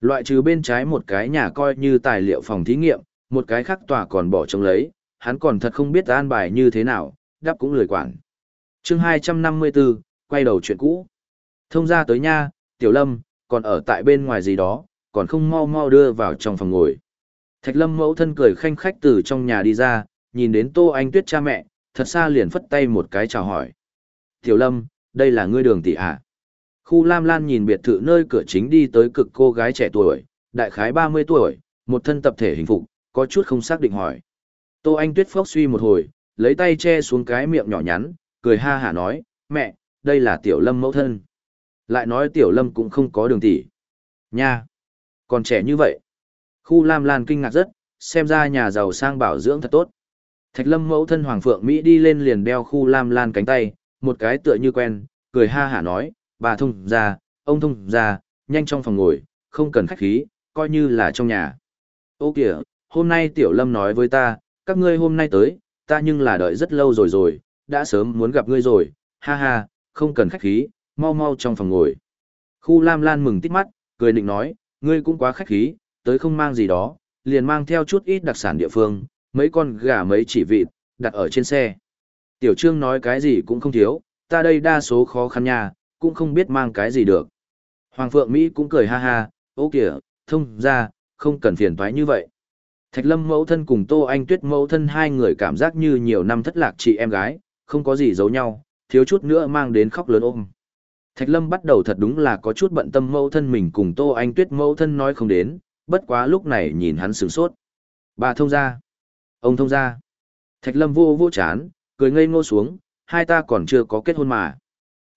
Loại trừ bên trái một cái nhà coi như tài liệu phòng thí nghiệm, một cái khác tòa còn bỏ trống lấy, hắn còn thật không biết an bài như thế nào, đắp cũng lười quản. chương 254, quay đầu chuyện cũ. Thông ra tới nha, Tiểu Lâm, còn ở tại bên ngoài gì đó, còn không mau mau đưa vào trong phòng ngồi. Thạch Lâm mẫu thân cười khanh khách từ trong nhà đi ra, nhìn đến Tô Anh Tuyết cha mẹ, thật xa liền phất tay một cái chào hỏi. Tiểu Lâm, đây là ngươi đường tỷ ạ. À? Khu Lam Lan nhìn biệt thự nơi cửa chính đi tới cực cô gái trẻ tuổi, đại khái 30 tuổi, một thân tập thể hình phục, có chút không xác định hỏi. Tô Anh Tuyết phốc suy một hồi, lấy tay che xuống cái miệng nhỏ nhắn, cười ha hả nói, mẹ, đây là Tiểu Lâm mẫu thân. Lại nói Tiểu Lâm cũng không có đường tỷ. Nha! Còn trẻ như vậy. Khu Lam Lan kinh ngạc rất, xem ra nhà giàu sang bảo dưỡng thật tốt. Thạch Lâm mẫu thân Hoàng Phượng Mỹ đi lên liền đeo khu Lam Lan cánh tay, một cái tựa như quen, cười ha hả nói, bà thông ra, ông thông ra, nhanh trong phòng ngồi, không cần khách khí, coi như là trong nhà. Ô kìa, hôm nay Tiểu Lâm nói với ta, các ngươi hôm nay tới, ta nhưng là đợi rất lâu rồi rồi, đã sớm muốn gặp ngươi rồi, ha ha, không cần khách khí, mau mau trong phòng ngồi. Khu Lam Lan mừng tít mắt, cười định nói, ngươi cũng quá khách khí, tới không mang gì đó, liền mang theo chút ít đặc sản địa phương, mấy con gà mấy chỉ vịt, đặt ở trên xe. Tiểu Trương nói cái gì cũng không thiếu, ta đây đa số khó khăn nha, cũng không biết mang cái gì được. Hoàng Phượng Mỹ cũng cười ha ha, ô kìa, thông ra, không cần phiền toái như vậy. Thạch Lâm mẫu thân cùng Tô Anh Tuyết mẫu thân hai người cảm giác như nhiều năm thất lạc chị em gái, không có gì giấu nhau, thiếu chút nữa mang đến khóc lớn ôm. Thạch Lâm bắt đầu thật đúng là có chút bận tâm mẫu thân mình cùng Tô Anh Tuyết mẫu thân nói không đến, bất quá lúc này nhìn hắn sửng sốt. Bà thông ra. Ông thông ra. Thạch Lâm vô vô chán, cười ngây ngô xuống, hai ta còn chưa có kết hôn mà.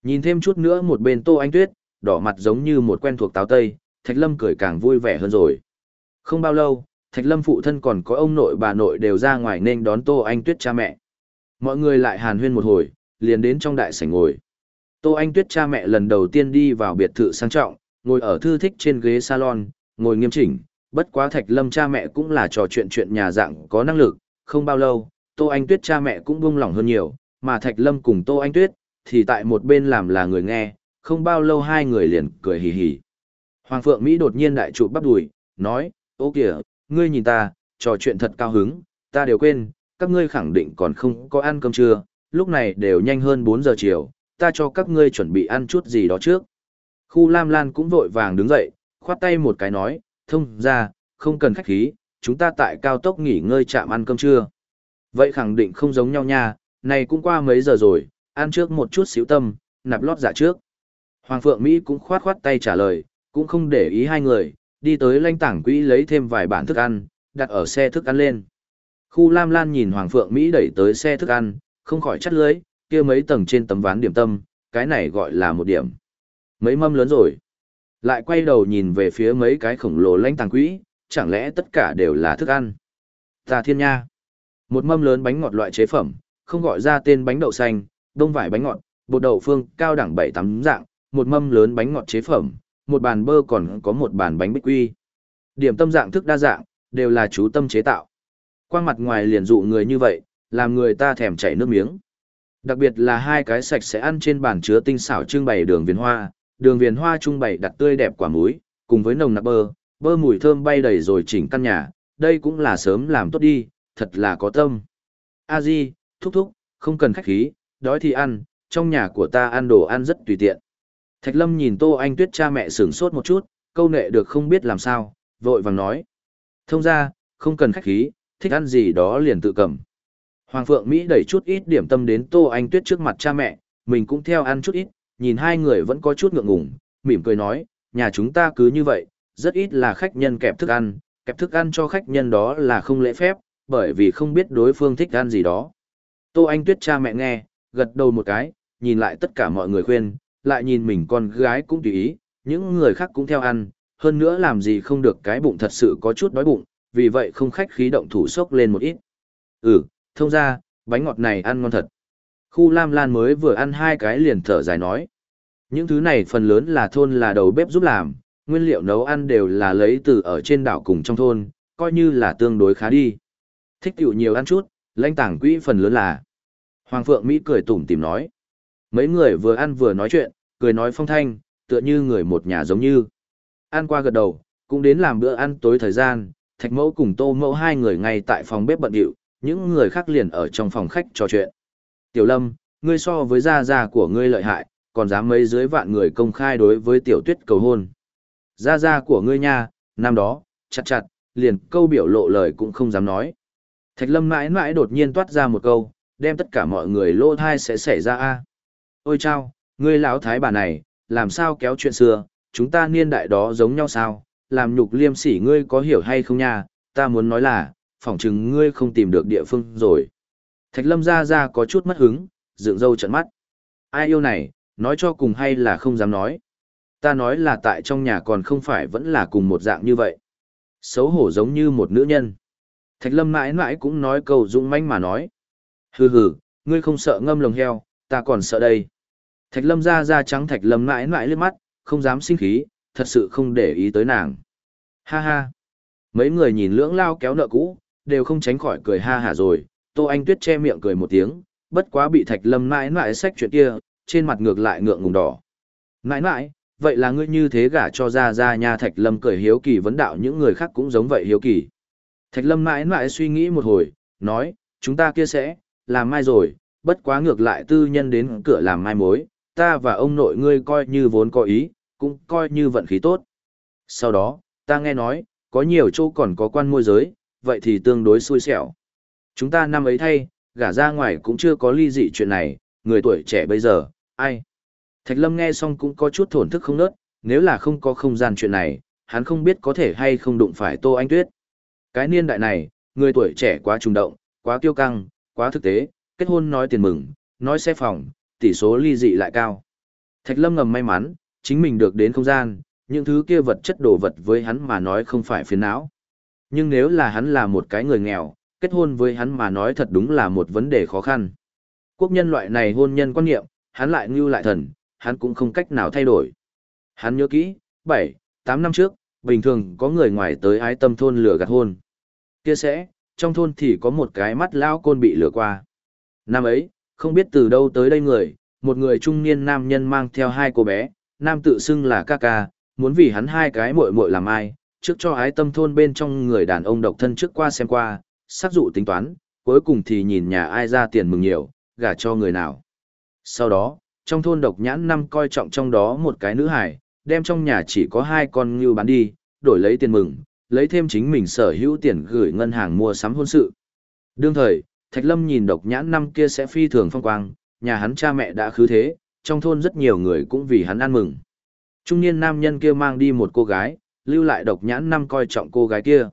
Nhìn thêm chút nữa một bên Tô Anh Tuyết, đỏ mặt giống như một quen thuộc táo tây, Thạch Lâm cười càng vui vẻ hơn rồi. Không bao lâu, Thạch Lâm phụ thân còn có ông nội bà nội đều ra ngoài nên đón Tô Anh Tuyết cha mẹ. Mọi người lại hàn huyên một hồi, liền đến trong đại sảnh ngồi. Tô Anh Tuyết cha mẹ lần đầu tiên đi vào biệt thự sang trọng, ngồi ở thư thích trên ghế salon, ngồi nghiêm chỉnh, bất quá Thạch Lâm cha mẹ cũng là trò chuyện chuyện nhà dạng có năng lực, không bao lâu, Tô Anh Tuyết cha mẹ cũng buông lỏng hơn nhiều, mà Thạch Lâm cùng Tô Anh Tuyết, thì tại một bên làm là người nghe, không bao lâu hai người liền cười hì hì. Hoàng Phượng Mỹ đột nhiên đại trụ bắp đùi, nói, ô kìa, ngươi nhìn ta, trò chuyện thật cao hứng, ta đều quên, các ngươi khẳng định còn không có ăn cơm trưa, lúc này đều nhanh hơn 4 giờ chiều, ta cho các ngươi chuẩn bị ăn chút gì đó trước. Khu Lam Lan cũng vội vàng đứng dậy, khoát tay một cái nói, thông ra, không cần khách khí, chúng ta tại cao tốc nghỉ ngơi chạm ăn cơm trưa. Vậy khẳng định không giống nhau nha, này cũng qua mấy giờ rồi, ăn trước một chút xíu tâm, nạp lót dạ trước. Hoàng Phượng Mỹ cũng khoát khoát tay trả lời, cũng không để ý hai người, đi tới lanh tảng quỹ lấy thêm vài bản thức ăn, đặt ở xe thức ăn lên. Khu Lam Lan nhìn Hoàng Phượng Mỹ đẩy tới xe thức ăn, không khỏi chắt lưới, kia mấy tầng trên tấm ván điểm tâm, cái này gọi là một điểm. Mấy mâm lớn rồi. Lại quay đầu nhìn về phía mấy cái khổng lồ lanh tàng quỹ, chẳng lẽ tất cả đều là thức ăn. Ta thiên nha. Một mâm lớn bánh ngọt loại chế phẩm, không gọi ra tên bánh đậu xanh, đông vải bánh ngọt, bột đậu phương cao đẳng bảy tắm dạng, một mâm lớn bánh ngọt chế phẩm, một bàn bơ còn có một bàn bánh bích quy. Điểm tâm dạng thức đa dạng, đều là chú tâm chế tạo. Quang mặt ngoài liền dụ người như vậy, làm người ta thèm chảy nước miếng. Đặc biệt là hai cái sạch sẽ ăn trên bàn chứa tinh xảo trưng bày đường viền hoa, đường viền hoa trung bày đặt tươi đẹp quả muối, cùng với nồng nặc bơ, bơ mùi thơm bay đầy rồi chỉnh căn nhà, đây cũng là sớm làm tốt đi, thật là có tâm. A Di, thúc thúc, không cần khách khí, đói thì ăn, trong nhà của ta ăn đồ ăn rất tùy tiện. Thạch Lâm nhìn Tô Anh Tuyết cha mẹ sửng sốt một chút, câu nệ được không biết làm sao, vội vàng nói. Thông ra, không cần khách khí, thích ăn gì đó liền tự cầm. Hoàng Phượng Mỹ đẩy chút ít điểm tâm đến Tô Anh Tuyết trước mặt cha mẹ, mình cũng theo ăn chút ít, nhìn hai người vẫn có chút ngượng ngùng, mỉm cười nói, nhà chúng ta cứ như vậy, rất ít là khách nhân kẹp thức ăn, kẹp thức ăn cho khách nhân đó là không lễ phép, bởi vì không biết đối phương thích ăn gì đó. Tô Anh Tuyết cha mẹ nghe, gật đầu một cái, nhìn lại tất cả mọi người khuyên, lại nhìn mình con gái cũng tùy ý, những người khác cũng theo ăn, hơn nữa làm gì không được cái bụng thật sự có chút đói bụng, vì vậy không khách khí động thủ sốc lên một ít. Ừ, thông ra, bánh ngọt này ăn ngon thật. Khu Lam Lan mới vừa ăn hai cái liền thở dài nói. Những thứ này phần lớn là thôn là đầu bếp giúp làm, nguyên liệu nấu ăn đều là lấy từ ở trên đảo cùng trong thôn, coi như là tương đối khá đi. Thích tiểu nhiều ăn chút, lãnh tảng quỹ phần lớn là. Hoàng Phượng Mỹ cười tủm tìm nói. Mấy người vừa ăn vừa nói chuyện, cười nói phong thanh, tựa như người một nhà giống như. Ăn qua gật đầu, cũng đến làm bữa ăn tối thời gian, thạch mẫu cùng tô mẫu hai người ngay tại phòng bếp bận điệu, những người khác liền ở trong phòng khách trò chuyện. Tiểu lâm, ngươi so với gia gia của ngươi lợi hại, còn dám mấy dưới vạn người công khai đối với tiểu tuyết cầu hôn. Gia gia của ngươi nha, năm đó, chặt chặt, liền câu biểu lộ lời cũng không dám nói. Thạch lâm mãi mãi đột nhiên toát ra một câu, đem tất cả mọi người lô thai sẽ xảy ra a. Ôi chao, ngươi lão thái bà này, làm sao kéo chuyện xưa, chúng ta niên đại đó giống nhau sao, làm nhục liêm sỉ ngươi có hiểu hay không nha, ta muốn nói là, phỏng chừng ngươi không tìm được địa phương rồi. Thạch lâm ra ra có chút mất hứng, dựng râu trận mắt. Ai yêu này, nói cho cùng hay là không dám nói. Ta nói là tại trong nhà còn không phải vẫn là cùng một dạng như vậy. Xấu hổ giống như một nữ nhân. Thạch lâm mãi mãi cũng nói câu dũng manh mà nói. Hừ hừ, ngươi không sợ ngâm lồng heo, ta còn sợ đây. Thạch lâm ra ra trắng thạch lâm mãi mãi lướt mắt, không dám sinh khí, thật sự không để ý tới nàng. Ha ha. Mấy người nhìn lưỡng lao kéo nợ cũ, đều không tránh khỏi cười ha hả rồi, Tô Anh Tuyết che miệng cười một tiếng, bất quá bị Thạch Lâm mãi mãi sách chuyện kia, trên mặt ngược lại ngượng ngùng đỏ. Mãi mãi, vậy là ngươi như thế gả cho ra ra nhà Thạch Lâm cười hiếu kỳ vấn đạo những người khác cũng giống vậy hiếu kỳ. Thạch Lâm mãi mãi suy nghĩ một hồi, nói, chúng ta kia sẽ, làm mai rồi, bất quá ngược lại tư nhân đến cửa làm mai mối, ta và ông nội ngươi coi như vốn có ý, cũng coi như vận khí tốt. Sau đó, ta nghe nói, có nhiều chỗ còn có quan môi giới, vậy thì tương đối xui xẻo. Chúng ta năm ấy thay, gả ra ngoài cũng chưa có ly dị chuyện này, người tuổi trẻ bây giờ, ai? Thạch Lâm nghe xong cũng có chút thổn thức không nớt, nếu là không có không gian chuyện này, hắn không biết có thể hay không đụng phải Tô Anh Tuyết. Cái niên đại này, người tuổi trẻ quá trùng động, quá kiêu căng, quá thực tế, kết hôn nói tiền mừng, nói xe phòng, tỷ số ly dị lại cao. Thạch Lâm ngầm may mắn, chính mình được đến không gian, những thứ kia vật chất đồ vật với hắn mà nói không phải phiền não. Nhưng nếu là hắn là một cái người nghèo, kết hôn với hắn mà nói thật đúng là một vấn đề khó khăn. Quốc nhân loại này hôn nhân quan niệm, hắn lại ngưu lại thần, hắn cũng không cách nào thay đổi. Hắn nhớ kỹ, 7, 8 năm trước, bình thường có người ngoài tới ái tâm thôn lửa gạt hôn. Kia sẽ, trong thôn thì có một cái mắt lão côn bị lửa qua. Năm ấy, không biết từ đâu tới đây người, một người trung niên nam nhân mang theo hai cô bé, nam tự xưng là ca ca, muốn vì hắn hai cái muội muội làm ai, trước cho ái tâm thôn bên trong người đàn ông độc thân trước qua xem qua, sắc dụ tính toán, cuối cùng thì nhìn nhà ai ra tiền mừng nhiều, gả cho người nào. Sau đó, trong thôn độc nhãn năm coi trọng trong đó một cái nữ hải, đem trong nhà chỉ có hai con ngưu bán đi, đổi lấy tiền mừng, lấy thêm chính mình sở hữu tiền gửi ngân hàng mua sắm hôn sự. Đương thời, Thạch Lâm nhìn độc nhãn năm kia sẽ phi thường phong quang, nhà hắn cha mẹ đã khứ thế, trong thôn rất nhiều người cũng vì hắn ăn mừng. Trung niên nam nhân kia mang đi một cô gái, lưu lại độc nhãn năm coi trọng cô gái kia.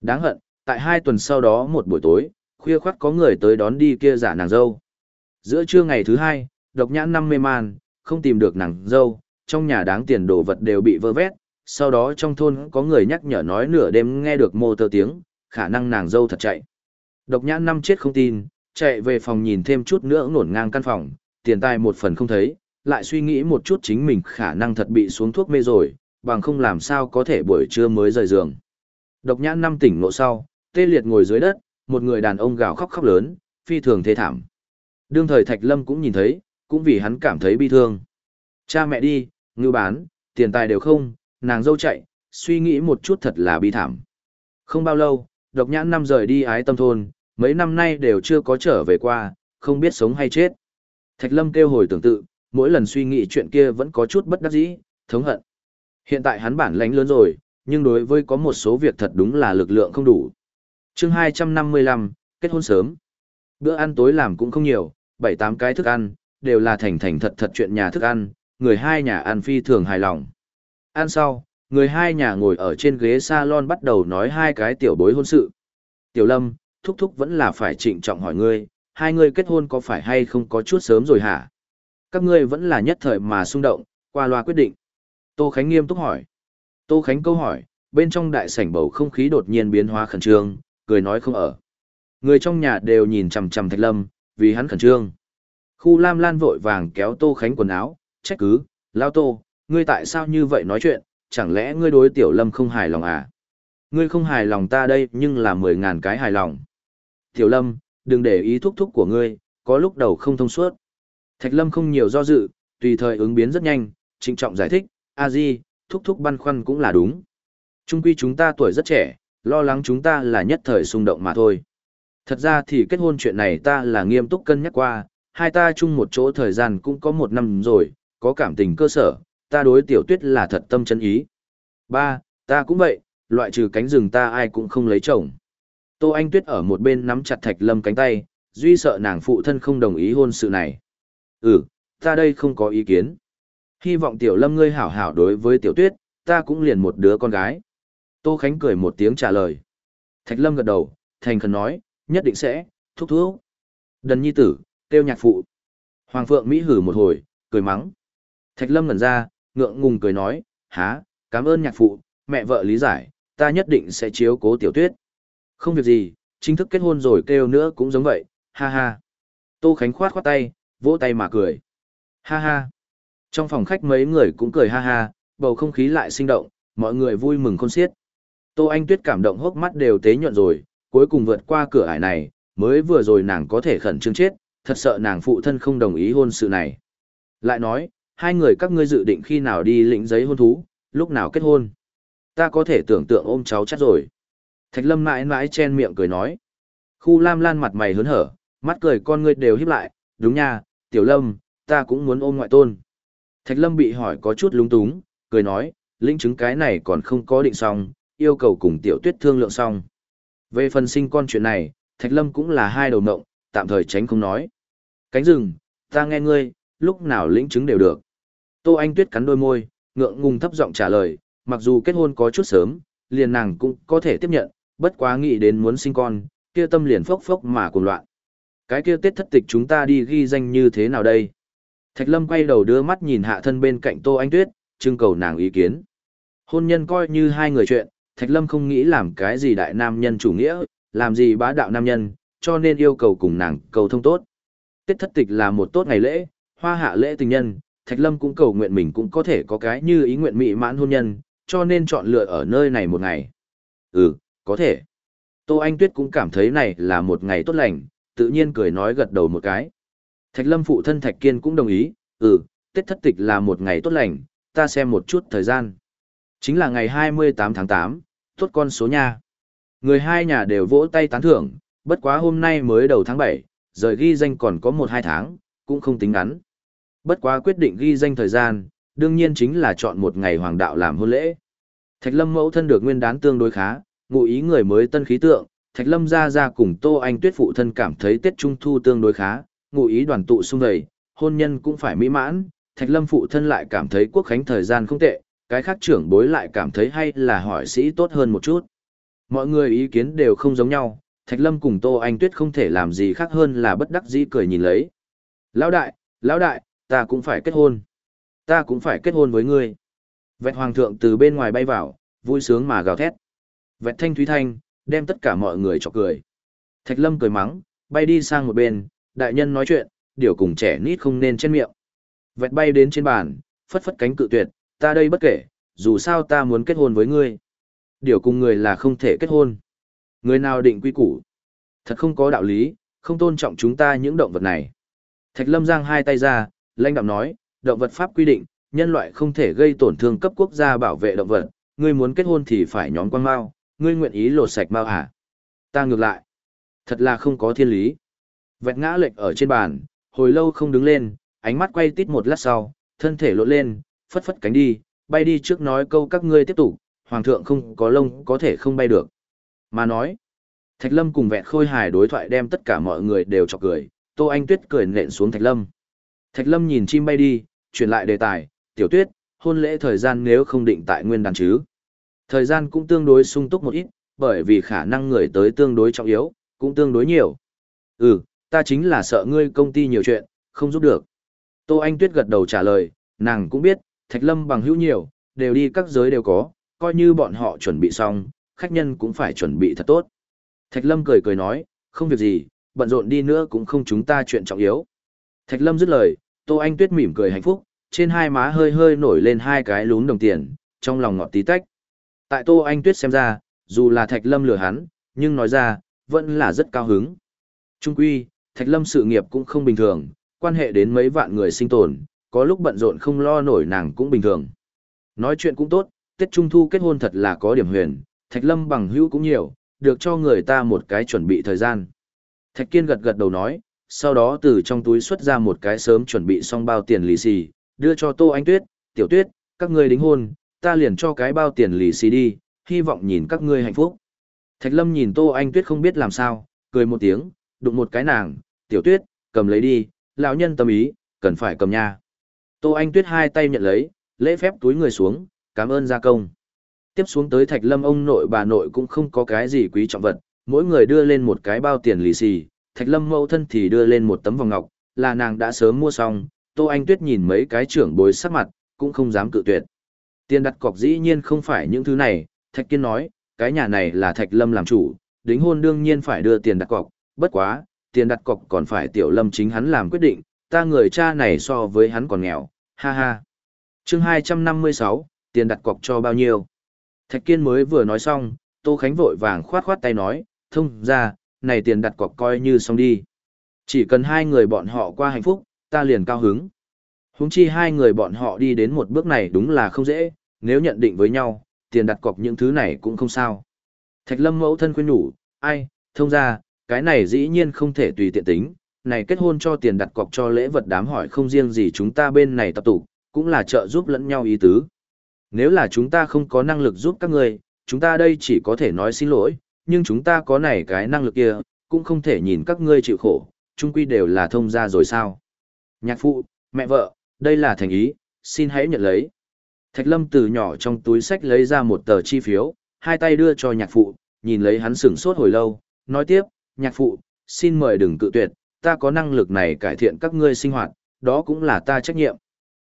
Đáng hận, tại hai tuần sau đó một buổi tối, khuya khoắt có người tới đón đi kia giả nàng dâu. Giữa trưa ngày thứ hai, độc nhãn năm mê man, không tìm được nàng dâu, trong nhà đáng tiền đồ vật đều bị vơ vét, sau đó trong thôn có người nhắc nhở nói nửa đêm nghe được mô tơ tiếng, khả năng nàng dâu thật chạy. Độc nhãn năm chết không tin, chạy về phòng nhìn thêm chút nữa ngổn ngang căn phòng, tiền tài một phần không thấy, lại suy nghĩ một chút chính mình khả năng thật bị xuống thuốc mê rồi, bằng không làm sao có thể buổi trưa mới rời giường. Độc nhãn năm tỉnh ngộ sau, tê liệt ngồi dưới đất, một người đàn ông gào khóc khóc lớn, phi thường thê thảm. Đương thời Thạch Lâm cũng nhìn thấy, cũng vì hắn cảm thấy bi thương. Cha mẹ đi, ngư bán, tiền tài đều không, nàng dâu chạy, suy nghĩ một chút thật là bi thảm. Không bao lâu, độc nhãn năm rời đi ái tâm thôn, mấy năm nay đều chưa có trở về qua, không biết sống hay chết. Thạch Lâm kêu hồi tưởng tự, mỗi lần suy nghĩ chuyện kia vẫn có chút bất đắc dĩ, thống hận. Hiện tại hắn bản lãnh lớn rồi, nhưng đối với có một số việc thật đúng là lực lượng không đủ chương 255, kết hôn sớm. Bữa ăn tối làm cũng không nhiều, 7-8 cái thức ăn, đều là thành thành thật thật chuyện nhà thức ăn, người hai nhà ăn phi thường hài lòng. Ăn sau, người hai nhà ngồi ở trên ghế salon bắt đầu nói hai cái tiểu bối hôn sự. Tiểu Lâm, thúc thúc vẫn là phải trịnh trọng hỏi ngươi, hai ngươi kết hôn có phải hay không có chút sớm rồi hả? Các ngươi vẫn là nhất thời mà xung động, qua loa quyết định. Tô Khánh nghiêm túc hỏi. Tô Khánh câu hỏi, bên trong đại sảnh bầu không khí đột nhiên biến hóa khẩn trương, cười nói không ở. Người trong nhà đều nhìn chằm chằm Thạch Lâm, vì hắn khẩn trương. Khu Lam Lan vội vàng kéo Tô Khánh quần áo, trách cứ, lao Tô, ngươi tại sao như vậy nói chuyện, chẳng lẽ ngươi đối Tiểu Lâm không hài lòng à? Ngươi không hài lòng ta đây nhưng là mười ngàn cái hài lòng. Tiểu Lâm, đừng để ý thúc thúc của ngươi, có lúc đầu không thông suốt. Thạch Lâm không nhiều do dự, tùy thời ứng biến rất nhanh, trịnh trọng giải thích, a di, thúc thúc băn khoăn cũng là đúng. Trung quy chúng ta tuổi rất trẻ, lo lắng chúng ta là nhất thời xung động mà thôi. Thật ra thì kết hôn chuyện này ta là nghiêm túc cân nhắc qua, hai ta chung một chỗ thời gian cũng có một năm rồi, có cảm tình cơ sở, ta đối tiểu tuyết là thật tâm chân ý. Ba, ta cũng vậy, loại trừ cánh rừng ta ai cũng không lấy chồng. Tô Anh Tuyết ở một bên nắm chặt Thạch Lâm cánh tay, duy sợ nàng phụ thân không đồng ý hôn sự này. Ừ, ta đây không có ý kiến. Hy vọng tiểu lâm ngươi hảo hảo đối với tiểu tuyết, ta cũng liền một đứa con gái. Tô Khánh cười một tiếng trả lời. Thạch lâm gật đầu, thành khẩn nói, nhất định sẽ, thúc thúc. Đần nhi tử, tiêu nhạc phụ. Hoàng Phượng Mỹ hử một hồi, cười mắng. Thạch lâm ngẩn ra, ngượng ngùng cười nói, há, cảm ơn nhạc phụ, mẹ vợ lý giải, ta nhất định sẽ chiếu cố tiểu tuyết. Không việc gì, chính thức kết hôn rồi kêu nữa cũng giống vậy, ha ha. Tô Khánh khoát khoát tay, vỗ tay mà cười. Ha ha. Trong phòng khách mấy người cũng cười ha ha, bầu không khí lại sinh động, mọi người vui mừng khôn xiết. Tô Anh Tuyết cảm động hốc mắt đều tế nhuận rồi, cuối cùng vượt qua cửa ải này, mới vừa rồi nàng có thể khẩn trương chết, thật sợ nàng phụ thân không đồng ý hôn sự này. Lại nói, hai người các ngươi dự định khi nào đi lĩnh giấy hôn thú, lúc nào kết hôn. Ta có thể tưởng tượng ôm cháu chắc rồi. Thạch Lâm mãi mãi chen miệng cười nói. Khu Lam Lan mặt mày hớn hở, mắt cười con ngươi đều híp lại, đúng nha, Tiểu Lâm, ta cũng muốn ôm ngoại tôn. Thạch Lâm bị hỏi có chút lúng túng, cười nói, lĩnh chứng cái này còn không có định xong, yêu cầu cùng Tiểu Tuyết thương lượng xong. Về phần sinh con chuyện này, Thạch Lâm cũng là hai đầu nộng, tạm thời tránh không nói. Cánh rừng, ta nghe ngươi, lúc nào lĩnh chứng đều được. Tô Anh Tuyết cắn đôi môi, ngượng ngùng thấp giọng trả lời, mặc dù kết hôn có chút sớm, liền nàng cũng có thể tiếp nhận, bất quá nghĩ đến muốn sinh con, kia tâm liền phốc phốc mà cuồng loạn. Cái kia Tết thất tịch chúng ta đi ghi danh như thế nào đây? Thạch Lâm quay đầu đưa mắt nhìn hạ thân bên cạnh Tô Anh Tuyết, trưng cầu nàng ý kiến. Hôn nhân coi như hai người chuyện, Thạch Lâm không nghĩ làm cái gì đại nam nhân chủ nghĩa, làm gì bá đạo nam nhân, cho nên yêu cầu cùng nàng cầu thông tốt. Tết thất tịch là một tốt ngày lễ, hoa hạ lễ tình nhân, Thạch Lâm cũng cầu nguyện mình cũng có thể có cái như ý nguyện mỹ mãn hôn nhân, cho nên chọn lựa ở nơi này một ngày. Ừ, có thể. Tô Anh Tuyết cũng cảm thấy này là một ngày tốt lành, tự nhiên cười nói gật đầu một cái. Thạch Lâm phụ thân Thạch Kiên cũng đồng ý, ừ, Tết thất tịch là một ngày tốt lành, ta xem một chút thời gian. Chính là ngày 28 tháng 8, tốt con số nha. Người hai nhà đều vỗ tay tán thưởng, bất quá hôm nay mới đầu tháng 7, rời ghi danh còn có 1-2 tháng, cũng không tính ngắn. Bất quá quyết định ghi danh thời gian, đương nhiên chính là chọn một ngày hoàng đạo làm hôn lễ. Thạch Lâm mẫu thân được nguyên đán tương đối khá, ngụ ý người mới tân khí tượng, Thạch Lâm ra ra cùng Tô Anh Tuyết phụ thân cảm thấy Tết Trung Thu tương đối khá, ngụ ý đoàn tụ sung đầy, hôn nhân cũng phải mỹ mãn, Thạch Lâm phụ thân lại cảm thấy quốc khánh thời gian không tệ, cái khác trưởng bối lại cảm thấy hay là hỏi sĩ tốt hơn một chút. Mọi người ý kiến đều không giống nhau, Thạch Lâm cùng Tô Anh Tuyết không thể làm gì khác hơn là bất đắc dĩ cười nhìn lấy. Lão đại, lão đại, ta cũng phải kết hôn. Ta cũng phải kết hôn với ngươi. Vẹt hoàng thượng từ bên ngoài bay vào, vui sướng mà gào thét. Vẹt thanh thúy thanh, đem tất cả mọi người chọc cười. Thạch Lâm cười mắng, bay đi sang một bên, đại nhân nói chuyện, điều cùng trẻ nít không nên trên miệng. Vẹt bay đến trên bàn, phất phất cánh cự tuyệt, ta đây bất kể, dù sao ta muốn kết hôn với ngươi. Điều cùng người là không thể kết hôn. Người nào định quy củ. Thật không có đạo lý, không tôn trọng chúng ta những động vật này. Thạch Lâm giang hai tay ra, lãnh đạm nói, động vật pháp quy định, nhân loại không thể gây tổn thương cấp quốc gia bảo vệ động vật, ngươi muốn kết hôn thì phải nhóm quan mao, ngươi nguyện ý lột sạch mao hả? Ta ngược lại, thật là không có thiên lý. Vẹt ngã lệch ở trên bàn, hồi lâu không đứng lên, ánh mắt quay tít một lát sau, thân thể lộn lên, phất phất cánh đi, bay đi trước nói câu các ngươi tiếp tục, hoàng thượng không có lông có thể không bay được. Mà nói, Thạch Lâm cùng vẹn khôi hài đối thoại đem tất cả mọi người đều chọc cười, Tô Anh Tuyết cười nện xuống Thạch Lâm. Thạch Lâm nhìn chim bay đi, chuyển lại đề tài, tiểu tuyết, hôn lễ thời gian nếu không định tại nguyên đàn chứ. Thời gian cũng tương đối sung túc một ít, bởi vì khả năng người tới tương đối trọng yếu, cũng tương đối nhiều. Ừ, ta chính là sợ ngươi công ty nhiều chuyện, không giúp được. Tô Anh Tuyết gật đầu trả lời, nàng cũng biết, Thạch Lâm bằng hữu nhiều, đều đi các giới đều có, coi như bọn họ chuẩn bị xong, khách nhân cũng phải chuẩn bị thật tốt. Thạch Lâm cười cười nói, không việc gì, bận rộn đi nữa cũng không chúng ta chuyện trọng yếu. Thạch Lâm dứt lời, Tô Anh Tuyết mỉm cười hạnh phúc, trên hai má hơi hơi nổi lên hai cái lún đồng tiền, trong lòng ngọt tí tách. Tại Tô Anh Tuyết xem ra, dù là Thạch Lâm lừa hắn, nhưng nói ra, vẫn là rất cao hứng. Trung quy, Thạch Lâm sự nghiệp cũng không bình thường, quan hệ đến mấy vạn người sinh tồn, có lúc bận rộn không lo nổi nàng cũng bình thường. Nói chuyện cũng tốt, Tết Trung Thu kết hôn thật là có điểm huyền, Thạch Lâm bằng hữu cũng nhiều, được cho người ta một cái chuẩn bị thời gian. Thạch Kiên gật gật đầu nói, sau đó từ trong túi xuất ra một cái sớm chuẩn bị xong bao tiền lì xì, đưa cho Tô Anh Tuyết, Tiểu Tuyết, các ngươi đính hôn, ta liền cho cái bao tiền lì xì đi, hy vọng nhìn các ngươi hạnh phúc. Thạch Lâm nhìn Tô Anh Tuyết không biết làm sao, cười một tiếng, đụng một cái nàng, Tiểu Tuyết, cầm lấy đi, lão nhân tâm ý, cần phải cầm nha. Tô Anh Tuyết hai tay nhận lấy, lễ phép túi người xuống, cảm ơn gia công. Tiếp xuống tới Thạch Lâm ông nội bà nội cũng không có cái gì quý trọng vật, mỗi người đưa lên một cái bao tiền lì xì, Thạch Lâm mẫu thân thì đưa lên một tấm vòng ngọc, là nàng đã sớm mua xong, Tô Anh Tuyết nhìn mấy cái trưởng bối sắc mặt, cũng không dám cự tuyệt. Tiền đặt cọc dĩ nhiên không phải những thứ này, Thạch Kiên nói, cái nhà này là Thạch Lâm làm chủ, đính hôn đương nhiên phải đưa tiền đặt cọc, bất quá, tiền đặt cọc còn phải Tiểu Lâm chính hắn làm quyết định, ta người cha này so với hắn còn nghèo, ha ha. chương 256, tiền đặt cọc cho bao nhiêu? Thạch Kiên mới vừa nói xong, Tô Khánh vội vàng khoát khoát tay nói, thông ra, này tiền đặt cọc coi như xong đi. Chỉ cần hai người bọn họ qua hạnh phúc, ta liền cao hứng. Húng chi hai người bọn họ đi đến một bước này đúng là không dễ, nếu nhận định với nhau, tiền đặt cọc những thứ này cũng không sao. Thạch lâm mẫu thân khuyên nhủ, ai, thông ra, cái này dĩ nhiên không thể tùy tiện tính, này kết hôn cho tiền đặt cọc cho lễ vật đám hỏi không riêng gì chúng ta bên này tập tụ, cũng là trợ giúp lẫn nhau ý tứ. Nếu là chúng ta không có năng lực giúp các người, chúng ta đây chỉ có thể nói xin lỗi, nhưng chúng ta có này cái năng lực kia, cũng không thể nhìn các ngươi chịu khổ, chung quy đều là thông gia rồi sao. Nhạc phụ, mẹ vợ, đây là thành ý, xin hãy nhận lấy. Thạch Lâm từ nhỏ trong túi sách lấy ra một tờ chi phiếu, hai tay đưa cho nhạc phụ, nhìn lấy hắn sửng sốt hồi lâu, nói tiếp, nhạc phụ, xin mời đừng cự tuyệt, ta có năng lực này cải thiện các ngươi sinh hoạt, đó cũng là ta trách nhiệm.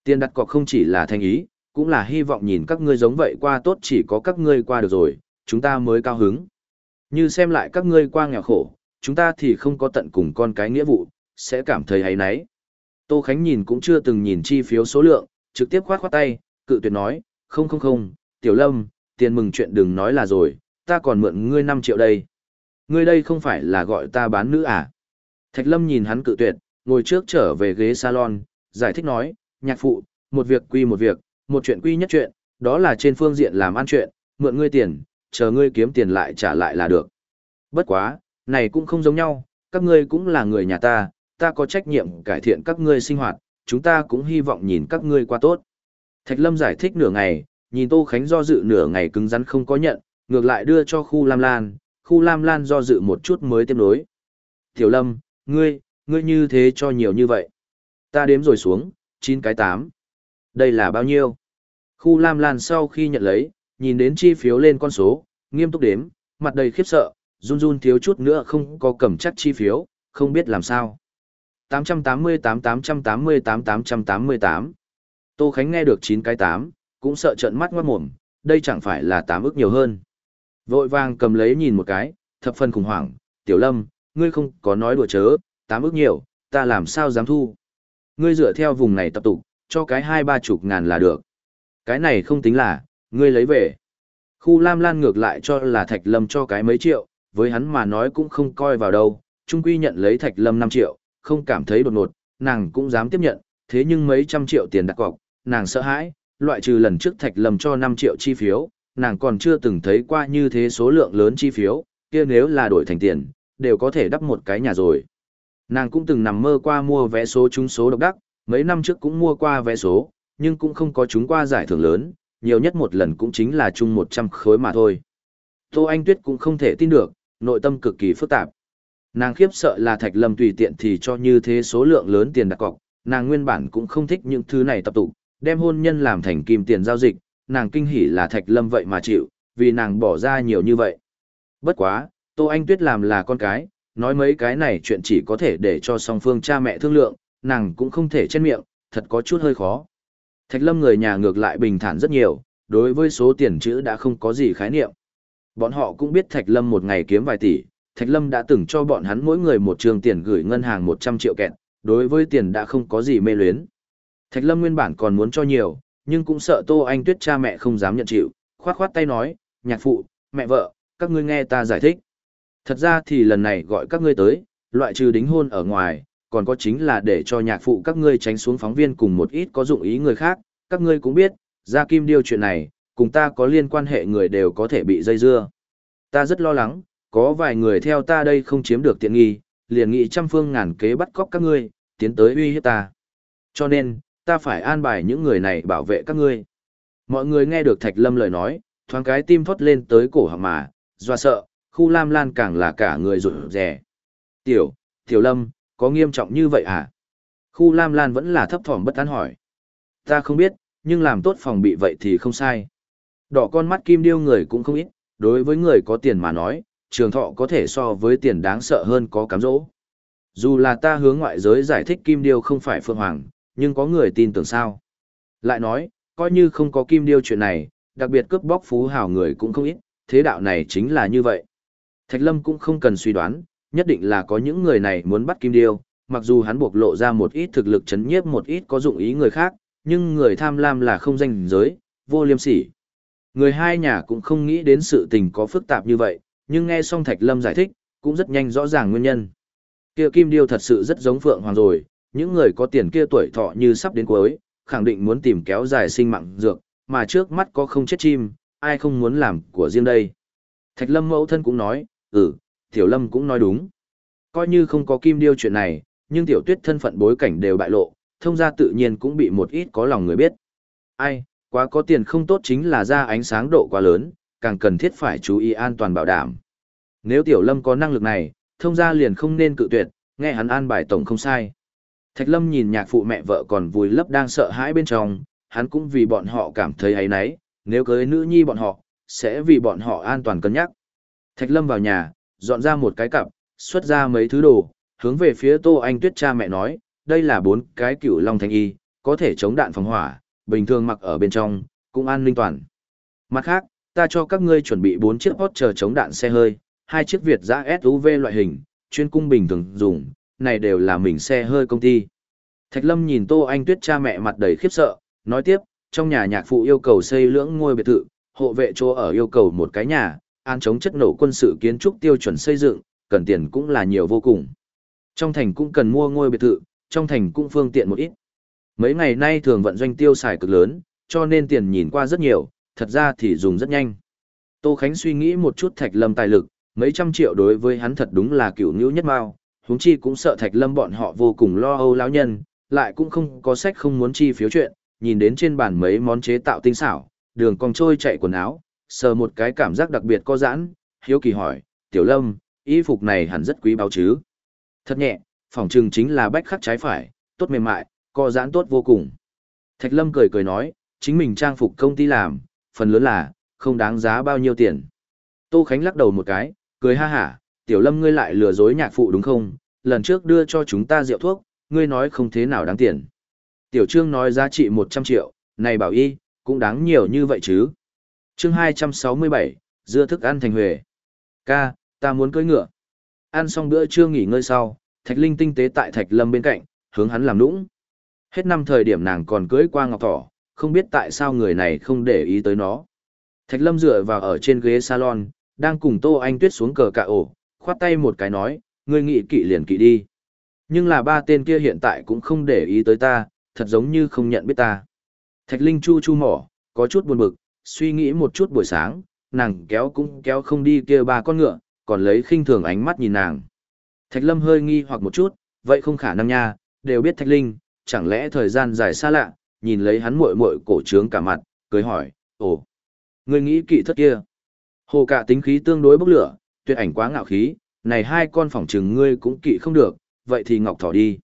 Tiền đặt cọc không chỉ là thành ý, cũng là hy vọng nhìn các ngươi giống vậy qua tốt chỉ có các ngươi qua được rồi, chúng ta mới cao hứng. Như xem lại các ngươi qua nghèo khổ, chúng ta thì không có tận cùng con cái nghĩa vụ, sẽ cảm thấy hay nấy. Tô Khánh nhìn cũng chưa từng nhìn chi phiếu số lượng, trực tiếp khoát khoát tay, cự tuyệt nói, không không không, Tiểu Lâm, tiền mừng chuyện đừng nói là rồi, ta còn mượn ngươi 5 triệu đây. Ngươi đây không phải là gọi ta bán nữ à? Thạch Lâm nhìn hắn cự tuyệt, ngồi trước trở về ghế salon, giải thích nói, nhạc phụ, một việc quy một việc, một chuyện quy nhất chuyện, đó là trên phương diện làm ăn chuyện, mượn ngươi tiền, chờ ngươi kiếm tiền lại trả lại là được. Bất quá, này cũng không giống nhau, các ngươi cũng là người nhà ta, ta có trách nhiệm cải thiện các ngươi sinh hoạt, chúng ta cũng hy vọng nhìn các ngươi qua tốt. Thạch Lâm giải thích nửa ngày, nhìn Tô Khánh do dự nửa ngày cứng rắn không có nhận, ngược lại đưa cho khu Lam Lan, khu Lam Lan do dự một chút mới tiếp nối. Tiểu Lâm, ngươi, ngươi như thế cho nhiều như vậy. Ta đếm rồi xuống, 9 cái 8. Đây là bao nhiêu? Khu Lam Lan sau khi nhận lấy, nhìn đến chi phiếu lên con số, nghiêm túc đếm, mặt đầy khiếp sợ, run run thiếu chút nữa không có cầm chắc chi phiếu, không biết làm sao. 888-888-888. Tô Khánh nghe được 9 cái 8, cũng sợ trận mắt ngoát mồm, đây chẳng phải là 8 ức nhiều hơn. Vội vàng cầm lấy nhìn một cái, thập phần khủng hoảng, tiểu lâm, ngươi không có nói đùa chớ, tám ước nhiều, ta làm sao dám thu. Ngươi dựa theo vùng này tập tục, cho cái hai ba chục ngàn là được. Cái này không tính là, ngươi lấy về. Khu Lam Lan ngược lại cho là Thạch Lâm cho cái mấy triệu, với hắn mà nói cũng không coi vào đâu, trung quy nhận lấy Thạch Lâm 5 triệu, không cảm thấy đột ngột, nàng cũng dám tiếp nhận, thế nhưng mấy trăm triệu tiền đặt cọc, nàng sợ hãi, loại trừ lần trước Thạch Lâm cho 5 triệu chi phiếu, nàng còn chưa từng thấy qua như thế số lượng lớn chi phiếu, kia nếu là đổi thành tiền, đều có thể đắp một cái nhà rồi. Nàng cũng từng nằm mơ qua mua vé số trúng số độc đắc, mấy năm trước cũng mua qua vé số, nhưng cũng không có trúng qua giải thưởng lớn, nhiều nhất một lần cũng chính là chung 100 khối mà thôi. Tô Anh Tuyết cũng không thể tin được, nội tâm cực kỳ phức tạp. Nàng khiếp sợ là Thạch Lâm tùy tiện thì cho như thế số lượng lớn tiền đặt cọc, nàng nguyên bản cũng không thích những thứ này tập tụ, đem hôn nhân làm thành kim tiền giao dịch, nàng kinh hỉ là Thạch Lâm vậy mà chịu, vì nàng bỏ ra nhiều như vậy. Bất quá, Tô Anh Tuyết làm là con cái, nói mấy cái này chuyện chỉ có thể để cho song phương cha mẹ thương lượng, nàng cũng không thể chen miệng, thật có chút hơi khó. Thạch Lâm người nhà ngược lại bình thản rất nhiều, đối với số tiền chữ đã không có gì khái niệm. Bọn họ cũng biết Thạch Lâm một ngày kiếm vài tỷ, Thạch Lâm đã từng cho bọn hắn mỗi người một trường tiền gửi ngân hàng 100 triệu kẹt, đối với tiền đã không có gì mê luyến. Thạch Lâm nguyên bản còn muốn cho nhiều, nhưng cũng sợ Tô Anh Tuyết cha mẹ không dám nhận chịu, khoát khoát tay nói, nhạc phụ, mẹ vợ, các ngươi nghe ta giải thích. Thật ra thì lần này gọi các ngươi tới, loại trừ đính hôn ở ngoài, còn có chính là để cho nhạc phụ các ngươi tránh xuống phóng viên cùng một ít có dụng ý người khác, các ngươi cũng biết, ra kim điêu chuyện này, cùng ta có liên quan hệ người đều có thể bị dây dưa. Ta rất lo lắng, có vài người theo ta đây không chiếm được tiện nghi, liền nghị trăm phương ngàn kế bắt cóc các ngươi, tiến tới uy hiếp ta. Cho nên, ta phải an bài những người này bảo vệ các ngươi. Mọi người nghe được Thạch Lâm lời nói, thoáng cái tim thoát lên tới cổ họng mà, doa sợ, khu Lam Lan càng là cả người rụt rè. Tiểu, Tiểu Lâm, có nghiêm trọng như vậy à? Khu Lam Lan vẫn là thấp thỏm bất an hỏi. Ta không biết, nhưng làm tốt phòng bị vậy thì không sai. Đỏ con mắt kim điêu người cũng không ít, đối với người có tiền mà nói, trường thọ có thể so với tiền đáng sợ hơn có cám dỗ. Dù là ta hướng ngoại giới giải thích kim điêu không phải Phương Hoàng, nhưng có người tin tưởng sao. Lại nói, coi như không có kim điêu chuyện này, đặc biệt cướp bóc phú hào người cũng không ít, thế đạo này chính là như vậy. Thạch Lâm cũng không cần suy đoán, nhất định là có những người này muốn bắt kim điêu, mặc dù hắn buộc lộ ra một ít thực lực chấn nhiếp một ít có dụng ý người khác, nhưng người tham lam là không danh giới, vô liêm sỉ. Người hai nhà cũng không nghĩ đến sự tình có phức tạp như vậy, nhưng nghe xong Thạch Lâm giải thích, cũng rất nhanh rõ ràng nguyên nhân. Kia kim điêu thật sự rất giống Phượng Hoàng rồi, những người có tiền kia tuổi thọ như sắp đến cuối, khẳng định muốn tìm kéo dài sinh mạng dược, mà trước mắt có không chết chim, ai không muốn làm của riêng đây. Thạch Lâm mẫu thân cũng nói, ừ, Tiểu Lâm cũng nói đúng. Coi như không có kim điêu chuyện này, nhưng Tiểu Tuyết thân phận bối cảnh đều bại lộ, thông gia tự nhiên cũng bị một ít có lòng người biết. Ai, quá có tiền không tốt chính là ra ánh sáng độ quá lớn, càng cần thiết phải chú ý an toàn bảo đảm. Nếu Tiểu Lâm có năng lực này, thông gia liền không nên cự tuyệt, nghe hắn an bài tổng không sai. Thạch Lâm nhìn nhạc phụ mẹ vợ còn vùi lấp đang sợ hãi bên trong, hắn cũng vì bọn họ cảm thấy ấy nấy, nếu cưới nữ nhi bọn họ, sẽ vì bọn họ an toàn cân nhắc. Thạch Lâm vào nhà, dọn ra một cái cặp, xuất ra mấy thứ đồ, hướng về phía Tô Anh Tuyết cha mẹ nói, đây là bốn cái cựu long thanh y, có thể chống đạn phòng hỏa, bình thường mặc ở bên trong, cũng an ninh toàn. Mặt khác, ta cho các ngươi chuẩn bị bốn chiếc hot chờ chống đạn xe hơi, hai chiếc Việt giã SUV loại hình, chuyên cung bình thường dùng, này đều là mình xe hơi công ty. Thạch Lâm nhìn Tô Anh Tuyết cha mẹ mặt đầy khiếp sợ, nói tiếp, trong nhà nhạc phụ yêu cầu xây lưỡng ngôi biệt thự, hộ vệ chỗ ở yêu cầu một cái nhà, an chống chất nổ quân sự kiến trúc tiêu chuẩn xây dựng, cần tiền cũng là nhiều vô cùng. Trong thành cũng cần mua ngôi biệt thự, trong thành cũng phương tiện một ít. Mấy ngày nay thường vận doanh tiêu xài cực lớn, cho nên tiền nhìn qua rất nhiều, thật ra thì dùng rất nhanh. Tô Khánh suy nghĩ một chút Thạch Lâm tài lực, mấy trăm triệu đối với hắn thật đúng là cựu ngữ nhất mao, huống chi cũng sợ Thạch Lâm bọn họ vô cùng lo âu lão nhân, lại cũng không có sách không muốn chi phiếu chuyện, nhìn đến trên bàn mấy món chế tạo tinh xảo, đường cong trôi chạy quần áo, sờ một cái cảm giác đặc biệt có giãn, hiếu kỳ hỏi, "Tiểu Lâm, y phục này hẳn rất quý báu chứ?" Thật nhẹ, phòng trừng chính là bách khắc trái phải, tốt mềm mại, co giãn tốt vô cùng. Thạch Lâm cười cười nói, chính mình trang phục công ty làm, phần lớn là, không đáng giá bao nhiêu tiền. Tô Khánh lắc đầu một cái, cười ha hả, tiểu lâm ngươi lại lừa dối nhạc phụ đúng không? Lần trước đưa cho chúng ta rượu thuốc, ngươi nói không thế nào đáng tiền. Tiểu Trương nói giá trị 100 triệu, này bảo y, cũng đáng nhiều như vậy chứ chương 267, dưa thức ăn thành huề. Ca, ta muốn cưỡi ngựa. Ăn xong bữa trưa nghỉ ngơi sau, Thạch Linh tinh tế tại Thạch Lâm bên cạnh, hướng hắn làm nũng. Hết năm thời điểm nàng còn cưỡi qua ngọc thỏ, không biết tại sao người này không để ý tới nó. Thạch Lâm dựa vào ở trên ghế salon, đang cùng Tô Anh Tuyết xuống cờ cạ ổ, khoát tay một cái nói, ngươi nghị kỵ liền kỵ đi. Nhưng là ba tên kia hiện tại cũng không để ý tới ta, thật giống như không nhận biết ta. Thạch Linh chu chu mỏ, có chút buồn bực, suy nghĩ một chút buổi sáng, nàng kéo cũng kéo không đi kia ba con ngựa, còn lấy khinh thường ánh mắt nhìn nàng. Thạch Lâm hơi nghi hoặc một chút, vậy không khả năng nha, đều biết Thạch Linh, chẳng lẽ thời gian dài xa lạ, nhìn lấy hắn muội muội cổ trướng cả mặt, cười hỏi, ồ, ngươi nghĩ kỵ thất kia. Hồ cả tính khí tương đối bốc lửa, tuyệt ảnh quá ngạo khí, này hai con phỏng trừng ngươi cũng kỵ không được, vậy thì ngọc thỏ đi.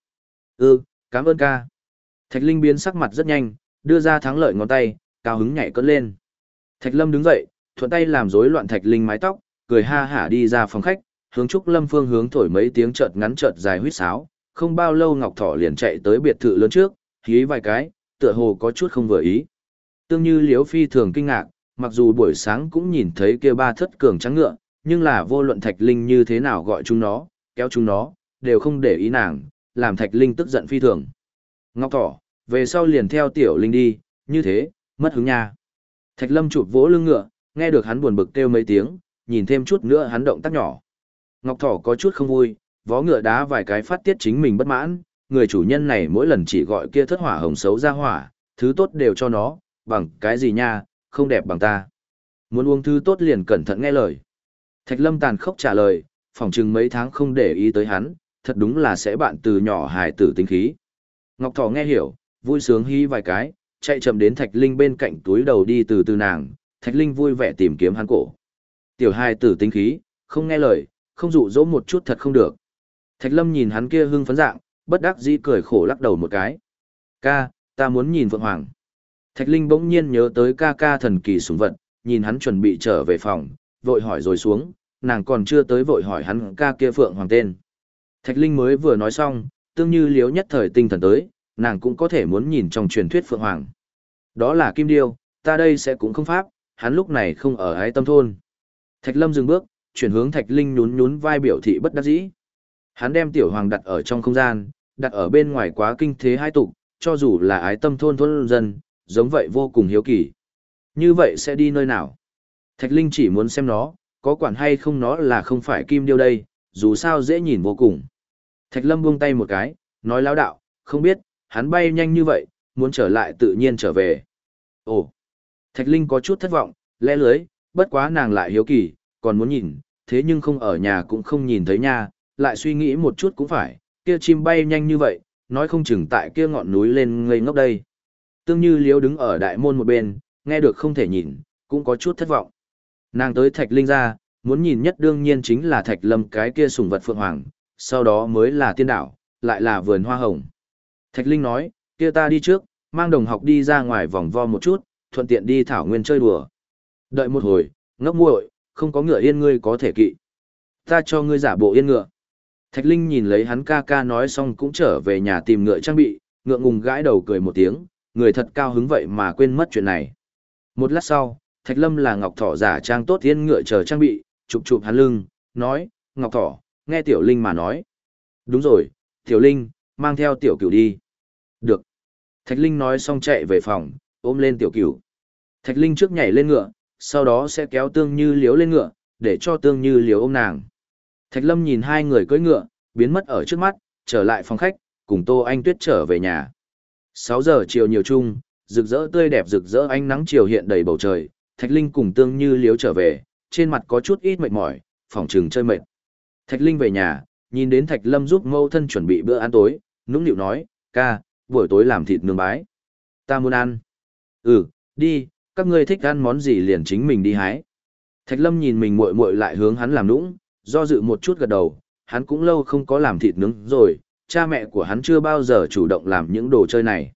Ừ, cảm ơn ca. Thạch Linh biến sắc mặt rất nhanh, đưa ra thắng lợi ngón tay, cao hứng nhảy cất lên. Thạch Lâm đứng dậy, thuận tay làm rối loạn Thạch Linh mái tóc, cười ha hả đi ra phòng khách, hướng Trúc Lâm phương hướng thổi mấy tiếng chợt ngắn chợt dài huýt sáo, không bao lâu Ngọc Thỏ liền chạy tới biệt thự lớn trước, hí vài cái, tựa hồ có chút không vừa ý. Tương như Liễu Phi thường kinh ngạc, mặc dù buổi sáng cũng nhìn thấy kia ba thất cường trắng ngựa, nhưng là vô luận Thạch Linh như thế nào gọi chúng nó, kéo chúng nó, đều không để ý nàng, làm Thạch Linh tức giận phi thường. Ngọc Thỏ, về sau liền theo Tiểu Linh đi, như thế, mất hứng nha. Thạch Lâm chụp vỗ lưng ngựa, nghe được hắn buồn bực kêu mấy tiếng, nhìn thêm chút nữa hắn động tác nhỏ. Ngọc Thỏ có chút không vui, vó ngựa đá vài cái phát tiết chính mình bất mãn, người chủ nhân này mỗi lần chỉ gọi kia thất hỏa hồng xấu ra hỏa, thứ tốt đều cho nó, bằng cái gì nha, không đẹp bằng ta. Muốn uống thứ tốt liền cẩn thận nghe lời. Thạch Lâm tàn khốc trả lời, phỏng chừng mấy tháng không để ý tới hắn, thật đúng là sẽ bạn từ nhỏ hài tử tính khí. Ngọc Thỏ nghe hiểu, vui sướng hí vài cái, chạy chậm đến Thạch Linh bên cạnh túi đầu đi từ từ nàng, Thạch Linh vui vẻ tìm kiếm hắn cổ. Tiểu Hai tử tính khí, không nghe lời, không dụ dỗ một chút thật không được. Thạch Lâm nhìn hắn kia hưng phấn dạng, bất đắc dĩ cười khổ lắc đầu một cái. Ca, ta muốn nhìn Phượng Hoàng. Thạch Linh bỗng nhiên nhớ tới ca ca thần kỳ sủng vật, nhìn hắn chuẩn bị trở về phòng, vội hỏi rồi xuống, nàng còn chưa tới vội hỏi hắn ca kia Phượng Hoàng tên. Thạch Linh mới vừa nói xong, tương như liếu nhất thời tinh thần tới, nàng cũng có thể muốn nhìn trong truyền thuyết Phượng Hoàng. Đó là Kim Điêu, ta đây sẽ cũng không pháp, hắn lúc này không ở ái tâm thôn. Thạch Lâm dừng bước, chuyển hướng Thạch Linh nhún nhún vai biểu thị bất đắc dĩ. Hắn đem tiểu hoàng đặt ở trong không gian, đặt ở bên ngoài quá kinh thế hai tục, cho dù là ái tâm thôn thôn dân, giống vậy vô cùng hiếu kỳ. Như vậy sẽ đi nơi nào? Thạch Linh chỉ muốn xem nó, có quản hay không nó là không phải kim điêu đây, dù sao dễ nhìn vô cùng. Thạch Lâm buông tay một cái, nói lão đạo, không biết, hắn bay nhanh như vậy, muốn trở lại tự nhiên trở về. Ồ! Thạch Linh có chút thất vọng, lẽ lưới, bất quá nàng lại hiếu kỳ, còn muốn nhìn, thế nhưng không ở nhà cũng không nhìn thấy nha, lại suy nghĩ một chút cũng phải, kia chim bay nhanh như vậy, nói không chừng tại kia ngọn núi lên ngây ngốc đây. Tương Như liếu đứng ở đại môn một bên, nghe được không thể nhìn, cũng có chút thất vọng. Nàng tới Thạch Linh ra, muốn nhìn nhất đương nhiên chính là Thạch Lâm cái kia sùng vật phượng hoàng, sau đó mới là tiên đảo, lại là vườn hoa hồng. Thạch Linh nói, kia ta đi trước, mang đồng học đi ra ngoài vòng vo một chút, thuận tiện đi thảo nguyên chơi đùa. Đợi một hồi, ngốc muội, không có ngựa yên ngươi có thể kỵ. Ta cho ngươi giả bộ yên ngựa. Thạch Linh nhìn lấy hắn ca ca nói xong cũng trở về nhà tìm ngựa trang bị, ngựa ngùng gãi đầu cười một tiếng, người thật cao hứng vậy mà quên mất chuyện này. Một lát sau, Thạch Lâm là Ngọc Thỏ giả trang tốt yên ngựa chờ trang bị, chụp chụp hắn lưng, nói, Ngọc Thỏ, nghe Tiểu Linh mà nói. Đúng rồi, Tiểu Linh, mang theo Tiểu Cửu đi. Được. Thạch Linh nói xong chạy về phòng, ôm lên Tiểu Cửu. Thạch Linh trước nhảy lên ngựa, sau đó sẽ kéo Tương Như liếu lên ngựa, để cho Tương Như liếu ôm nàng. Thạch Lâm nhìn hai người cưỡi ngựa, biến mất ở trước mắt, trở lại phòng khách, cùng Tô Anh Tuyết trở về nhà. 6 giờ chiều nhiều chung, rực rỡ tươi đẹp rực rỡ ánh nắng chiều hiện đầy bầu trời, Thạch Linh cùng Tương Như liếu trở về, trên mặt có chút ít mệt mỏi, phòng trừng chơi mệt. Thạch Linh về nhà, nhìn đến Thạch Lâm giúp mâu thân chuẩn bị bữa ăn tối, nũng nịu nói, ca, buổi tối làm thịt nướng bái. Ta muốn ăn. Ừ, đi, các ngươi thích ăn món gì liền chính mình đi hái. Thạch Lâm nhìn mình muội muội lại hướng hắn làm nũng, do dự một chút gật đầu, hắn cũng lâu không có làm thịt nướng rồi, cha mẹ của hắn chưa bao giờ chủ động làm những đồ chơi này.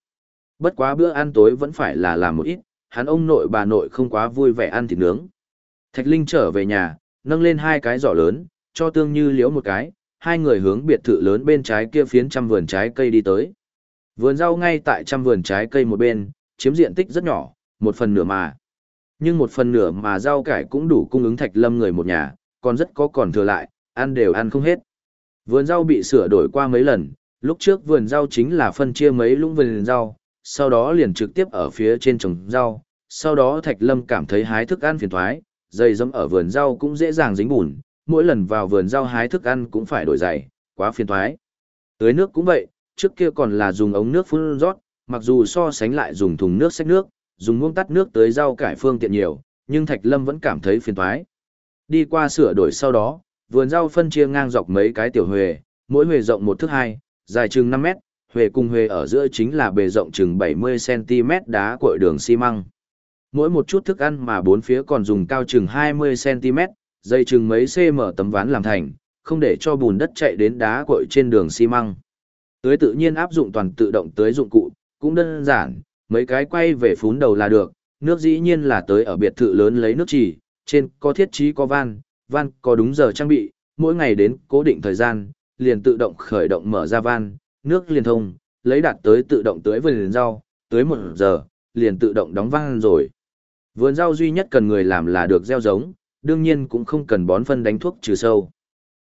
Bất quá bữa ăn tối vẫn phải là làm một ít, hắn ông nội bà nội không quá vui vẻ ăn thịt nướng. Thạch Linh trở về nhà, nâng lên hai cái giỏ lớn, cho tương như liếu một cái, hai người hướng biệt thự lớn bên trái kia phiến trăm vườn trái cây đi tới. Vườn rau ngay tại trăm vườn trái cây một bên, chiếm diện tích rất nhỏ, một phần nửa mà. Nhưng một phần nửa mà rau cải cũng đủ cung ứng Thạch Lâm người một nhà, còn rất có còn thừa lại, ăn đều ăn không hết. Vườn rau bị sửa đổi qua mấy lần, lúc trước vườn rau chính là phân chia mấy lũng vườn rau, sau đó liền trực tiếp ở phía trên trồng rau, sau đó Thạch Lâm cảm thấy hái thức ăn phiền thoái, dây dẫm ở vườn rau cũng dễ dàng dính bùn, mỗi lần vào vườn rau hái thức ăn cũng phải đổi giày, quá phiền thoái. Tưới nước cũng vậy, trước kia còn là dùng ống nước phun rót, mặc dù so sánh lại dùng thùng nước xách nước, dùng muông tắt nước tới rau cải phương tiện nhiều, nhưng Thạch Lâm vẫn cảm thấy phiền thoái. Đi qua sửa đổi sau đó, vườn rau phân chia ngang dọc mấy cái tiểu huề, mỗi huề rộng một thước hai, dài chừng 5 mét, huề cùng huề ở giữa chính là bề rộng chừng 70cm đá cội đường xi măng. Mỗi một chút thức ăn mà bốn phía còn dùng cao chừng 20cm, dây chừng mấy cm tấm ván làm thành, không để cho bùn đất chạy đến đá cội trên đường xi măng. Tưới tự nhiên áp dụng toàn tự động tưới dụng cụ, cũng đơn giản, mấy cái quay về phún đầu là được, nước dĩ nhiên là tới ở biệt thự lớn lấy nước chỉ, trên có thiết trí có van, van có đúng giờ trang bị, mỗi ngày đến cố định thời gian, liền tự động khởi động mở ra van, nước liền thông, lấy đạt tới tự động tưới vườn rau, tưới một giờ, liền tự động đóng van rồi. Vườn rau duy nhất cần người làm là được gieo giống, đương nhiên cũng không cần bón phân đánh thuốc trừ sâu.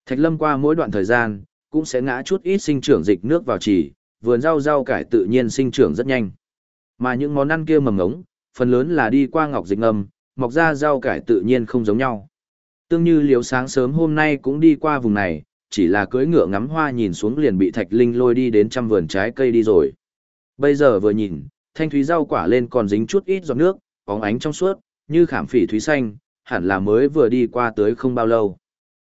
Thạch lâm qua mỗi đoạn thời gian, cũng sẽ ngã chút ít sinh trưởng dịch nước vào chỉ, vườn rau rau cải tự nhiên sinh trưởng rất nhanh. Mà những món ăn kia mầm ngống, phần lớn là đi qua ngọc dịch ngâm, mọc ra rau cải tự nhiên không giống nhau. Tương như liếu sáng sớm hôm nay cũng đi qua vùng này, chỉ là cưỡi ngựa ngắm hoa nhìn xuống liền bị Thạch Linh lôi đi đến trăm vườn trái cây đi rồi. Bây giờ vừa nhìn, thanh thúy rau quả lên còn dính chút ít giọt nước, bóng ánh trong suốt, như khảm phỉ thúy xanh, hẳn là mới vừa đi qua tới không bao lâu.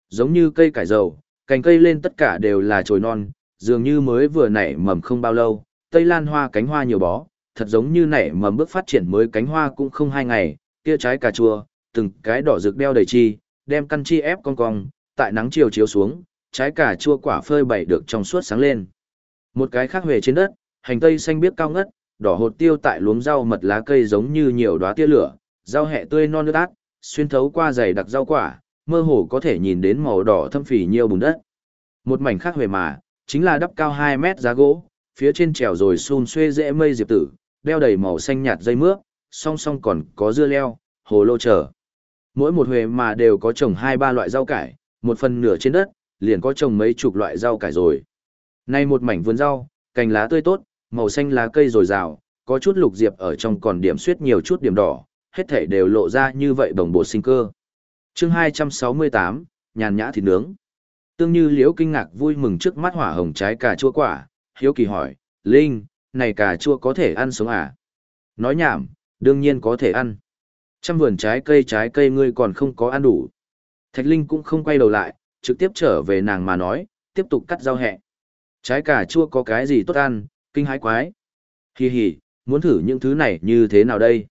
Giống như cây cải dầu, cành cây lên tất cả đều là chồi non, dường như mới vừa nảy mầm không bao lâu, tây lan hoa cánh hoa nhiều bó, thật giống như nảy mầm bước phát triển mới cánh hoa cũng không hai ngày, kia trái cà chua, từng cái đỏ rực đeo đầy chi, đem căn chi ép cong cong, tại nắng chiều chiếu xuống, trái cà chua quả phơi bày được trong suốt sáng lên. Một cái khác về trên đất, hành tây xanh biếc cao ngất, đỏ hột tiêu tại luống rau mật lá cây giống như nhiều đóa tia lửa, rau hẹ tươi non nước át, xuyên thấu qua dày đặc rau quả, mơ hồ có thể nhìn đến màu đỏ thâm phì nhiều bùn đất. Một mảnh khác về mà, chính là đắp cao 2 mét giá gỗ, phía trên trèo rồi xun xuê dễ mây diệp tử, đeo đầy màu xanh nhạt dây mướp, song song còn có dưa leo, hồ lô trở. Mỗi một huệ mà đều có trồng hai ba loại rau cải, một phần nửa trên đất, liền có trồng mấy chục loại rau cải rồi. Nay một mảnh vườn rau, cành lá tươi tốt, màu xanh lá cây rồi rào, có chút lục diệp ở trong còn điểm suyết nhiều chút điểm đỏ, hết thể đều lộ ra như vậy đồng bộ sinh cơ. chương 268, nhàn nhã thịt nướng. Tương như liễu kinh ngạc vui mừng trước mắt hỏa hồng trái cà chua quả, hiếu kỳ hỏi, Linh, này cà chua có thể ăn sống à? Nói nhảm, đương nhiên có thể ăn. Trăm vườn trái cây trái cây ngươi còn không có ăn đủ. Thạch Linh cũng không quay đầu lại, trực tiếp trở về nàng mà nói, tiếp tục cắt rau hẹ. Trái cà chua có cái gì tốt ăn, kinh hái quái. Hi hi, muốn thử những thứ này như thế nào đây?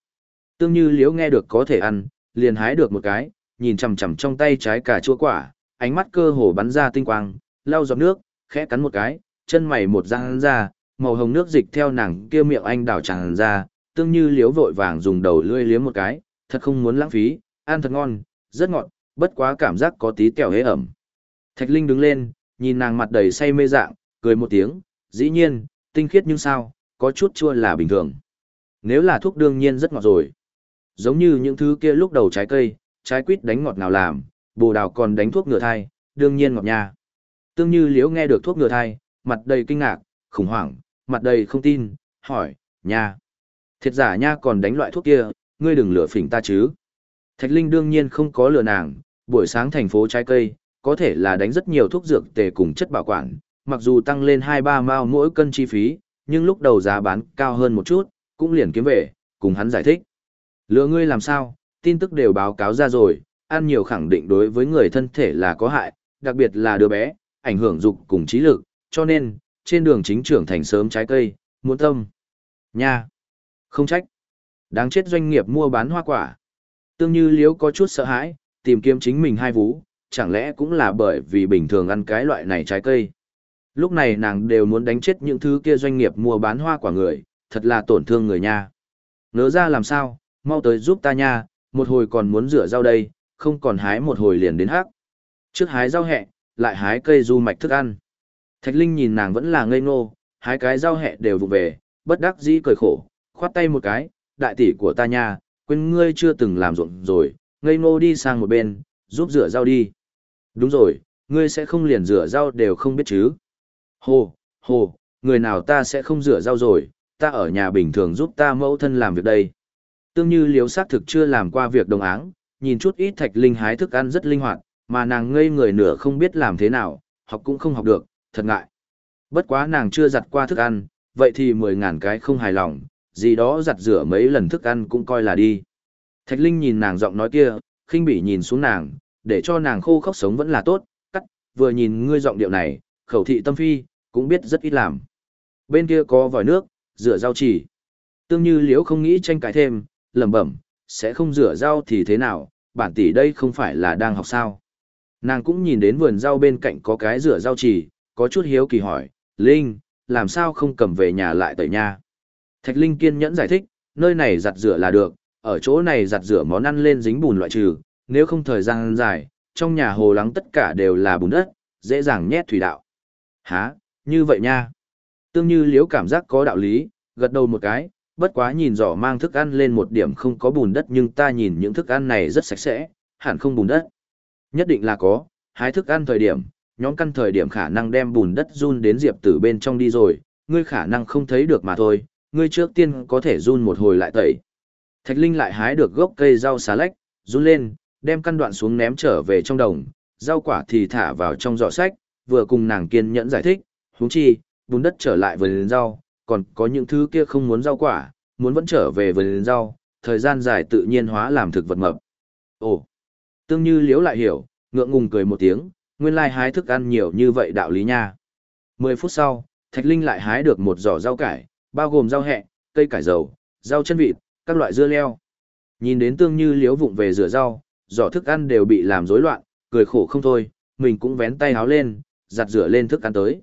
Tương như liễu nghe được có thể ăn, liền hái được một cái, nhìn chằm chằm trong tay trái cà chua quả, ánh mắt cơ hồ bắn ra tinh quang, lau giọt nước, khẽ cắn một cái, chân mày một răng ra, màu hồng nước dịch theo nàng kia miệng anh đảo tràn ra, tương như liếu vội vàng dùng đầu lưỡi liếm một cái, thật không muốn lãng phí, ăn thật ngon, rất ngọt, bất quá cảm giác có tí kẹo hế ẩm. Thạch Linh đứng lên, nhìn nàng mặt đầy say mê dạng, cười một tiếng, dĩ nhiên, tinh khiết nhưng sao, có chút chua là bình thường. Nếu là thuốc đương nhiên rất ngọt rồi. Giống như những thứ kia lúc đầu trái cây, trái quýt đánh ngọt nào làm, bồ đào còn đánh thuốc ngừa thai, đương nhiên ngọt nha. Tương như liễu nghe được thuốc ngừa thai, mặt đầy kinh ngạc, khủng hoảng, mặt đầy không tin, hỏi, nha. Thiệt giả nha còn đánh loại thuốc kia, ngươi đừng lừa phỉnh ta chứ. Thạch Linh đương nhiên không có lừa nàng, buổi sáng thành phố trái cây, có thể là đánh rất nhiều thuốc dược tề cùng chất bảo quản, mặc dù tăng lên 2-3 mao mỗi cân chi phí, nhưng lúc đầu giá bán cao hơn một chút, cũng liền kiếm về, cùng hắn giải thích. Lừa ngươi làm sao, tin tức đều báo cáo ra rồi, ăn nhiều khẳng định đối với người thân thể là có hại, đặc biệt là đứa bé, ảnh hưởng dục cùng trí lực, cho nên, trên đường chính trưởng thành sớm trái cây, muốn tâm. Nha! Không trách. Đáng chết doanh nghiệp mua bán hoa quả. Tương như liếu có chút sợ hãi, tìm kiếm chính mình hai vú, chẳng lẽ cũng là bởi vì bình thường ăn cái loại này trái cây. Lúc này nàng đều muốn đánh chết những thứ kia doanh nghiệp mua bán hoa quả người, thật là tổn thương người nha. Nỡ ra làm sao, mau tới giúp ta nha, một hồi còn muốn rửa rau đây, không còn hái một hồi liền đến hắc. Trước hái rau hẹ, lại hái cây du mạch thức ăn. Thạch Linh nhìn nàng vẫn là ngây ngô, hái cái rau hẹ đều vụ về, bất đắc dĩ cười khổ, khoát tay một cái, đại tỷ của ta nha, quên ngươi chưa từng làm ruộng rồi, ngây ngô đi sang một bên, giúp rửa rau đi. Đúng rồi, ngươi sẽ không liền rửa rau đều không biết chứ. Hồ, hồ, người nào ta sẽ không rửa rau rồi, ta ở nhà bình thường giúp ta mẫu thân làm việc đây. Tương như liếu xác thực chưa làm qua việc đồng áng, nhìn chút ít thạch linh hái thức ăn rất linh hoạt, mà nàng ngây người nửa không biết làm thế nào, học cũng không học được, thật ngại. Bất quá nàng chưa giặt qua thức ăn, vậy thì mười ngàn cái không hài lòng, gì đó giặt rửa mấy lần thức ăn cũng coi là đi. Thạch Linh nhìn nàng giọng nói kia, khinh bỉ nhìn xuống nàng, để cho nàng khô khóc sống vẫn là tốt, cắt, vừa nhìn ngươi giọng điệu này, khẩu thị tâm phi, cũng biết rất ít làm. Bên kia có vòi nước, rửa rau chỉ. Tương như liễu không nghĩ tranh cãi thêm, lẩm bẩm, sẽ không rửa rau thì thế nào, bản tỷ đây không phải là đang học sao. Nàng cũng nhìn đến vườn rau bên cạnh có cái rửa rau trì, có chút hiếu kỳ hỏi, Linh, làm sao không cầm về nhà lại tẩy nha? Thạch Linh kiên nhẫn giải thích, nơi này giặt rửa là được, ở chỗ này giặt rửa món ăn lên dính bùn loại trừ, nếu không thời gian dài, trong nhà hồ lắng tất cả đều là bùn đất, dễ dàng nhét thủy đạo. Hả, như vậy nha. Tương như liếu cảm giác có đạo lý, gật đầu một cái, bất quá nhìn giỏ mang thức ăn lên một điểm không có bùn đất nhưng ta nhìn những thức ăn này rất sạch sẽ, hẳn không bùn đất. Nhất định là có, hái thức ăn thời điểm, nhóm căn thời điểm khả năng đem bùn đất run đến diệp tử bên trong đi rồi, ngươi khả năng không thấy được mà thôi, ngươi trước tiên có thể run một hồi lại tẩy. Thạch Linh lại hái được gốc cây rau xà lách, run lên, đem căn đoạn xuống ném trở về trong đồng, rau quả thì thả vào trong giỏ sách, vừa cùng nàng kiên nhẫn giải thích, huống chi, bùn đất trở lại vườn rau, còn có những thứ kia không muốn rau quả, muốn vẫn trở về vườn rau, thời gian dài tự nhiên hóa làm thực vật mập. Ồ, tương như liếu lại hiểu, ngượng ngùng cười một tiếng, nguyên lai hái thức ăn nhiều như vậy đạo lý nha. Mười phút sau, Thạch Linh lại hái được một giỏ rau cải, bao gồm rau hẹ, cây cải dầu, rau chân vịt, các loại dưa leo. Nhìn đến tương như liếu vụng về rửa rau, giỏ thức ăn đều bị làm rối loạn, cười khổ không thôi, mình cũng vén tay háo lên, giặt rửa lên thức ăn tới.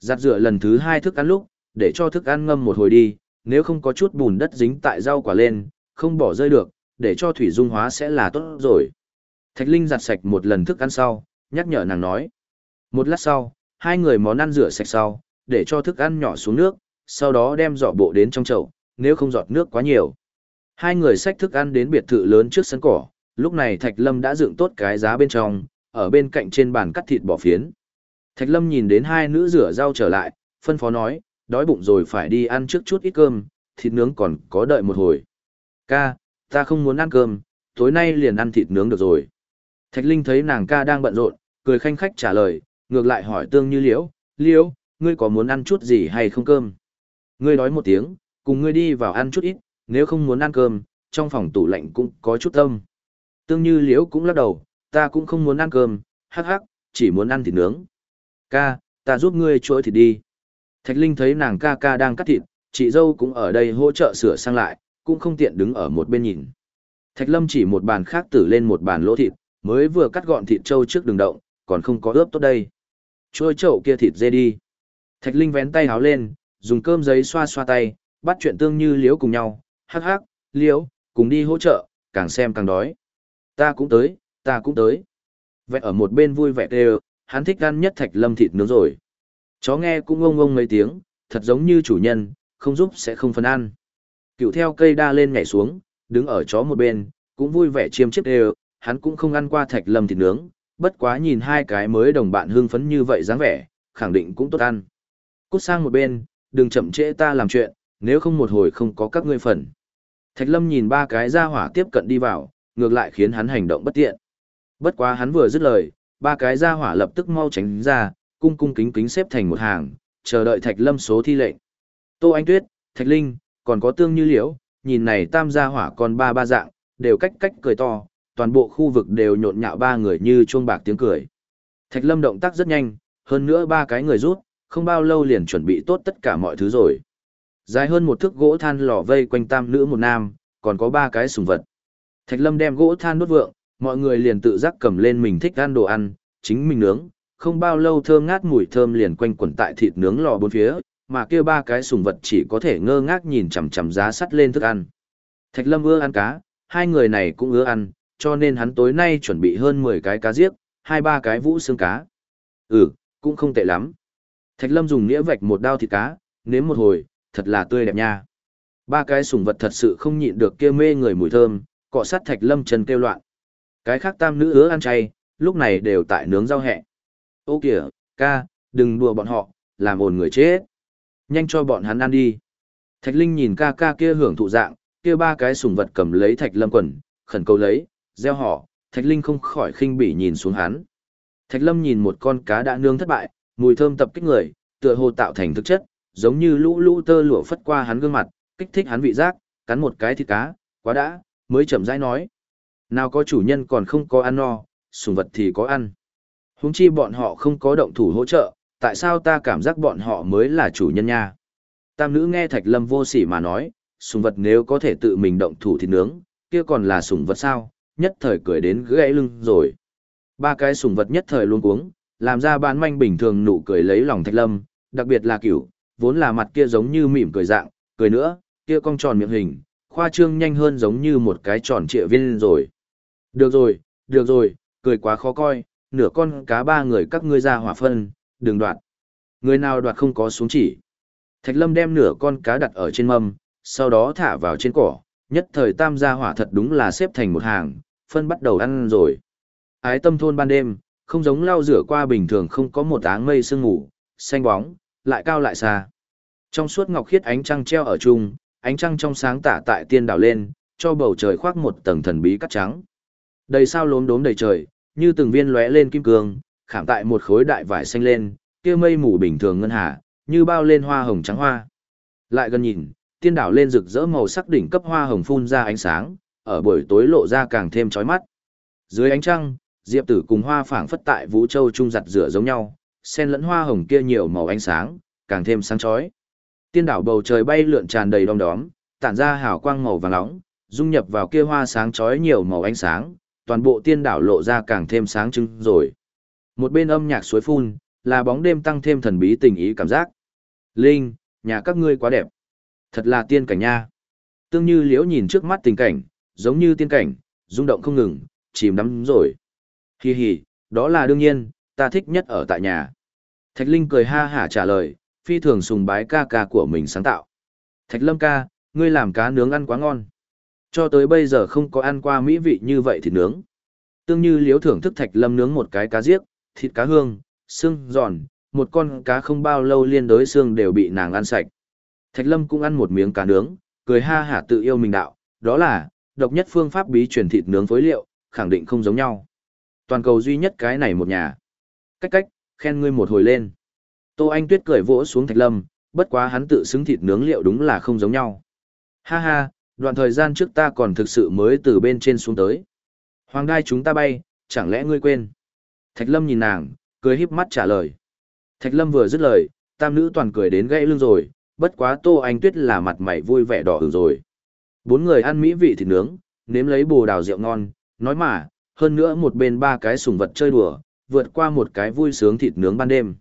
Giặt rửa lần thứ hai thức ăn lúc, để cho thức ăn ngâm một hồi đi, nếu không có chút bùn đất dính tại rau quả lên, không bỏ rơi được, để cho thủy dung hóa sẽ là tốt rồi. Thạch Linh giặt sạch một lần thức ăn sau, nhắc nhở nàng nói. Một lát sau, hai người món ăn rửa sạch sau, để cho thức ăn nhỏ xuống nước, sau đó đem giỏ bộ đến trong chậu, nếu không giọt nước quá nhiều. Hai người xách thức ăn đến biệt thự lớn trước sân cỏ, lúc này Thạch Lâm đã dựng tốt cái giá bên trong, ở bên cạnh trên bàn cắt thịt bỏ phiến. Thạch Lâm nhìn đến hai nữ rửa rau trở lại, phân phó nói, đói bụng rồi phải đi ăn trước chút ít cơm, thịt nướng còn có đợi một hồi. Ca, ta không muốn ăn cơm, tối nay liền ăn thịt nướng được rồi. Thạch Linh thấy nàng ca đang bận rộn, cười khanh khách trả lời, ngược lại hỏi tương như liễu, liễu, ngươi có muốn ăn chút gì hay không cơm? Ngươi nói một tiếng, cùng ngươi đi vào ăn chút ít, nếu không muốn ăn cơm, trong phòng tủ lạnh cũng có chút tâm. Tương như liễu cũng lắc đầu, ta cũng không muốn ăn cơm, hắc hắc, chỉ muốn ăn thịt nướng. Ca, ta giúp ngươi chuỗi thịt đi. Thạch Linh thấy nàng ca ca đang cắt thịt, chị dâu cũng ở đây hỗ trợ sửa sang lại, cũng không tiện đứng ở một bên nhìn. Thạch Lâm chỉ một bàn khác tử lên một bàn lỗ thịt, mới vừa cắt gọn thịt trâu trước đường động, còn không có ướp tốt đây. Trôi chậu kia thịt dê đi. Thạch Linh vén tay háo lên, dùng cơm giấy xoa xoa tay, bắt chuyện tương như liếu cùng nhau, hắc hắc, liếu, cùng đi hỗ trợ, càng xem càng đói. Ta cũng tới, ta cũng tới. Vẹn ở một bên vui vẻ đều, hắn thích ăn nhất thạch lâm thịt nướng rồi. Chó nghe cũng ông ông mấy tiếng, thật giống như chủ nhân, không giúp sẽ không phân ăn. Cựu theo cây đa lên nhảy xuống, đứng ở chó một bên, cũng vui vẻ chiêm chiếc đều, hắn cũng không ăn qua thạch lâm thịt nướng, bất quá nhìn hai cái mới đồng bạn hưng phấn như vậy dáng vẻ, khẳng định cũng tốt ăn. Cút sang một bên, đừng chậm trễ ta làm chuyện, nếu không một hồi không có các ngươi phần. Thạch lâm nhìn ba cái ra hỏa tiếp cận đi vào, ngược lại khiến hắn hành động bất tiện. Bất quá hắn vừa dứt lời, ba cái ra hỏa lập tức mau tránh ra, cung cung kính kính xếp thành một hàng, chờ đợi Thạch Lâm số thi lệnh. Tô Anh Tuyết, Thạch Linh, còn có Tương Như Liễu, nhìn này tam gia hỏa còn ba ba dạng, đều cách cách cười to, toàn bộ khu vực đều nhộn nhạo ba người như chuông bạc tiếng cười. Thạch Lâm động tác rất nhanh, hơn nữa ba cái người rút, không bao lâu liền chuẩn bị tốt tất cả mọi thứ rồi. Dài hơn một thước gỗ than lò vây quanh tam nữ một nam, còn có ba cái sùng vật. Thạch Lâm đem gỗ than đốt vượng, mọi người liền tự giác cầm lên mình thích ăn đồ ăn, chính mình nướng, không bao lâu thơm ngát mùi thơm liền quanh quẩn tại thịt nướng lò bốn phía, mà kia ba cái sùng vật chỉ có thể ngơ ngác nhìn chằm chằm giá sắt lên thức ăn. Thạch Lâm ưa ăn cá, hai người này cũng ưa ăn, cho nên hắn tối nay chuẩn bị hơn 10 cái cá giếc, hai ba cái vũ xương cá. Ừ, cũng không tệ lắm. Thạch Lâm dùng nĩa vạch một đao thịt cá, nếm một hồi, thật là tươi đẹp nha. Ba cái sùng vật thật sự không nhịn được kia mê người mùi thơm, cọ sát Thạch Lâm chân kêu loạn. Cái khác tam nữ ứa ăn chay, lúc này đều tại nướng rau hẹ. Ô kìa, ca, đừng đùa bọn họ, làm ồn người chết. Nhanh cho bọn hắn ăn đi. Thạch Linh nhìn ca ca kia hưởng thụ dạng, kia ba cái sùng vật cầm lấy Thạch Lâm quần, khẩn cầu lấy, gieo họ, Thạch Linh không khỏi khinh bỉ nhìn xuống hắn. Thạch Lâm nhìn một con cá đã nương thất bại, mùi thơm tập kích người, tựa hồ tạo thành thực chất, giống như lũ lũ tơ lụa phất qua hắn gương mặt, kích thích hắn vị giác, cắn một cái thịt cá, quá đã, mới chậm rãi nói. Nào có chủ nhân còn không có ăn no, sùng vật thì có ăn. Húng chi bọn họ không có động thủ hỗ trợ, tại sao ta cảm giác bọn họ mới là chủ nhân nha? Tam nữ nghe Thạch Lâm vô sỉ mà nói, sùng vật nếu có thể tự mình động thủ thì nướng, kia còn là sùng vật sao? Nhất thời cười đến gãy lưng rồi. Ba cái sùng vật nhất thời luôn cuống, làm ra bán manh bình thường nụ cười lấy lòng Thạch Lâm, đặc biệt là kiểu, vốn là mặt kia giống như mỉm cười dạng, cười nữa, kia cong tròn miệng hình, khoa trương nhanh hơn giống như một cái tròn trịa viên rồi. Được rồi, được rồi, cười quá khó coi, nửa con cá ba người các ngươi ra hỏa phân, đừng đoạt. Người nào đoạt không có xuống chỉ. Thạch Lâm đem nửa con cá đặt ở trên mâm, sau đó thả vào trên cỏ, nhất thời tam gia hỏa thật đúng là xếp thành một hàng, phân bắt đầu ăn rồi. Ái tâm thôn ban đêm, không giống lau rửa qua bình thường không có một áng mây sương ngủ, xanh bóng, lại cao lại xa. Trong suốt ngọc khiết ánh trăng treo ở chung, ánh trăng trong sáng tả tại tiên đảo lên, cho bầu trời khoác một tầng thần bí cắt trắng. Đầy sao lốm đốm đầy trời, như từng viên lóe lên kim cương, khảm tại một khối đại vải xanh lên, kia mây mù bình thường ngân hà, như bao lên hoa hồng trắng hoa. Lại gần nhìn, tiên đảo lên rực rỡ màu sắc đỉnh cấp hoa hồng phun ra ánh sáng, ở buổi tối lộ ra càng thêm chói mắt. Dưới ánh trăng, Diệp Tử cùng hoa phảng phất tại Vũ Châu trung giặt rửa giống nhau, xen lẫn hoa hồng kia nhiều màu ánh sáng, càng thêm sáng chói. Tiên đảo bầu trời bay lượn tràn đầy đom đóm, tản ra hào quang màu vàng nóng, dung nhập vào kia hoa sáng chói nhiều màu ánh sáng, toàn bộ tiên đảo lộ ra càng thêm sáng trưng rồi. Một bên âm nhạc suối phun, là bóng đêm tăng thêm thần bí tình ý cảm giác. Linh, nhà các ngươi quá đẹp. Thật là tiên cảnh nha. Tương như liễu nhìn trước mắt tình cảnh, giống như tiên cảnh, rung động không ngừng, chìm đắm rồi. Hi hi, đó là đương nhiên, ta thích nhất ở tại nhà. Thạch Linh cười ha hả trả lời, phi thường sùng bái ca ca của mình sáng tạo. Thạch Lâm ca, ngươi làm cá nướng ăn quá ngon. Cho tới bây giờ không có ăn qua mỹ vị như vậy thịt nướng. Tương như liếu thưởng thức Thạch Lâm nướng một cái cá giết, thịt cá hương, xương giòn, một con cá không bao lâu liên đối xương đều bị nàng ăn sạch. Thạch Lâm cũng ăn một miếng cá nướng, cười ha hả tự yêu mình đạo, đó là, độc nhất phương pháp bí truyền thịt nướng phối liệu, khẳng định không giống nhau. Toàn cầu duy nhất cái này một nhà. Cách cách, khen ngươi một hồi lên. Tô Anh Tuyết cười vỗ xuống Thạch Lâm, bất quá hắn tự xứng thịt nướng liệu đúng là không giống nhau. Ha ha, đoạn thời gian trước ta còn thực sự mới từ bên trên xuống tới. Hoàng đai chúng ta bay, chẳng lẽ ngươi quên? Thạch Lâm nhìn nàng, cười híp mắt trả lời. Thạch Lâm vừa dứt lời, tam nữ toàn cười đến gãy lưng rồi, bất quá Tô Anh Tuyết là mặt mày vui vẻ đỏ ửng rồi. Bốn người ăn mỹ vị thịt nướng, nếm lấy bồ đào rượu ngon, nói mà, hơn nữa một bên ba cái sùng vật chơi đùa, vượt qua một cái vui sướng thịt nướng ban đêm.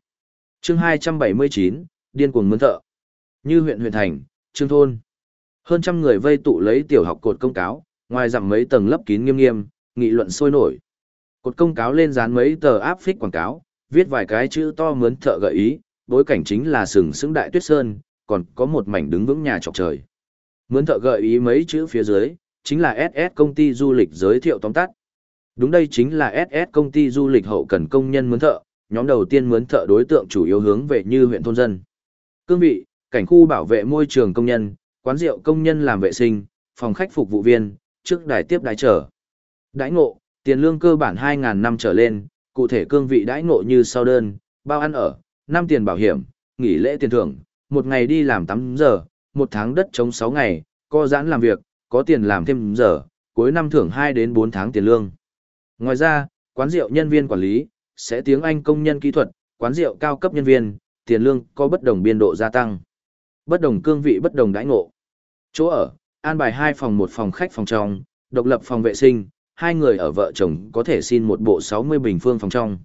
Chương 279, điên cuồng mướn thợ. Như huyện huyện thành, trương thôn. Hơn trăm người vây tụ lấy tiểu học cột công cáo, ngoài dặm mấy tầng lấp kín nghiêm nghiêm, nghị luận sôi nổi. Cột công cáo lên dán mấy tờ áp phích quảng cáo, viết vài cái chữ to mướn thợ gợi ý, bối cảnh chính là sừng sững đại tuyết sơn, còn có một mảnh đứng vững nhà chọc trời. Mướn thợ gợi ý mấy chữ phía dưới, chính là SS công ty du lịch giới thiệu tóm tắt. Đúng đây chính là SS công ty du lịch hậu cần công nhân mướn thợ, nhóm đầu tiên mướn thợ đối tượng chủ yếu hướng về như huyện thôn dân. Cương vị, cảnh khu bảo vệ môi trường công nhân, quán rượu công nhân làm vệ sinh, phòng khách phục vụ viên, trước đài tiếp đái trở. Đãi ngộ, tiền lương cơ bản 2.000 năm trở lên, cụ thể cương vị đãi ngộ như sau đơn, bao ăn ở, năm tiền bảo hiểm, nghỉ lễ tiền thưởng, một ngày đi làm 8 giờ, một tháng đất chống 6 ngày, co giãn làm việc, có tiền làm thêm giờ, cuối năm thưởng 2 đến 4 tháng tiền lương. Ngoài ra, quán rượu nhân viên quản lý, sẽ tiếng Anh công nhân kỹ thuật, quán rượu cao cấp nhân viên, tiền lương có bất đồng biên độ gia tăng. Bất đồng cương vị bất đồng đãi ngộ. Chỗ ở, an bài hai phòng một phòng khách phòng trong, độc lập phòng vệ sinh, hai người ở vợ chồng có thể xin một bộ 60 bình phương phòng trong.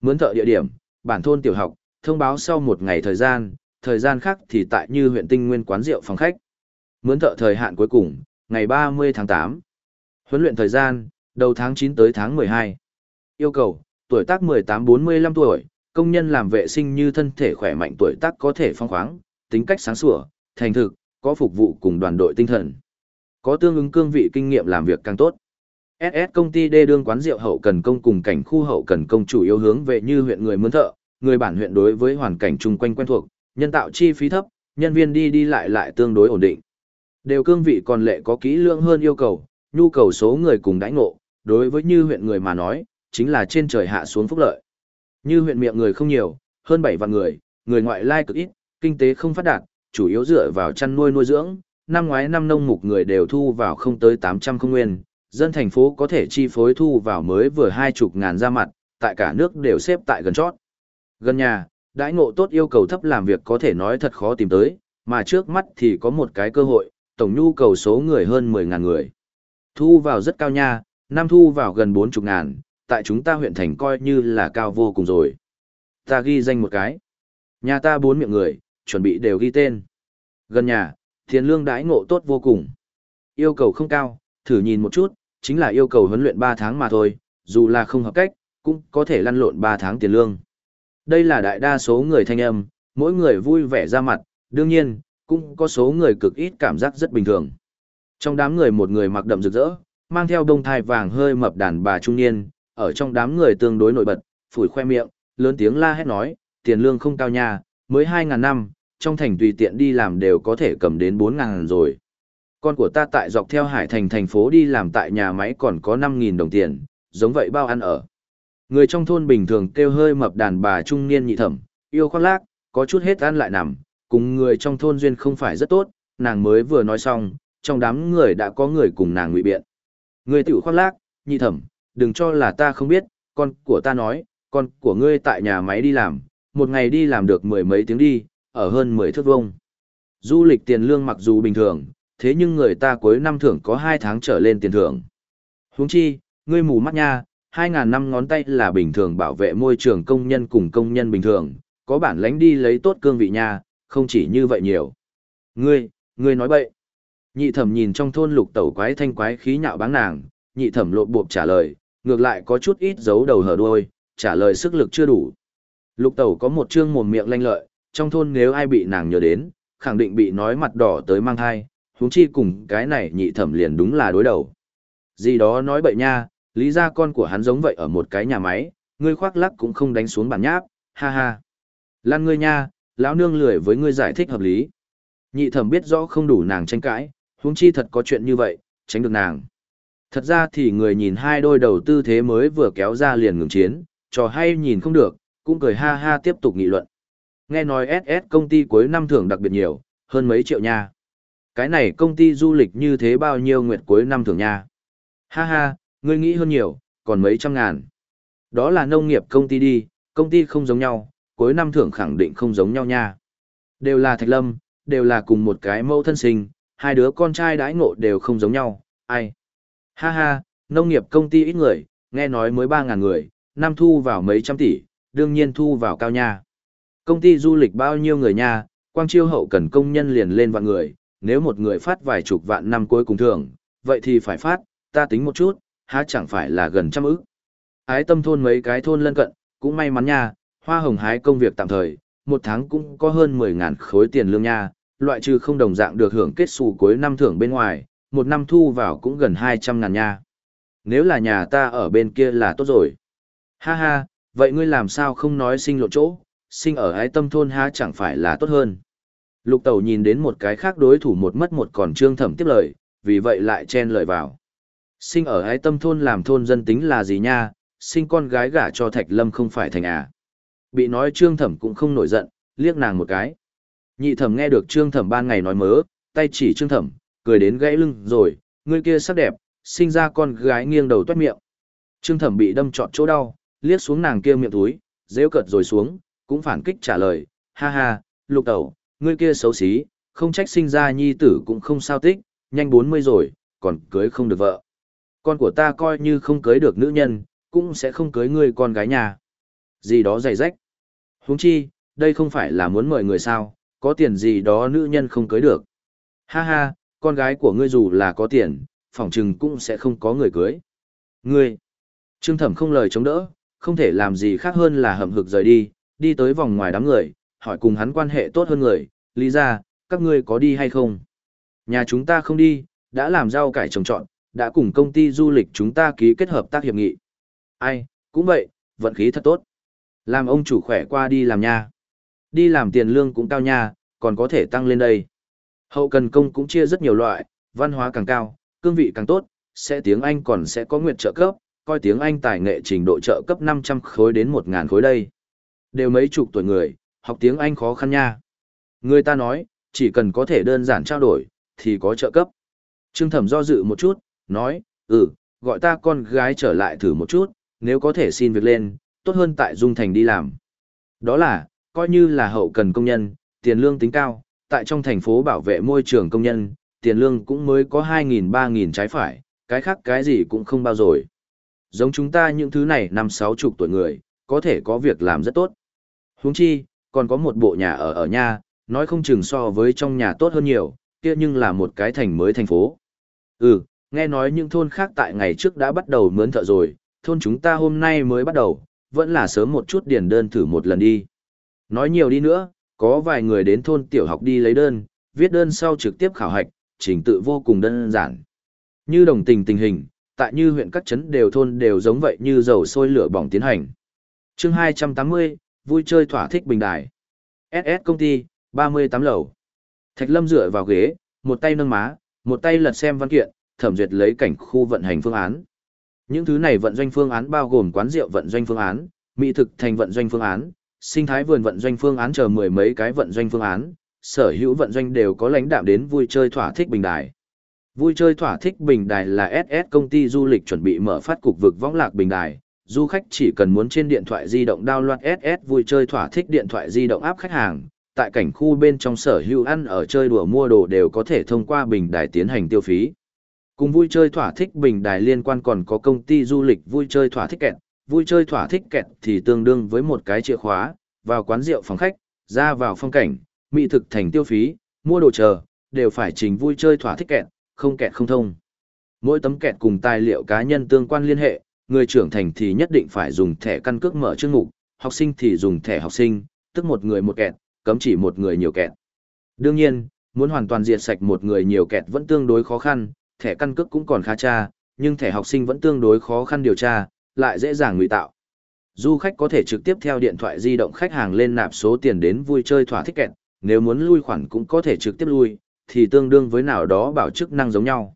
Mướn thợ địa điểm, bản thôn tiểu học, thông báo sau một ngày thời gian, thời gian khác thì tại như huyện tinh nguyên quán rượu phòng khách. Mướn thợ thời hạn cuối cùng, ngày 30 tháng 8. Huấn luyện thời gian, đầu tháng 9 tới tháng 12. Yêu cầu, tuổi tác 18-45 tuổi, công nhân làm vệ sinh như thân thể khỏe mạnh tuổi tác có thể phong khoáng, tính cách sáng sủa, thành thực, có phục vụ cùng đoàn đội tinh thần. Có tương ứng cương vị kinh nghiệm làm việc càng tốt. SS công ty đê đương quán rượu hậu cần công cùng cảnh khu hậu cần công chủ yếu hướng về như huyện người mướn thợ, người bản huyện đối với hoàn cảnh chung quanh quen thuộc, nhân tạo chi phí thấp, nhân viên đi đi lại lại tương đối ổn định. Đều cương vị còn lệ có kỹ lưỡng hơn yêu cầu, nhu cầu số người cùng đãi ngộ, đối với như huyện người mà nói, chính là trên trời hạ xuống phúc lợi. Như huyện miệng người không nhiều, hơn 7 vạn người, người ngoại lai cực ít, kinh tế không phát đạt, chủ yếu dựa vào chăn nuôi nuôi dưỡng, năm ngoái năm nông mục người đều thu vào không tới 800 không nguyên, dân thành phố có thể chi phối thu vào mới vừa hai chục ngàn ra mặt, tại cả nước đều xếp tại gần chót. Gần nhà, đãi ngộ tốt yêu cầu thấp làm việc có thể nói thật khó tìm tới, mà trước mắt thì có một cái cơ hội, tổng nhu cầu số người hơn 10 ngàn người. Thu vào rất cao nha, năm thu vào gần 40 ngàn, tại chúng ta huyện thành coi như là cao vô cùng rồi. Ta ghi danh một cái. Nhà ta bốn miệng người, chuẩn bị đều ghi tên. Gần nhà, tiền lương đãi ngộ tốt vô cùng. Yêu cầu không cao, thử nhìn một chút, chính là yêu cầu huấn luyện 3 tháng mà thôi, dù là không hợp cách, cũng có thể lăn lộn 3 tháng tiền lương. Đây là đại đa số người thanh âm, mỗi người vui vẻ ra mặt, đương nhiên, cũng có số người cực ít cảm giác rất bình thường. Trong đám người một người mặc đậm rực rỡ, mang theo đông thai vàng hơi mập đàn bà trung niên, ở trong đám người tương đối nổi bật, phủi khoe miệng, lớn tiếng la hét nói, tiền lương không cao nha, mới 2.000 năm, trong thành tùy tiện đi làm đều có thể cầm đến 4.000 rồi. Con của ta tại dọc theo hải thành thành phố đi làm tại nhà máy còn có 5.000 đồng tiền, giống vậy bao ăn ở. Người trong thôn bình thường kêu hơi mập đàn bà trung niên nhị thẩm, yêu khoác lác, có chút hết ăn lại nằm, cùng người trong thôn duyên không phải rất tốt, nàng mới vừa nói xong, trong đám người đã có người cùng nàng ngụy biện. Người tiểu khoác lác, nhị thẩm, đừng cho là ta không biết, con của ta nói, con của ngươi tại nhà máy đi làm, một ngày đi làm được mười mấy tiếng đi, ở hơn mười thước vông. Du lịch tiền lương mặc dù bình thường, thế nhưng người ta cuối năm thưởng có hai tháng trở lên tiền thưởng. Huống chi, ngươi mù mắt nha, hai ngàn năm ngón tay là bình thường bảo vệ môi trường công nhân cùng công nhân bình thường, có bản lãnh đi lấy tốt cương vị nha, không chỉ như vậy nhiều. Ngươi, ngươi nói bậy. Nhị thẩm nhìn trong thôn lục tẩu quái thanh quái khí nhạo báng nàng, nhị thẩm lộn buộc trả lời, ngược lại có chút ít giấu đầu hở đuôi, trả lời sức lực chưa đủ. Lục tẩu có một chương mồm miệng lanh lợi, trong thôn nếu ai bị nàng nhớ đến, khẳng định bị nói mặt đỏ tới mang thai, huống chi cùng cái này nhị thẩm liền đúng là đối đầu. Gì đó nói bậy nha, lý ra con của hắn giống vậy ở một cái nhà máy, ngươi khoác lắc cũng không đánh xuống bản nháp, ha ha. Lan ngươi nha, lão nương lười với ngươi giải thích hợp lý. Nhị thẩm biết rõ không đủ nàng tranh cãi, huống chi thật có chuyện như vậy, tránh được nàng. Thật ra thì người nhìn hai đôi đầu tư thế mới vừa kéo ra liền ngừng chiến, trò hay nhìn không được, cũng cười ha ha tiếp tục nghị luận. Nghe nói SS công ty cuối năm thưởng đặc biệt nhiều, hơn mấy triệu nha. Cái này công ty du lịch như thế bao nhiêu nguyệt cuối năm thưởng nha. Ha ha, ngươi nghĩ hơn nhiều, còn mấy trăm ngàn. Đó là nông nghiệp công ty đi, công ty không giống nhau, cuối năm thưởng khẳng định không giống nhau nha. Đều là Thạch Lâm, đều là cùng một cái mẫu thân sinh, hai đứa con trai đãi ngộ đều không giống nhau, ai. Ha ha, nông nghiệp công ty ít người, nghe nói mới 3.000 người, năm thu vào mấy trăm tỷ, đương nhiên thu vào cao nha. Công ty du lịch bao nhiêu người nha, quang chiêu hậu cần công nhân liền lên vạn người, nếu một người phát vài chục vạn năm cuối cùng thưởng, vậy thì phải phát, ta tính một chút, há chẳng phải là gần trăm ức. Ái tâm thôn mấy cái thôn lân cận, cũng may mắn nha, hoa hồng hái công việc tạm thời, một tháng cũng có hơn 10.000 khối tiền lương nha, loại trừ không đồng dạng được hưởng kết xù cuối năm thưởng bên ngoài, một năm thu vào cũng gần 200 ngàn nha. Nếu là nhà ta ở bên kia là tốt rồi. Ha ha, vậy ngươi làm sao không nói sinh lộ chỗ, sinh ở ái tâm thôn ha chẳng phải là tốt hơn. Lục tẩu nhìn đến một cái khác đối thủ một mất một còn trương thẩm tiếp lời, vì vậy lại chen lời vào. Sinh ở ái tâm thôn làm thôn dân tính là gì nha, sinh con gái gả cho thạch lâm không phải thành à. Bị nói trương thẩm cũng không nổi giận, liếc nàng một cái. Nhị thẩm nghe được trương thẩm ban ngày nói mớ, tay chỉ trương thẩm, cười đến gãy lưng rồi, người kia sắc đẹp, sinh ra con gái nghiêng đầu toát miệng. Trương thẩm bị đâm trọn chỗ đau, liếc xuống nàng kia miệng túi, rêu cợt rồi xuống, cũng phản kích trả lời, ha ha, lục tẩu, ngươi kia xấu xí, không trách sinh ra nhi tử cũng không sao tích, nhanh 40 rồi, còn cưới không được vợ. Con của ta coi như không cưới được nữ nhân, cũng sẽ không cưới ngươi con gái nhà. Gì đó dày rách. huống chi, đây không phải là muốn mời người sao, có tiền gì đó nữ nhân không cưới được. Ha ha, con gái của ngươi dù là có tiền, phỏng chừng cũng sẽ không có người cưới. Ngươi, Trương Thẩm không lời chống đỡ, không thể làm gì khác hơn là hậm hực rời đi, đi tới vòng ngoài đám người, hỏi cùng hắn quan hệ tốt hơn người, lý ra, các ngươi có đi hay không? Nhà chúng ta không đi, đã làm rau cải trồng trọn, đã cùng công ty du lịch chúng ta ký kết hợp tác hiệp nghị. Ai, cũng vậy, vận khí thật tốt. Làm ông chủ khỏe qua đi làm nha. Đi làm tiền lương cũng cao nha, còn có thể tăng lên đây. Hậu cần công cũng chia rất nhiều loại, văn hóa càng cao, cương vị càng tốt, sẽ tiếng Anh còn sẽ có nguyện trợ cấp, coi tiếng Anh tài nghệ trình độ trợ cấp 500 khối đến 1.000 khối đây. Đều mấy chục tuổi người, học tiếng Anh khó khăn nha. Người ta nói, chỉ cần có thể đơn giản trao đổi, thì có trợ cấp. Trương Thẩm do dự một chút, nói, ừ, gọi ta con gái trở lại thử một chút, nếu có thể xin việc lên, tốt hơn tại Dung Thành đi làm. Đó là, coi như là hậu cần công nhân, tiền lương tính cao, tại trong thành phố bảo vệ môi trường công nhân, tiền lương cũng mới có 2.000-3.000 trái phải, cái khác cái gì cũng không bao rồi. Giống chúng ta những thứ này năm sáu chục tuổi người, có thể có việc làm rất tốt. Huống chi, còn có một bộ nhà ở ở nhà, nói không chừng so với trong nhà tốt hơn nhiều, kia nhưng là một cái thành mới thành phố. Ừ, nghe nói những thôn khác tại ngày trước đã bắt đầu mướn thợ rồi, thôn chúng ta hôm nay mới bắt đầu, vẫn là sớm một chút điền đơn thử một lần đi. Nói nhiều đi nữa, có vài người đến thôn tiểu học đi lấy đơn, viết đơn sau trực tiếp khảo hạch, trình tự vô cùng đơn giản. Như đồng tình tình hình, tại như huyện các trấn đều thôn đều giống vậy như dầu sôi lửa bỏng tiến hành. chương 280, vui chơi thỏa thích bình đài. SS công ty, 38 lầu. Thạch Lâm dựa vào ghế, một tay nâng má, một tay lật xem văn kiện, thẩm duyệt lấy cảnh khu vận hành phương án. Những thứ này vận doanh phương án bao gồm quán rượu vận doanh phương án, mỹ thực thành vận doanh phương án, sinh thái vườn vận doanh phương án chờ mười mấy cái vận doanh phương án, sở hữu vận doanh đều có lãnh đạm đến vui chơi thỏa thích bình đài. Vui chơi thỏa thích bình đài là SS công ty du lịch chuẩn bị mở phát cục vực võng lạc bình đài, du khách chỉ cần muốn trên điện thoại di động download SS vui chơi thỏa thích điện thoại di động áp khách hàng, tại cảnh khu bên trong sở hữu ăn ở chơi đùa mua đồ đều có thể thông qua bình đài tiến hành tiêu phí. Cùng vui chơi thỏa thích bình đài liên quan còn có công ty du lịch vui chơi thỏa thích kẹt, vui chơi thỏa thích kẹt thì tương đương với một cái chìa khóa, vào quán rượu phòng khách, ra vào phong cảnh, mỹ thực thành tiêu phí, mua đồ chờ, đều phải trình vui chơi thỏa thích kẹt, không kẹt không thông. Mỗi tấm kẹt cùng tài liệu cá nhân tương quan liên hệ, người trưởng thành thì nhất định phải dùng thẻ căn cước mở chương mục, học sinh thì dùng thẻ học sinh, tức một người một kẹt, cấm chỉ một người nhiều kẹt. Đương nhiên, muốn hoàn toàn diệt sạch một người nhiều kẹt vẫn tương đối khó khăn, thẻ căn cước cũng còn khá tra, nhưng thẻ học sinh vẫn tương đối khó khăn điều tra, lại dễ dàng ngụy tạo. Du khách có thể trực tiếp theo điện thoại di động khách hàng lên nạp số tiền đến vui chơi thỏa thích kẹt, nếu muốn lui khoản cũng có thể trực tiếp lui, thì tương đương với nào đó bảo chức năng giống nhau.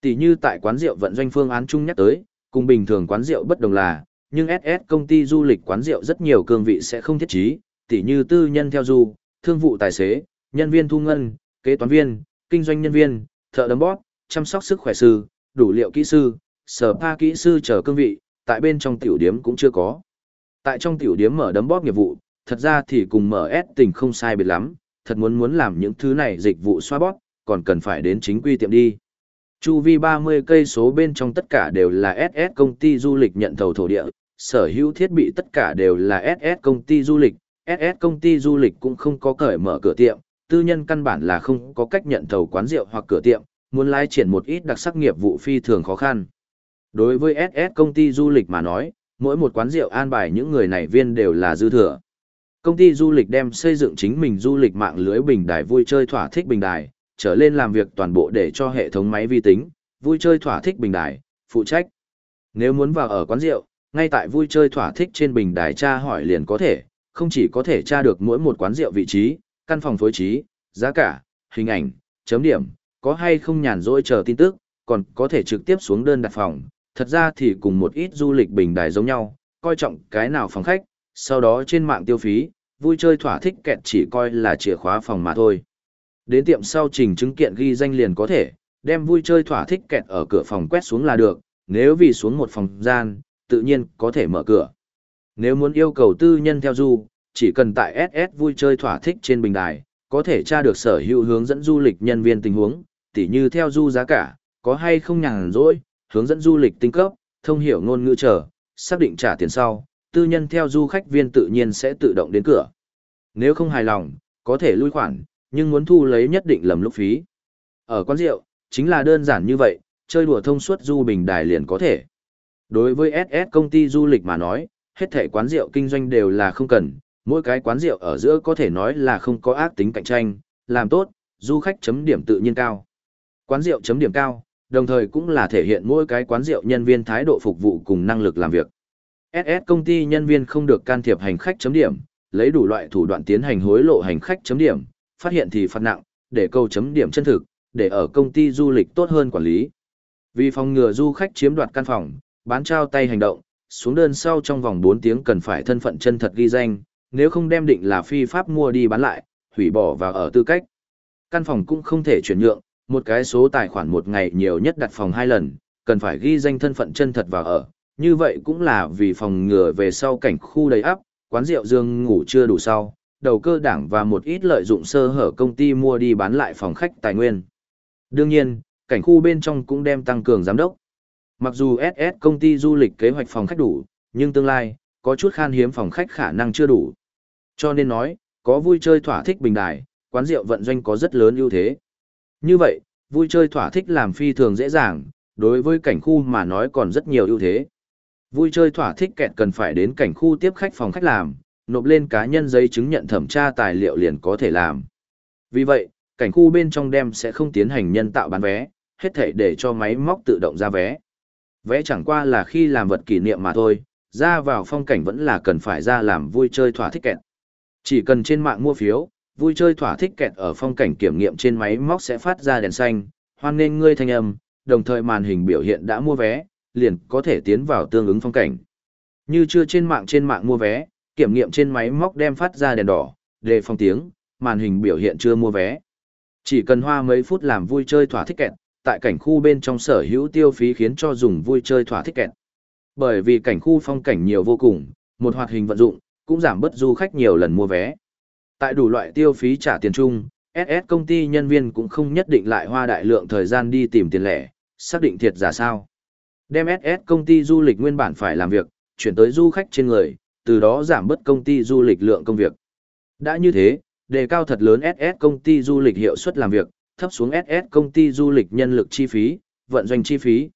Tỷ như tại quán rượu vận doanh phương án chung nhắc tới, cùng bình thường quán rượu bất đồng là, nhưng SS công ty du lịch quán rượu rất nhiều cương vị sẽ không thiết trí, tỷ như tư nhân theo du, thương vụ tài xế, nhân viên thu ngân, kế toán viên, kinh doanh nhân viên, thợ đấm bóp, chăm sóc sức khỏe sư, đủ liệu kỹ sư, sở pa kỹ sư chờ cương vị, tại bên trong tiểu điếm cũng chưa có. Tại trong tiểu điếm mở đấm bóp nghiệp vụ, thật ra thì cùng mở S tình không sai biệt lắm, thật muốn muốn làm những thứ này dịch vụ xoa bóp, còn cần phải đến chính quy tiệm đi. Chu vi 30 cây số bên trong tất cả đều là SS công ty du lịch nhận thầu thổ địa, sở hữu thiết bị tất cả đều là SS công ty du lịch, SS công ty du lịch cũng không có cởi mở cửa tiệm, tư nhân căn bản là không có cách nhận thầu quán rượu hoặc cửa tiệm, muốn lái triển một ít đặc sắc nghiệp vụ phi thường khó khăn. Đối với SS công ty du lịch mà nói, mỗi một quán rượu an bài những người này viên đều là dư thừa. Công ty du lịch đem xây dựng chính mình du lịch mạng lưới bình đài vui chơi thỏa thích bình đài, trở lên làm việc toàn bộ để cho hệ thống máy vi tính, vui chơi thỏa thích bình đài, phụ trách. Nếu muốn vào ở quán rượu, ngay tại vui chơi thỏa thích trên bình đài tra hỏi liền có thể, không chỉ có thể tra được mỗi một quán rượu vị trí, căn phòng phối trí, giá cả, hình ảnh, chấm điểm, có hay không nhàn rỗi chờ tin tức, còn có thể trực tiếp xuống đơn đặt phòng. Thật ra thì cùng một ít du lịch bình đài giống nhau, coi trọng cái nào phòng khách, sau đó trên mạng tiêu phí, vui chơi thỏa thích kẹt chỉ coi là chìa khóa phòng mà thôi. Đến tiệm sau trình chứng kiện ghi danh liền có thể, đem vui chơi thỏa thích kẹt ở cửa phòng quét xuống là được, nếu vì xuống một phòng gian, tự nhiên có thể mở cửa. Nếu muốn yêu cầu tư nhân theo du, chỉ cần tại SS vui chơi thỏa thích trên bình đài, có thể tra được sở hữu hướng dẫn du lịch nhân viên tình huống, tỉ như theo du giá cả, có hay không nhàn rỗi, hướng dẫn du lịch tinh cấp, thông hiểu ngôn ngữ trở, xác định trả tiền sau, tư nhân theo du khách viên tự nhiên sẽ tự động đến cửa. Nếu không hài lòng, có thể lui khoản, nhưng muốn thu lấy nhất định lầm lúc phí. Ở quán rượu, chính là đơn giản như vậy, chơi đùa thông suốt du bình đài liền có thể. Đối với SS công ty du lịch mà nói, hết thể quán rượu kinh doanh đều là không cần, mỗi cái quán rượu ở giữa có thể nói là không có ác tính cạnh tranh, làm tốt, du khách chấm điểm tự nhiên cao. Quán rượu chấm điểm cao, đồng thời cũng là thể hiện mỗi cái quán rượu nhân viên thái độ phục vụ cùng năng lực làm việc. SS công ty nhân viên không được can thiệp hành khách chấm điểm, lấy đủ loại thủ đoạn tiến hành hối lộ hành khách chấm điểm, phát hiện thì phạt nặng, để câu chấm điểm chân thực, để ở công ty du lịch tốt hơn quản lý. Vì phòng ngừa du khách chiếm đoạt căn phòng, bán trao tay hành động, xuống đơn sau trong vòng 4 tiếng cần phải thân phận chân thật ghi danh, nếu không đem định là phi pháp mua đi bán lại, hủy bỏ vào ở tư cách. Căn phòng cũng không thể chuyển nhượng, một cái số tài khoản một ngày nhiều nhất đặt phòng hai lần, cần phải ghi danh thân phận chân thật vào ở. Như vậy cũng là vì phòng ngừa về sau cảnh khu đầy ắp, quán rượu dương ngủ chưa đủ sau, đầu cơ đảng và một ít lợi dụng sơ hở công ty mua đi bán lại phòng khách tài nguyên. Đương nhiên, cảnh khu bên trong cũng đem tăng cường giám đốc. Mặc dù SS công ty du lịch kế hoạch phòng khách đủ, nhưng tương lai, có chút khan hiếm phòng khách khả năng chưa đủ. Cho nên nói, có vui chơi thỏa thích bình đài, quán rượu vận doanh có rất lớn ưu thế. Như vậy, vui chơi thỏa thích làm phi thường dễ dàng, đối với cảnh khu mà nói còn rất nhiều ưu thế. Vui chơi thỏa thích kẹt cần phải đến cảnh khu tiếp khách phòng khách làm, nộp lên cá nhân giấy chứng nhận thẩm tra tài liệu liền có thể làm. Vì vậy, cảnh khu bên trong đem sẽ không tiến hành nhân tạo bán vé, hết thể để cho máy móc tự động ra vé. Vé chẳng qua là khi làm vật kỷ niệm mà thôi, ra vào phong cảnh vẫn là cần phải ra làm vui chơi thỏa thích kẹt. Chỉ cần trên mạng mua phiếu, vui chơi thỏa thích kẹt ở phong cảnh kiểm nghiệm trên máy móc sẽ phát ra đèn xanh, hoan nghênh ngươi thanh âm, đồng thời màn hình biểu hiện đã mua vé, liền có thể tiến vào tương ứng phong cảnh. Như chưa trên mạng trên mạng mua vé, kiểm nghiệm trên máy móc đem phát ra đèn đỏ, đề phòng tiếng, màn hình biểu hiện chưa mua vé. Chỉ cần hoa mấy phút làm vui chơi thỏa thích kẹt, tại cảnh khu bên trong sở hữu tiêu phí khiến cho dùng vui chơi thỏa thích kẹt. Bởi vì cảnh khu phong cảnh nhiều vô cùng, một hoạt hình vận dụng, cũng giảm bớt du khách nhiều lần mua vé. Tại đủ loại tiêu phí trả tiền chung, SS công ty nhân viên cũng không nhất định lại hoa đại lượng thời gian đi tìm tiền lẻ, xác định thiệt giả sao. Đem SS công ty du lịch nguyên bản phải làm việc, chuyển tới du khách trên người, từ đó giảm bớt công ty du lịch lượng công việc. Đã như thế, đề cao thật lớn SS công ty du lịch hiệu suất làm việc, thấp xuống SS công ty du lịch nhân lực chi phí, vận doanh chi phí.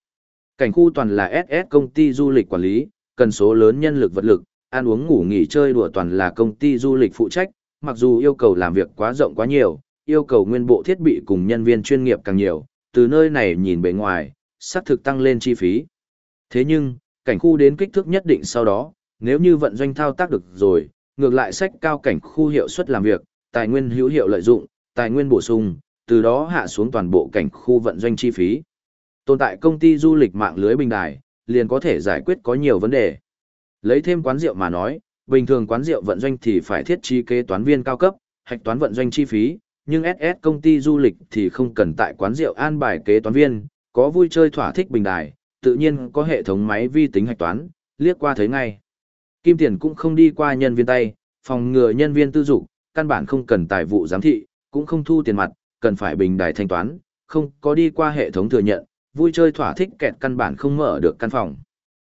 Cảnh khu toàn là SS công ty du lịch quản lý, cần số lớn nhân lực vật lực, ăn uống ngủ nghỉ chơi đùa toàn là công ty du lịch phụ trách, mặc dù yêu cầu làm việc quá rộng quá nhiều, yêu cầu nguyên bộ thiết bị cùng nhân viên chuyên nghiệp càng nhiều, từ nơi này nhìn bề ngoài, xác thực tăng lên chi phí. Thế nhưng, cảnh khu đến kích thước nhất định sau đó, nếu như vận doanh thao tác được rồi, ngược lại sách cao cảnh khu hiệu suất làm việc, tài nguyên hữu hiệu lợi dụng, tài nguyên bổ sung, từ đó hạ xuống toàn bộ cảnh khu vận doanh chi phí. Tồn tại công ty du lịch mạng lưới bình đài, liền có thể giải quyết có nhiều vấn đề. Lấy thêm quán rượu mà nói, bình thường quán rượu vận doanh thì phải thiết trí kế toán viên cao cấp, hạch toán vận doanh chi phí, nhưng SS công ty du lịch thì không cần tại quán rượu an bài kế toán viên, có vui chơi thỏa thích bình đài, tự nhiên có hệ thống máy vi tính hạch toán, liếc qua thấy ngay. Kim tiền cũng không đi qua nhân viên tay, phòng ngừa nhân viên tư dụng, căn bản không cần tài vụ giám thị, cũng không thu tiền mặt, cần phải bình đài thanh toán, không có đi qua hệ thống thừa nhận, vui chơi thỏa thích kẹt căn bản không mở được căn phòng.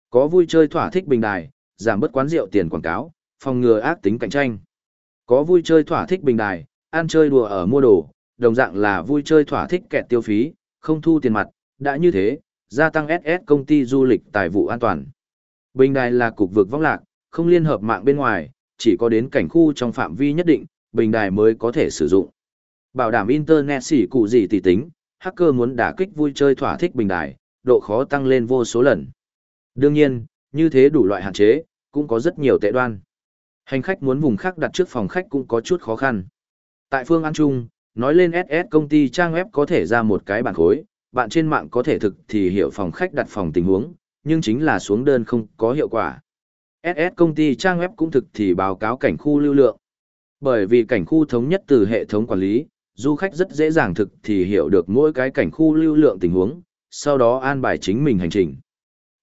Có vui chơi thỏa thích bình đài, giảm bớt quán rượu tiền quảng cáo, phòng ngừa ác tính cạnh tranh. Có vui chơi thỏa thích bình đài, ăn chơi đùa ở mua đồ, đồng dạng là vui chơi thỏa thích kẹt tiêu phí, không thu tiền mặt, đã như thế, gia tăng SS công ty du lịch tài vụ an toàn. Bình đài là cục vực vong lạc, không liên hợp mạng bên ngoài, chỉ có đến cảnh khu trong phạm vi nhất định, bình đài mới có thể sử dụng. Bảo đảm Internet xỉ cụ gì tỷ tính, hacker muốn đả kích vui chơi thỏa thích bình đài, độ khó tăng lên vô số lần. Đương nhiên, như thế đủ loại hạn chế, cũng có rất nhiều tệ đoan. Hành khách muốn vùng khác đặt trước phòng khách cũng có chút khó khăn. Tại phương An Trung, nói lên SS công ty trang web có thể ra một cái bản khối, bạn trên mạng có thể thực thì hiểu phòng khách đặt phòng tình huống, nhưng chính là xuống đơn không có hiệu quả. SS công ty trang web cũng thực thì báo cáo cảnh khu lưu lượng. Bởi vì cảnh khu thống nhất từ hệ thống quản lý, du khách rất dễ dàng thực thì hiểu được mỗi cái cảnh khu lưu lượng tình huống, sau đó an bài chính mình hành trình.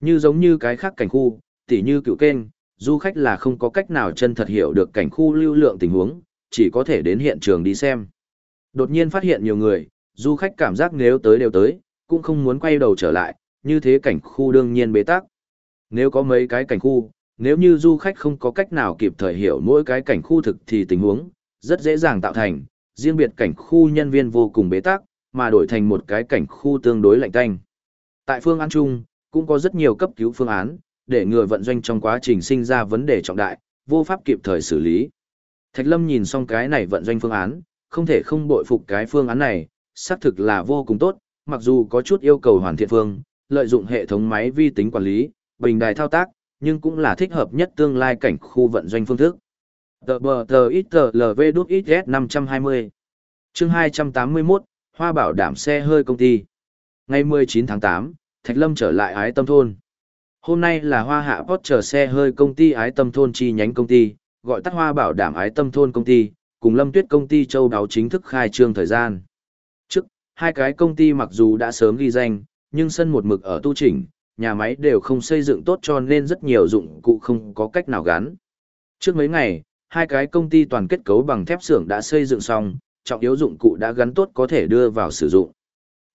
Như giống như cái khác cảnh khu, tỉ như cựu kênh, du khách là không có cách nào chân thật hiểu được cảnh khu lưu lượng tình huống, chỉ có thể đến hiện trường đi xem. Đột nhiên phát hiện nhiều người, du khách cảm giác nếu tới đều tới, cũng không muốn quay đầu trở lại, như thế cảnh khu đương nhiên bế tắc. Nếu có mấy cái cảnh khu, nếu như du khách không có cách nào kịp thời hiểu mỗi cái cảnh khu thực thì tình huống, rất dễ dàng tạo thành, riêng biệt cảnh khu nhân viên vô cùng bế tắc, mà đổi thành một cái cảnh khu tương đối lạnh tanh. Tại phương án chung, cũng có rất nhiều cấp cứu phương án, để ngừa vận doanh trong quá trình sinh ra vấn đề trọng đại, vô pháp kịp thời xử lý. Thạch Lâm nhìn xong cái này vận doanh phương án, không thể không bội phục cái phương án này, xác thực là vô cùng tốt, mặc dù có chút yêu cầu hoàn thiện phương, lợi dụng hệ thống máy vi tính quản lý, bình đài thao tác, nhưng cũng là thích hợp nhất tương lai cảnh khu vận doanh phương thức. Tờ bờ tờ ít tờ LV đút ít S 520. Chương 281, Hoa bảo đảm xe hơi công ty. Ngày 19 tháng 8, Thạch Lâm trở lại ái tâm thôn. Hôm nay là Hoa Hạ Porsche xe hơi công ty ái tâm thôn chi nhánh công ty, gọi tắt Hoa bảo đảm ái tâm thôn công ty, cùng Lâm Tuyết công ty châu đáo chính thức khai trương thời gian. Hai cái công ty mặc dù đã sớm ghi danh, nhưng sân một mực ở tu chỉnh, nhà máy đều không xây dựng tốt cho nên rất nhiều dụng cụ không có cách nào gắn. Trước mấy ngày, hai cái công ty toàn kết cấu bằng thép xưởng đã xây dựng xong, trọng yếu dụng cụ đã gắn tốt có thể đưa vào sử dụng.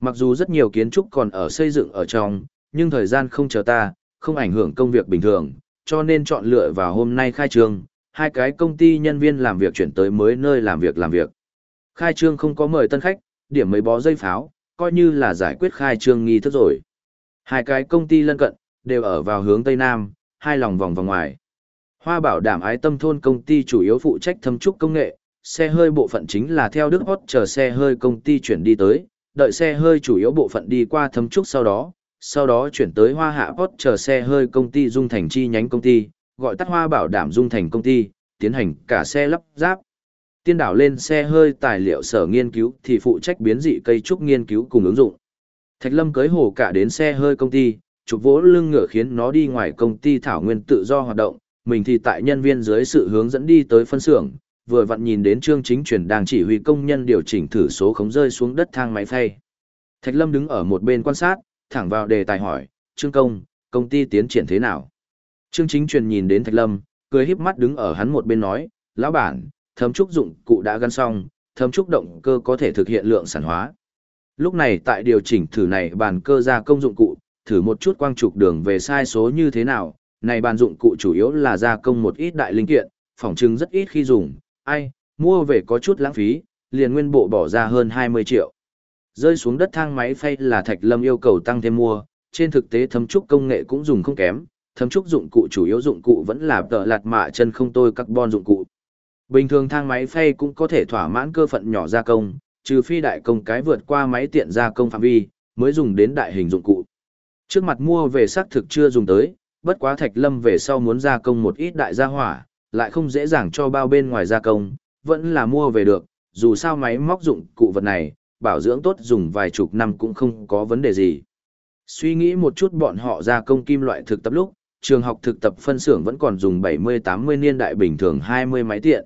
Mặc dù rất nhiều kiến trúc còn ở xây dựng ở trong, nhưng thời gian không chờ ta, không ảnh hưởng công việc bình thường, cho nên chọn lựa vào hôm nay khai trương, hai cái công ty nhân viên làm việc chuyển tới mới nơi làm việc làm việc. Khai trương không có mời tân khách, điểm mấy bó dây pháo, coi như là giải quyết khai trương nghi thức rồi. Hai cái công ty lân cận, đều ở vào hướng Tây Nam, hai lòng vòng vòng ngoài. Hoa bảo đảm ái tâm thôn công ty chủ yếu phụ trách thâm trúc công nghệ, xe hơi bộ phận chính là theo Đức Hot chờ xe hơi công ty chuyển đi tới, đợi xe hơi chủ yếu bộ phận đi qua thâm trúc sau đó, sau đó chuyển tới Hoa Hạ Hot chờ xe hơi công ty dung thành chi nhánh công ty, gọi tắt Hoa bảo đảm dung thành công ty, tiến hành cả xe lắp ráp. Tiên đảo lên xe hơi tài liệu sở nghiên cứu thì phụ trách biến dị cây trúc nghiên cứu cùng ứng dụng. Thạch Lâm cưới hồ cả đến xe hơi công ty, chụp vỗ lưng ngựa khiến nó đi ngoài công ty thảo nguyên tự do hoạt động, mình thì tại nhân viên dưới sự hướng dẫn đi tới phân xưởng, vừa vặn nhìn đến Trương Chính Truyền đang chỉ huy công nhân điều chỉnh thử số khống rơi xuống đất thang máy phay. Thạch Lâm đứng ở một bên quan sát, thẳng vào đề tài hỏi, Trương Công, công ty tiến triển thế nào? Trương Chính Truyền nhìn đến Thạch Lâm, cười híp mắt đứng ở hắn một bên nói, lão bản, thấm trúc dụng cụ đã gắn xong, thấm trúc động cơ có thể thực hiện lượng sản hóa. Lúc này tại điều chỉnh thử này bàn cơ gia công dụng cụ, thử một chút quang trục đường về sai số như thế nào, này bàn dụng cụ chủ yếu là gia công một ít đại linh kiện, phòng trưng rất ít khi dùng, ai, mua về có chút lãng phí, liền nguyên bộ bỏ ra hơn 20 triệu. Rơi xuống đất thang máy phay là Thạch Lâm yêu cầu tăng thêm mua, trên thực tế thấm trúc công nghệ cũng dùng không kém, thấm trúc dụng cụ chủ yếu dụng cụ vẫn là tợ lạt mạ chân không tôi carbon dụng cụ. Bình thường thang máy phay cũng có thể thỏa mãn cơ phận nhỏ gia công, trừ phi đại công cái vượt qua máy tiện gia công phạm vi, mới dùng đến đại hình dụng cụ. Trước mặt mua về xác thực chưa dùng tới, bất quá Thạch Lâm về sau muốn gia công một ít đại gia hỏa, lại không dễ dàng cho bao bên ngoài gia công, vẫn là mua về được, dù sao máy móc dụng cụ vật này, bảo dưỡng tốt dùng vài chục năm cũng không có vấn đề gì. Suy nghĩ một chút bọn họ gia công kim loại thực tập lúc, trường học thực tập phân xưởng vẫn còn dùng 70-80 niên đại bình thường 20 máy tiện.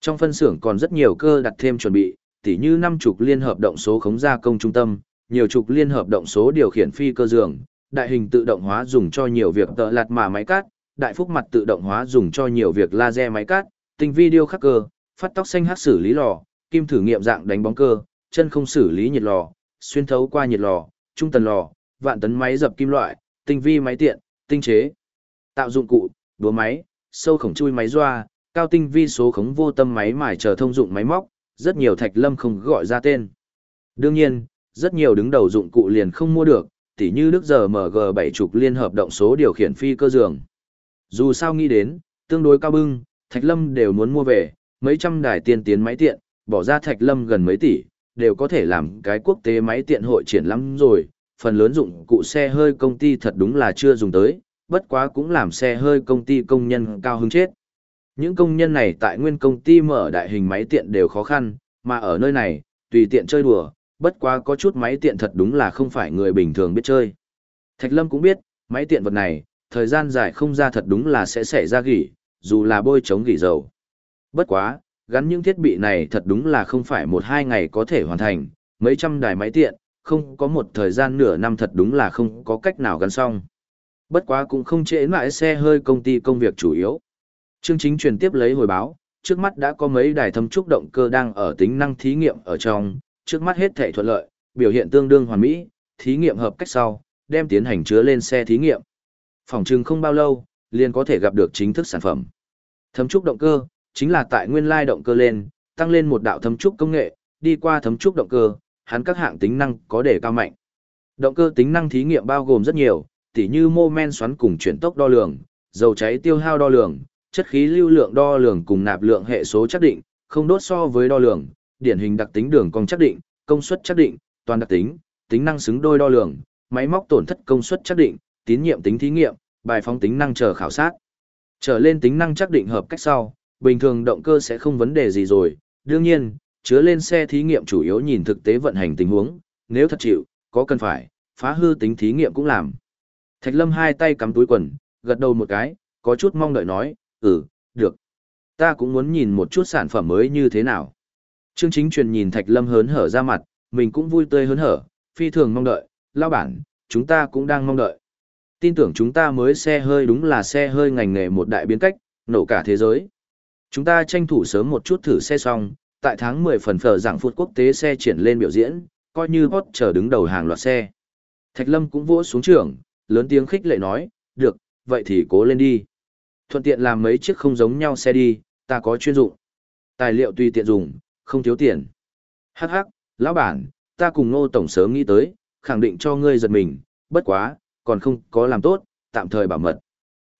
Trong phân xưởng còn rất nhiều cơ đặt thêm chuẩn bị, tỉ như năm chục liên hợp động số khống gia công trung tâm, nhiều chục liên hợp động số điều khiển phi cơ giường, đại hình tự động hóa dùng cho nhiều việc tợ lạt mà máy cắt, đại phúc mặt tự động hóa dùng cho nhiều việc laser máy cắt, tinh vi điêu khắc cơ, phát tóc xanh hát xử lý lò, kim thử nghiệm dạng đánh bóng cơ, chân không xử lý nhiệt lò, xuyên thấu qua nhiệt lò, trung tần lò, vạn tấn máy dập kim loại, tinh vi máy tiện, tinh chế, tạo dụng cụ, búa máy, sâu khổng chui máy doa, cao tinh vi số khống vô tâm máy mài chờ thông dụng máy móc, rất nhiều thạch lâm không gọi ra tên. Đương nhiên, rất nhiều đứng đầu dụng cụ liền không mua được, tỉ như Đức giờ MG 7 chục liên hợp động số điều khiển phi cơ giường. Dù sao nghĩ đến, tương đối cao bưng, Thạch Lâm đều muốn mua về, mấy trăm đài tiên tiến máy tiện, bỏ ra Thạch Lâm gần mấy tỷ, đều có thể làm cái quốc tế máy tiện hội triển lắm rồi, phần lớn dụng cụ xe hơi công ty thật đúng là chưa dùng tới, bất quá cũng làm xe hơi công ty công nhân cao hứng chết. Những công nhân này tại nguyên công ty mở đại hình máy tiện đều khó khăn, mà ở nơi này, tùy tiện chơi đùa, bất quá có chút máy tiện thật đúng là không phải người bình thường biết chơi. Thạch Lâm cũng biết, máy tiện vật này, thời gian dài không ra thật đúng là sẽ xảy ra gỉ, dù là bôi chống gỉ dầu. Bất quá, gắn những thiết bị này thật đúng là không phải một hai ngày có thể hoàn thành, mấy trăm đài máy tiện, không có một thời gian nửa năm thật đúng là không có cách nào gắn xong. Bất quá cũng không trễ mãi xe hơi công ty công việc chủ yếu. Chương chính truyền tiếp lấy hồi báo, trước mắt đã có mấy đài thâm trúc động cơ đang ở tính năng thí nghiệm ở trong, trước mắt hết thể thuận lợi, biểu hiện tương đương hoàn mỹ, thí nghiệm hợp cách sau, đem tiến hành chứa lên xe thí nghiệm. Phòng trưng không bao lâu, liền có thể gặp được chính thức sản phẩm. Thấm trúc động cơ, chính là tại nguyên lai động cơ lên, tăng lên một đạo thấm trúc công nghệ, đi qua thấm trúc động cơ, hắn các hạng tính năng có để cao mạnh. Động cơ tính năng thí nghiệm bao gồm rất nhiều, tỉ như mô men xoắn cùng chuyển tốc đo lường, dầu cháy tiêu hao đo lường, chất khí lưu lượng đo lường cùng nạp lượng hệ số chắc định, không đốt so với đo lường, điển hình đặc tính đường cong chắc định, công suất chắc định, toàn đặc tính, tính năng xứng đôi đo lường, máy móc tổn thất công suất chắc định, tín nhiệm tính thí nghiệm, bài phóng tính năng chờ khảo sát. Trở lên tính năng chắc định hợp cách sau, bình thường động cơ sẽ không vấn đề gì rồi, đương nhiên, chứa lên xe thí nghiệm chủ yếu nhìn thực tế vận hành tình huống, nếu thật chịu, có cần phải, phá hư tính thí nghiệm cũng làm. Thạch Lâm hai tay cắm túi quần, gật đầu một cái, có chút mong đợi nói, ừ, được. Ta cũng muốn nhìn một chút sản phẩm mới như thế nào. Trương Chính Truyền nhìn Thạch Lâm hớn hở ra mặt, mình cũng vui tươi hớn hở, phi thường mong đợi, lao bản, chúng ta cũng đang mong đợi. Tin tưởng chúng ta mới xe hơi đúng là xe hơi ngành nghề một đại biến cách, nổ cả thế giới. Chúng ta tranh thủ sớm một chút thử xe xong, tại tháng 10 phần phở giảng phút quốc tế xe triển lên biểu diễn, coi như hot chờ đứng đầu hàng loạt xe. Thạch Lâm cũng vỗ xuống trường, lớn tiếng khích lệ nói, được, vậy thì cố lên đi. Thuận tiện làm mấy chiếc không giống nhau xe đi, ta có chuyên dụng. Tài liệu tùy tiện dùng, không thiếu tiền. Hắc hắc, lão bản, ta cùng ngô tổng sớm nghĩ tới, khẳng định cho ngươi giật mình, bất quá, còn không có làm tốt, tạm thời bảo mật.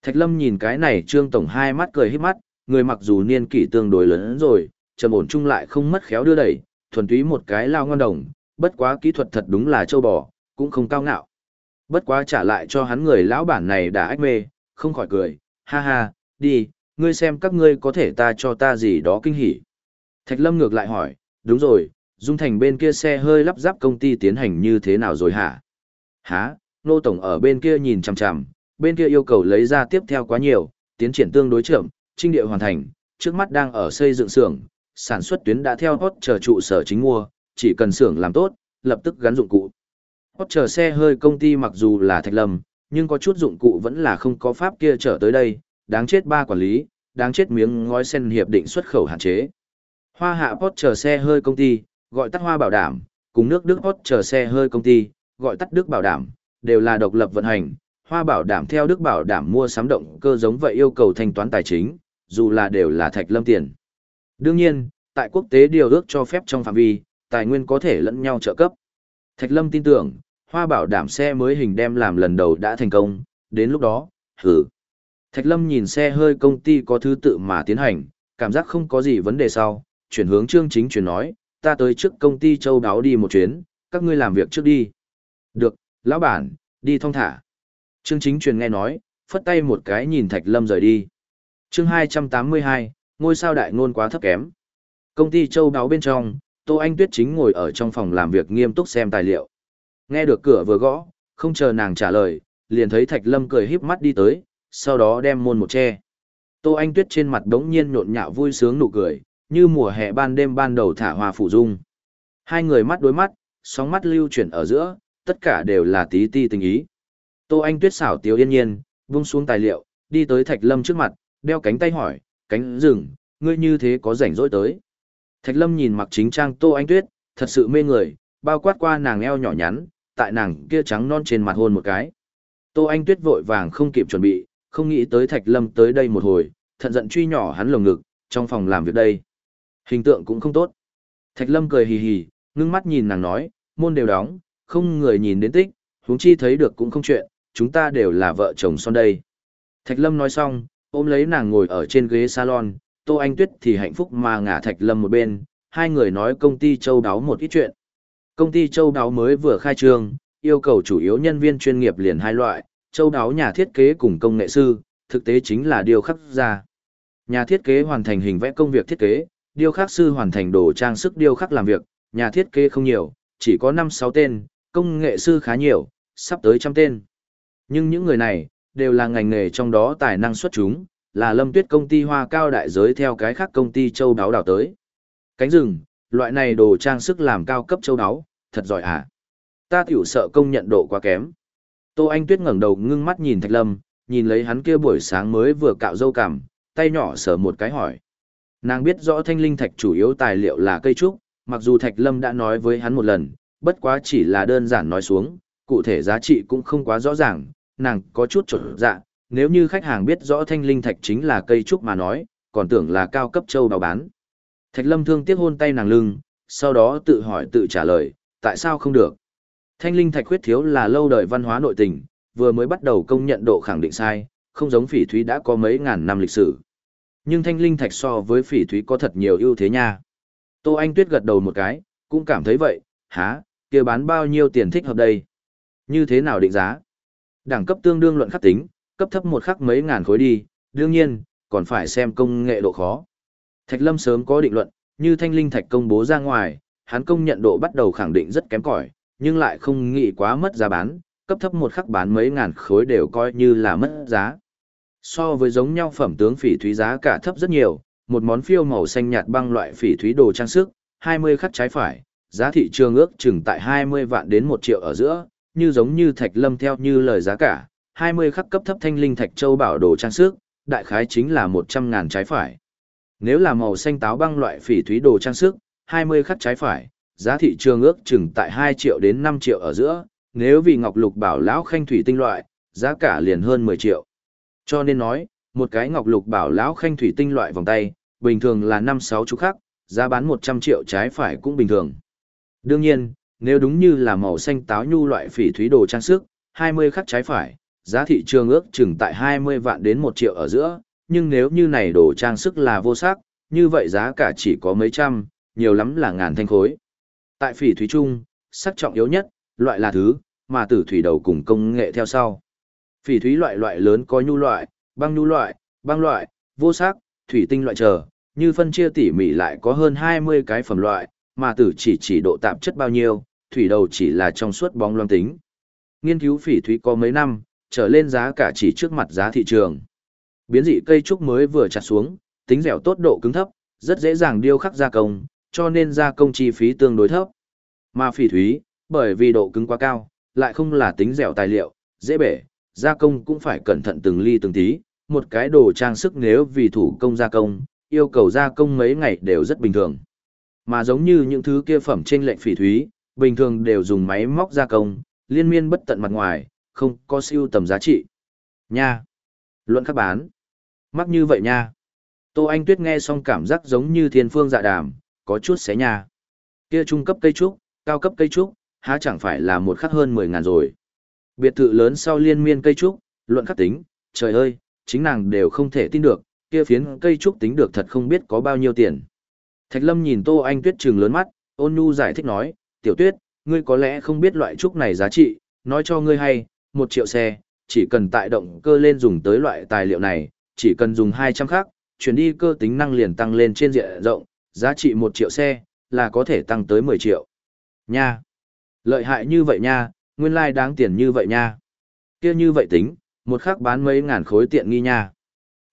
Thạch Lâm nhìn cái này Trương Tổng hai mắt cười híp mắt, người mặc dù niên kỷ tương đối lớn rồi, trầm ổn chung lại không mất khéo đưa đẩy, thuần túy một cái lao ngon đồng, bất quá kỹ thuật thật đúng là châu bò, cũng không cao ngạo. Bất quá trả lại cho hắn người lão bản này đã ách mê, không khỏi cười, ha ha, đi, ngươi xem các ngươi có thể ta cho ta gì đó kinh hỉ. Thạch Lâm ngược lại hỏi, đúng rồi, Dung Thành bên kia xe hơi lắp ráp công ty tiến hành như thế nào rồi hả? Hả, nô tổng ở bên kia nhìn chằm chằm, bên kia yêu cầu lấy ra tiếp theo quá nhiều, tiến triển tương đối chậm, trinh địa hoàn thành, trước mắt đang ở xây dựng xưởng, sản xuất tuyến đã theo hot chờ trụ sở chính mua, chỉ cần xưởng làm tốt, lập tức gắn dụng cụ. Hot chờ xe hơi công ty mặc dù là Thạch Lâm, nhưng có chút dụng cụ vẫn là không có pháp kia trở tới đây, đáng chết ba quản lý, đáng chết miếng ngói sen hiệp định xuất khẩu hạn chế. Hoa hạ post chờ xe hơi công ty, gọi tắt hoa bảo đảm, cùng nước Đức post chờ xe hơi công ty, gọi tắt Đức bảo đảm, đều là độc lập vận hành. Hoa bảo đảm theo Đức bảo đảm mua sắm động cơ giống vậy yêu cầu thanh toán tài chính, dù là đều là Thạch Lâm tiền. Đương nhiên, tại quốc tế điều ước cho phép trong phạm vi, tài nguyên có thể lẫn nhau trợ cấp. Thạch Lâm tin tưởng, hoa bảo đảm xe mới hình đem làm lần đầu đã thành công, đến lúc đó, hử. Thạch Lâm nhìn xe hơi công ty có thứ tự mà tiến hành, cảm giác không có gì vấn đề sau, chuyển hướng chương chính chuyển nói, ta tới trước công ty châu đáo đi một chuyến, các ngươi làm việc trước đi. Được, lão bản, đi thong thả. Chương chính truyền nghe nói, phất tay một cái nhìn Thạch Lâm rời đi. Chương 282, ngôi sao đại ngôn quá thấp kém. Công ty châu đáo bên trong, Tô Anh Tuyết chính ngồi ở trong phòng làm việc nghiêm túc xem tài liệu. Nghe được cửa vừa gõ, không chờ nàng trả lời, liền thấy Thạch Lâm cười híp mắt đi tới, sau đó đem môn một che. Tô Anh Tuyết trên mặt đống nhiên nhộn nhạo vui sướng nụ cười, như mùa hè ban đêm ban đầu thả hoa phủ dung. Hai người mắt đối mắt, sóng mắt lưu chuyển ở giữa, tất cả đều là tí ti tình ý. Tô Anh Tuyết xảo tiếu yên nhiên, vung xuống tài liệu, đi tới Thạch Lâm trước mặt, đeo cánh tay hỏi, cánh rừng, ngươi như thế có rảnh rỗi tới. Thạch Lâm nhìn mặc chính trang Tô Anh Tuyết, thật sự mê người, bao quát qua nàng eo nhỏ nhắn, tại nàng kia trắng non trên mặt hôn một cái. Tô Anh Tuyết vội vàng không kịp chuẩn bị, không nghĩ tới Thạch Lâm tới đây một hồi, thận giận truy nhỏ hắn lồng ngực, trong phòng làm việc đây. Hình tượng cũng không tốt. Thạch Lâm cười hì hì, ngưng mắt nhìn nàng nói, môn đều đóng, không người nhìn đến tích, huống chi thấy được cũng không chuyện, chúng ta đều là vợ chồng son đây. Thạch Lâm nói xong, ôm lấy nàng ngồi ở trên ghế salon, Tô Anh Tuyết thì hạnh phúc mà ngả Thạch Lâm một bên, hai người nói công ty châu đáo một ít chuyện. Công ty châu đáo mới vừa khai trương, yêu cầu chủ yếu nhân viên chuyên nghiệp liền hai loại, châu đáo nhà thiết kế cùng công nghệ sư, thực tế chính là điều khắc ra. Nhà thiết kế hoàn thành hình vẽ công việc thiết kế, điêu khắc sư hoàn thành đồ trang sức điêu khắc làm việc, nhà thiết kế không nhiều, chỉ có 5-6 tên, công nghệ sư khá nhiều, sắp tới trăm tên. Nhưng những người này, đều là ngành nghề trong đó tài năng xuất chúng, là lâm tuyết công ty hoa cao đại giới theo cái khác công ty châu đáo đào tới. Cánh rừng, loại này đồ trang sức làm cao cấp châu đáo, thật giỏi à. Ta tiểu sợ công nhận độ quá kém. Tô Anh Tuyết ngẩng đầu ngưng mắt nhìn Thạch Lâm, nhìn lấy hắn kia buổi sáng mới vừa cạo râu cằm, tay nhỏ sờ một cái hỏi. Nàng biết rõ thanh linh thạch chủ yếu tài liệu là cây trúc, mặc dù Thạch Lâm đã nói với hắn một lần, bất quá chỉ là đơn giản nói xuống, cụ thể giá trị cũng không quá rõ ràng, nàng có chút trở dạ, nếu như khách hàng biết rõ thanh linh thạch chính là cây trúc mà nói, còn tưởng là cao cấp châu đào bán. Thạch Lâm thương tiếc hôn tay nàng lưng, sau đó tự hỏi tự trả lời, tại sao không được? Thanh linh thạch khuyết thiếu là lâu đời văn hóa nội tình, vừa mới bắt đầu công nhận độ khẳng định sai, không giống phỉ thúy đã có mấy ngàn năm lịch sử. Nhưng thanh linh thạch so với phỉ thúy có thật nhiều ưu thế nha. Tô Anh Tuyết gật đầu một cái, cũng cảm thấy vậy, há, kia bán bao nhiêu tiền thích hợp đây? Như thế nào định giá? Đẳng cấp tương đương luận khắc tính, cấp thấp một khắc mấy ngàn khối đi, đương nhiên, còn phải xem công nghệ độ khó. Thạch Lâm sớm có định luận, như thanh linh thạch công bố ra ngoài, hắn công nhận độ bắt đầu khẳng định rất kém cỏi, nhưng lại không nghĩ quá mất giá bán, cấp thấp một khắc bán mấy ngàn khối đều coi như là mất giá. So với giống nhau phẩm tướng phỉ thúy giá cả thấp rất nhiều, một món phiêu màu xanh nhạt băng loại phỉ thúy đồ trang sức, 20 khắc trái phải, giá thị trường ước chừng tại 20 vạn đến 1 triệu ở giữa, như giống như thạch lâm theo như lời giá cả, 20 khắc cấp thấp thanh linh thạch châu bảo đồ trang sức, đại khái chính là 100 ngàn trái phải. Nếu là màu xanh táo băng loại phỉ thúy đồ trang sức, 20 khắc trái phải, giá thị trường ước chừng tại 2 triệu đến 5 triệu ở giữa, nếu vì ngọc lục bảo lão khanh thủy tinh loại, giá cả liền hơn 10 triệu. Cho nên nói, một cái ngọc lục bảo lão khanh thủy tinh loại vòng tay, bình thường là 5-6 chú khắc, giá bán 100 triệu trái phải cũng bình thường. Đương nhiên, nếu đúng như là màu xanh táo nhu loại phỉ thúy đồ trang sức, 20 khắc trái phải, giá thị trường ước chừng tại 20 vạn đến 1 triệu ở giữa, nhưng nếu như này đồ trang sức là vô sắc, như vậy giá cả chỉ có mấy trăm, nhiều lắm là ngàn thanh khối. Tại phỉ thúy trung, sắc trọng yếu nhất, loại là thứ, mà tử thủy đầu cùng công nghệ theo sau. Phỉ thúy loại loại lớn có nhu loại, băng nhu loại, băng loại, vô sắc, thủy tinh loại chờ, như phân chia tỉ mỉ lại có hơn 20 cái phẩm loại, mà tử chỉ chỉ độ tạp chất bao nhiêu, thủy đầu chỉ là trong suốt bóng loang tính. Nghiên cứu phỉ thúy có mấy năm, trở lên giá cả chỉ trước mặt giá thị trường. Biến dị cây trúc mới vừa chặt xuống, tính dẻo tốt độ cứng thấp, rất dễ dàng điêu khắc gia công, cho nên gia công chi phí tương đối thấp. Mà phỉ thúy, bởi vì độ cứng quá cao, lại không là tính dẻo tài liệu, dễ bể, gia công cũng phải cẩn thận từng ly từng tí, một cái đồ trang sức nếu vì thủ công gia công, yêu cầu gia công mấy ngày đều rất bình thường. Mà giống như những thứ kia phẩm trên lệnh phỉ thúy, bình thường đều dùng máy móc gia công, liên miên bất tận mặt ngoài, không có siêu tầm giá trị. Nha! Luận các bán. Mắc như vậy nha. Tô Anh Tuyết nghe xong cảm giác giống như thiên phương dạ đàm, có chút xé nha. Kia trung cấp cây trúc, cao cấp cây trúc, há chẳng phải là một khắc hơn 10 ngàn rồi. Biệt thự lớn sau liên miên cây trúc, luận khắc tính, trời ơi, chính nàng đều không thể tin được, kia phiến cây trúc tính được thật không biết có bao nhiêu tiền. Thạch Lâm nhìn Tô Anh Tuyết trừng lớn mắt, ôn nhu giải thích nói, tiểu tuyết, ngươi có lẽ không biết loại trúc này giá trị, nói cho ngươi hay, một triệu xe, chỉ cần tại động cơ lên dùng tới loại tài liệu này, chỉ cần dùng 200 khắc, chuyển đi cơ tính năng liền tăng lên trên diện rộng, giá trị 1 triệu xe, là có thể tăng tới 10 triệu. Nha! Lợi hại như vậy nha, nguyên lai like đáng tiền như vậy nha. kia như vậy tính, một khắc bán mấy ngàn khối tiện nghi nha.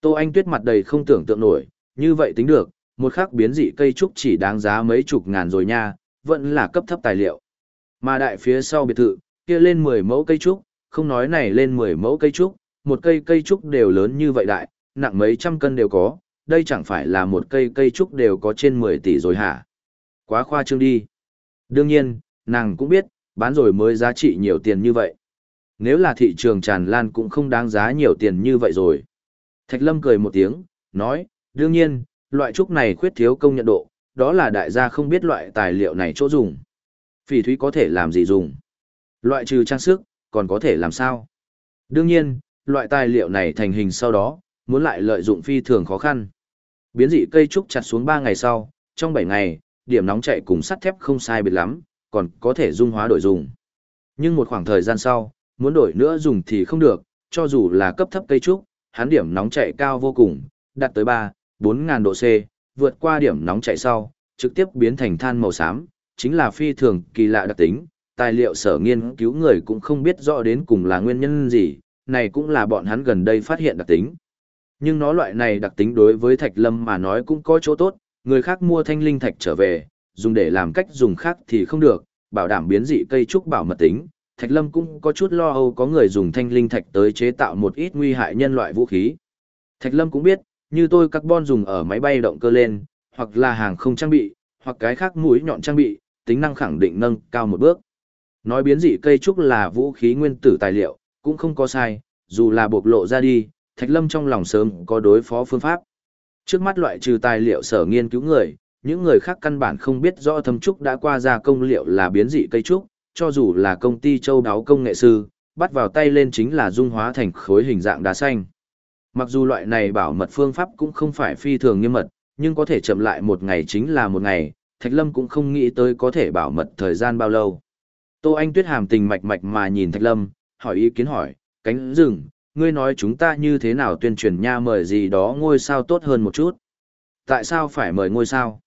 Tô Anh Tuyết mặt đầy không tưởng tượng nổi, như vậy tính được, một khắc biến dị cây trúc chỉ đáng giá mấy chục ngàn rồi nha, vẫn là cấp thấp tài liệu. Mà đại phía sau biệt thự, kia lên 10 mẫu cây trúc, không nói này lên 10 mẫu cây trúc, một cây cây trúc đều lớn như vậy đại, nặng mấy trăm cân đều có, đây chẳng phải là một cây cây trúc đều có trên 10 tỷ rồi hả? Quá khoa trương đi. Đương nhiên, nàng cũng biết, bán rồi mới giá trị nhiều tiền như vậy. Nếu là thị trường tràn lan cũng không đáng giá nhiều tiền như vậy rồi. Thạch Lâm cười một tiếng, nói, đương nhiên, loại trúc này khuyết thiếu công nhận độ, đó là đại gia không biết loại tài liệu này chỗ dùng. Phỉ thúy có thể làm gì dùng? Loại trừ trang sức, còn có thể làm sao? Đương nhiên, loại tài liệu này thành hình sau đó, muốn lại lợi dụng phi thường khó khăn. Biến dị cây trúc chặt xuống 3 ngày sau, trong 7 ngày, điểm nóng chạy cùng sắt thép không sai biệt lắm, còn có thể dung hóa đổi dùng. Nhưng một khoảng thời gian sau, muốn đổi nữa dùng thì không được, cho dù là cấp thấp cây trúc, hắn điểm nóng chạy cao vô cùng, đạt tới 3, 4 ngàn độ C, vượt qua điểm nóng chạy sau, trực tiếp biến thành than màu xám, chính là phi thường kỳ lạ đặc tính, tài liệu sở nghiên cứu người cũng không biết rõ đến cùng là nguyên nhân gì, này cũng là bọn hắn gần đây phát hiện đặc tính. Nhưng nó loại này đặc tính đối với thạch lâm mà nói cũng có chỗ tốt, người khác mua thanh linh thạch trở về, dùng để làm cách dùng khác thì không được, bảo đảm biến dị cây trúc bảo mật tính. Thạch lâm cũng có chút lo âu có người dùng thanh linh thạch tới chế tạo một ít nguy hại nhân loại vũ khí. Thạch lâm cũng biết, như tôi carbon dùng ở máy bay động cơ lên, hoặc là hàng không trang bị, hoặc cái khác mũi nhọn trang bị, tính năng khẳng định nâng cao một bước. Nói biến dị cây trúc là vũ khí nguyên tử tài liệu, cũng không có sai, dù là bộc lộ ra đi, Thạch Lâm trong lòng sớm có đối phó phương pháp. Trước mắt loại trừ tài liệu sở nghiên cứu người, những người khác căn bản không biết rõ thâm trúc đã qua ra công liệu là biến dị cây trúc, cho dù là công ty châu đáo công nghệ sư, bắt vào tay lên chính là dung hóa thành khối hình dạng đá xanh. Mặc dù loại này bảo mật phương pháp cũng không phải phi thường nghiêm mật, nhưng có thể chậm lại một ngày chính là một ngày, Thạch Lâm cũng không nghĩ tới có thể bảo mật thời gian bao lâu. Tô Anh Tuyết hàm tình mạch mạch mà nhìn Thạch Lâm, hỏi ý kiến hỏi, cánh rừng, ngươi nói chúng ta như thế nào tuyên truyền nha mời gì đó ngôi sao tốt hơn một chút. Tại sao phải mời ngôi sao?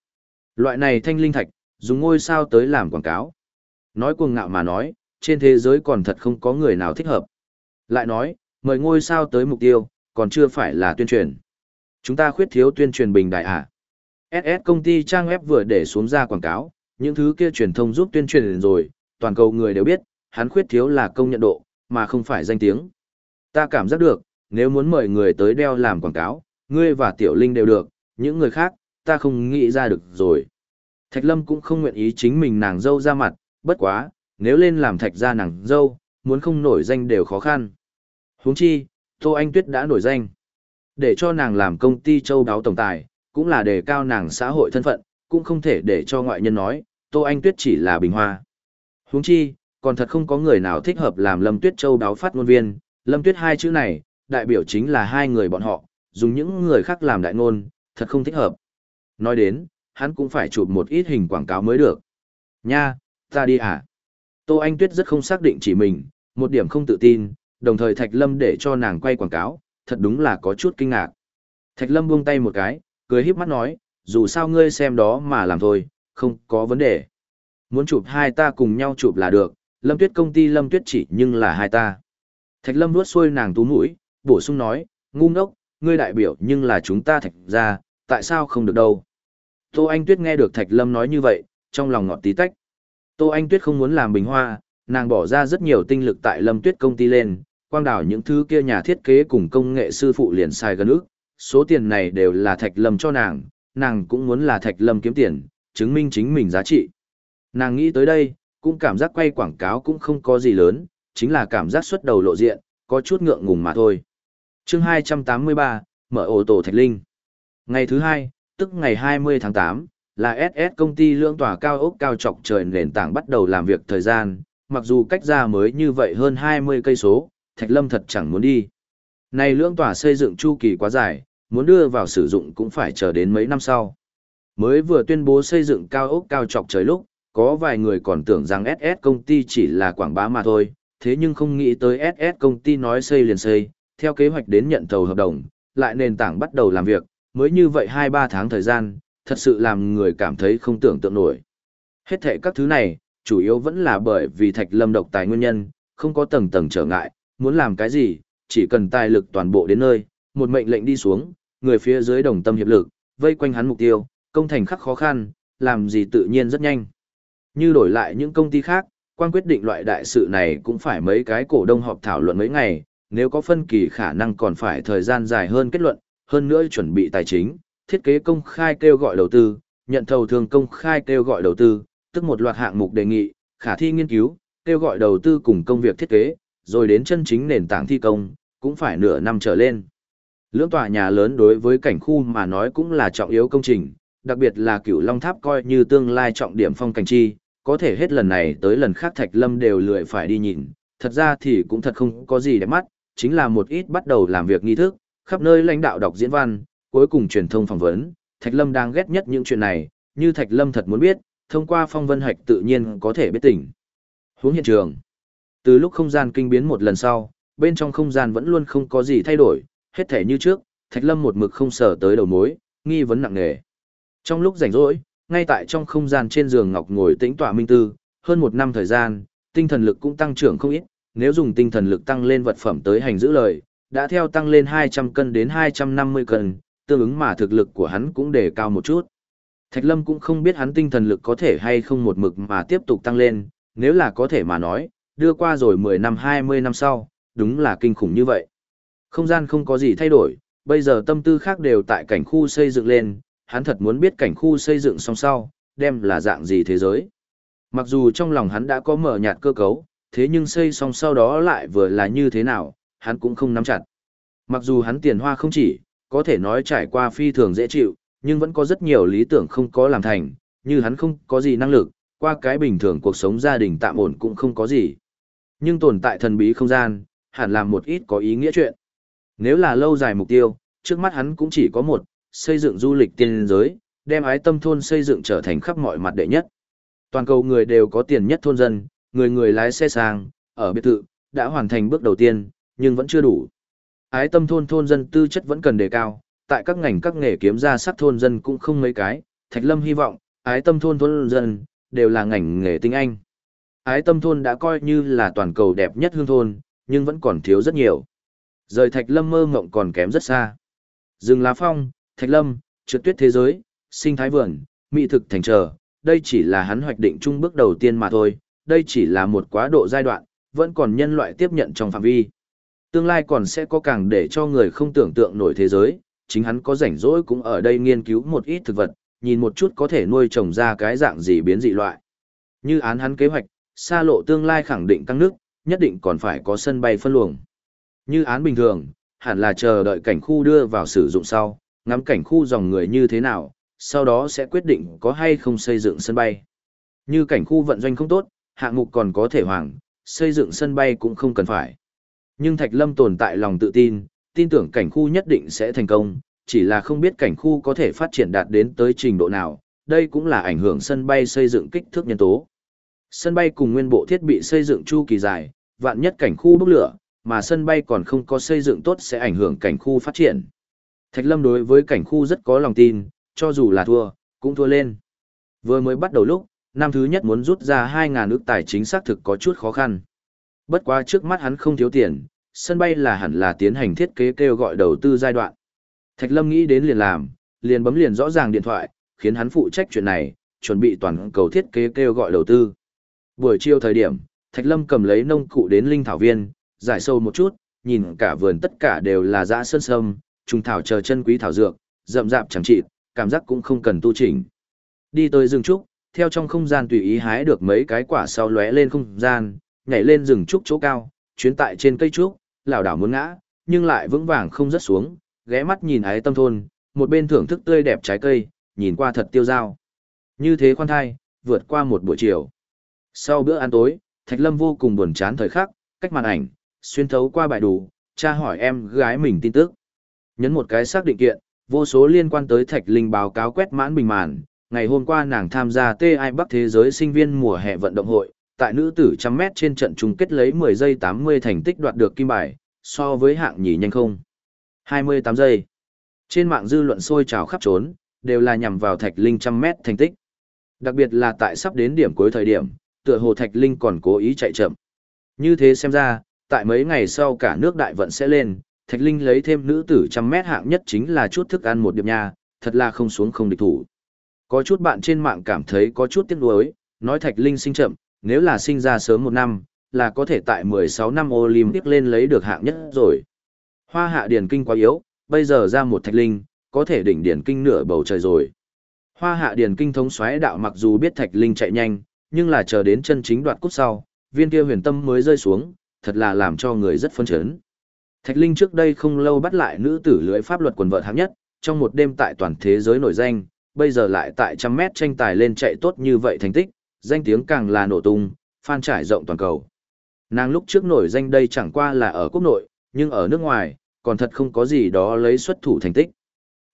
Loại này thanh linh thạch, dùng ngôi sao tới làm quảng cáo. Nói cuồng ngạo mà nói, trên thế giới còn thật không có người nào thích hợp. Lại nói, mời ngôi sao tới mục tiêu, còn chưa phải là tuyên truyền. Chúng ta khuyết thiếu tuyên truyền bình đại à. SS công ty trang web vừa để xuống ra quảng cáo, những thứ kia truyền thông giúp tuyên truyền rồi, toàn cầu người đều biết, hắn khuyết thiếu là công nhận độ, mà không phải danh tiếng. Ta cảm giác được, nếu muốn mời người tới đeo làm quảng cáo, ngươi và Tiểu Linh đều được, những người khác, ta không nghĩ ra được rồi. Thạch Lâm cũng không nguyện ý chính mình nàng dâu ra mặt, bất quá, nếu lên làm thạch gia nàng dâu, muốn không nổi danh đều khó khăn. Huống chi, Tô Anh Tuyết đã nổi danh. Để cho nàng làm công ty châu đáo tổng tài, cũng là đề cao nàng xã hội thân phận, cũng không thể để cho ngoại nhân nói, Tô Anh Tuyết chỉ là bình hoa. Huống chi, còn thật không có người nào thích hợp làm Lâm Tuyết Châu đáo phát ngôn viên, Lâm Tuyết hai chữ này, đại biểu chính là hai người bọn họ, dùng những người khác làm đại ngôn, thật không thích hợp. Nói đến, hắn cũng phải chụp một ít hình quảng cáo mới được. Nha, ta đi à? Tô Anh Tuyết rất không xác định chỉ mình, một điểm không tự tin, đồng thời Thạch Lâm để cho nàng quay quảng cáo, thật đúng là có chút kinh ngạc. Thạch Lâm buông tay một cái, cười híp mắt nói, dù sao ngươi xem đó mà làm thôi, không có vấn đề. Muốn chụp hai ta cùng nhau chụp là được, Lâm Tuyết công ty Lâm Tuyết chỉ nhưng là hai ta. Thạch Lâm nuốt xuôi nàng tú mũi, bổ sung nói, ngu ngốc, ngươi đại biểu nhưng là chúng ta thạch ra, tại sao không được đâu. Tô Anh Tuyết nghe được Thạch Lâm nói như vậy, trong lòng ngọt tí tách. Tô Anh Tuyết không muốn làm bình hoa, nàng bỏ ra rất nhiều tinh lực tại Lâm Tuyết công ty lên, quang đảo những thứ kia nhà thiết kế cùng công nghệ sư phụ liền sai gần ước, số tiền này đều là Thạch Lâm cho nàng, nàng cũng muốn là Thạch Lâm kiếm tiền, chứng minh chính mình giá trị. Nàng nghĩ tới đây, cũng cảm giác quay quảng cáo cũng không có gì lớn, chính là cảm giác xuất đầu lộ diện, có chút ngượng ngùng mà thôi. chương 283, mở ô tổ Thạch Linh. Ngày thứ hai, tức ngày 20 tháng 8, là SS công ty lưỡng tòa cao ốc cao trọc trời nền tảng bắt đầu làm việc thời gian, mặc dù cách ra mới như vậy hơn 20 cây số, Thạch Lâm thật chẳng muốn đi. Này lưỡng tòa xây dựng chu kỳ quá dài, muốn đưa vào sử dụng cũng phải chờ đến mấy năm sau. Mới vừa tuyên bố xây dựng cao ốc cao trọc trời lúc, có vài người còn tưởng rằng SS công ty chỉ là quảng bá mà thôi, thế nhưng không nghĩ tới SS công ty nói xây liền xây, theo kế hoạch đến nhận thầu hợp đồng, lại nền tảng bắt đầu làm việc, mới như vậy 2-3 tháng thời gian, thật sự làm người cảm thấy không tưởng tượng nổi. Hết thệ các thứ này, chủ yếu vẫn là bởi vì thạch lâm độc tài nguyên nhân, không có tầng tầng trở ngại, muốn làm cái gì, chỉ cần tài lực toàn bộ đến nơi, một mệnh lệnh đi xuống, người phía dưới đồng tâm hiệp lực, vây quanh hắn mục tiêu, công thành khắc khó khăn, làm gì tự nhiên rất nhanh. Như đổi lại những công ty khác, quan quyết định loại đại sự này cũng phải mấy cái cổ đông họp thảo luận mấy ngày, nếu có phân kỳ khả năng còn phải thời gian dài hơn kết luận, hơn nữa chuẩn bị tài chính, thiết kế công khai kêu gọi đầu tư, nhận thầu thường công khai kêu gọi đầu tư, tức một loạt hạng mục đề nghị, khả thi nghiên cứu, kêu gọi đầu tư cùng công việc thiết kế, rồi đến chân chính nền tảng thi công, cũng phải nửa năm trở lên. Lưỡng tòa nhà lớn đối với cảnh khu mà nói cũng là trọng yếu công trình, đặc biệt là cửu Long Tháp coi như tương lai trọng điểm phong cảnh chi, có thể hết lần này tới lần khác Thạch Lâm đều lười phải đi nhìn, thật ra thì cũng thật không có gì để mắt, chính là một ít bắt đầu làm việc nghi thức, khắp nơi lãnh đạo đọc diễn văn, cuối cùng truyền thông phỏng vấn, Thạch Lâm đang ghét nhất những chuyện này, như Thạch Lâm thật muốn biết, thông qua phong vân hạch tự nhiên có thể biết tỉnh. Hướng hiện trường. Từ lúc không gian kinh biến một lần sau, bên trong không gian vẫn luôn không có gì thay đổi, hết thể như trước, Thạch Lâm một mực không sở tới đầu mối, nghi vấn nặng nề. Trong lúc rảnh rỗi, ngay tại trong không gian trên giường ngọc ngồi tĩnh tọa minh tư, hơn một năm thời gian, tinh thần lực cũng tăng trưởng không ít, nếu dùng tinh thần lực tăng lên vật phẩm tới hành giữ lời, đã theo tăng lên 200 cân đến 250 cân, tương ứng mà thực lực của hắn cũng đề cao một chút. Thạch Lâm cũng không biết hắn tinh thần lực có thể hay không một mực mà tiếp tục tăng lên, nếu là có thể mà nói, đưa qua rồi 10 năm 20 năm sau, đúng là kinh khủng như vậy. Không gian không có gì thay đổi, bây giờ tâm tư khác đều tại cảnh khu xây dựng lên, hắn thật muốn biết cảnh khu xây dựng xong sau, đem là dạng gì thế giới. Mặc dù trong lòng hắn đã có mở nhạt cơ cấu, thế nhưng xây xong sau đó lại vừa là như thế nào, hắn cũng không nắm chặt. Mặc dù hắn tiền hoa không chỉ, có thể nói trải qua phi thường dễ chịu, nhưng vẫn có rất nhiều lý tưởng không có làm thành, như hắn không có gì năng lực, qua cái bình thường cuộc sống gia đình tạm ổn cũng không có gì. Nhưng tồn tại thần bí không gian, hẳn làm một ít có ý nghĩa chuyện. Nếu là lâu dài mục tiêu, trước mắt hắn cũng chỉ có một, xây dựng du lịch tiên giới, đem ái tâm thôn xây dựng trở thành khắp mọi mặt đệ nhất. Toàn cầu người đều có tiền nhất thôn dân, người người lái xe sang, ở biệt thự, đã hoàn thành bước đầu tiên, nhưng vẫn chưa đủ. Ái tâm thôn thôn dân tư chất vẫn cần đề cao, tại các ngành các nghề kiếm ra sắc thôn dân cũng không mấy cái, Thạch Lâm hy vọng, ái tâm thôn thôn dân, đều là ngành nghề tinh anh. Ái tâm thôn đã coi như là toàn cầu đẹp nhất hương thôn, nhưng vẫn còn thiếu rất nhiều. Rời Thạch Lâm mơ ngộng còn kém rất xa. Dừng lá phong, Thạch Lâm, trượt tuyết thế giới, sinh thái vườn, mỹ thực thành trở, đây chỉ là hắn hoạch định chung bước đầu tiên mà thôi, đây chỉ là một quá độ giai đoạn, vẫn còn nhân loại tiếp nhận trong phạm vi. Tương lai còn sẽ có càng để cho người không tưởng tượng nổi thế giới, chính hắn có rảnh rỗi cũng ở đây nghiên cứu một ít thực vật, nhìn một chút có thể nuôi trồng ra cái dạng gì biến dị loại. Như án hắn kế hoạch, xa lộ tương lai khẳng định căng nước, nhất định còn phải có sân bay phân luồng. Như án bình thường, hẳn là chờ đợi cảnh khu đưa vào sử dụng sau, ngắm cảnh khu dòng người như thế nào, sau đó sẽ quyết định có hay không xây dựng sân bay. Như cảnh khu vận doanh không tốt, hạng mục còn có thể hoàng, xây dựng sân bay cũng không cần phải. Nhưng Thạch Lâm tồn tại lòng tự tin, tin tưởng cảnh khu nhất định sẽ thành công, chỉ là không biết cảnh khu có thể phát triển đạt đến tới trình độ nào, đây cũng là ảnh hưởng sân bay xây dựng kích thước nhân tố. Sân bay cùng nguyên bộ thiết bị xây dựng chu kỳ dài, vạn nhất cảnh khu bốc lửa, mà sân bay còn không có xây dựng tốt sẽ ảnh hưởng cảnh khu phát triển. Thạch Lâm đối với cảnh khu rất có lòng tin, cho dù là thua, cũng thua lên. Vừa mới bắt đầu lúc, năm thứ nhất muốn rút ra 2.000 ước tài chính xác thực có chút khó khăn. Bất quá trước mắt hắn không thiếu tiền, sân bay là hẳn là tiến hành thiết kế kêu gọi đầu tư giai đoạn. Thạch Lâm nghĩ đến liền làm, liền bấm liền rõ ràng điện thoại, khiến hắn phụ trách chuyện này, chuẩn bị toàn cầu thiết kế kêu gọi đầu tư. Buổi chiều thời điểm, Thạch Lâm cầm lấy nông cụ đến linh thảo viên, giải sâu một chút, nhìn cả vườn tất cả đều là dã sơn sâm, trùng thảo chờ chân quý thảo dược, rậm rạp chẳng trị, cảm giác cũng không cần tu chỉnh. Đi tới rừng trúc, theo trong không gian tùy ý hái được mấy cái quả sau lóe lên không gian, nhảy lên rừng trúc chỗ cao, chuyến tại trên cây trúc, lảo đảo muốn ngã, nhưng lại vững vàng không rớt xuống, ghé mắt nhìn ái tâm thôn, một bên thưởng thức tươi đẹp trái cây, nhìn qua thật tiêu dao. Như thế khoan thai, vượt qua một buổi chiều. Sau bữa ăn tối, Thạch Lâm vô cùng buồn chán thời khắc, cách màn ảnh, xuyên thấu qua bài đủ, cha hỏi em gái mình tin tức. Nhấn một cái xác định kiện, vô số liên quan tới Thạch Linh báo cáo quét mãn bình màn. Ngày hôm qua nàng tham gia TI Bắc Thế giới sinh viên mùa hè vận động hội, tại nữ tử trăm mét trên trận chung kết lấy 10 giây 80 thành tích đoạt được kim bài, so với hạng nhì nhanh không. 28 giây. Trên mạng dư luận sôi trào khắp trốn, đều là nhằm vào Thạch Linh trăm mét thành tích. Đặc biệt là tại sắp đến điểm cuối thời điểm, tựa hồ Thạch Linh còn cố ý chạy chậm. Như thế xem ra, tại mấy ngày sau cả nước đại vận sẽ lên, Thạch Linh lấy thêm nữ tử trăm mét hạng nhất chính là chút thức ăn một điệp nha, thật là không xuống không địch thủ. Có chút bạn trên mạng cảm thấy có chút tiếc nuối, nói Thạch Linh sinh chậm, nếu là sinh ra sớm một năm, là có thể tại 16 năm Olympic lên lấy được hạng nhất rồi. Hoa hạ điển kinh quá yếu, bây giờ ra một Thạch Linh, có thể đỉnh điển kinh nửa bầu trời rồi. Hoa hạ điển kinh thống xoáy đạo mặc dù biết Thạch Linh chạy nhanh, nhưng là chờ đến chân chính đoạt cút sau, viên kia huyền tâm mới rơi xuống, thật là làm cho người rất phân chấn. Thạch Linh trước đây không lâu bắt lại nữ tử lưới pháp luật quần vợt hạng nhất, trong một đêm tại toàn thế giới nổi danh, bây giờ lại tại trăm mét tranh tài lên chạy tốt như vậy thành tích, danh tiếng càng là nổ tung, fan trải rộng toàn cầu. Nàng lúc trước nổi danh đây chẳng qua là ở quốc nội, nhưng ở nước ngoài, còn thật không có gì đó lấy xuất thủ thành tích.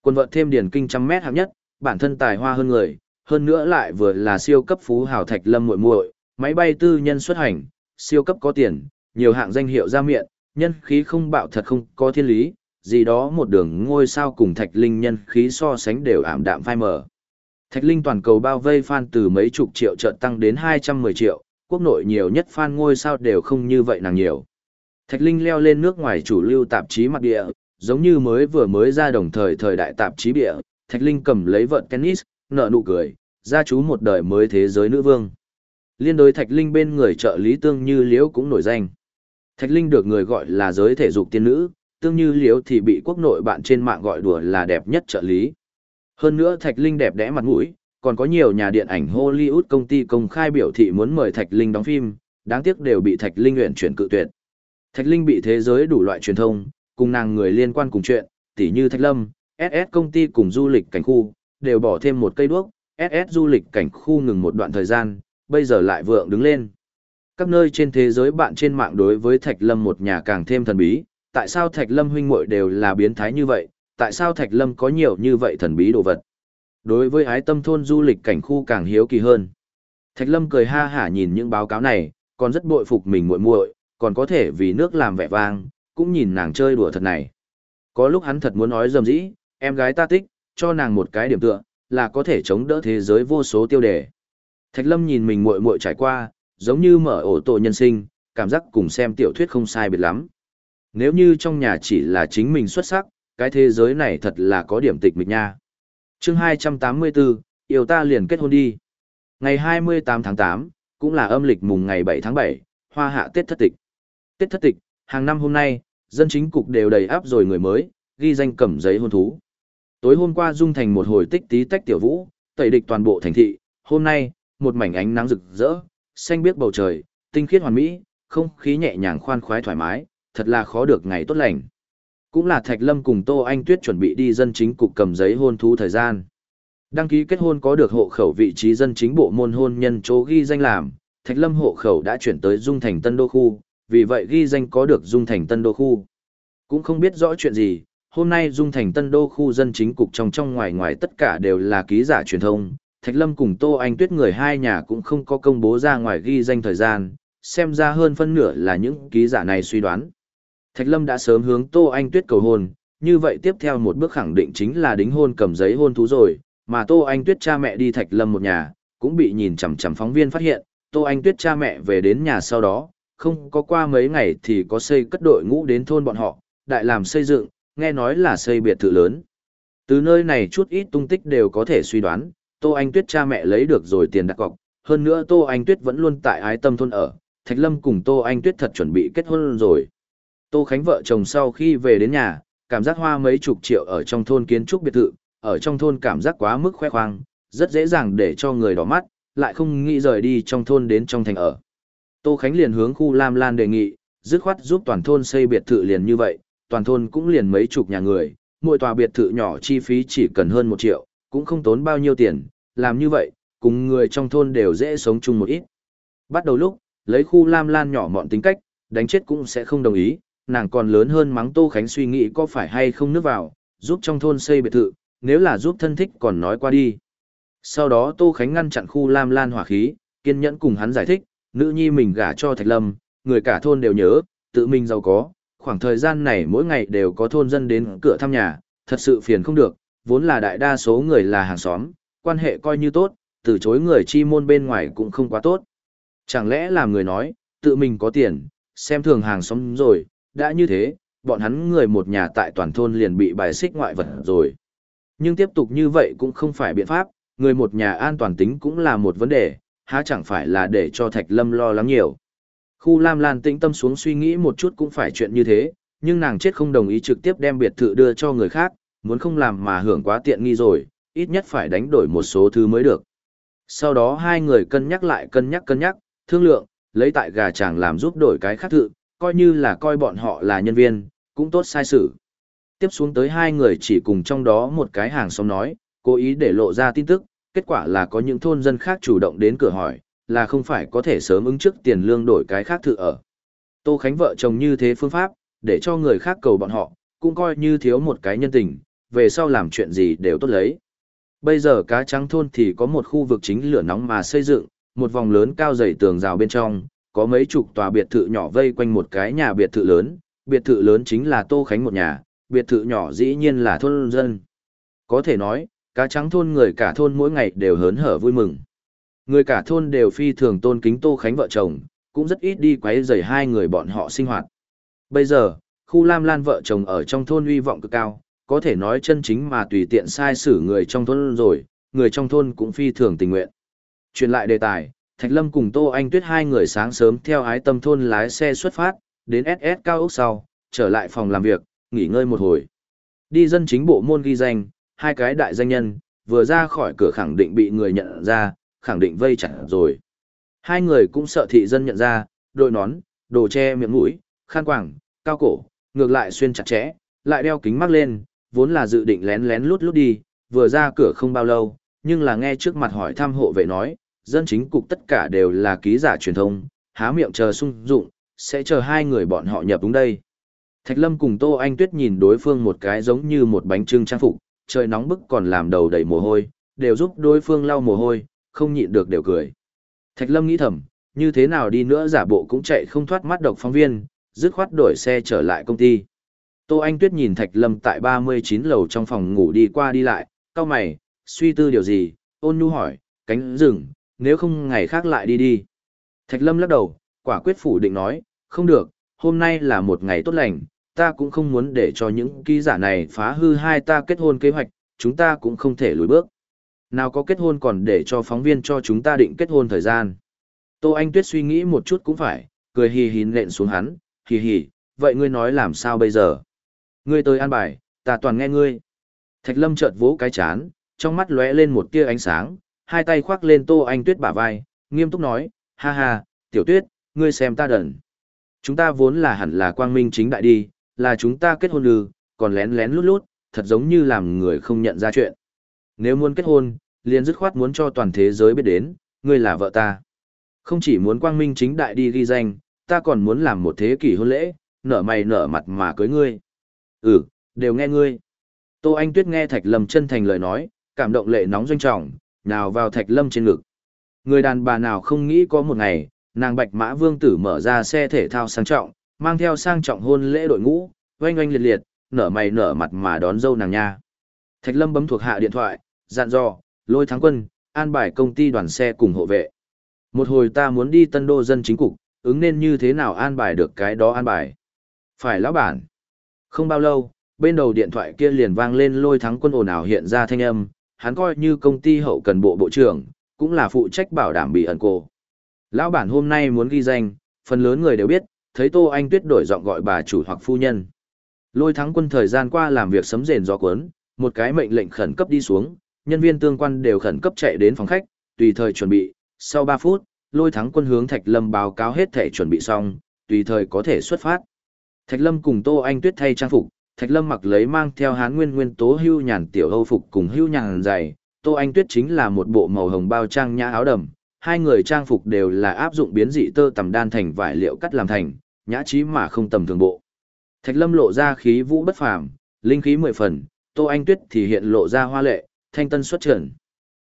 Quần vợt thêm điển kinh trăm mét hạng nhất, bản thân tài hoa hơn người, hơn nữa lại vừa là siêu cấp phú hào thạch lâm muội muội, máy bay tư nhân xuất hành, siêu cấp có tiền, nhiều hạng danh hiệu ra miệng, nhân khí không bạo thật không có thiên lý, gì đó một đường ngôi sao cùng Thạch Linh nhân khí so sánh đều ảm đạm phai mờ. Thạch Linh toàn cầu bao vây fan từ mấy chục triệu chợt tăng đến 210 triệu, quốc nội nhiều nhất fan ngôi sao đều không như vậy nàng nhiều. Thạch Linh leo lên nước ngoài chủ lưu tạp chí mặt địa, giống như mới vừa mới ra đồng thời thời đại tạp chí địa, Thạch Linh cầm lấy vợt tennis, nở nụ cười, gia chú một đời mới thế giới nữ vương. Liên đối Thạch Linh bên người trợ lý tương như liễu cũng nổi danh. Thạch Linh được người gọi là giới thể dục tiên nữ, tương như liễu thì bị quốc nội bạn trên mạng gọi đùa là đẹp nhất trợ lý. Hơn nữa Thạch Linh đẹp đẽ mặt mũi, còn có nhiều nhà điện ảnh Hollywood công ty công khai biểu thị muốn mời Thạch Linh đóng phim, đáng tiếc đều bị Thạch Linh luyện chuyển cự tuyệt. Thạch Linh bị thế giới đủ loại truyền thông, cùng nàng người liên quan cùng chuyện, tỉ như Thạch Lâm, SS công ty cùng du lịch cảnh khu, đều bỏ thêm một cây đuốc, SS du lịch cảnh khu ngừng một đoạn thời gian, bây giờ lại vượng đứng lên. Các nơi trên thế giới bạn trên mạng đối với Thạch Lâm một nhà càng thêm thần bí, tại sao Thạch Lâm huynh muội đều là biến thái như vậy, tại sao Thạch Lâm có nhiều như vậy thần bí đồ vật. Đối với ái tâm thôn du lịch cảnh khu càng hiếu kỳ hơn. Thạch Lâm cười ha hả nhìn những báo cáo này, còn rất bội phục mình muội muội, còn có thể vì nước làm vẻ vang, cũng nhìn nàng chơi đùa thật này. Có lúc hắn thật muốn nói dầm dĩ, em gái ta thích, cho nàng một cái điểm tựa, là có thể chống đỡ thế giới vô số tiêu đề. Thạch Lâm nhìn mình muội muội trải qua, giống như mở ổ tổ nhân sinh, cảm giác cùng xem tiểu thuyết không sai biệt lắm. Nếu như trong nhà chỉ là chính mình xuất sắc, cái thế giới này thật là có điểm tịch mịch nha. Chương 284, yêu ta liền kết hôn đi. Ngày 28 tháng 8, cũng là âm lịch mùng ngày 7 tháng 7, hoa hạ Tết thất tịch. Tết thất tịch, hàng năm hôm nay, dân chính cục đều đầy áp rồi người mới, ghi danh cầm giấy hôn thú. Tối hôm qua dung thành một hồi tích tí tách tiểu vũ, tẩy địch toàn bộ thành thị, hôm nay, một mảnh ánh nắng rực rỡ, xanh biếc bầu trời, tinh khiết hoàn mỹ, không khí nhẹ nhàng khoan khoái thoải mái, thật là khó được ngày tốt lành. Cũng là Thạch Lâm cùng Tô Anh Tuyết chuẩn bị đi dân chính cục cầm giấy hôn thú thời gian. Đăng ký kết hôn có được hộ khẩu vị trí dân chính bộ môn hôn nhân chỗ ghi danh làm, Thạch Lâm hộ khẩu đã chuyển tới Dung Thành Tân Đô Khu, vì vậy ghi danh có được Dung Thành Tân Đô Khu. Cũng không biết rõ chuyện gì, hôm nay Dung Thành Tân Đô Khu dân chính cục trong trong ngoài ngoài tất cả đều là ký giả truyền thông, Thạch Lâm cùng Tô Anh Tuyết người hai nhà cũng không có công bố ra ngoài ghi danh thời gian, xem ra hơn phân nửa là những ký giả này suy đoán. Thạch Lâm đã sớm hướng Tô Anh Tuyết cầu hôn, như vậy tiếp theo một bước khẳng định chính là đính hôn cầm giấy hôn thú rồi, mà Tô Anh Tuyết cha mẹ đi Thạch Lâm một nhà, cũng bị nhìn chằm chằm phóng viên phát hiện, Tô Anh Tuyết cha mẹ về đến nhà sau đó, không có qua mấy ngày thì có xây cất đội ngũ đến thôn bọn họ, đại làm xây dựng, nghe nói là xây biệt thự lớn. Từ nơi này chút ít tung tích đều có thể suy đoán, Tô Anh Tuyết cha mẹ lấy được rồi tiền đặt cọc, hơn nữa Tô Anh Tuyết vẫn luôn tại ái tâm thôn ở, Thạch Lâm cùng Tô Anh Tuyết thật chuẩn bị kết hôn rồi. Tô Khánh vợ chồng sau khi về đến nhà, cảm giác hoa mấy chục triệu ở trong thôn kiến trúc biệt thự, ở trong thôn cảm giác quá mức khoe khoang, rất dễ dàng để cho người đỏ mắt, lại không nghĩ rời đi trong thôn đến trong thành ở. Tô Khánh liền hướng khu Lam Lan đề nghị, dứt khoát giúp toàn thôn xây biệt thự liền như vậy, toàn thôn cũng liền mấy chục nhà người, mỗi tòa biệt thự nhỏ chi phí chỉ cần hơn một triệu, cũng không tốn bao nhiêu tiền, làm như vậy, cùng người trong thôn đều dễ sống chung một ít. Bắt đầu lúc, lấy khu Lam Lan nhỏ mọn tính cách, đánh chết cũng sẽ không đồng ý, nàng còn lớn hơn mắng Tô Khánh suy nghĩ có phải hay không nước vào, giúp trong thôn xây biệt thự, nếu là giúp thân thích còn nói qua đi. Sau đó Tô Khánh ngăn chặn khu Lam Lan hỏa khí, kiên nhẫn cùng hắn giải thích, nữ nhi mình gả cho Thạch Lâm, người cả thôn đều nhớ, tự mình giàu có, khoảng thời gian này mỗi ngày đều có thôn dân đến cửa thăm nhà, thật sự phiền không được, vốn là đại đa số người là hàng xóm, quan hệ coi như tốt, từ chối người chi môn bên ngoài cũng không quá tốt. Chẳng lẽ làm người nói, tự mình có tiền, xem thường hàng xóm rồi, đã như thế, bọn hắn người một nhà tại toàn thôn liền bị bài xích ngoại vật rồi. Nhưng tiếp tục như vậy cũng không phải biện pháp, người một nhà an toàn tính cũng là một vấn đề, há chẳng phải là để cho Thạch Lâm lo lắng nhiều. Khu Lam Lan tĩnh tâm xuống suy nghĩ một chút cũng phải chuyện như thế, nhưng nàng chết không đồng ý trực tiếp đem biệt thự đưa cho người khác, muốn không làm mà hưởng quá tiện nghi rồi, ít nhất phải đánh đổi một số thứ mới được. Sau đó hai người cân nhắc lại cân nhắc cân nhắc, thương lượng, lấy tại gà chàng làm giúp đổi cái khác thự, coi như là coi bọn họ là nhân viên, cũng tốt sai sự. Tiếp xuống tới hai người chỉ cùng trong đó một cái hàng xóm nói, cố ý để lộ ra tin tức, kết quả là có những thôn dân khác chủ động đến cửa hỏi, là không phải có thể sớm ứng trước tiền lương đổi cái khác thự ở. Tô Khánh vợ chồng như thế phương pháp, để cho người khác cầu bọn họ, cũng coi như thiếu một cái nhân tình, về sau làm chuyện gì đều tốt lấy. Bây giờ cá trắng thôn thì có một khu vực chính lửa nóng mà xây dựng, một vòng lớn cao dày tường rào bên trong, có mấy chục tòa biệt thự nhỏ vây quanh một cái nhà biệt thự lớn, biệt thự lớn chính là Tô Khánh một nhà, biệt thự nhỏ dĩ nhiên là thôn dân. Có thể nói, cá trắng thôn người cả thôn mỗi ngày đều hớn hở vui mừng. Người cả thôn đều phi thường tôn kính Tô Khánh vợ chồng, cũng rất ít đi quấy rầy hai người bọn họ sinh hoạt. Bây giờ, khu Lam Lan vợ chồng ở trong thôn uy vọng cực cao, có thể nói chân chính mà tùy tiện sai xử người trong thôn rồi, người trong thôn cũng phi thường tình nguyện. Chuyển lại đề tài, Thạch Lâm cùng Tô Anh Tuyết hai người sáng sớm theo ái tâm thôn lái xe xuất phát, đến SS cao ốc sau, trở lại phòng làm việc, nghỉ ngơi một hồi. Đi dân chính bộ môn ghi danh, hai cái đại danh nhân, vừa ra khỏi cửa khẳng định bị người nhận ra, khẳng định vây chặt rồi. Hai người cũng sợ thị dân nhận ra, đội nón, đồ che miệng mũi, khăn quàng, cao cổ, ngược lại xuyên chặt chẽ, lại đeo kính mắt lên, vốn là dự định lén lén lút lút đi, vừa ra cửa không bao lâu, nhưng là nghe trước mặt hỏi thăm hộ vệ nói, dân chính cục tất cả đều là ký giả truyền thông, há miệng chờ sung dụng, sẽ chờ hai người bọn họ nhập đúng đây. Thạch Lâm cùng Tô Anh Tuyết nhìn đối phương một cái giống như một bánh trưng trang phục, trời nóng bức còn làm đầu đầy mồ hôi, đều giúp đối phương lau mồ hôi, không nhịn được đều cười. Thạch Lâm nghĩ thầm, như thế nào đi nữa giả bộ cũng chạy không thoát mắt độc phóng viên, dứt khoát đổi xe trở lại công ty. Tô Anh Tuyết nhìn Thạch Lâm tại 39 lầu trong phòng ngủ đi qua đi lại, cao mày, suy tư điều gì, ôn nhu hỏi, cánh rừng, nếu không ngày khác lại đi đi. Thạch Lâm lắc đầu, quả quyết phủ định nói, không được, hôm nay là một ngày tốt lành, ta cũng không muốn để cho những ký giả này phá hư hai ta kết hôn kế hoạch, chúng ta cũng không thể lùi bước. Nào có kết hôn còn để cho phóng viên cho chúng ta định kết hôn thời gian. Tô Anh Tuyết suy nghĩ một chút cũng phải, cười hì hì nện xuống hắn, hì hì, vậy ngươi nói làm sao bây giờ? Ngươi tới an bài, ta toàn nghe ngươi. Thạch Lâm chợt vỗ cái chán, trong mắt lóe lên một tia ánh sáng, hai tay khoác lên Tô Anh Tuyết bả vai, nghiêm túc nói, ha ha, tiểu tuyết, ngươi xem ta đần. Chúng ta vốn là hẳn là quang minh chính đại đi, là chúng ta kết hôn lư, còn lén lén lút lút, thật giống như làm người không nhận ra chuyện. Nếu muốn kết hôn, liền dứt khoát muốn cho toàn thế giới biết đến, ngươi là vợ ta. Không chỉ muốn quang minh chính đại đi ghi danh, ta còn muốn làm một thế kỷ hôn lễ, nở mày nở mặt mà cưới ngươi. Ừ, đều nghe ngươi. Tô Anh Tuyết nghe Thạch Lâm chân thành lời nói, cảm động lệ nóng doanh trọng, nào vào Thạch Lâm trên ngực. Người đàn bà nào không nghĩ có một ngày, nàng Bạch Mã Vương tử mở ra xe thể thao sang trọng, mang theo sang trọng hôn lễ đội ngũ, oanh oanh liệt liệt, nở mày nở mặt mà đón dâu nàng nha. Thạch Lâm bấm thuộc hạ điện thoại, dặn dò, lôi thắng quân, an bài công ty đoàn xe cùng hộ vệ. Một hồi ta muốn đi tân đô dân chính cục, ứng nên như thế nào an bài được cái đó an bài. Phải lão bản. Không bao lâu, bên đầu điện thoại kia liền vang lên lôi thắng quân ồn ào hiện ra thanh âm, hắn coi như công ty hậu cần bộ bộ trưởng, cũng là phụ trách bảo đảm bị ẩn cô. Lão bản hôm nay muốn ghi danh, phần lớn người đều biết, thấy Tô Anh Tuyết đổi giọng gọi bà chủ hoặc phu nhân. Lôi thắng quân thời gian qua làm việc sấm rền gió cuốn, một cái mệnh lệnh khẩn cấp đi xuống, nhân viên tương quan đều khẩn cấp chạy đến phòng khách, tùy thời chuẩn bị, sau 3 phút, lôi thắng quân hướng Thạch Lâm báo cáo hết thể chuẩn bị xong, tùy thời có thể xuất phát. Thạch Lâm cùng Tô Anh Tuyết thay trang phục, Thạch Lâm mặc lấy mang theo hán nguyên nguyên tố hưu nhàn tiểu hâu phục cùng hưu nhàn dày, Tô Anh Tuyết chính là một bộ màu hồng bao trang nhã áo đầm, hai người trang phục đều là áp dụng biến dị tơ tầm đan thành vải liệu cắt làm thành, nhã trí mà không tầm thường bộ. Thạch Lâm lộ ra khí vũ bất phàm, linh khí mười phần, Tô Anh Tuyết thì hiện lộ ra hoa lệ, thanh tân xuất trần.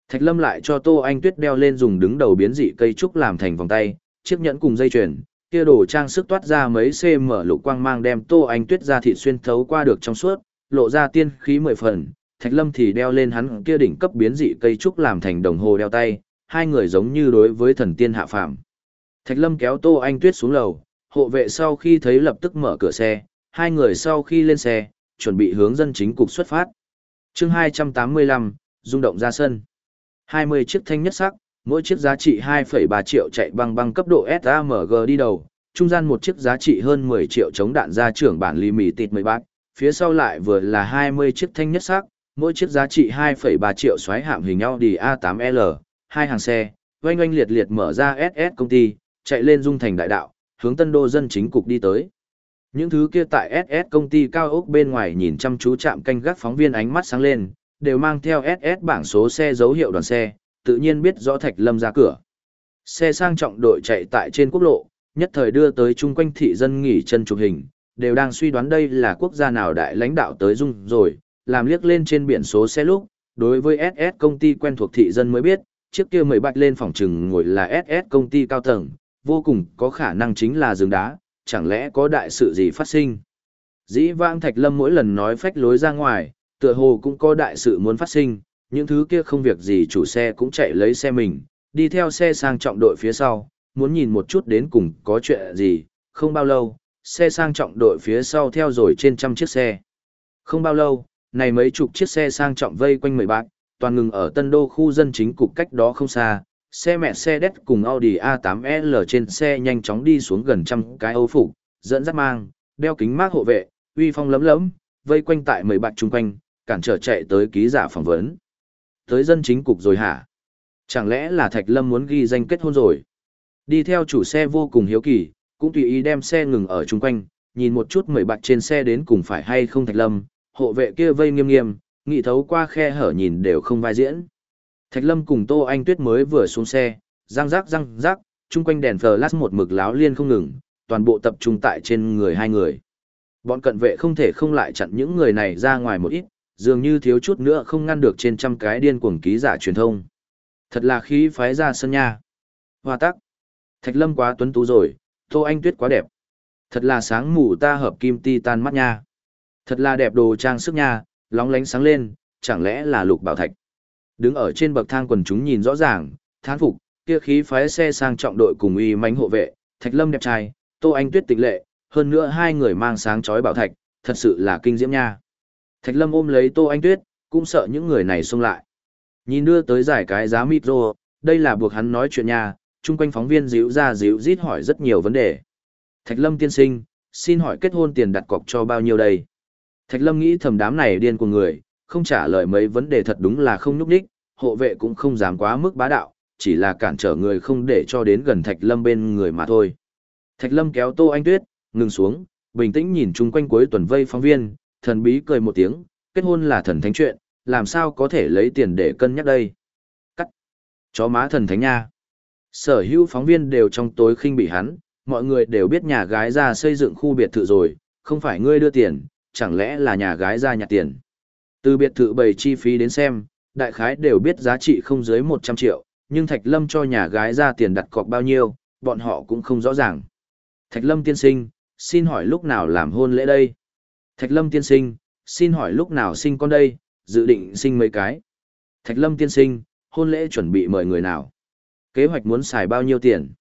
Thạch Lâm lại cho Tô Anh Tuyết đeo lên dùng đứng đầu biến dị cây trúc làm thành vòng tay, chiếc nhẫn cùng dây chuyền, kia đồ trang sức toát ra mấy cm lục quang mang đem Tô Anh Tuyết ra thịt xuyên thấu qua được trong suốt, lộ ra tiên khí mười phần. Thạch Lâm thì đeo lên hắn kia đỉnh cấp biến dị cây trúc làm thành đồng hồ đeo tay, hai người giống như đối với thần tiên hạ phàm. Thạch Lâm kéo Tô Anh Tuyết xuống lầu, hộ vệ sau khi thấy lập tức mở cửa xe, hai người sau khi lên xe, chuẩn bị hướng dân chính cục xuất phát. Chương 285, rung động ra sân. 20 chiếc thanh nhất sắc, mỗi chiếc giá trị 2,3 triệu chạy băng băng cấp độ SAMG đi đầu, trung gian một chiếc giá trị hơn 10 triệu chống đạn ra trưởng bản limited 10 bát, phía sau lại vừa là 20 chiếc thanh nhất sắc, mỗi chiếc giá trị 2,3 triệu xoáy hạm hình Audi A8L, hai hàng xe, oanh oanh liệt liệt mở ra SS công ty, chạy lên dung thành đại đạo, hướng tân đô dân chính cục đi tới. Những thứ kia tại SS công ty cao ốc bên ngoài nhìn chăm chú chạm canh gác phóng viên ánh mắt sáng lên, đều mang theo SS bảng số xe dấu hiệu đoàn xe, tự nhiên biết rõ Thạch Lâm ra cửa. Xe sang trọng đội chạy tại trên quốc lộ, nhất thời đưa tới chung quanh thị dân nghỉ chân chụp hình, đều đang suy đoán đây là quốc gia nào đại lãnh đạo tới dung rồi, làm liếc lên trên biển số xe lúc, đối với SS công ty quen thuộc thị dân mới biết, chiếc kia mười bạch lên phòng trừng ngồi là SS công ty cao tầng, vô cùng có khả năng chính là rừng đá, chẳng lẽ có đại sự gì phát sinh. Dĩ vãng Thạch Lâm mỗi lần nói phách lối ra ngoài, tựa hồ cũng có đại sự muốn phát sinh, những thứ kia không việc gì chủ xe cũng chạy lấy xe mình, đi theo xe sang trọng đội phía sau, muốn nhìn một chút đến cùng có chuyện gì, không bao lâu, xe sang trọng đội phía sau theo rồi trên trăm chiếc xe. Không bao lâu, này mấy chục chiếc xe sang trọng vây quanh mười bạc, toàn ngừng ở tân đô khu dân chính cục cách đó không xa, xe mẹ xe đét cùng Audi A8L trên xe nhanh chóng đi xuống gần trăm cái âu phục, dẫn dắt mang, đeo kính mát hộ vệ, uy phong lấm lấm, vây quanh tại mười bạc chung quanh, cản trở chạy tới ký giả phỏng vấn. Tới dân chính cục rồi hả? Chẳng lẽ là Thạch Lâm muốn ghi danh kết hôn rồi? Đi theo chủ xe vô cùng hiếu kỳ, cũng tùy ý đem xe ngừng ở chung quanh, nhìn một chút mười bạc trên xe đến cùng phải hay không Thạch Lâm, hộ vệ kia vây nghiêm nghiêm, nghị thấu qua khe hở nhìn đều không vai diễn. Thạch Lâm cùng Tô Anh Tuyết mới vừa xuống xe, răng rắc răng rắc, chung quanh đèn flash một mực láo liên không ngừng, toàn bộ tập trung tại trên người hai người. Bọn cận vệ không thể không lại chặn những người này ra ngoài một ít, dường như thiếu chút nữa không ngăn được trên trăm cái điên cuồng ký giả truyền thông. Thật là khí phái ra sân nha. Hoa tắc. Thạch Lâm quá tuấn tú rồi, Tô Anh Tuyết quá đẹp. Thật là sáng mù ta hợp kim ti tan mắt nha. Thật là đẹp đồ trang sức nha, lóng lánh sáng lên, chẳng lẽ là lục bảo thạch. Đứng ở trên bậc thang quần chúng nhìn rõ ràng, thán phục, kia khí phái xe sang trọng đội cùng uy mánh hộ vệ, Thạch Lâm đẹp trai, Tô Anh Tuyết tịch lệ, hơn nữa hai người mang sáng chói bảo thạch, thật sự là kinh diễm nha. Thạch Lâm ôm lấy Tô Anh Tuyết, cũng sợ những người này xông lại. Nhìn đưa tới giải cái giá micro, đây là buộc hắn nói chuyện nha, chung quanh phóng viên díu ra díu rít hỏi rất nhiều vấn đề. Thạch Lâm tiên sinh, xin hỏi kết hôn tiền đặt cọc cho bao nhiêu đây? Thạch Lâm nghĩ thầm đám này điên của người, không trả lời mấy vấn đề thật đúng là không nhúc đích, hộ vệ cũng không dám quá mức bá đạo, chỉ là cản trở người không để cho đến gần Thạch Lâm bên người mà thôi. Thạch Lâm kéo Tô Anh Tuyết, ngừng xuống, bình tĩnh nhìn chung quanh cuối tuần vây phóng viên, thần bí cười một tiếng, kết hôn là thần thánh chuyện, làm sao có thể lấy tiền để cân nhắc đây? Cắt. Chó má thần thánh nha. Sở hữu phóng viên đều trong tối khinh bị hắn, mọi người đều biết nhà gái ra xây dựng khu biệt thự rồi, không phải ngươi đưa tiền, chẳng lẽ là nhà gái ra nhặt tiền. Từ biệt thự bày chi phí đến xem, đại khái đều biết giá trị không dưới 100 triệu, nhưng Thạch Lâm cho nhà gái ra tiền đặt cọc bao nhiêu, bọn họ cũng không rõ ràng. Thạch Lâm tiên sinh, xin hỏi lúc nào làm hôn lễ đây? Thạch Lâm tiên sinh, xin hỏi lúc nào sinh con đây, dự định sinh mấy cái? Thạch Lâm tiên sinh, hôn lễ chuẩn bị mời người nào? Kế hoạch muốn xài bao nhiêu tiền?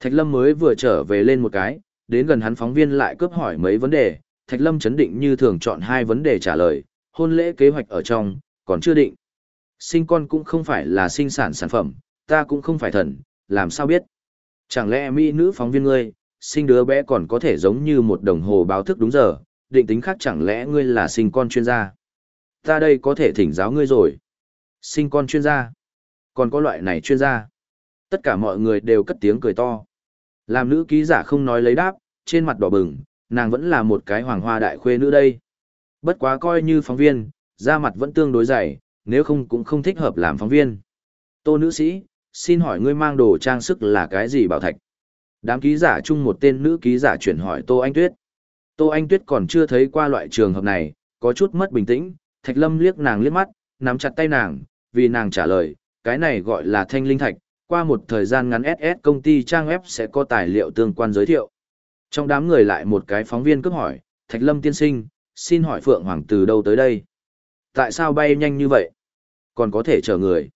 Thạch Lâm mới vừa trở về lên một cái, đến gần hắn phóng viên lại cướp hỏi mấy vấn đề, Thạch Lâm chấn định như thường chọn hai vấn đề trả lời, hôn lễ kế hoạch ở trong, còn chưa định. Sinh con cũng không phải là sinh sản sản phẩm, ta cũng không phải thần, làm sao biết? Chẳng lẽ mỹ nữ phóng viên ngươi, sinh đứa bé còn có thể giống như một đồng hồ báo thức đúng giờ, định tính khác chẳng lẽ ngươi là sinh con chuyên gia? Ta đây có thể thỉnh giáo ngươi rồi. Sinh con chuyên gia. Còn có loại này chuyên gia. Tất cả mọi người đều cất tiếng cười to. Làm nữ ký giả không nói lấy đáp, trên mặt đỏ bừng, nàng vẫn là một cái hoàng hoa đại khuê nữ đây. Bất quá coi như phóng viên, da mặt vẫn tương đối dày, nếu không cũng không thích hợp làm phóng viên. Tô nữ sĩ, xin hỏi ngươi mang đồ trang sức là cái gì bảo thạch? Đám ký giả chung một tên nữ ký giả chuyển hỏi Tô Anh Tuyết. Tô Anh Tuyết còn chưa thấy qua loại trường hợp này, có chút mất bình tĩnh, Thạch Lâm liếc nàng liếc mắt, nắm chặt tay nàng, vì nàng trả lời, cái này gọi là thanh linh thạch, qua một thời gian ngắn SS công ty trang web sẽ có tài liệu tương quan giới thiệu. Trong đám người lại một cái phóng viên cướp hỏi, Thạch Lâm tiên sinh, xin hỏi Phượng Hoàng từ đâu tới đây? Tại sao bay nhanh như vậy? Còn có thể chờ người.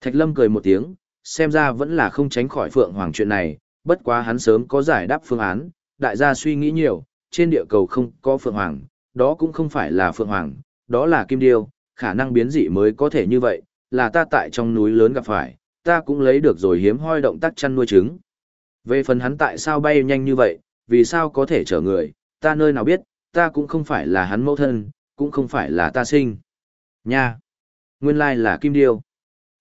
Thạch Lâm cười một tiếng, xem ra vẫn là không tránh khỏi Phượng Hoàng chuyện này, bất quá hắn sớm có giải đáp phương án, đại gia suy nghĩ nhiều, trên địa cầu không có Phượng Hoàng, đó cũng không phải là Phượng Hoàng, đó là Kim Điêu, khả năng biến dị mới có thể như vậy, là ta tại trong núi lớn gặp phải, ta cũng lấy được rồi hiếm hoi động tác chăn nuôi trứng. Về phần hắn tại sao bay nhanh như vậy, vì sao có thể chở người, ta nơi nào biết, ta cũng không phải là hắn mẫu thân, cũng không phải là ta sinh. Nha! Nguyên lai là Kim Điêu.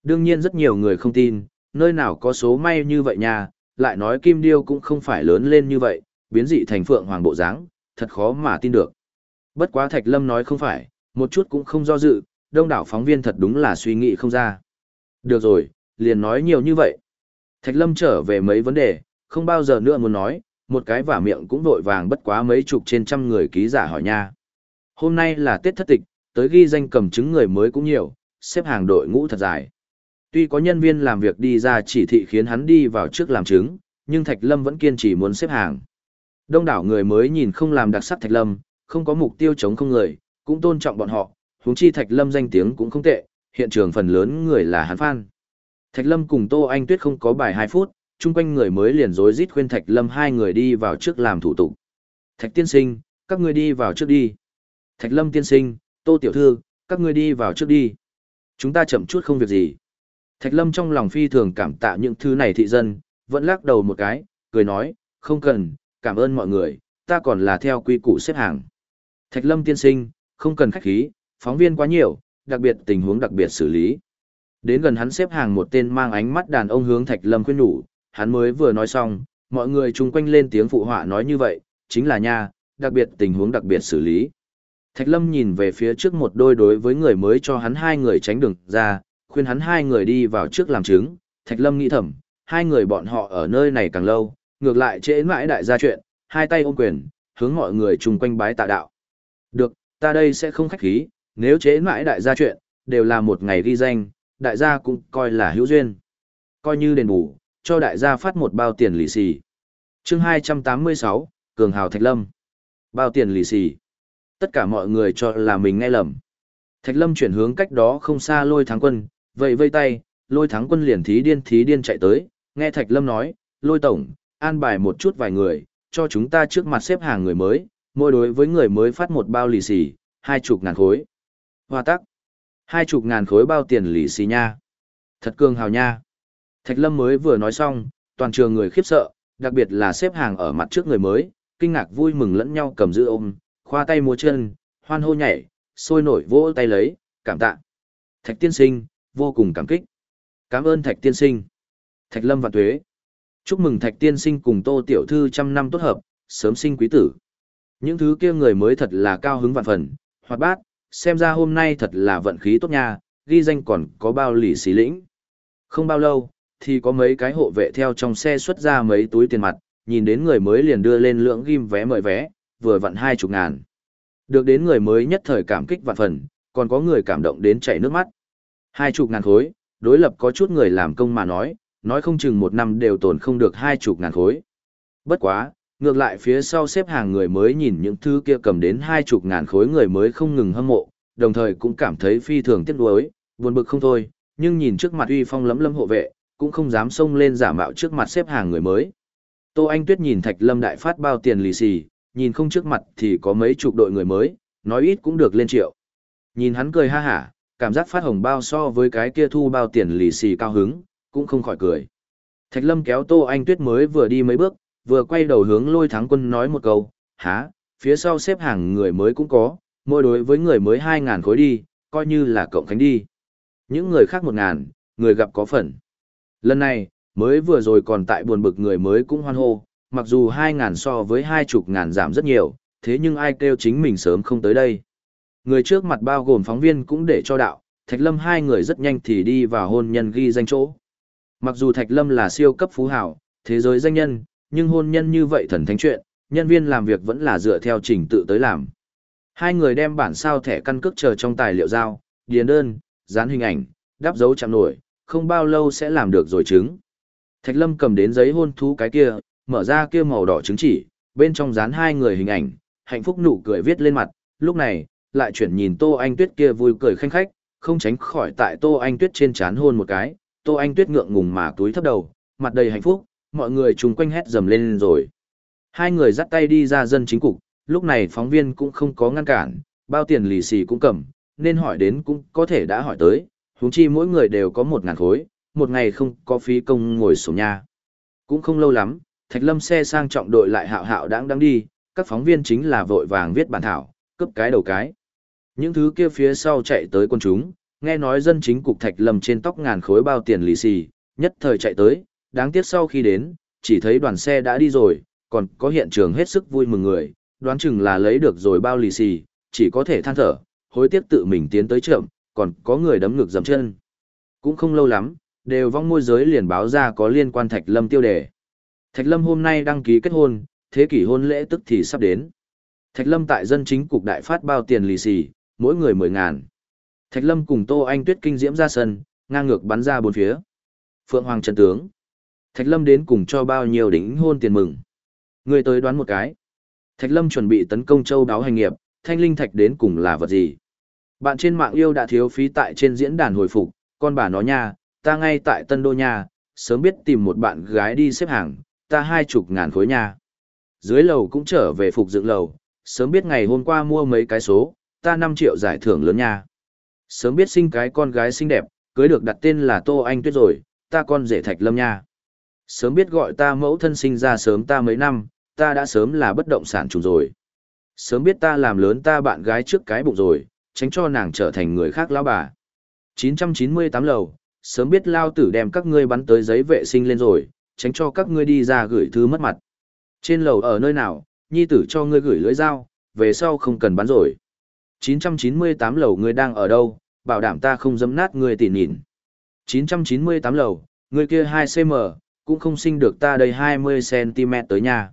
Đương nhiên rất nhiều người không tin, nơi nào có số may như vậy nha, lại nói Kim Điêu cũng không phải lớn lên như vậy, biến dị thành phượng hoàng bộ dáng, thật khó mà tin được. Bất quá Thạch Lâm nói không phải, một chút cũng không do dự, đông đảo phóng viên thật đúng là suy nghĩ không ra. Được rồi, liền nói nhiều như vậy. Thạch Lâm trở về mấy vấn đề, không bao giờ nữa muốn nói, một cái vả miệng cũng vội vàng bất quá mấy chục trên trăm người ký giả hỏi nha. Hôm nay là Tết thất tịch, tới ghi danh cầm chứng người mới cũng nhiều, xếp hàng đội ngũ thật dài. Tuy có nhân viên làm việc đi ra chỉ thị khiến hắn đi vào trước làm chứng, nhưng Thạch Lâm vẫn kiên trì muốn xếp hàng. Đông đảo người mới nhìn không làm đặc sắc Thạch Lâm, không có mục tiêu chống không người, cũng tôn trọng bọn họ, huống chi Thạch Lâm danh tiếng cũng không tệ, hiện trường phần lớn người là hắn fan. Thạch Lâm cùng Tô Anh Tuyết không có bài 2 phút, chung quanh người mới liền rối rít khuyên Thạch Lâm hai người đi vào trước làm thủ tục. Thạch tiên sinh, các ngươi đi vào trước đi. Thạch Lâm tiên sinh, Tô tiểu thư, các ngươi đi vào trước đi. Chúng ta chậm chút không việc gì. Thạch Lâm trong lòng phi thường cảm tạ những thứ này thị dân, vẫn lắc đầu một cái, cười nói, không cần, cảm ơn mọi người, ta còn là theo quy củ xếp hàng. Thạch Lâm tiên sinh, không cần khách khí, phóng viên quá nhiều, đặc biệt tình huống đặc biệt xử lý. Đến gần hắn xếp hàng một tên mang ánh mắt đàn ông hướng Thạch Lâm khuyên nhủ, hắn mới vừa nói xong, mọi người chung quanh lên tiếng phụ họa nói như vậy, chính là nha, đặc biệt tình huống đặc biệt xử lý. Thạch Lâm nhìn về phía trước một đôi đối với người mới cho hắn hai người tránh đường ra, khuyên hắn hai người đi vào trước làm chứng. Thạch Lâm nghĩ thầm, hai người bọn họ ở nơi này càng lâu, ngược lại trễ mãi đại gia chuyện, hai tay ôm quyền, hướng mọi người chung quanh bái tạ đạo. Được, ta đây sẽ không khách khí, nếu trễ mãi đại gia chuyện, đều là một ngày ghi danh, đại gia cũng coi là hữu duyên. Coi như đền bù, cho đại gia phát một bao tiền lì xì. chương 286, Cường Hào Thạch Lâm. Bao tiền lì xì. Tất cả mọi người cho là mình nghe lầm. Thạch Lâm chuyển hướng cách đó không xa lôi thắng quân, vậy vây tay, lôi thắng quân liền thí điên thí điên chạy tới, nghe Thạch Lâm nói, lôi tổng, an bài một chút vài người, cho chúng ta trước mặt xếp hàng người mới, mỗi đối với người mới phát một bao lì xì, hai chục ngàn khối. Hoa tắc, hai chục ngàn khối bao tiền lì xì nha. Thật cường hào nha. Thạch Lâm mới vừa nói xong, toàn trường người khiếp sợ, đặc biệt là xếp hàng ở mặt trước người mới, kinh ngạc vui mừng lẫn nhau cầm giữ ôm, khoa tay múa chân, hoan hô nhảy, sôi nổi vỗ tay lấy, cảm tạ. Thạch tiên sinh, vô cùng cảm kích. Cảm ơn Thạch tiên sinh. Thạch Lâm và Tuế. Chúc mừng Thạch tiên sinh cùng Tô tiểu thư trăm năm tốt hợp, sớm sinh quý tử. Những thứ kia người mới thật là cao hứng vạn phần, hoạt bát, xem ra hôm nay thật là vận khí tốt nha, ghi danh còn có bao lì xí lĩnh. Không bao lâu, thì có mấy cái hộ vệ theo trong xe xuất ra mấy túi tiền mặt, nhìn đến người mới liền đưa lên lượng ghim vé mời vé, vừa vặn hai chục ngàn. Được đến người mới nhất thời cảm kích vạn phần, còn có người cảm động đến chảy nước mắt. Hai chục ngàn khối, đối lập có chút người làm công mà nói, nói không chừng một năm đều tồn không được hai chục ngàn khối. Bất quá, ngược lại phía sau xếp hàng người mới nhìn những thứ kia cầm đến hai chục ngàn khối người mới không ngừng hâm mộ, đồng thời cũng cảm thấy phi thường tiếc nuối, buồn bực không thôi, nhưng nhìn trước mặt uy phong lấm lấm hộ vệ, cũng không dám xông lên giả mạo trước mặt xếp hàng người mới. Tô Anh Tuyết nhìn Thạch Lâm đại phát bao tiền lì xì, nhìn không trước mặt thì có mấy chục đội người mới, nói ít cũng được lên triệu. Nhìn hắn cười ha hả, cảm giác phát hồng bao so với cái kia thu bao tiền lì xì cao hứng, cũng không khỏi cười. Thạch Lâm kéo Tô Anh Tuyết mới vừa đi mấy bước, vừa quay đầu hướng lôi thắng quân nói một câu, há, phía sau xếp hàng người mới cũng có, mỗi đối với người mới 2.000 khối đi, coi như là cộng khánh đi. Những người khác 1.000, người gặp có phần. Lần này, mới vừa rồi còn tại buồn bực người mới cũng hoan hô, mặc dù 2.000 so với hai chục ngàn giảm rất nhiều, thế nhưng ai kêu chính mình sớm không tới đây. Người trước mặt bao gồm phóng viên cũng để cho đạo, Thạch Lâm hai người rất nhanh thì đi vào hôn nhân ghi danh chỗ. Mặc dù Thạch Lâm là siêu cấp phú hảo, thế giới danh nhân, nhưng hôn nhân như vậy thần thánh chuyện, nhân viên làm việc vẫn là dựa theo trình tự tới làm. Hai người đem bản sao thẻ căn cước chờ trong tài liệu giao, điền đơn, dán hình ảnh, đáp dấu chạm nổi, không bao lâu sẽ làm được rồi chứng. Thạch Lâm cầm đến giấy hôn thú cái kia, mở ra kia màu đỏ chứng chỉ, bên trong dán hai người hình ảnh, hạnh phúc nụ cười viết lên mặt, lúc này, lại chuyển nhìn Tô Anh Tuyết kia vui cười khanh khách, không tránh khỏi tại Tô Anh Tuyết trên trán hôn một cái, Tô Anh Tuyết ngượng ngùng mà túi thấp đầu, mặt đầy hạnh phúc, mọi người chung quanh hét dầm lên rồi. Hai người dắt tay đi ra dân chính cục, lúc này phóng viên cũng không có ngăn cản, bao tiền lì xì cũng cầm, nên hỏi đến cũng có thể đã hỏi tới, huống chi mỗi người đều có một ngàn khối, một ngày không có phí công ngồi sổ nhà. Cũng không lâu lắm, Thạch Lâm xe sang trọng đội lại hạo hạo đáng đáng đi, các phóng viên chính là vội vàng viết bản thảo, cấp cái đầu cái. Những thứ kia phía sau chạy tới quân chúng, nghe nói dân chính cục Thạch Lâm trên tóc ngàn khối bao tiền lì xì, nhất thời chạy tới, đáng tiếc sau khi đến, chỉ thấy đoàn xe đã đi rồi, còn có hiện trường hết sức vui mừng người, đoán chừng là lấy được rồi bao lì xì, chỉ có thể than thở, hối tiếc tự mình tiến tới chậm, còn có người đấm ngực dầm chân. Cũng không lâu lắm, đều vong môi giới liền báo ra có liên quan Thạch Lâm tiêu đề. Thạch Lâm hôm nay đăng ký kết hôn, thế kỷ hôn lễ tức thì sắp đến. Thạch Lâm tại dân chính cục đại phát bao tiền lì xì, mỗi người mười ngàn. Thạch Lâm cùng Tô Anh Tuyết kinh diễm ra sân, ngang ngược bắn ra bốn phía. Phượng Hoàng chân tướng. Thạch Lâm đến cùng cho bao nhiêu đính hôn tiền mừng. Người tới đoán một cái. Thạch Lâm chuẩn bị tấn công châu đáo hành nghiệp, thanh linh thạch đến cùng là vật gì? Bạn trên mạng yêu đã thiếu phí tại trên diễn đàn hồi phục, con bà nó nha, ta ngay tại Tân Đô nha, sớm biết tìm một bạn gái đi xếp hàng, ta hai chục ngàn khối nha. Dưới lầu cũng trở về phục dựng lầu, sớm biết ngày hôm qua mua mấy cái số, ta 5 triệu giải thưởng lớn nha. Sớm biết sinh cái con gái xinh đẹp, cưới được đặt tên là Tô Anh Tuyết rồi, ta con rể Thạch Lâm nha. Sớm biết gọi ta mẫu thân sinh ra sớm ta mấy năm, ta đã sớm là bất động sản chủ rồi. Sớm biết ta làm lớn ta bạn gái trước cái bụng rồi, tránh cho nàng trở thành người khác lão bà. 998 lầu, sớm biết lao tử đem các ngươi bắn tới giấy vệ sinh lên rồi, tránh cho các ngươi đi ra gửi thư mất mặt. Trên lầu ở nơi nào, nhi tử cho ngươi gửi lưới dao, về sau không cần bắn rồi. 998 lầu ngươi đang ở đâu, bảo đảm ta không dấm nát ngươi tỉ nhìn. 998 lầu, ngươi kia 2cm, cũng không sinh được ta đây 20cm tới nhà.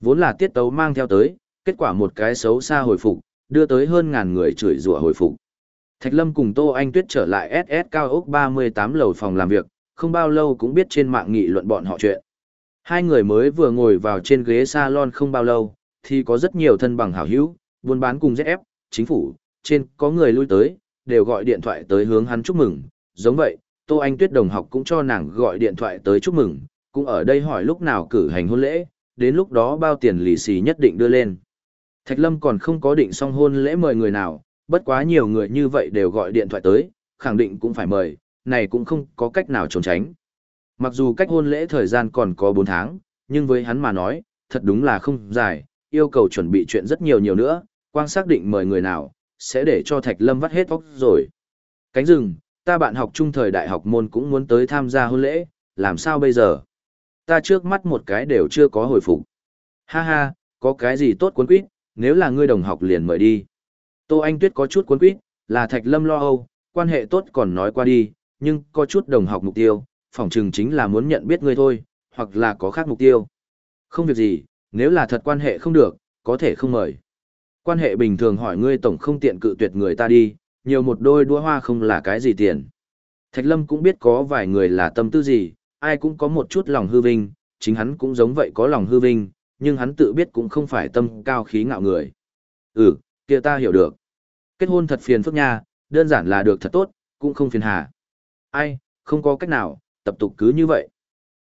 Vốn là tiết tấu mang theo tới, kết quả một cái xấu xa hồi phục, đưa tới hơn ngàn người chửi rủa hồi phục. Thạch Lâm cùng Tô Anh Tuyết trở lại SS cao ốc 38 lầu phòng làm việc, không bao lâu cũng biết trên mạng nghị luận bọn họ chuyện. Hai người mới vừa ngồi vào trên ghế salon không bao lâu, thì có rất nhiều thân bằng hảo hữu, buôn bán cùng ZF, chính phủ, trên có người lui tới, đều gọi điện thoại tới hướng hắn chúc mừng. Giống vậy, Tô Anh Tuyết đồng học cũng cho nàng gọi điện thoại tới chúc mừng, cũng ở đây hỏi lúc nào cử hành hôn lễ, đến lúc đó bao tiền lì xì nhất định đưa lên. Thạch Lâm còn không có định xong hôn lễ mời người nào, bất quá nhiều người như vậy đều gọi điện thoại tới, khẳng định cũng phải mời, này cũng không có cách nào trốn tránh. Mặc dù cách hôn lễ thời gian còn có 4 tháng, nhưng với hắn mà nói, thật đúng là không dài, yêu cầu chuẩn bị chuyện rất nhiều nhiều nữa, quang xác định mời người nào, sẽ để cho Thạch Lâm vắt hết óc rồi. Cánh rừng, ta bạn học trung thời đại học môn cũng muốn tới tham gia hôn lễ, làm sao bây giờ? Ta trước mắt một cái đều chưa có hồi phục. Ha ha, có cái gì tốt cuốn quýt, nếu là ngươi đồng học liền mời đi. Tô Anh Tuyết có chút cuốn quýt, là Thạch Lâm lo âu, quan hệ tốt còn nói qua đi, nhưng có chút đồng học mục tiêu, phỏng chừng chính là muốn nhận biết ngươi thôi, hoặc là có khác mục tiêu. Không việc gì, nếu là thật quan hệ không được, có thể không mời. Quan hệ bình thường hỏi ngươi tổng không tiện cự tuyệt người ta đi, nhiều một đôi đua hoa không là cái gì tiền. Thạch Lâm cũng biết có vài người là tâm tư gì, ai cũng có một chút lòng hư vinh, chính hắn cũng giống vậy có lòng hư vinh, nhưng hắn tự biết cũng không phải tâm cao khí ngạo người. Ừ, kia ta hiểu được. Kết hôn thật phiền phức nha, đơn giản là được thật tốt, cũng không phiền hà. Ai, không có cách nào, tập tục cứ như vậy.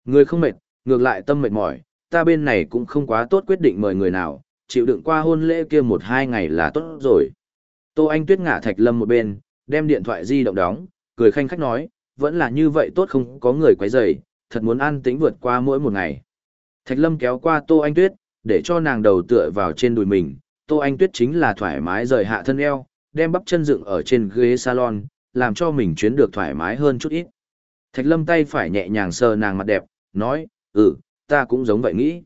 Người không mệt, ngược lại tâm mệt mỏi, ta bên này cũng không quá tốt quyết định mời người nào, chịu đựng qua hôn lễ kia một hai ngày là tốt rồi. Tô Anh Tuyết ngả Thạch Lâm một bên, đem điện thoại di động đóng, cười khanh khách nói, vẫn là như vậy tốt không có người quấy rầy, thật muốn an tĩnh vượt qua mỗi một ngày. Thạch Lâm kéo qua Tô Anh Tuyết, để cho nàng đầu tựa vào trên đùi mình, Tô Anh Tuyết chính là thoải mái rời hạ thân eo, đem bắp chân dựng ở trên ghế salon, làm cho mình chuyến được thoải mái hơn chút ít. Thạch Lâm tay phải nhẹ nhàng sờ nàng mặt đẹp, nói, ừ, ta cũng giống vậy nghĩ.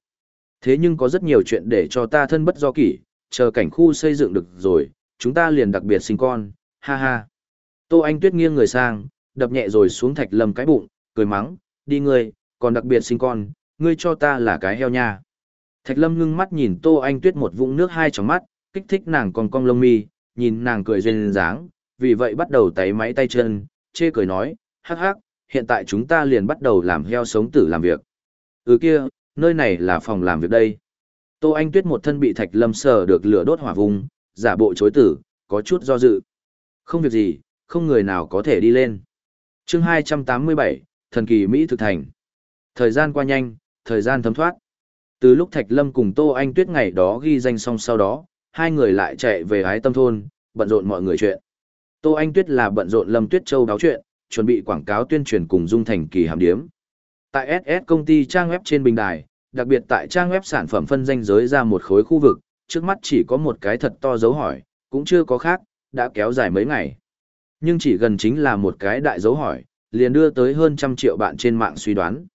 Thế nhưng có rất nhiều chuyện để cho ta thân bất do kỷ, chờ cảnh khu xây dựng được rồi, chúng ta liền đặc biệt sinh con, ha ha. Tô Anh Tuyết nghiêng người sang, đập nhẹ rồi xuống Thạch Lâm cái bụng, cười mắng, đi ngươi, còn đặc biệt sinh con, ngươi cho ta là cái heo nha. Thạch Lâm ngưng mắt nhìn Tô Anh Tuyết một vũng nước hai trong mắt, kích thích nàng còn cong lông mi, nhìn nàng cười duyên dáng, vì vậy bắt đầu tay máy tay chân, chê cười nói, hắc hắc, hiện tại chúng ta liền bắt đầu làm heo sống tử làm việc. Ừ kia, nơi này là phòng làm việc đây. Tô Anh Tuyết một thân bị Thạch Lâm sờ được lửa đốt hỏa vùng, giả bộ chối tử, có chút do dự. Không việc gì, không người nào có thể đi lên. chương 287, Thần kỳ Mỹ thực thành. Thời gian qua nhanh, thời gian thấm thoát. Từ lúc Thạch Lâm cùng Tô Anh Tuyết ngày đó ghi danh xong sau đó, hai người lại chạy về hái tâm thôn, bận rộn mọi người chuyện. Tô Anh Tuyết là bận rộn Lâm Tuyết Châu đáo chuyện, chuẩn bị quảng cáo tuyên truyền cùng Dung Thành kỳ hàm điếm. Tại SS công ty trang web trên bình đài, đặc biệt tại trang web sản phẩm phân danh giới ra một khối khu vực, trước mắt chỉ có một cái thật to dấu hỏi, cũng chưa có khác, đã kéo dài mấy ngày. Nhưng chỉ gần chính là một cái đại dấu hỏi, liền đưa tới hơn trăm triệu bạn trên mạng suy đoán.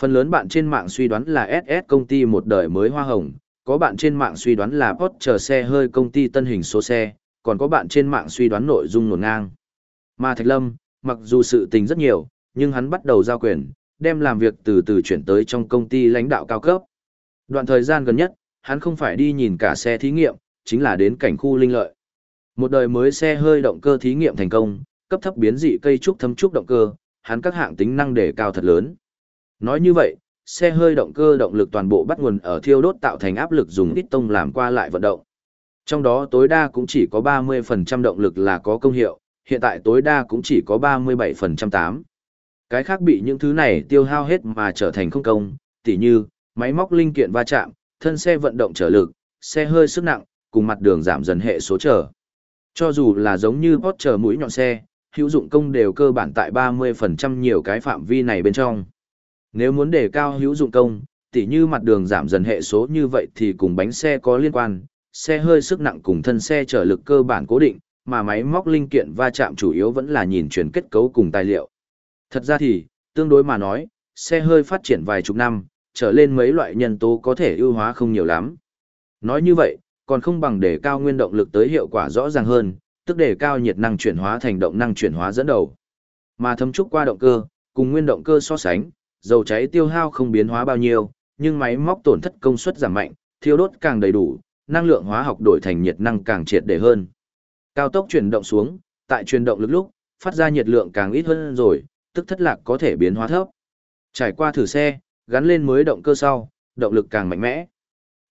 Phần lớn bạn trên mạng suy đoán là SS công ty một đời mới hoa hồng, có bạn trên mạng suy đoán là Porsche xe hơi công ty tân hình số xe, còn có bạn trên mạng suy đoán nội dung nổn ngang. Mà Thạch Lâm, mặc dù sự tình rất nhiều, nhưng hắn bắt đầu giao quyền, đem làm việc từ từ chuyển tới trong công ty lãnh đạo cao cấp. Đoạn thời gian gần nhất, hắn không phải đi nhìn cả xe thí nghiệm, chính là đến cảnh khu linh lợi. Một đời mới xe hơi động cơ thí nghiệm thành công, cấp thấp biến dị cây trúc thâm trúc động cơ, hắn các hạng tính năng đề cao thật lớn. Nói như vậy, xe hơi động cơ động lực toàn bộ bắt nguồn ở thiêu đốt tạo thành áp lực dùng ít tông làm qua lại vận động. Trong đó tối đa cũng chỉ có 30% động lực là có công hiệu, hiện tại tối đa cũng chỉ có 37% 8. Cái khác bị những thứ này tiêu hao hết mà trở thành không công, tỉ như, máy móc linh kiện va chạm, thân xe vận động trở lực, xe hơi sức nặng, cùng mặt đường giảm dần hệ số trở. Cho dù là giống như Porsche mũi nhọn xe, hữu dụng công đều cơ bản tại 30% nhiều cái phạm vi này bên trong. Nếu muốn đề cao hữu dụng công, tỉ như mặt đường giảm dần hệ số như vậy thì cùng bánh xe có liên quan, xe hơi sức nặng cùng thân xe trở lực cơ bản cố định, mà máy móc linh kiện va chạm chủ yếu vẫn là nhìn chuyển kết cấu cùng tài liệu. Thật ra thì, tương đối mà nói, xe hơi phát triển vài chục năm, trở lên mấy loại nhân tố có thể ưu hóa không nhiều lắm. Nói như vậy, còn không bằng để cao nguyên động lực tới hiệu quả rõ ràng hơn, tức để cao nhiệt năng chuyển hóa thành động năng chuyển hóa dẫn đầu. Mà thấm trúc qua động cơ, cùng nguyên động cơ so sánh, dầu cháy tiêu hao không biến hóa bao nhiêu, nhưng máy móc tổn thất công suất giảm mạnh, thiêu đốt càng đầy đủ, năng lượng hóa học đổi thành nhiệt năng càng triệt để hơn. Cao tốc chuyển động xuống, tại chuyển động lực lúc, phát ra nhiệt lượng càng ít hơn rồi, tức thất lạc có thể biến hóa thấp. Trải qua thử xe, gắn lên mới động cơ sau, động lực càng mạnh mẽ.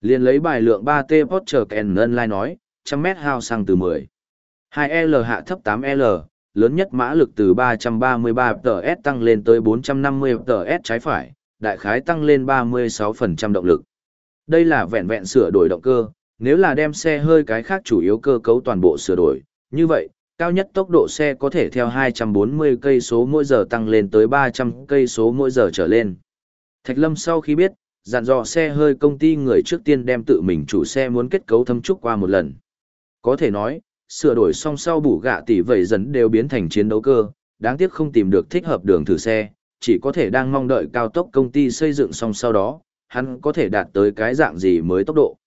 Liên lấy bài lượng 3T Porsche Cayenne Line nói, 100m hao xăng từ 10. 2L hạ thấp 8L, lớn nhất mã lực từ 333 TS tăng lên tới 450 TS trái phải, đại khái tăng lên 36% động lực. Đây là vẹn vẹn sửa đổi động cơ, nếu là đem xe hơi cái khác chủ yếu cơ cấu toàn bộ sửa đổi, như vậy, cao nhất tốc độ xe có thể theo 240 cây số mỗi giờ tăng lên tới 300 cây số mỗi giờ trở lên. Thạch Lâm sau khi biết, dặn dò xe hơi công ty người trước tiên đem tự mình chủ xe muốn kết cấu thâm trúc qua một lần. Có thể nói, sửa đổi song sau bù gạ tỷ vẩy dần đều biến thành chiến đấu cơ, đáng tiếc không tìm được thích hợp đường thử xe, chỉ có thể đang mong đợi cao tốc công ty xây dựng xong sau đó, hắn có thể đạt tới cái dạng gì mới tốc độ.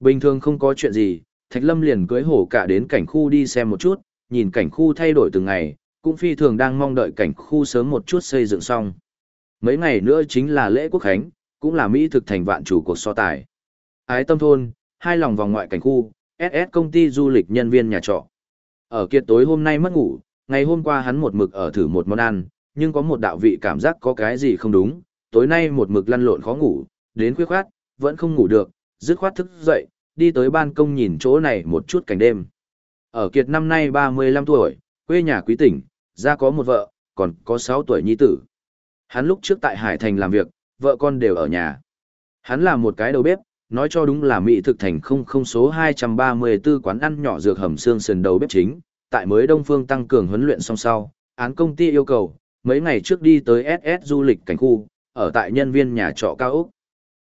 Bình thường không có chuyện gì, Thạch Lâm liền cưới hổ cả đến cảnh khu đi xem một chút, nhìn cảnh khu thay đổi từng ngày, cũng phi thường đang mong đợi cảnh khu sớm một chút xây dựng xong. Mấy ngày nữa chính là lễ quốc khánh, cũng là Mỹ thực thành vạn chủ cuộc so tài. Ái tâm thôn, hai lòng vòng ngoại cảnh khu, SS công ty du lịch nhân viên nhà trọ. Ở kiệt tối hôm nay mất ngủ, ngày hôm qua hắn một mực ở thử một món ăn, nhưng có một đạo vị cảm giác có cái gì không đúng, tối nay một mực lăn lộn khó ngủ, đến khuya khoát, vẫn không ngủ được, dứt khoát thức dậy, đi tới ban công nhìn chỗ này một chút cảnh đêm. Ở kiệt năm nay 35 tuổi, quê nhà quý tỉnh, gia có một vợ, còn có 6 tuổi nhi tử. Hắn lúc trước tại Hải Thành làm việc, vợ con đều ở nhà. Hắn là một cái đầu bếp, nói cho đúng là Mỹ thực thành không không số 234 quán ăn nhỏ dược hầm xương sườn đầu bếp chính, tại mới Đông Phương tăng cường huấn luyện song sau, án công ty yêu cầu, mấy ngày trước đi tới SS du lịch cảnh khu, ở tại nhân viên nhà trọ cao Úc.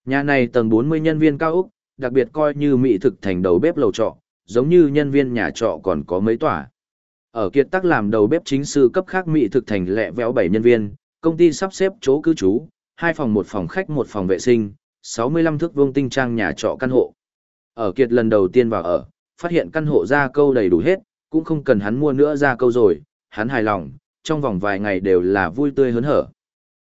Nhà này tầng 40 nhân viên cao Úc, đặc biệt coi như Mỹ thực thành đầu bếp lầu trọ, giống như nhân viên nhà trọ còn có mấy tòa. Ở kiệt tắc làm đầu bếp chính sư cấp khác Mỹ thực thành lẹ véo 7 nhân viên, công ty sắp xếp chỗ cư trú, hai phòng một phòng khách một phòng vệ sinh, 65 thước vuông tinh trang nhà trọ căn hộ. Ở kiệt lần đầu tiên vào ở, phát hiện căn hộ ra câu đầy đủ hết, cũng không cần hắn mua nữa ra câu rồi, hắn hài lòng, trong vòng vài ngày đều là vui tươi hớn hở.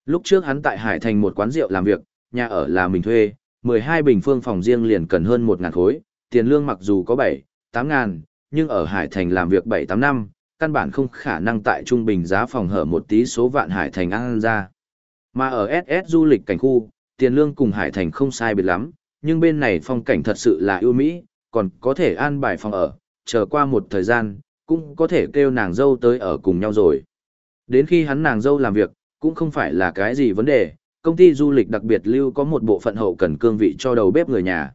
Lúc trước hắn tại Hải Thành một quán rượu làm việc, nhà ở là mình thuê, 12 bình phương phòng riêng liền cần hơn 1 ngàn khối, tiền lương mặc dù có 7, 8 ngàn, nhưng ở Hải Thành làm việc 7, 8 năm, căn bản không khả năng tại trung bình giá phòng hở một tí số vạn Hải Thành ăn ra. Mà ở SS du lịch cảnh khu, tiền lương cùng Hải Thành không sai biệt lắm, nhưng bên này phong cảnh thật sự là ưu mỹ, còn có thể an bài phòng ở, chờ qua một thời gian, cũng có thể kêu nàng dâu tới ở cùng nhau rồi. Đến khi hắn nàng dâu làm việc, cũng không phải là cái gì vấn đề, công ty du lịch đặc biệt lưu có một bộ phận hậu cần cương vị cho đầu bếp người nhà.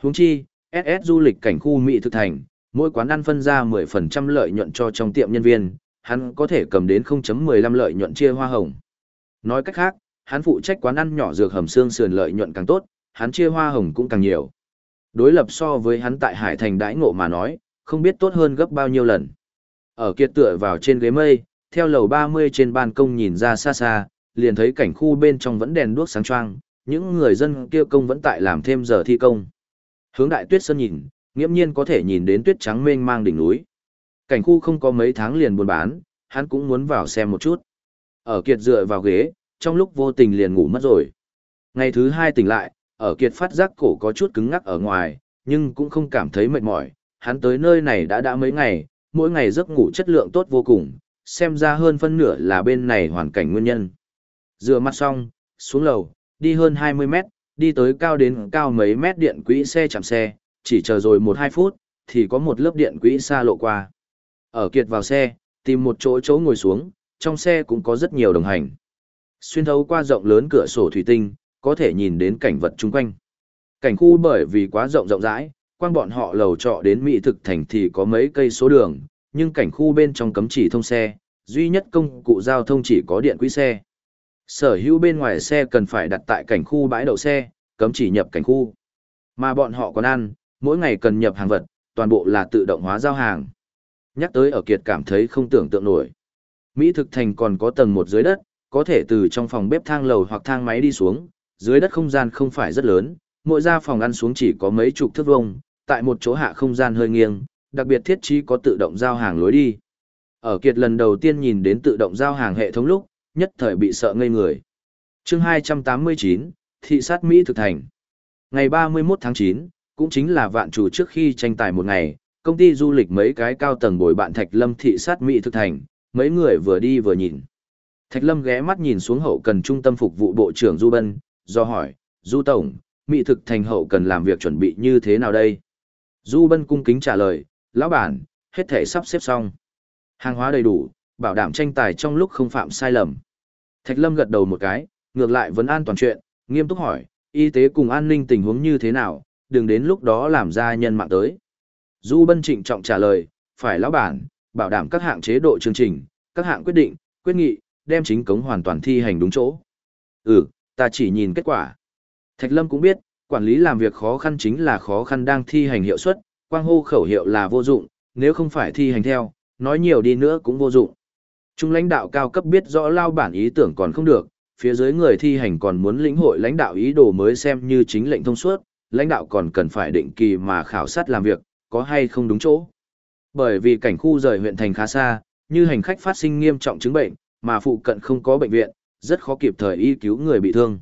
Huống chi, SS du lịch cảnh khu Mỹ thực thành, mỗi quán ăn phân ra 10% lợi nhuận cho trong tiệm nhân viên, hắn có thể cầm đến 0.15 lợi nhuận chia hoa hồng. Nói cách khác, hắn phụ trách quán ăn nhỏ dược hầm xương sườn lợi nhuận càng tốt, hắn chia hoa hồng cũng càng nhiều. Đối lập so với hắn tại Hải Thành đãi ngộ mà nói, không biết tốt hơn gấp bao nhiêu lần. Ở kiệt tựa vào trên ghế mây, theo lầu 30 trên ban công nhìn ra xa xa, liền thấy cảnh khu bên trong vẫn đèn đuốc sáng choang, những người dân kia công vẫn tại làm thêm giờ thi công. Hướng đại tuyết sơn nhìn, nghiễm nhiên có thể nhìn đến tuyết trắng mênh mang đỉnh núi. Cảnh khu không có mấy tháng liền buôn bán, hắn cũng muốn vào xem một chút. Ở kiệt dựa vào ghế, trong lúc vô tình liền ngủ mất rồi. Ngày thứ hai tỉnh lại, ở kiệt phát giác cổ có chút cứng ngắc ở ngoài, nhưng cũng không cảm thấy mệt mỏi, hắn tới nơi này đã đã mấy ngày, mỗi ngày giấc ngủ chất lượng tốt vô cùng, xem ra hơn phân nửa là bên này hoàn cảnh nguyên nhân. Dựa mặt xong, xuống lầu, đi hơn 20 mét, đi tới cao đến cao mấy mét điện quỹ xe chạm xe, chỉ chờ rồi 1-2 phút, thì có một lớp điện quỹ xa lộ qua. Ở kiệt vào xe, tìm một chỗ chỗ ngồi xuống, trong xe cũng có rất nhiều đồng hành. Xuyên thấu qua rộng lớn cửa sổ thủy tinh, có thể nhìn đến cảnh vật chung quanh. Cảnh khu bởi vì quá rộng rộng rãi, quang bọn họ lầu trọ đến Mỹ thực thành thì có mấy cây số đường, nhưng cảnh khu bên trong cấm chỉ thông xe, duy nhất công cụ giao thông chỉ có điện quỹ xe. Sở hữu bên ngoài xe cần phải đặt tại cảnh khu bãi đậu xe, cấm chỉ nhập cảnh khu. Mà bọn họ còn ăn, mỗi ngày cần nhập hàng vật, toàn bộ là tự động hóa giao hàng. Nhắc tới ở kiệt cảm thấy không tưởng tượng nổi. Mỹ thực thành còn có tầng một dưới đất, có thể từ trong phòng bếp thang lầu hoặc thang máy đi xuống, dưới đất không gian không phải rất lớn, mỗi gia phòng ăn xuống chỉ có mấy chục thước vuông, tại một chỗ hạ không gian hơi nghiêng, đặc biệt thiết trí có tự động giao hàng lối đi. Ở kiệt lần đầu tiên nhìn đến tự động giao hàng hệ thống lúc, nhất thời bị sợ ngây người. chương 289, Thị sát Mỹ thực thành. Ngày 31 tháng 9, cũng chính là vạn chủ trước khi tranh tài một ngày, công ty du lịch mấy cái cao tầng bồi bạn Thạch Lâm thị sát Mỹ thực thành, mấy người vừa đi vừa nhìn. Thạch Lâm ghé mắt nhìn xuống hậu cần trung tâm phục vụ bộ trưởng Du Bân, do hỏi, Du Tổng, Mỹ thực thành hậu cần làm việc chuẩn bị như thế nào đây? Du Bân cung kính trả lời, lão bản, hết thể sắp xếp xong. Hàng hóa đầy đủ, bảo đảm tranh tài trong lúc không phạm sai lầm. Thạch Lâm gật đầu một cái, ngược lại vẫn an toàn chuyện, nghiêm túc hỏi, y tế cùng an ninh tình huống như thế nào, đừng đến lúc đó làm ra nhân mạng tới. Du Bân trịnh trọng trả lời, phải lão bản, bảo đảm các hạng chế độ chương trình, các hạng quyết định, quyết nghị, đem chính cống hoàn toàn thi hành đúng chỗ. Ừ, ta chỉ nhìn kết quả. Thạch Lâm cũng biết, quản lý làm việc khó khăn chính là khó khăn đang thi hành hiệu suất, quang hô khẩu hiệu là vô dụng, nếu không phải thi hành theo, nói nhiều đi nữa cũng vô dụng. Trung lãnh đạo cao cấp biết rõ lao bản ý tưởng còn không được, phía dưới người thi hành còn muốn lĩnh hội lãnh đạo ý đồ mới xem như chính lệnh thông suốt, lãnh đạo còn cần phải định kỳ mà khảo sát làm việc, có hay không đúng chỗ. Bởi vì cảnh khu rời huyện thành khá xa, như hành khách phát sinh nghiêm trọng chứng bệnh, mà phụ cận không có bệnh viện, rất khó kịp thời y cứu người bị thương.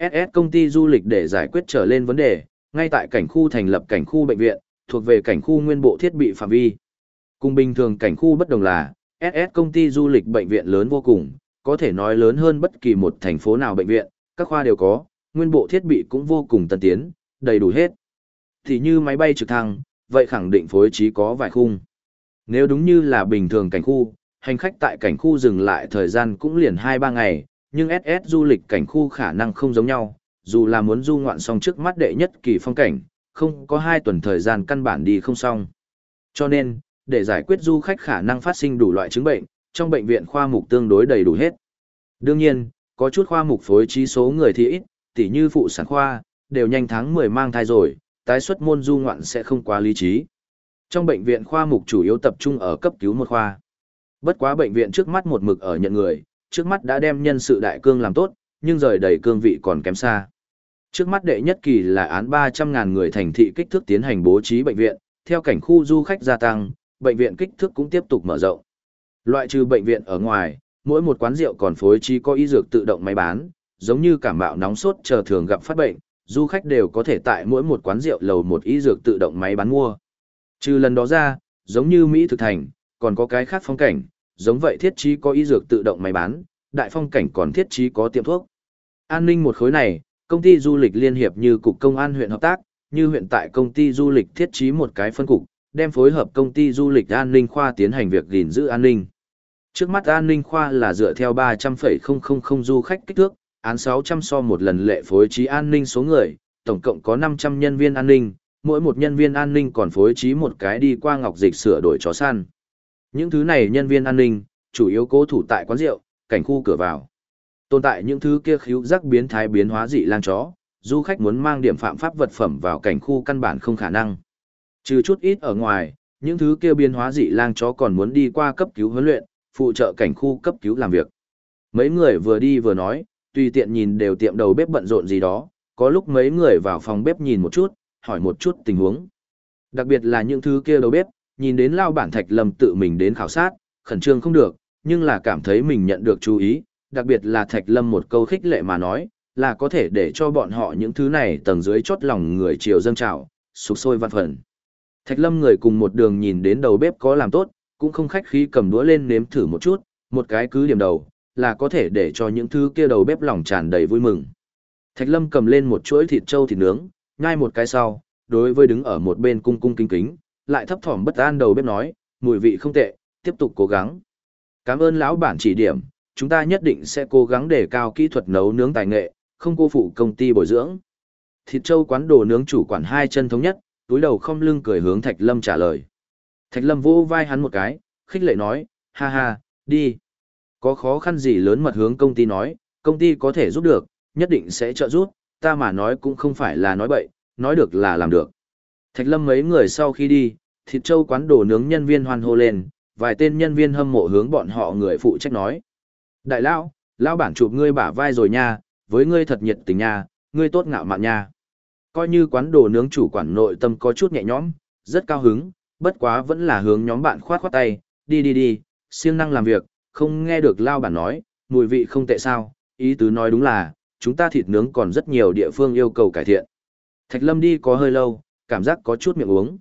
SS công ty du lịch để giải quyết trở lên vấn đề, ngay tại cảnh khu thành lập cảnh khu bệnh viện, thuộc về cảnh khu nguyên bộ thiết bị phạm vi. Cùng bình thường cảnh khu bất đồng là, SS công ty du lịch bệnh viện lớn vô cùng, có thể nói lớn hơn bất kỳ một thành phố nào bệnh viện, các khoa đều có, nguyên bộ thiết bị cũng vô cùng tân tiến, đầy đủ hết. Thì như máy bay trực thăng, vậy khẳng định phối trí có vài khung. Nếu đúng như là bình thường cảnh khu, hành khách tại cảnh khu dừng lại thời gian cũng liền 2-3 ngày, nhưng SS du lịch cảnh khu khả năng không giống nhau, dù là muốn du ngoạn xong trước mắt đệ nhất kỳ phong cảnh, không có 2 tuần thời gian căn bản đi không xong. Cho nên, để giải quyết du khách khả năng phát sinh đủ loại chứng bệnh, trong bệnh viện khoa mục tương đối đầy đủ hết. Đương nhiên, có chút khoa mục phối trí số người thì ít, tỉ như phụ sản khoa, đều nhanh tháng 10 mang thai rồi, tái xuất môn du ngoạn sẽ không quá lý trí. Trong bệnh viện khoa mục chủ yếu tập trung ở cấp cứu một khoa. Bất quá bệnh viện trước mắt một mực ở nhận người, trước mắt đã đem nhân sự đại cương làm tốt, nhưng rời đầy cương vị còn kém xa. Trước mắt đệ nhất kỳ là án 300.000 người thành thị kích thước tiến hành bố trí bệnh viện, theo cảnh khu du khách gia tăng, bệnh viện kích thước cũng tiếp tục mở rộng. Loại trừ bệnh viện ở ngoài, mỗi một quán rượu còn phối trí có y dược tự động máy bán, giống như cảm mạo nóng sốt chờ thường gặp phát bệnh, du khách đều có thể tại mỗi một quán rượu lầu một y dược tự động máy bán mua. Trừ lần đó ra, giống như Mỹ thực thành, còn có cái khác phong cảnh, giống vậy thiết trí có y dược tự động máy bán, đại phong cảnh còn thiết trí có tiệm thuốc. An ninh một khối này, công ty du lịch liên hiệp như cục công an huyện hợp tác, như huyện tại công ty du lịch thiết trí một cái phân cục, đem phối hợp công ty du lịch an ninh khoa tiến hành việc gìn giữ an ninh. Trước mắt an ninh khoa là dựa theo 300,000 du khách kích thước, án 600 so một lần lệ phối trí an ninh số người, tổng cộng có 500 nhân viên an ninh, mỗi một nhân viên an ninh còn phối trí một cái đi qua ngọc dịch sửa đổi chó săn. Những thứ này nhân viên an ninh, chủ yếu cố thủ tại quán rượu, cảnh khu cửa vào. Tồn tại những thứ kia khíu rắc biến thái biến hóa dị lang chó, du khách muốn mang điểm phạm pháp vật phẩm vào cảnh khu căn bản không khả năng. Trừ chút ít ở ngoài, những thứ kia biến hóa dị lang chó còn muốn đi qua cấp cứu huấn luyện, phụ trợ cảnh khu cấp cứu làm việc. Mấy người vừa đi vừa nói, tùy tiện nhìn đều tiệm đầu bếp bận rộn gì đó, có lúc mấy người vào phòng bếp nhìn một chút, hỏi một chút tình huống. Đặc biệt là những thứ kia đầu bếp, nhìn đến lao bản thạch lâm tự mình đến khảo sát, khẩn trương không được, nhưng là cảm thấy mình nhận được chú ý, đặc biệt là thạch lâm một câu khích lệ mà nói, là có thể để cho bọn họ những thứ này tầng dưới chót lòng người chiều dâng trào, sục sôi văn phần. Thạch lâm người cùng một đường nhìn đến đầu bếp có làm tốt, cũng không khách khí cầm đũa lên nếm thử một chút, một cái cứ điểm đầu, là có thể để cho những thứ kia đầu bếp lòng tràn đầy vui mừng. Thạch lâm cầm lên một chuỗi thịt trâu thịt nướng, nhai một cái sau, đối với đứng ở một bên cung cung kính kính, lại thấp thỏm bất an đầu bếp nói, mùi vị không tệ, tiếp tục cố gắng. Cảm ơn lão bản chỉ điểm, chúng ta nhất định sẽ cố gắng để cao kỹ thuật nấu nướng tài nghệ, không cô phụ công ty bồi dưỡng. Thịt trâu quán đồ nướng chủ quản hai chân thống nhất, túi đầu không lưng cười hướng Thạch Lâm trả lời. Thạch Lâm vỗ vai hắn một cái, khích lệ nói, ha ha, đi. Có khó khăn gì lớn mật hướng công ty nói, công ty có thể giúp được, nhất định sẽ trợ giúp, ta mà nói cũng không phải là nói bậy, nói được là làm được. Thạch Lâm mấy người sau khi đi, thịt châu quán đồ nướng nhân viên hoan hô lên, vài tên nhân viên hâm mộ hướng bọn họ người phụ trách nói. Đại lão, lão bản chụp ngươi bả vai rồi nha, với ngươi thật nhiệt tình nha, ngươi tốt ngạo mạn nha. Coi như quán đồ nướng chủ quản nội tâm có chút nhẹ nhõm, rất cao hứng, bất quá vẫn là hướng nhóm bạn khoát khoát tay, đi đi đi, siêng năng làm việc, không nghe được lao bản nói, mùi vị không tệ sao, ý tứ nói đúng là, chúng ta thịt nướng còn rất nhiều địa phương yêu cầu cải thiện. Thạch Lâm đi có hơi lâu, cảm giác có chút miệng uống.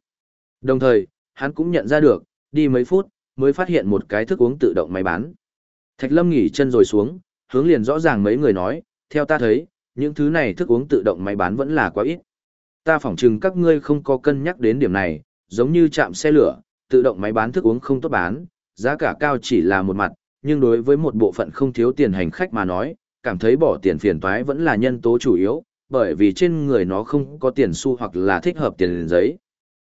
Đồng thời, hắn cũng nhận ra được, đi mấy phút, mới phát hiện một cái thức uống tự động máy bán. Thạch Lâm nghỉ chân rồi xuống, hướng liền rõ ràng mấy người nói, theo ta thấy, những thứ này thức uống tự động máy bán vẫn là quá ít. Ta phỏng chừng các ngươi không có cân nhắc đến điểm này, giống như chạm xe lửa, tự động máy bán thức uống không tốt bán, giá cả cao chỉ là một mặt, nhưng đối với một bộ phận không thiếu tiền hành khách mà nói, cảm thấy bỏ tiền phiền toái vẫn là nhân tố chủ yếu, bởi vì trên người nó không có tiền xu hoặc là thích hợp tiền giấy.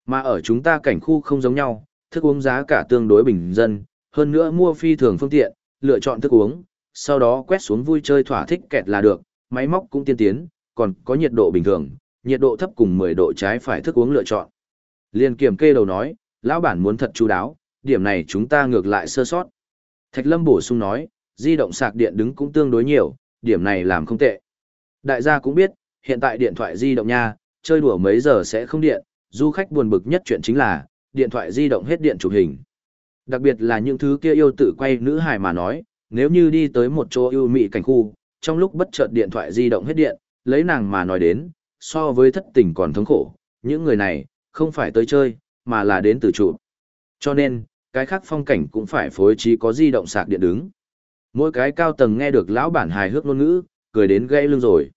Mà ở chúng ta cảnh khu không giống nhau, thức uống giá cả tương đối bình dân, hơn nữa mua phi thường phương tiện, lựa chọn thức uống, sau đó quét xuống vui chơi thỏa thích kẹt là được, máy móc cũng tiên tiến, còn có nhiệt độ bình thường, nhiệt độ thấp cùng 10 độ trái phải thức uống lựa chọn. Liên kiểm kê đầu nói, lão bản muốn thật chú đáo, điểm này chúng ta ngược lại sơ sót. Thạch Lâm bổ sung nói, di động sạc điện đứng cũng tương đối nhiều, điểm này làm không tệ. Đại gia cũng biết, hiện tại điện thoại di động nha, chơi đùa mấy giờ sẽ không điện, du khách buồn bực nhất chuyện chính là, điện thoại di động hết điện chụp hình. Đặc biệt là những thứ kia yêu tự quay nữ hài mà nói, nếu như đi tới một chỗ yêu mị cảnh khu, trong lúc bất chợt điện thoại di động hết điện, lấy nàng mà nói đến, so với thất tình còn thống khổ, những người này, không phải tới chơi, mà là đến từ trụ. Cho nên, cái khác phong cảnh cũng phải phối trí có di động sạc điện đứng. Mỗi cái cao tầng nghe được lão bản hài hước ngôn ngữ, cười đến gãy lưng rồi.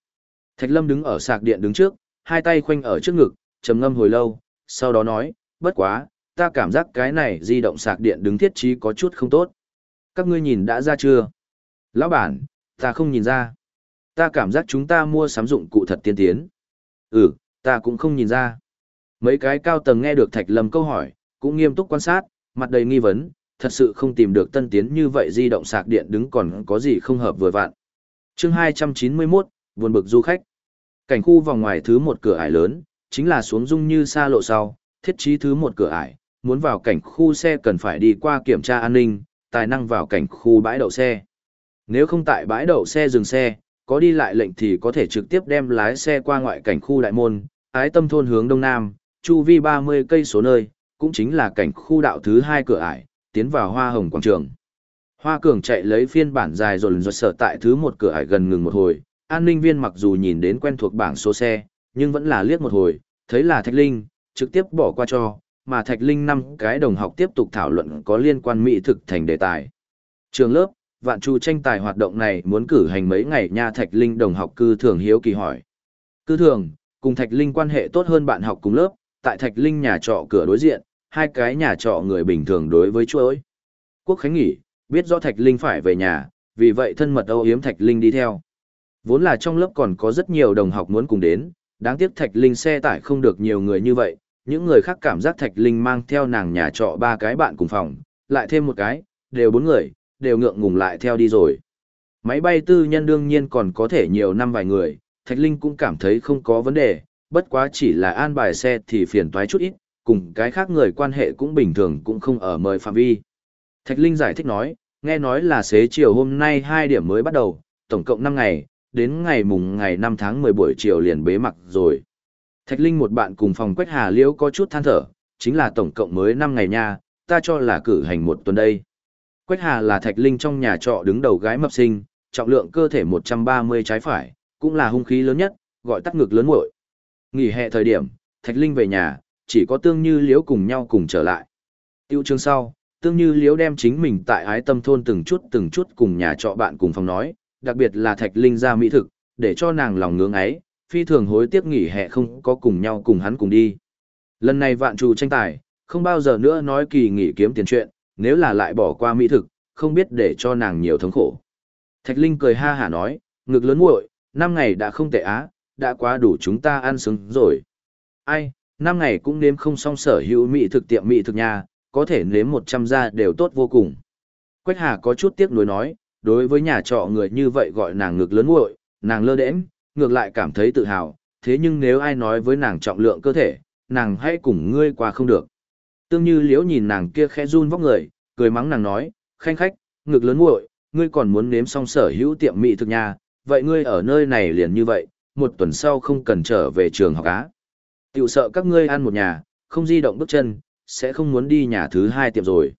Thạch Lâm đứng ở sạc điện đứng trước, hai tay khoanh ở trước ngực, trầm ngâm hồi lâu, sau đó nói, bất quá, ta cảm giác cái này di động sạc điện đứng thiết trí có chút không tốt. Các ngươi nhìn đã ra chưa? Lão bản, ta không nhìn ra. Ta cảm giác chúng ta mua sắm dụng cụ thật tiên tiến. Ừ, ta cũng không nhìn ra. Mấy cái cao tầng nghe được Thạch Lâm câu hỏi, cũng nghiêm túc quan sát, mặt đầy nghi vấn, thật sự không tìm được tân tiến như vậy di động sạc điện đứng còn có gì không hợp vừa vặn. Chương 291, buồn bực du khách. Cảnh khu vòng ngoài thứ một cửa ải lớn, chính là xuống dung như xa lộ sau, thiết trí thứ một cửa ải, muốn vào cảnh khu xe cần phải đi qua kiểm tra an ninh, tài năng vào cảnh khu bãi đậu xe. Nếu không tại bãi đậu xe dừng xe, có đi lại lệnh thì có thể trực tiếp đem lái xe qua ngoại cảnh khu đại môn, ái tâm thôn hướng đông nam, chu vi 30 cây số nơi, cũng chính là cảnh khu đạo thứ hai cửa ải, tiến vào hoa hồng quảng trường. Hoa cường chạy lấy phiên bản dài rồi rồi sở tại thứ một cửa ải gần ngừng một hồi, an ninh viên mặc dù nhìn đến quen thuộc bảng số xe, nhưng vẫn là liếc một hồi, thấy là Thạch Linh, trực tiếp bỏ qua cho, mà Thạch Linh năm cái đồng học tiếp tục thảo luận có liên quan mỹ thực thành đề tài. Trường lớp, vạn chu tranh tài hoạt động này muốn cử hành mấy ngày nha Thạch Linh đồng học cư thường hiếu kỳ hỏi. Cư thường, cùng Thạch Linh quan hệ tốt hơn bạn học cùng lớp, tại Thạch Linh nhà trọ cửa đối diện, hai cái nhà trọ người bình thường đối với chuỗi. Quốc Khánh nghỉ, biết rõ Thạch Linh phải về nhà, vì vậy thân mật âu yếm Thạch Linh đi theo. Vốn là trong lớp còn có rất nhiều đồng học muốn cùng đến, đáng tiếc Thạch Linh xe tải không được nhiều người như vậy, những người khác cảm giác Thạch Linh mang theo nàng nhà trọ ba cái bạn cùng phòng, lại thêm một cái, đều bốn người, đều ngượng ngùng lại theo đi rồi. Máy bay tư nhân đương nhiên còn có thể nhiều năm vài người, Thạch Linh cũng cảm thấy không có vấn đề, bất quá chỉ là an bài xe thì phiền toái chút ít, cùng cái khác người quan hệ cũng bình thường cũng không ở mời phạm vi. Thạch Linh giải thích nói, nghe nói là xế chiều hôm nay 2 điểm mới bắt đầu, tổng cộng 5 ngày, đến ngày mùng ngày 5 tháng 10 buổi chiều liền bế mặc rồi. Thạch Linh một bạn cùng phòng Quách Hà Liễu có chút than thở, chính là tổng cộng mới 5 ngày nha, ta cho là cử hành một tuần đây. Quách Hà là Thạch Linh trong nhà trọ đứng đầu gái mập sinh, trọng lượng cơ thể 130 trái phải, cũng là hung khí lớn nhất, gọi tắt ngực lớn muội. Nghỉ hè thời điểm, Thạch Linh về nhà, chỉ có Tương Như Liễu cùng nhau cùng trở lại. Tiêu chương sau, Tương Như Liễu đem chính mình tại ái tâm thôn từng chút từng chút cùng nhà trọ bạn cùng phòng nói, đặc biệt là Thạch Linh ra mỹ thực, để cho nàng lòng ngưỡng ấy, phi thường hối tiếc nghỉ hè không có cùng nhau cùng hắn cùng đi. Lần này vạn trù tranh tài, không bao giờ nữa nói kỳ nghỉ kiếm tiền chuyện, nếu là lại bỏ qua mỹ thực, không biết để cho nàng nhiều thống khổ. Thạch Linh cười ha hả nói, ngực lớn muội, năm ngày đã không tệ á, đã quá đủ chúng ta ăn sướng rồi. Ai, năm ngày cũng nếm không xong sở hữu mỹ thực tiệm mỹ thực nhà, có thể nếm 100 gia đều tốt vô cùng. Quách Hà có chút tiếc nuối nói, đối với nhà trọ người như vậy gọi nàng ngực lớn muội, nàng lơ đễnh, ngược lại cảm thấy tự hào, thế nhưng nếu ai nói với nàng trọng lượng cơ thể, nàng hãy cùng ngươi qua không được. Tương như liễu nhìn nàng kia khẽ run vóc người, cười mắng nàng nói, khanh khách, ngực lớn muội, ngươi còn muốn nếm xong sở hữu tiệm mỹ thực nhà, vậy ngươi ở nơi này liền như vậy, một tuần sau không cần trở về trường học á. Tiểu sợ các ngươi ăn một nhà, không di động bước chân, sẽ không muốn đi nhà thứ hai tiệm rồi.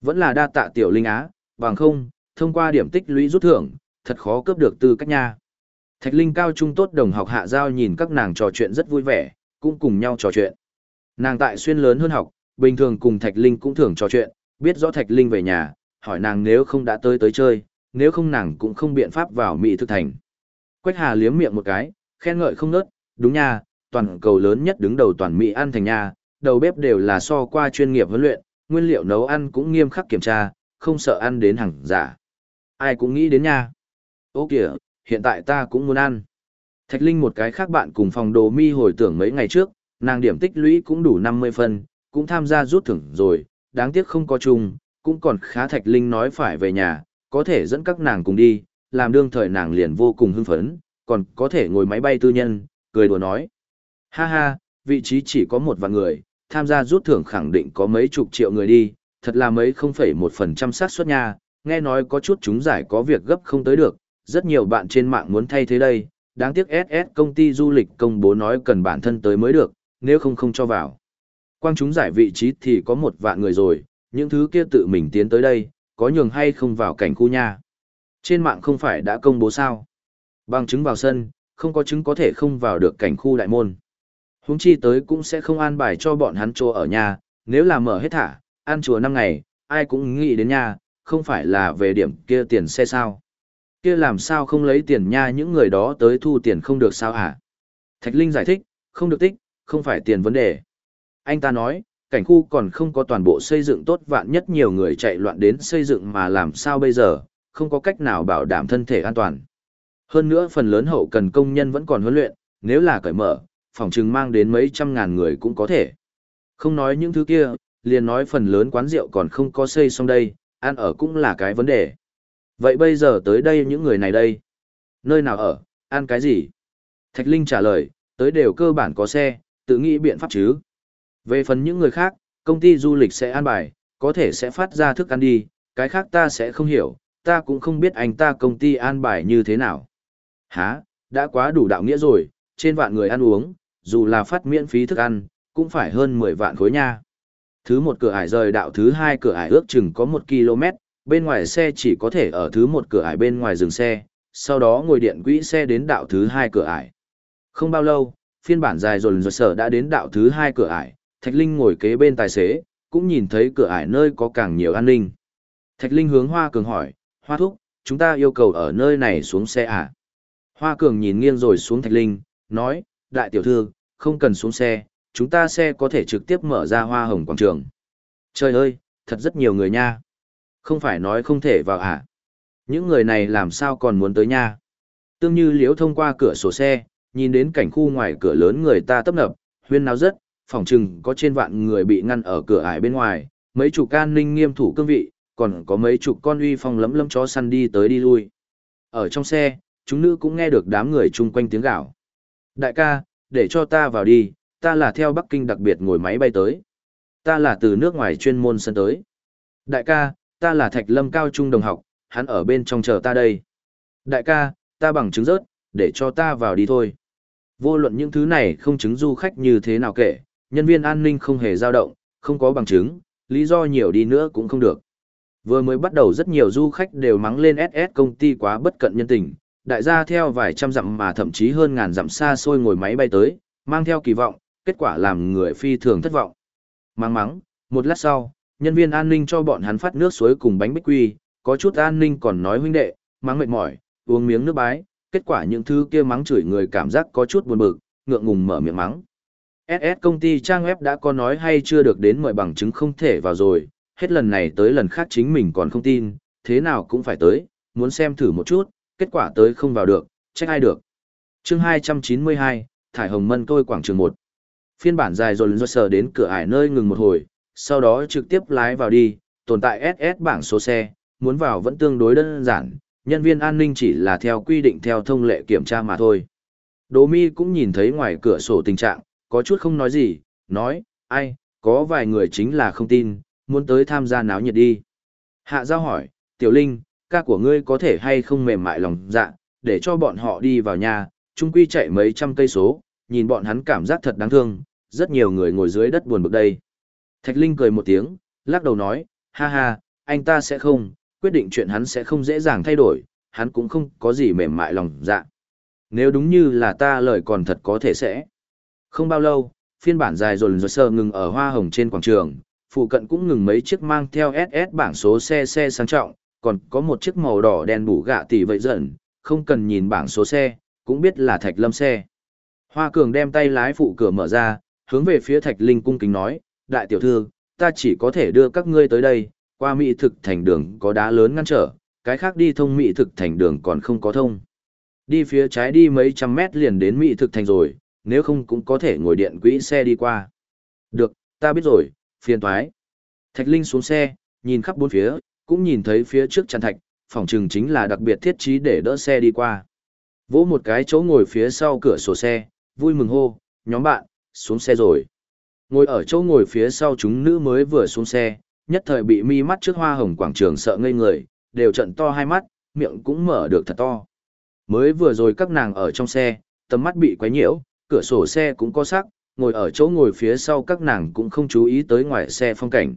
Vẫn là đa tạ tiểu linh á, bằng không, thông qua điểm tích lũy rút thưởng, thật khó cướp được tư cách nha. Thạch Linh cao trung tốt đồng học hạ giao nhìn các nàng trò chuyện rất vui vẻ, cũng cùng nhau trò chuyện. Nàng tại xuyên lớn hơn học, bình thường cùng Thạch Linh cũng thường trò chuyện, biết rõ Thạch Linh về nhà, hỏi nàng nếu không đã tới tới chơi, nếu không nàng cũng không biện pháp vào Mỹ thực thành. Quách Hà liếm miệng một cái, khen ngợi không nớt, đúng nha, toàn cầu lớn nhất đứng đầu toàn Mỹ ăn thành nha, đầu bếp đều là so qua chuyên nghiệp huấn luyện, nguyên liệu nấu ăn cũng nghiêm khắc kiểm tra, không sợ ăn đến hàng giả. Ai cũng nghĩ đến nha. Ô kìa, hiện tại ta cũng muốn ăn. Thạch Linh một cái khác bạn cùng phòng đồ mi hồi tưởng mấy ngày trước, nàng điểm tích lũy cũng đủ 50 phân, cũng tham gia rút thưởng rồi, đáng tiếc không có chung, cũng còn khá Thạch Linh nói phải về nhà, có thể dẫn các nàng cùng đi, làm đương thời nàng liền vô cùng hưng phấn, còn có thể ngồi máy bay tư nhân, cười đùa nói. Ha ha, vị trí chỉ có một vạn người, tham gia rút thưởng khẳng định có mấy chục triệu người đi, thật là mấy 0,1% xác suất nha, nghe nói có chút chúng giải có việc gấp không tới được, rất nhiều bạn trên mạng muốn thay thế đây, đáng tiếc SS công ty du lịch công bố nói cần bản thân tới mới được, nếu không không cho vào. Quang chúng giải vị trí thì có một vạn người rồi, những thứ kia tự mình tiến tới đây, có nhường hay không vào cảnh khu nha. Trên mạng không phải đã công bố sao. Bằng chứng vào sân, không có chứng có thể không vào được cảnh khu đại môn. Húng chi tới cũng sẽ không an bài cho bọn hắn chỗ ở nhà, nếu là mở hết thả, ăn chùa 5 ngày, ai cũng nghĩ đến nhà, không phải là về điểm kia tiền xe sao. Kia làm sao không lấy tiền nha những người đó tới thu tiền không được sao hả? Thạch Linh giải thích, không được tích, không phải tiền vấn đề. Anh ta nói, cảnh khu còn không có toàn bộ xây dựng tốt vạn nhất nhiều người chạy loạn đến xây dựng mà làm sao bây giờ, không có cách nào bảo đảm thân thể an toàn. Hơn nữa phần lớn hậu cần công nhân vẫn còn huấn luyện, nếu là cởi mở, phòng trừng mang đến mấy trăm ngàn người cũng có thể. Không nói những thứ kia, liền nói phần lớn quán rượu còn không có xây xong đây, ăn ở cũng là cái vấn đề. Vậy bây giờ tới đây những người này đây? Nơi nào ở, ăn cái gì? Thạch Linh trả lời, tới đều cơ bản có xe, tự nghĩ biện pháp chứ. Về phần những người khác, công ty du lịch sẽ an bài, có thể sẽ phát ra thức ăn đi, cái khác ta sẽ không hiểu, ta cũng không biết anh ta công ty an bài như thế nào. Hả, đã quá đủ đạo nghĩa rồi, trên vạn người ăn uống, dù là phát miễn phí thức ăn, cũng phải hơn 10 vạn khối nha. Thứ một cửa ải rời đạo thứ hai cửa ải ước chừng có 1 km, bên ngoài xe chỉ có thể ở thứ một cửa ải bên ngoài dừng xe, sau đó ngồi điện quỹ xe đến đạo thứ hai cửa ải. Không bao lâu, phiên bản dài dồn dồn sở đã đến đạo thứ hai cửa ải, Thạch Linh ngồi kế bên tài xế, cũng nhìn thấy cửa ải nơi có càng nhiều an ninh. Thạch Linh hướng Hoa Cường hỏi, Hoa Thúc, chúng ta yêu cầu ở nơi này xuống xe à? Hoa Cường nhìn nghiêng rồi xuống Thạch Linh, nói, đại tiểu thư, không cần xuống xe, chúng ta xe có thể trực tiếp mở ra hoa hồng quảng trường. Trời ơi, thật rất nhiều người nha. Không phải nói không thể vào à? Những người này làm sao còn muốn tới nha? Tương như liếu thông qua cửa sổ xe, nhìn đến cảnh khu ngoài cửa lớn người ta tấp nập, huyên náo rất, phòng chừng có trên vạn người bị ngăn ở cửa ải bên ngoài, mấy chục can ninh nghiêm thủ cương vị, còn có mấy chục con uy phong lấm lấm chó săn đi tới đi lui. Ở trong xe, chúng nữ cũng nghe được đám người chung quanh tiếng gạo. Đại ca, để cho ta vào đi, ta là theo Bắc Kinh đặc biệt ngồi máy bay tới. Ta là từ nước ngoài chuyên môn sân tới. Đại ca, ta là Thạch Lâm Cao Trung đồng học, hắn ở bên trong chờ ta đây. Đại ca, ta bằng chứng rớt, để cho ta vào đi thôi. Vô luận những thứ này không chứng du khách như thế nào kể, nhân viên an ninh không hề dao động, không có bằng chứng, lý do nhiều đi nữa cũng không được. Vừa mới bắt đầu rất nhiều du khách đều mắng lên SS công ty quá bất cận nhân tình, đại gia theo vài trăm dặm mà thậm chí hơn ngàn dặm xa xôi ngồi máy bay tới, mang theo kỳ vọng, kết quả làm người phi thường thất vọng. Mắng mắng, một lát sau, nhân viên an ninh cho bọn hắn phát nước suối cùng bánh bích quy, có chút an ninh còn nói huynh đệ, mắng mệt mỏi, uống miếng nước bái, kết quả những thứ kia mắng chửi người cảm giác có chút buồn bực, ngượng ngùng mở miệng mắng. SS công ty trang web đã có nói hay chưa được đến mời bằng chứng không thể vào rồi, hết lần này tới lần khác chính mình còn không tin, thế nào cũng phải tới, muốn xem thử một chút, kết quả tới không vào được, trách ai được. chương 292, Thải Hồng Mân tôi quảng trường 1. Phiên bản dài rồi do sờ đến cửa ải nơi ngừng một hồi, sau đó trực tiếp lái vào đi, tồn tại SS bảng số xe, muốn vào vẫn tương đối đơn giản, nhân viên an ninh chỉ là theo quy định theo thông lệ kiểm tra mà thôi. Đỗ mi cũng nhìn thấy ngoài cửa sổ tình trạng, có chút không nói gì, nói, ai, có vài người chính là không tin, muốn tới tham gia náo nhiệt đi. Hạ giao hỏi, tiểu linh, ca của ngươi có thể hay không mềm mại lòng dạ, để cho bọn họ đi vào nhà, chung quy chạy mấy trăm cây số, nhìn bọn hắn cảm giác thật đáng thương, rất nhiều người ngồi dưới đất buồn bực đây. Thạch Linh cười một tiếng, lắc đầu nói, ha ha, anh ta sẽ không, quyết định chuyện hắn sẽ không dễ dàng thay đổi, hắn cũng không có gì mềm mại lòng dạ. Nếu đúng như là ta lời còn thật có thể sẽ. Không bao lâu, phiên bản dài dồn dồn sờ ngừng ở hoa hồng trên quảng trường, phụ cận cũng ngừng mấy chiếc mang theo SS bảng số xe xe sang trọng, còn có một chiếc màu đỏ đen bủ gạ tỷ vậy dần, không cần nhìn bảng số xe, cũng biết là Thạch Lâm xe. Hoa Cường đem tay lái phụ cửa mở ra, hướng về phía Thạch Linh cung kính nói, đại tiểu thư, ta chỉ có thể đưa các ngươi tới đây, qua mỹ thực thành đường có đá lớn ngăn trở, cái khác đi thông mỹ thực thành đường còn không có thông. Đi phía trái đi mấy trăm mét liền đến mỹ thực thành rồi, nếu không cũng có thể ngồi điện quỹ xe đi qua. Được, ta biết rồi, phiền toái. Thạch Linh xuống xe, nhìn khắp bốn phía, cũng nhìn thấy phía trước chăn thạch, phòng trừng chính là đặc biệt thiết trí để đỡ xe đi qua. Vỗ một cái chỗ ngồi phía sau cửa sổ xe, vui mừng hô, nhóm bạn, xuống xe rồi. Ngồi ở chỗ ngồi phía sau chúng nữ mới vừa xuống xe, nhất thời bị mi mắt trước hoa hồng quảng trường sợ ngây người, đều trận to hai mắt, miệng cũng mở được thật to. Mới vừa rồi các nàng ở trong xe, tầm mắt bị quấy nhiễu, cửa sổ xe cũng có sắc, ngồi ở chỗ ngồi phía sau các nàng cũng không chú ý tới ngoài xe phong cảnh.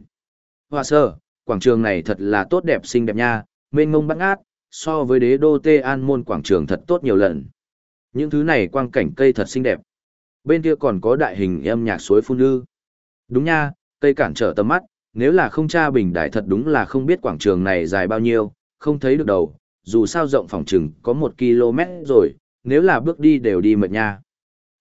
Hoa sơ, quảng trường này thật là tốt đẹp xinh đẹp nha, mênh mông bắt ngát, so với đế đô Tê An môn quảng trường thật tốt nhiều lần. Những thứ này quang cảnh cây thật xinh đẹp. Bên kia còn có đại hình âm nhạc suối phun lư. Đúng nha, cây cản trở tầm mắt, nếu là không tra bình đại thật đúng là không biết quảng trường này dài bao nhiêu, không thấy được đầu, dù sao rộng phòng trường có một km rồi, nếu là bước đi đều đi mệt nha.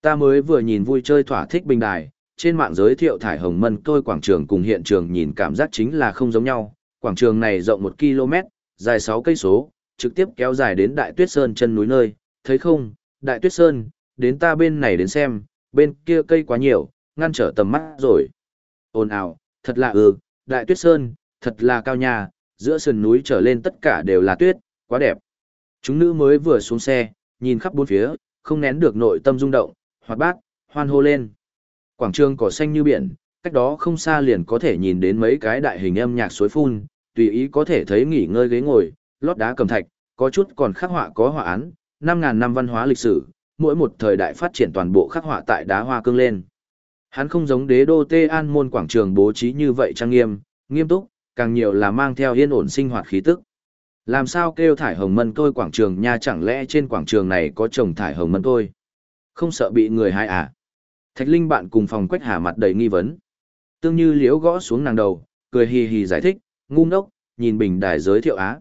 Ta mới vừa nhìn vui chơi thỏa thích bình đài, trên mạng giới thiệu thải hồng mân tôi quảng trường cùng hiện trường nhìn cảm giác chính là không giống nhau. Quảng trường này rộng 1 km, dài 6 cây số, trực tiếp kéo dài đến Đại Tuyết Sơn chân núi nơi, thấy không, Đại Tuyết Sơn, đến ta bên này đến xem, bên kia cây quá nhiều, ngăn trở tầm mắt rồi. Ồn ào, thật là ừ, Đại Tuyết Sơn, thật là cao nhà, giữa sườn núi trở lên tất cả đều là tuyết, quá đẹp. Chúng nữ mới vừa xuống xe, nhìn khắp bốn phía, không nén được nội tâm rung động, hoạt bát, hoan hô lên. Quảng trường cỏ xanh như biển, cách đó không xa liền có thể nhìn đến mấy cái đại hình âm nhạc suối phun, tùy ý có thể thấy nghỉ ngơi ghế ngồi, lót đá cầm thạch, có chút còn khắc họa có họa án, 5.000 năm văn hóa lịch sử, mỗi một thời đại phát triển toàn bộ khắc họa tại đá hoa cương lên. Hắn không giống đế đô Tê An môn quảng trường bố trí như vậy trang nghiêm, nghiêm túc, càng nhiều là mang theo yên ổn sinh hoạt khí tức. Làm sao kêu thải hồng mân tôi quảng trường nha chẳng lẽ trên quảng trường này có trồng thải hồng mân tôi? Không sợ bị người hại à? Thạch Linh bạn cùng phòng quách hà mặt đầy nghi vấn. Tương như liếu gõ xuống nàng đầu, cười hì hì giải thích, ngu ngốc, nhìn bình đài giới thiệu á.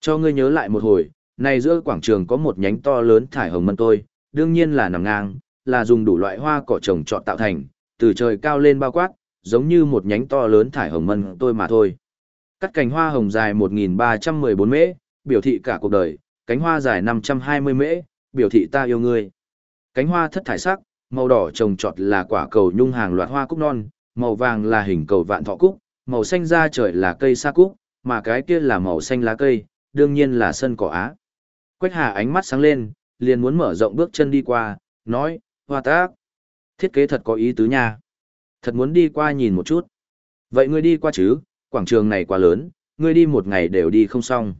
Cho ngươi nhớ lại một hồi, này giữa quảng trường có một nhánh to lớn thải hồng mân tôi, đương nhiên là nằm ngang, là dùng đủ loại hoa cỏ trồng trọt tạo thành, từ trời cao lên bao quát, giống như một nhánh to lớn thải hồng mân tôi mà thôi. Cắt cành hoa hồng dài 1314 mễ, biểu thị cả cuộc đời, cánh hoa dài 520 mễ, biểu thị ta yêu ngươi. Cánh hoa thất thải sắc, màu đỏ trồng trọt là quả cầu nhung hàng loạt hoa cúc non, màu vàng là hình cầu vạn thọ cúc, màu xanh da trời là cây sa cúc, mà cái kia là màu xanh lá cây, đương nhiên là sân cỏ á. Quách Hà ánh mắt sáng lên, liền muốn mở rộng bước chân đi qua, nói, hoa tác. Thiết kế thật có ý tứ nha. Thật muốn đi qua nhìn một chút. Vậy ngươi đi qua chứ, quảng trường này quá lớn, ngươi đi một ngày đều đi không xong.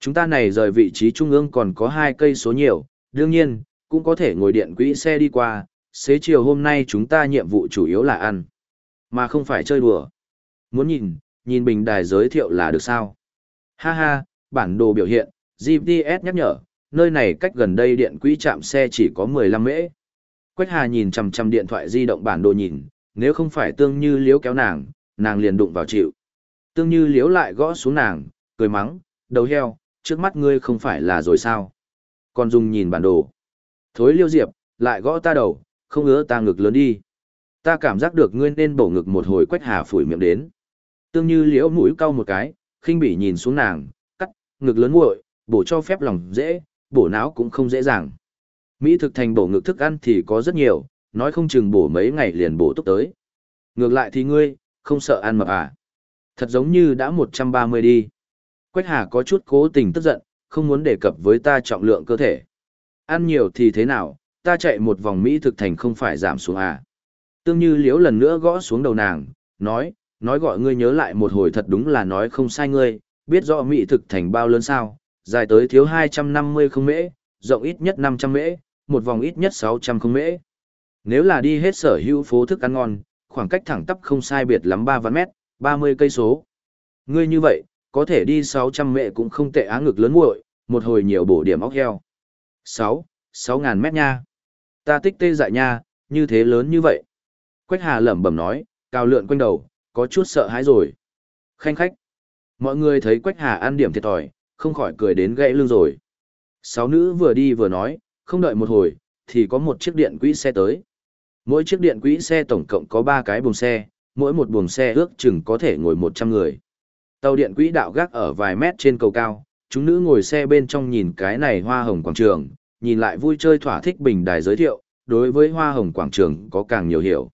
Chúng ta này rời vị trí trung ương còn có hai cây số nhiều, đương nhiên, cũng có thể ngồi điện quỹ xe đi qua, xế chiều hôm nay chúng ta nhiệm vụ chủ yếu là ăn, mà không phải chơi đùa. Muốn nhìn, nhìn bình đài giới thiệu là được sao? Ha ha, bản đồ biểu hiện, GPS nhắc nhở, nơi này cách gần đây điện quỹ chạm xe chỉ có 15 mễ. Quách Hà nhìn chằm chằm điện thoại di động bản đồ nhìn, nếu không phải tương như liếu kéo nàng, nàng liền đụng vào chịu. Tương như liếu lại gõ xuống nàng, cười mắng, đầu heo, trước mắt ngươi không phải là rồi sao? Còn dùng nhìn bản đồ. Thối liêu diệp, lại gõ ta đầu, không ngứa ta ngực lớn đi. Ta cảm giác được ngươi nên bổ ngực một hồi quách hà phủi miệng đến. Tương như liễu mũi cau một cái, khinh bỉ nhìn xuống nàng, cắt, ngực lớn nguội, bổ cho phép lòng dễ, bổ não cũng không dễ dàng. Mỹ thực thành bổ ngực thức ăn thì có rất nhiều, nói không chừng bổ mấy ngày liền bổ túc tới. Ngược lại thì ngươi, không sợ ăn mập à? Thật giống như đã 130 đi. Quách Hà có chút cố tình tức giận, không muốn đề cập với ta trọng lượng cơ thể. Ăn nhiều thì thế nào, ta chạy một vòng Mỹ thực thành không phải giảm xuống à. Tương như liếu lần nữa gõ xuống đầu nàng, nói, nói gọi ngươi nhớ lại một hồi thật đúng là nói không sai ngươi, biết rõ Mỹ thực thành bao lớn sao, dài tới thiếu 250 không mễ, rộng ít nhất 500 mễ, một vòng ít nhất 600 không mễ. Nếu là đi hết sở hữu phố thức ăn ngon, khoảng cách thẳng tắp không sai biệt lắm 3 vạn mét, 30 cây số. Ngươi như vậy, có thể đi 600 mễ cũng không tệ á ngực lớn muội, một hồi nhiều bổ điểm óc heo. 6, 6.000 mét nha. Ta tích tê dại nha, như thế lớn như vậy. Quách Hà lẩm bẩm nói, cao lượn quanh đầu, có chút sợ hãi rồi. Khanh khách. Mọi người thấy Quách Hà ăn điểm thiệt thòi, không khỏi cười đến gãy lưng rồi. Sáu nữ vừa đi vừa nói, không đợi một hồi, thì có một chiếc điện quỹ xe tới. Mỗi chiếc điện quỹ xe tổng cộng có 3 cái buồng xe, mỗi một buồng xe ước chừng có thể ngồi 100 người. Tàu điện quỹ đạo gác ở vài mét trên cầu cao, chúng nữ ngồi xe bên trong nhìn cái này hoa hồng quảng trường, nhìn lại vui chơi thỏa thích bình đài giới thiệu, đối với hoa hồng quảng trường có càng nhiều hiểu.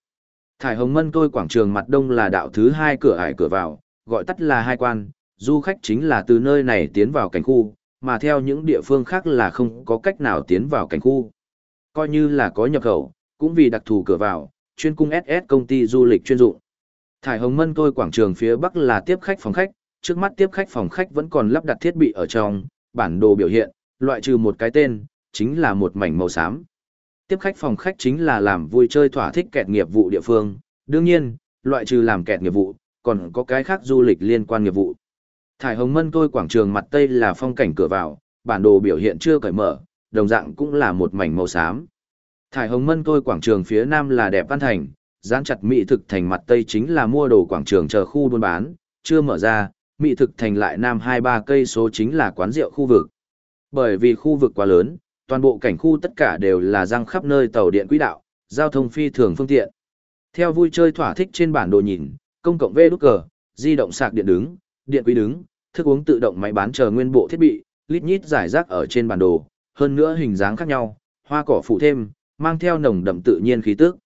Thải hồng mân tôi quảng trường mặt đông là đạo thứ hai cửa ải cửa vào, gọi tắt là hai quan, du khách chính là từ nơi này tiến vào cảnh khu, mà theo những địa phương khác là không có cách nào tiến vào cảnh khu. Coi như là có nhập khẩu, cũng vì đặc thù cửa vào, chuyên cung SS công ty du lịch chuyên dụng. Thải hồng mân tôi quảng trường phía bắc là tiếp khách phòng khách, trước mắt tiếp khách phòng khách vẫn còn lắp đặt thiết bị ở trong, bản đồ biểu hiện, loại trừ một cái tên, chính là một mảnh màu xám. Tiếp khách phòng khách chính là làm vui chơi thỏa thích kẹt nghiệp vụ địa phương, đương nhiên, loại trừ làm kẹt nghiệp vụ, còn có cái khác du lịch liên quan nghiệp vụ. Thải Hồng Mân tôi quảng trường mặt tây là phong cảnh cửa vào, bản đồ biểu hiện chưa cởi mở, đồng dạng cũng là một mảnh màu xám. Thải Hồng Mân tôi quảng trường phía nam là đẹp văn thành, gián chặt mỹ thực thành mặt tây chính là mua đồ quảng trường chờ khu buôn bán, chưa mở ra, mỹ thực thành lại nam hai ba cây số chính là quán rượu khu vực. Bởi vì khu vực quá lớn, toàn bộ cảnh khu tất cả đều là răng khắp nơi tàu điện quỹ đạo, giao thông phi thường phương tiện. Theo vui chơi thỏa thích trên bản đồ nhìn, công cộng vê đút cờ, di động sạc điện đứng, điện quý đứng, thức uống tự động máy bán chờ nguyên bộ thiết bị, lít nhít giải rác ở trên bản đồ, hơn nữa hình dáng khác nhau, hoa cỏ phụ thêm, mang theo nồng đậm tự nhiên khí tức.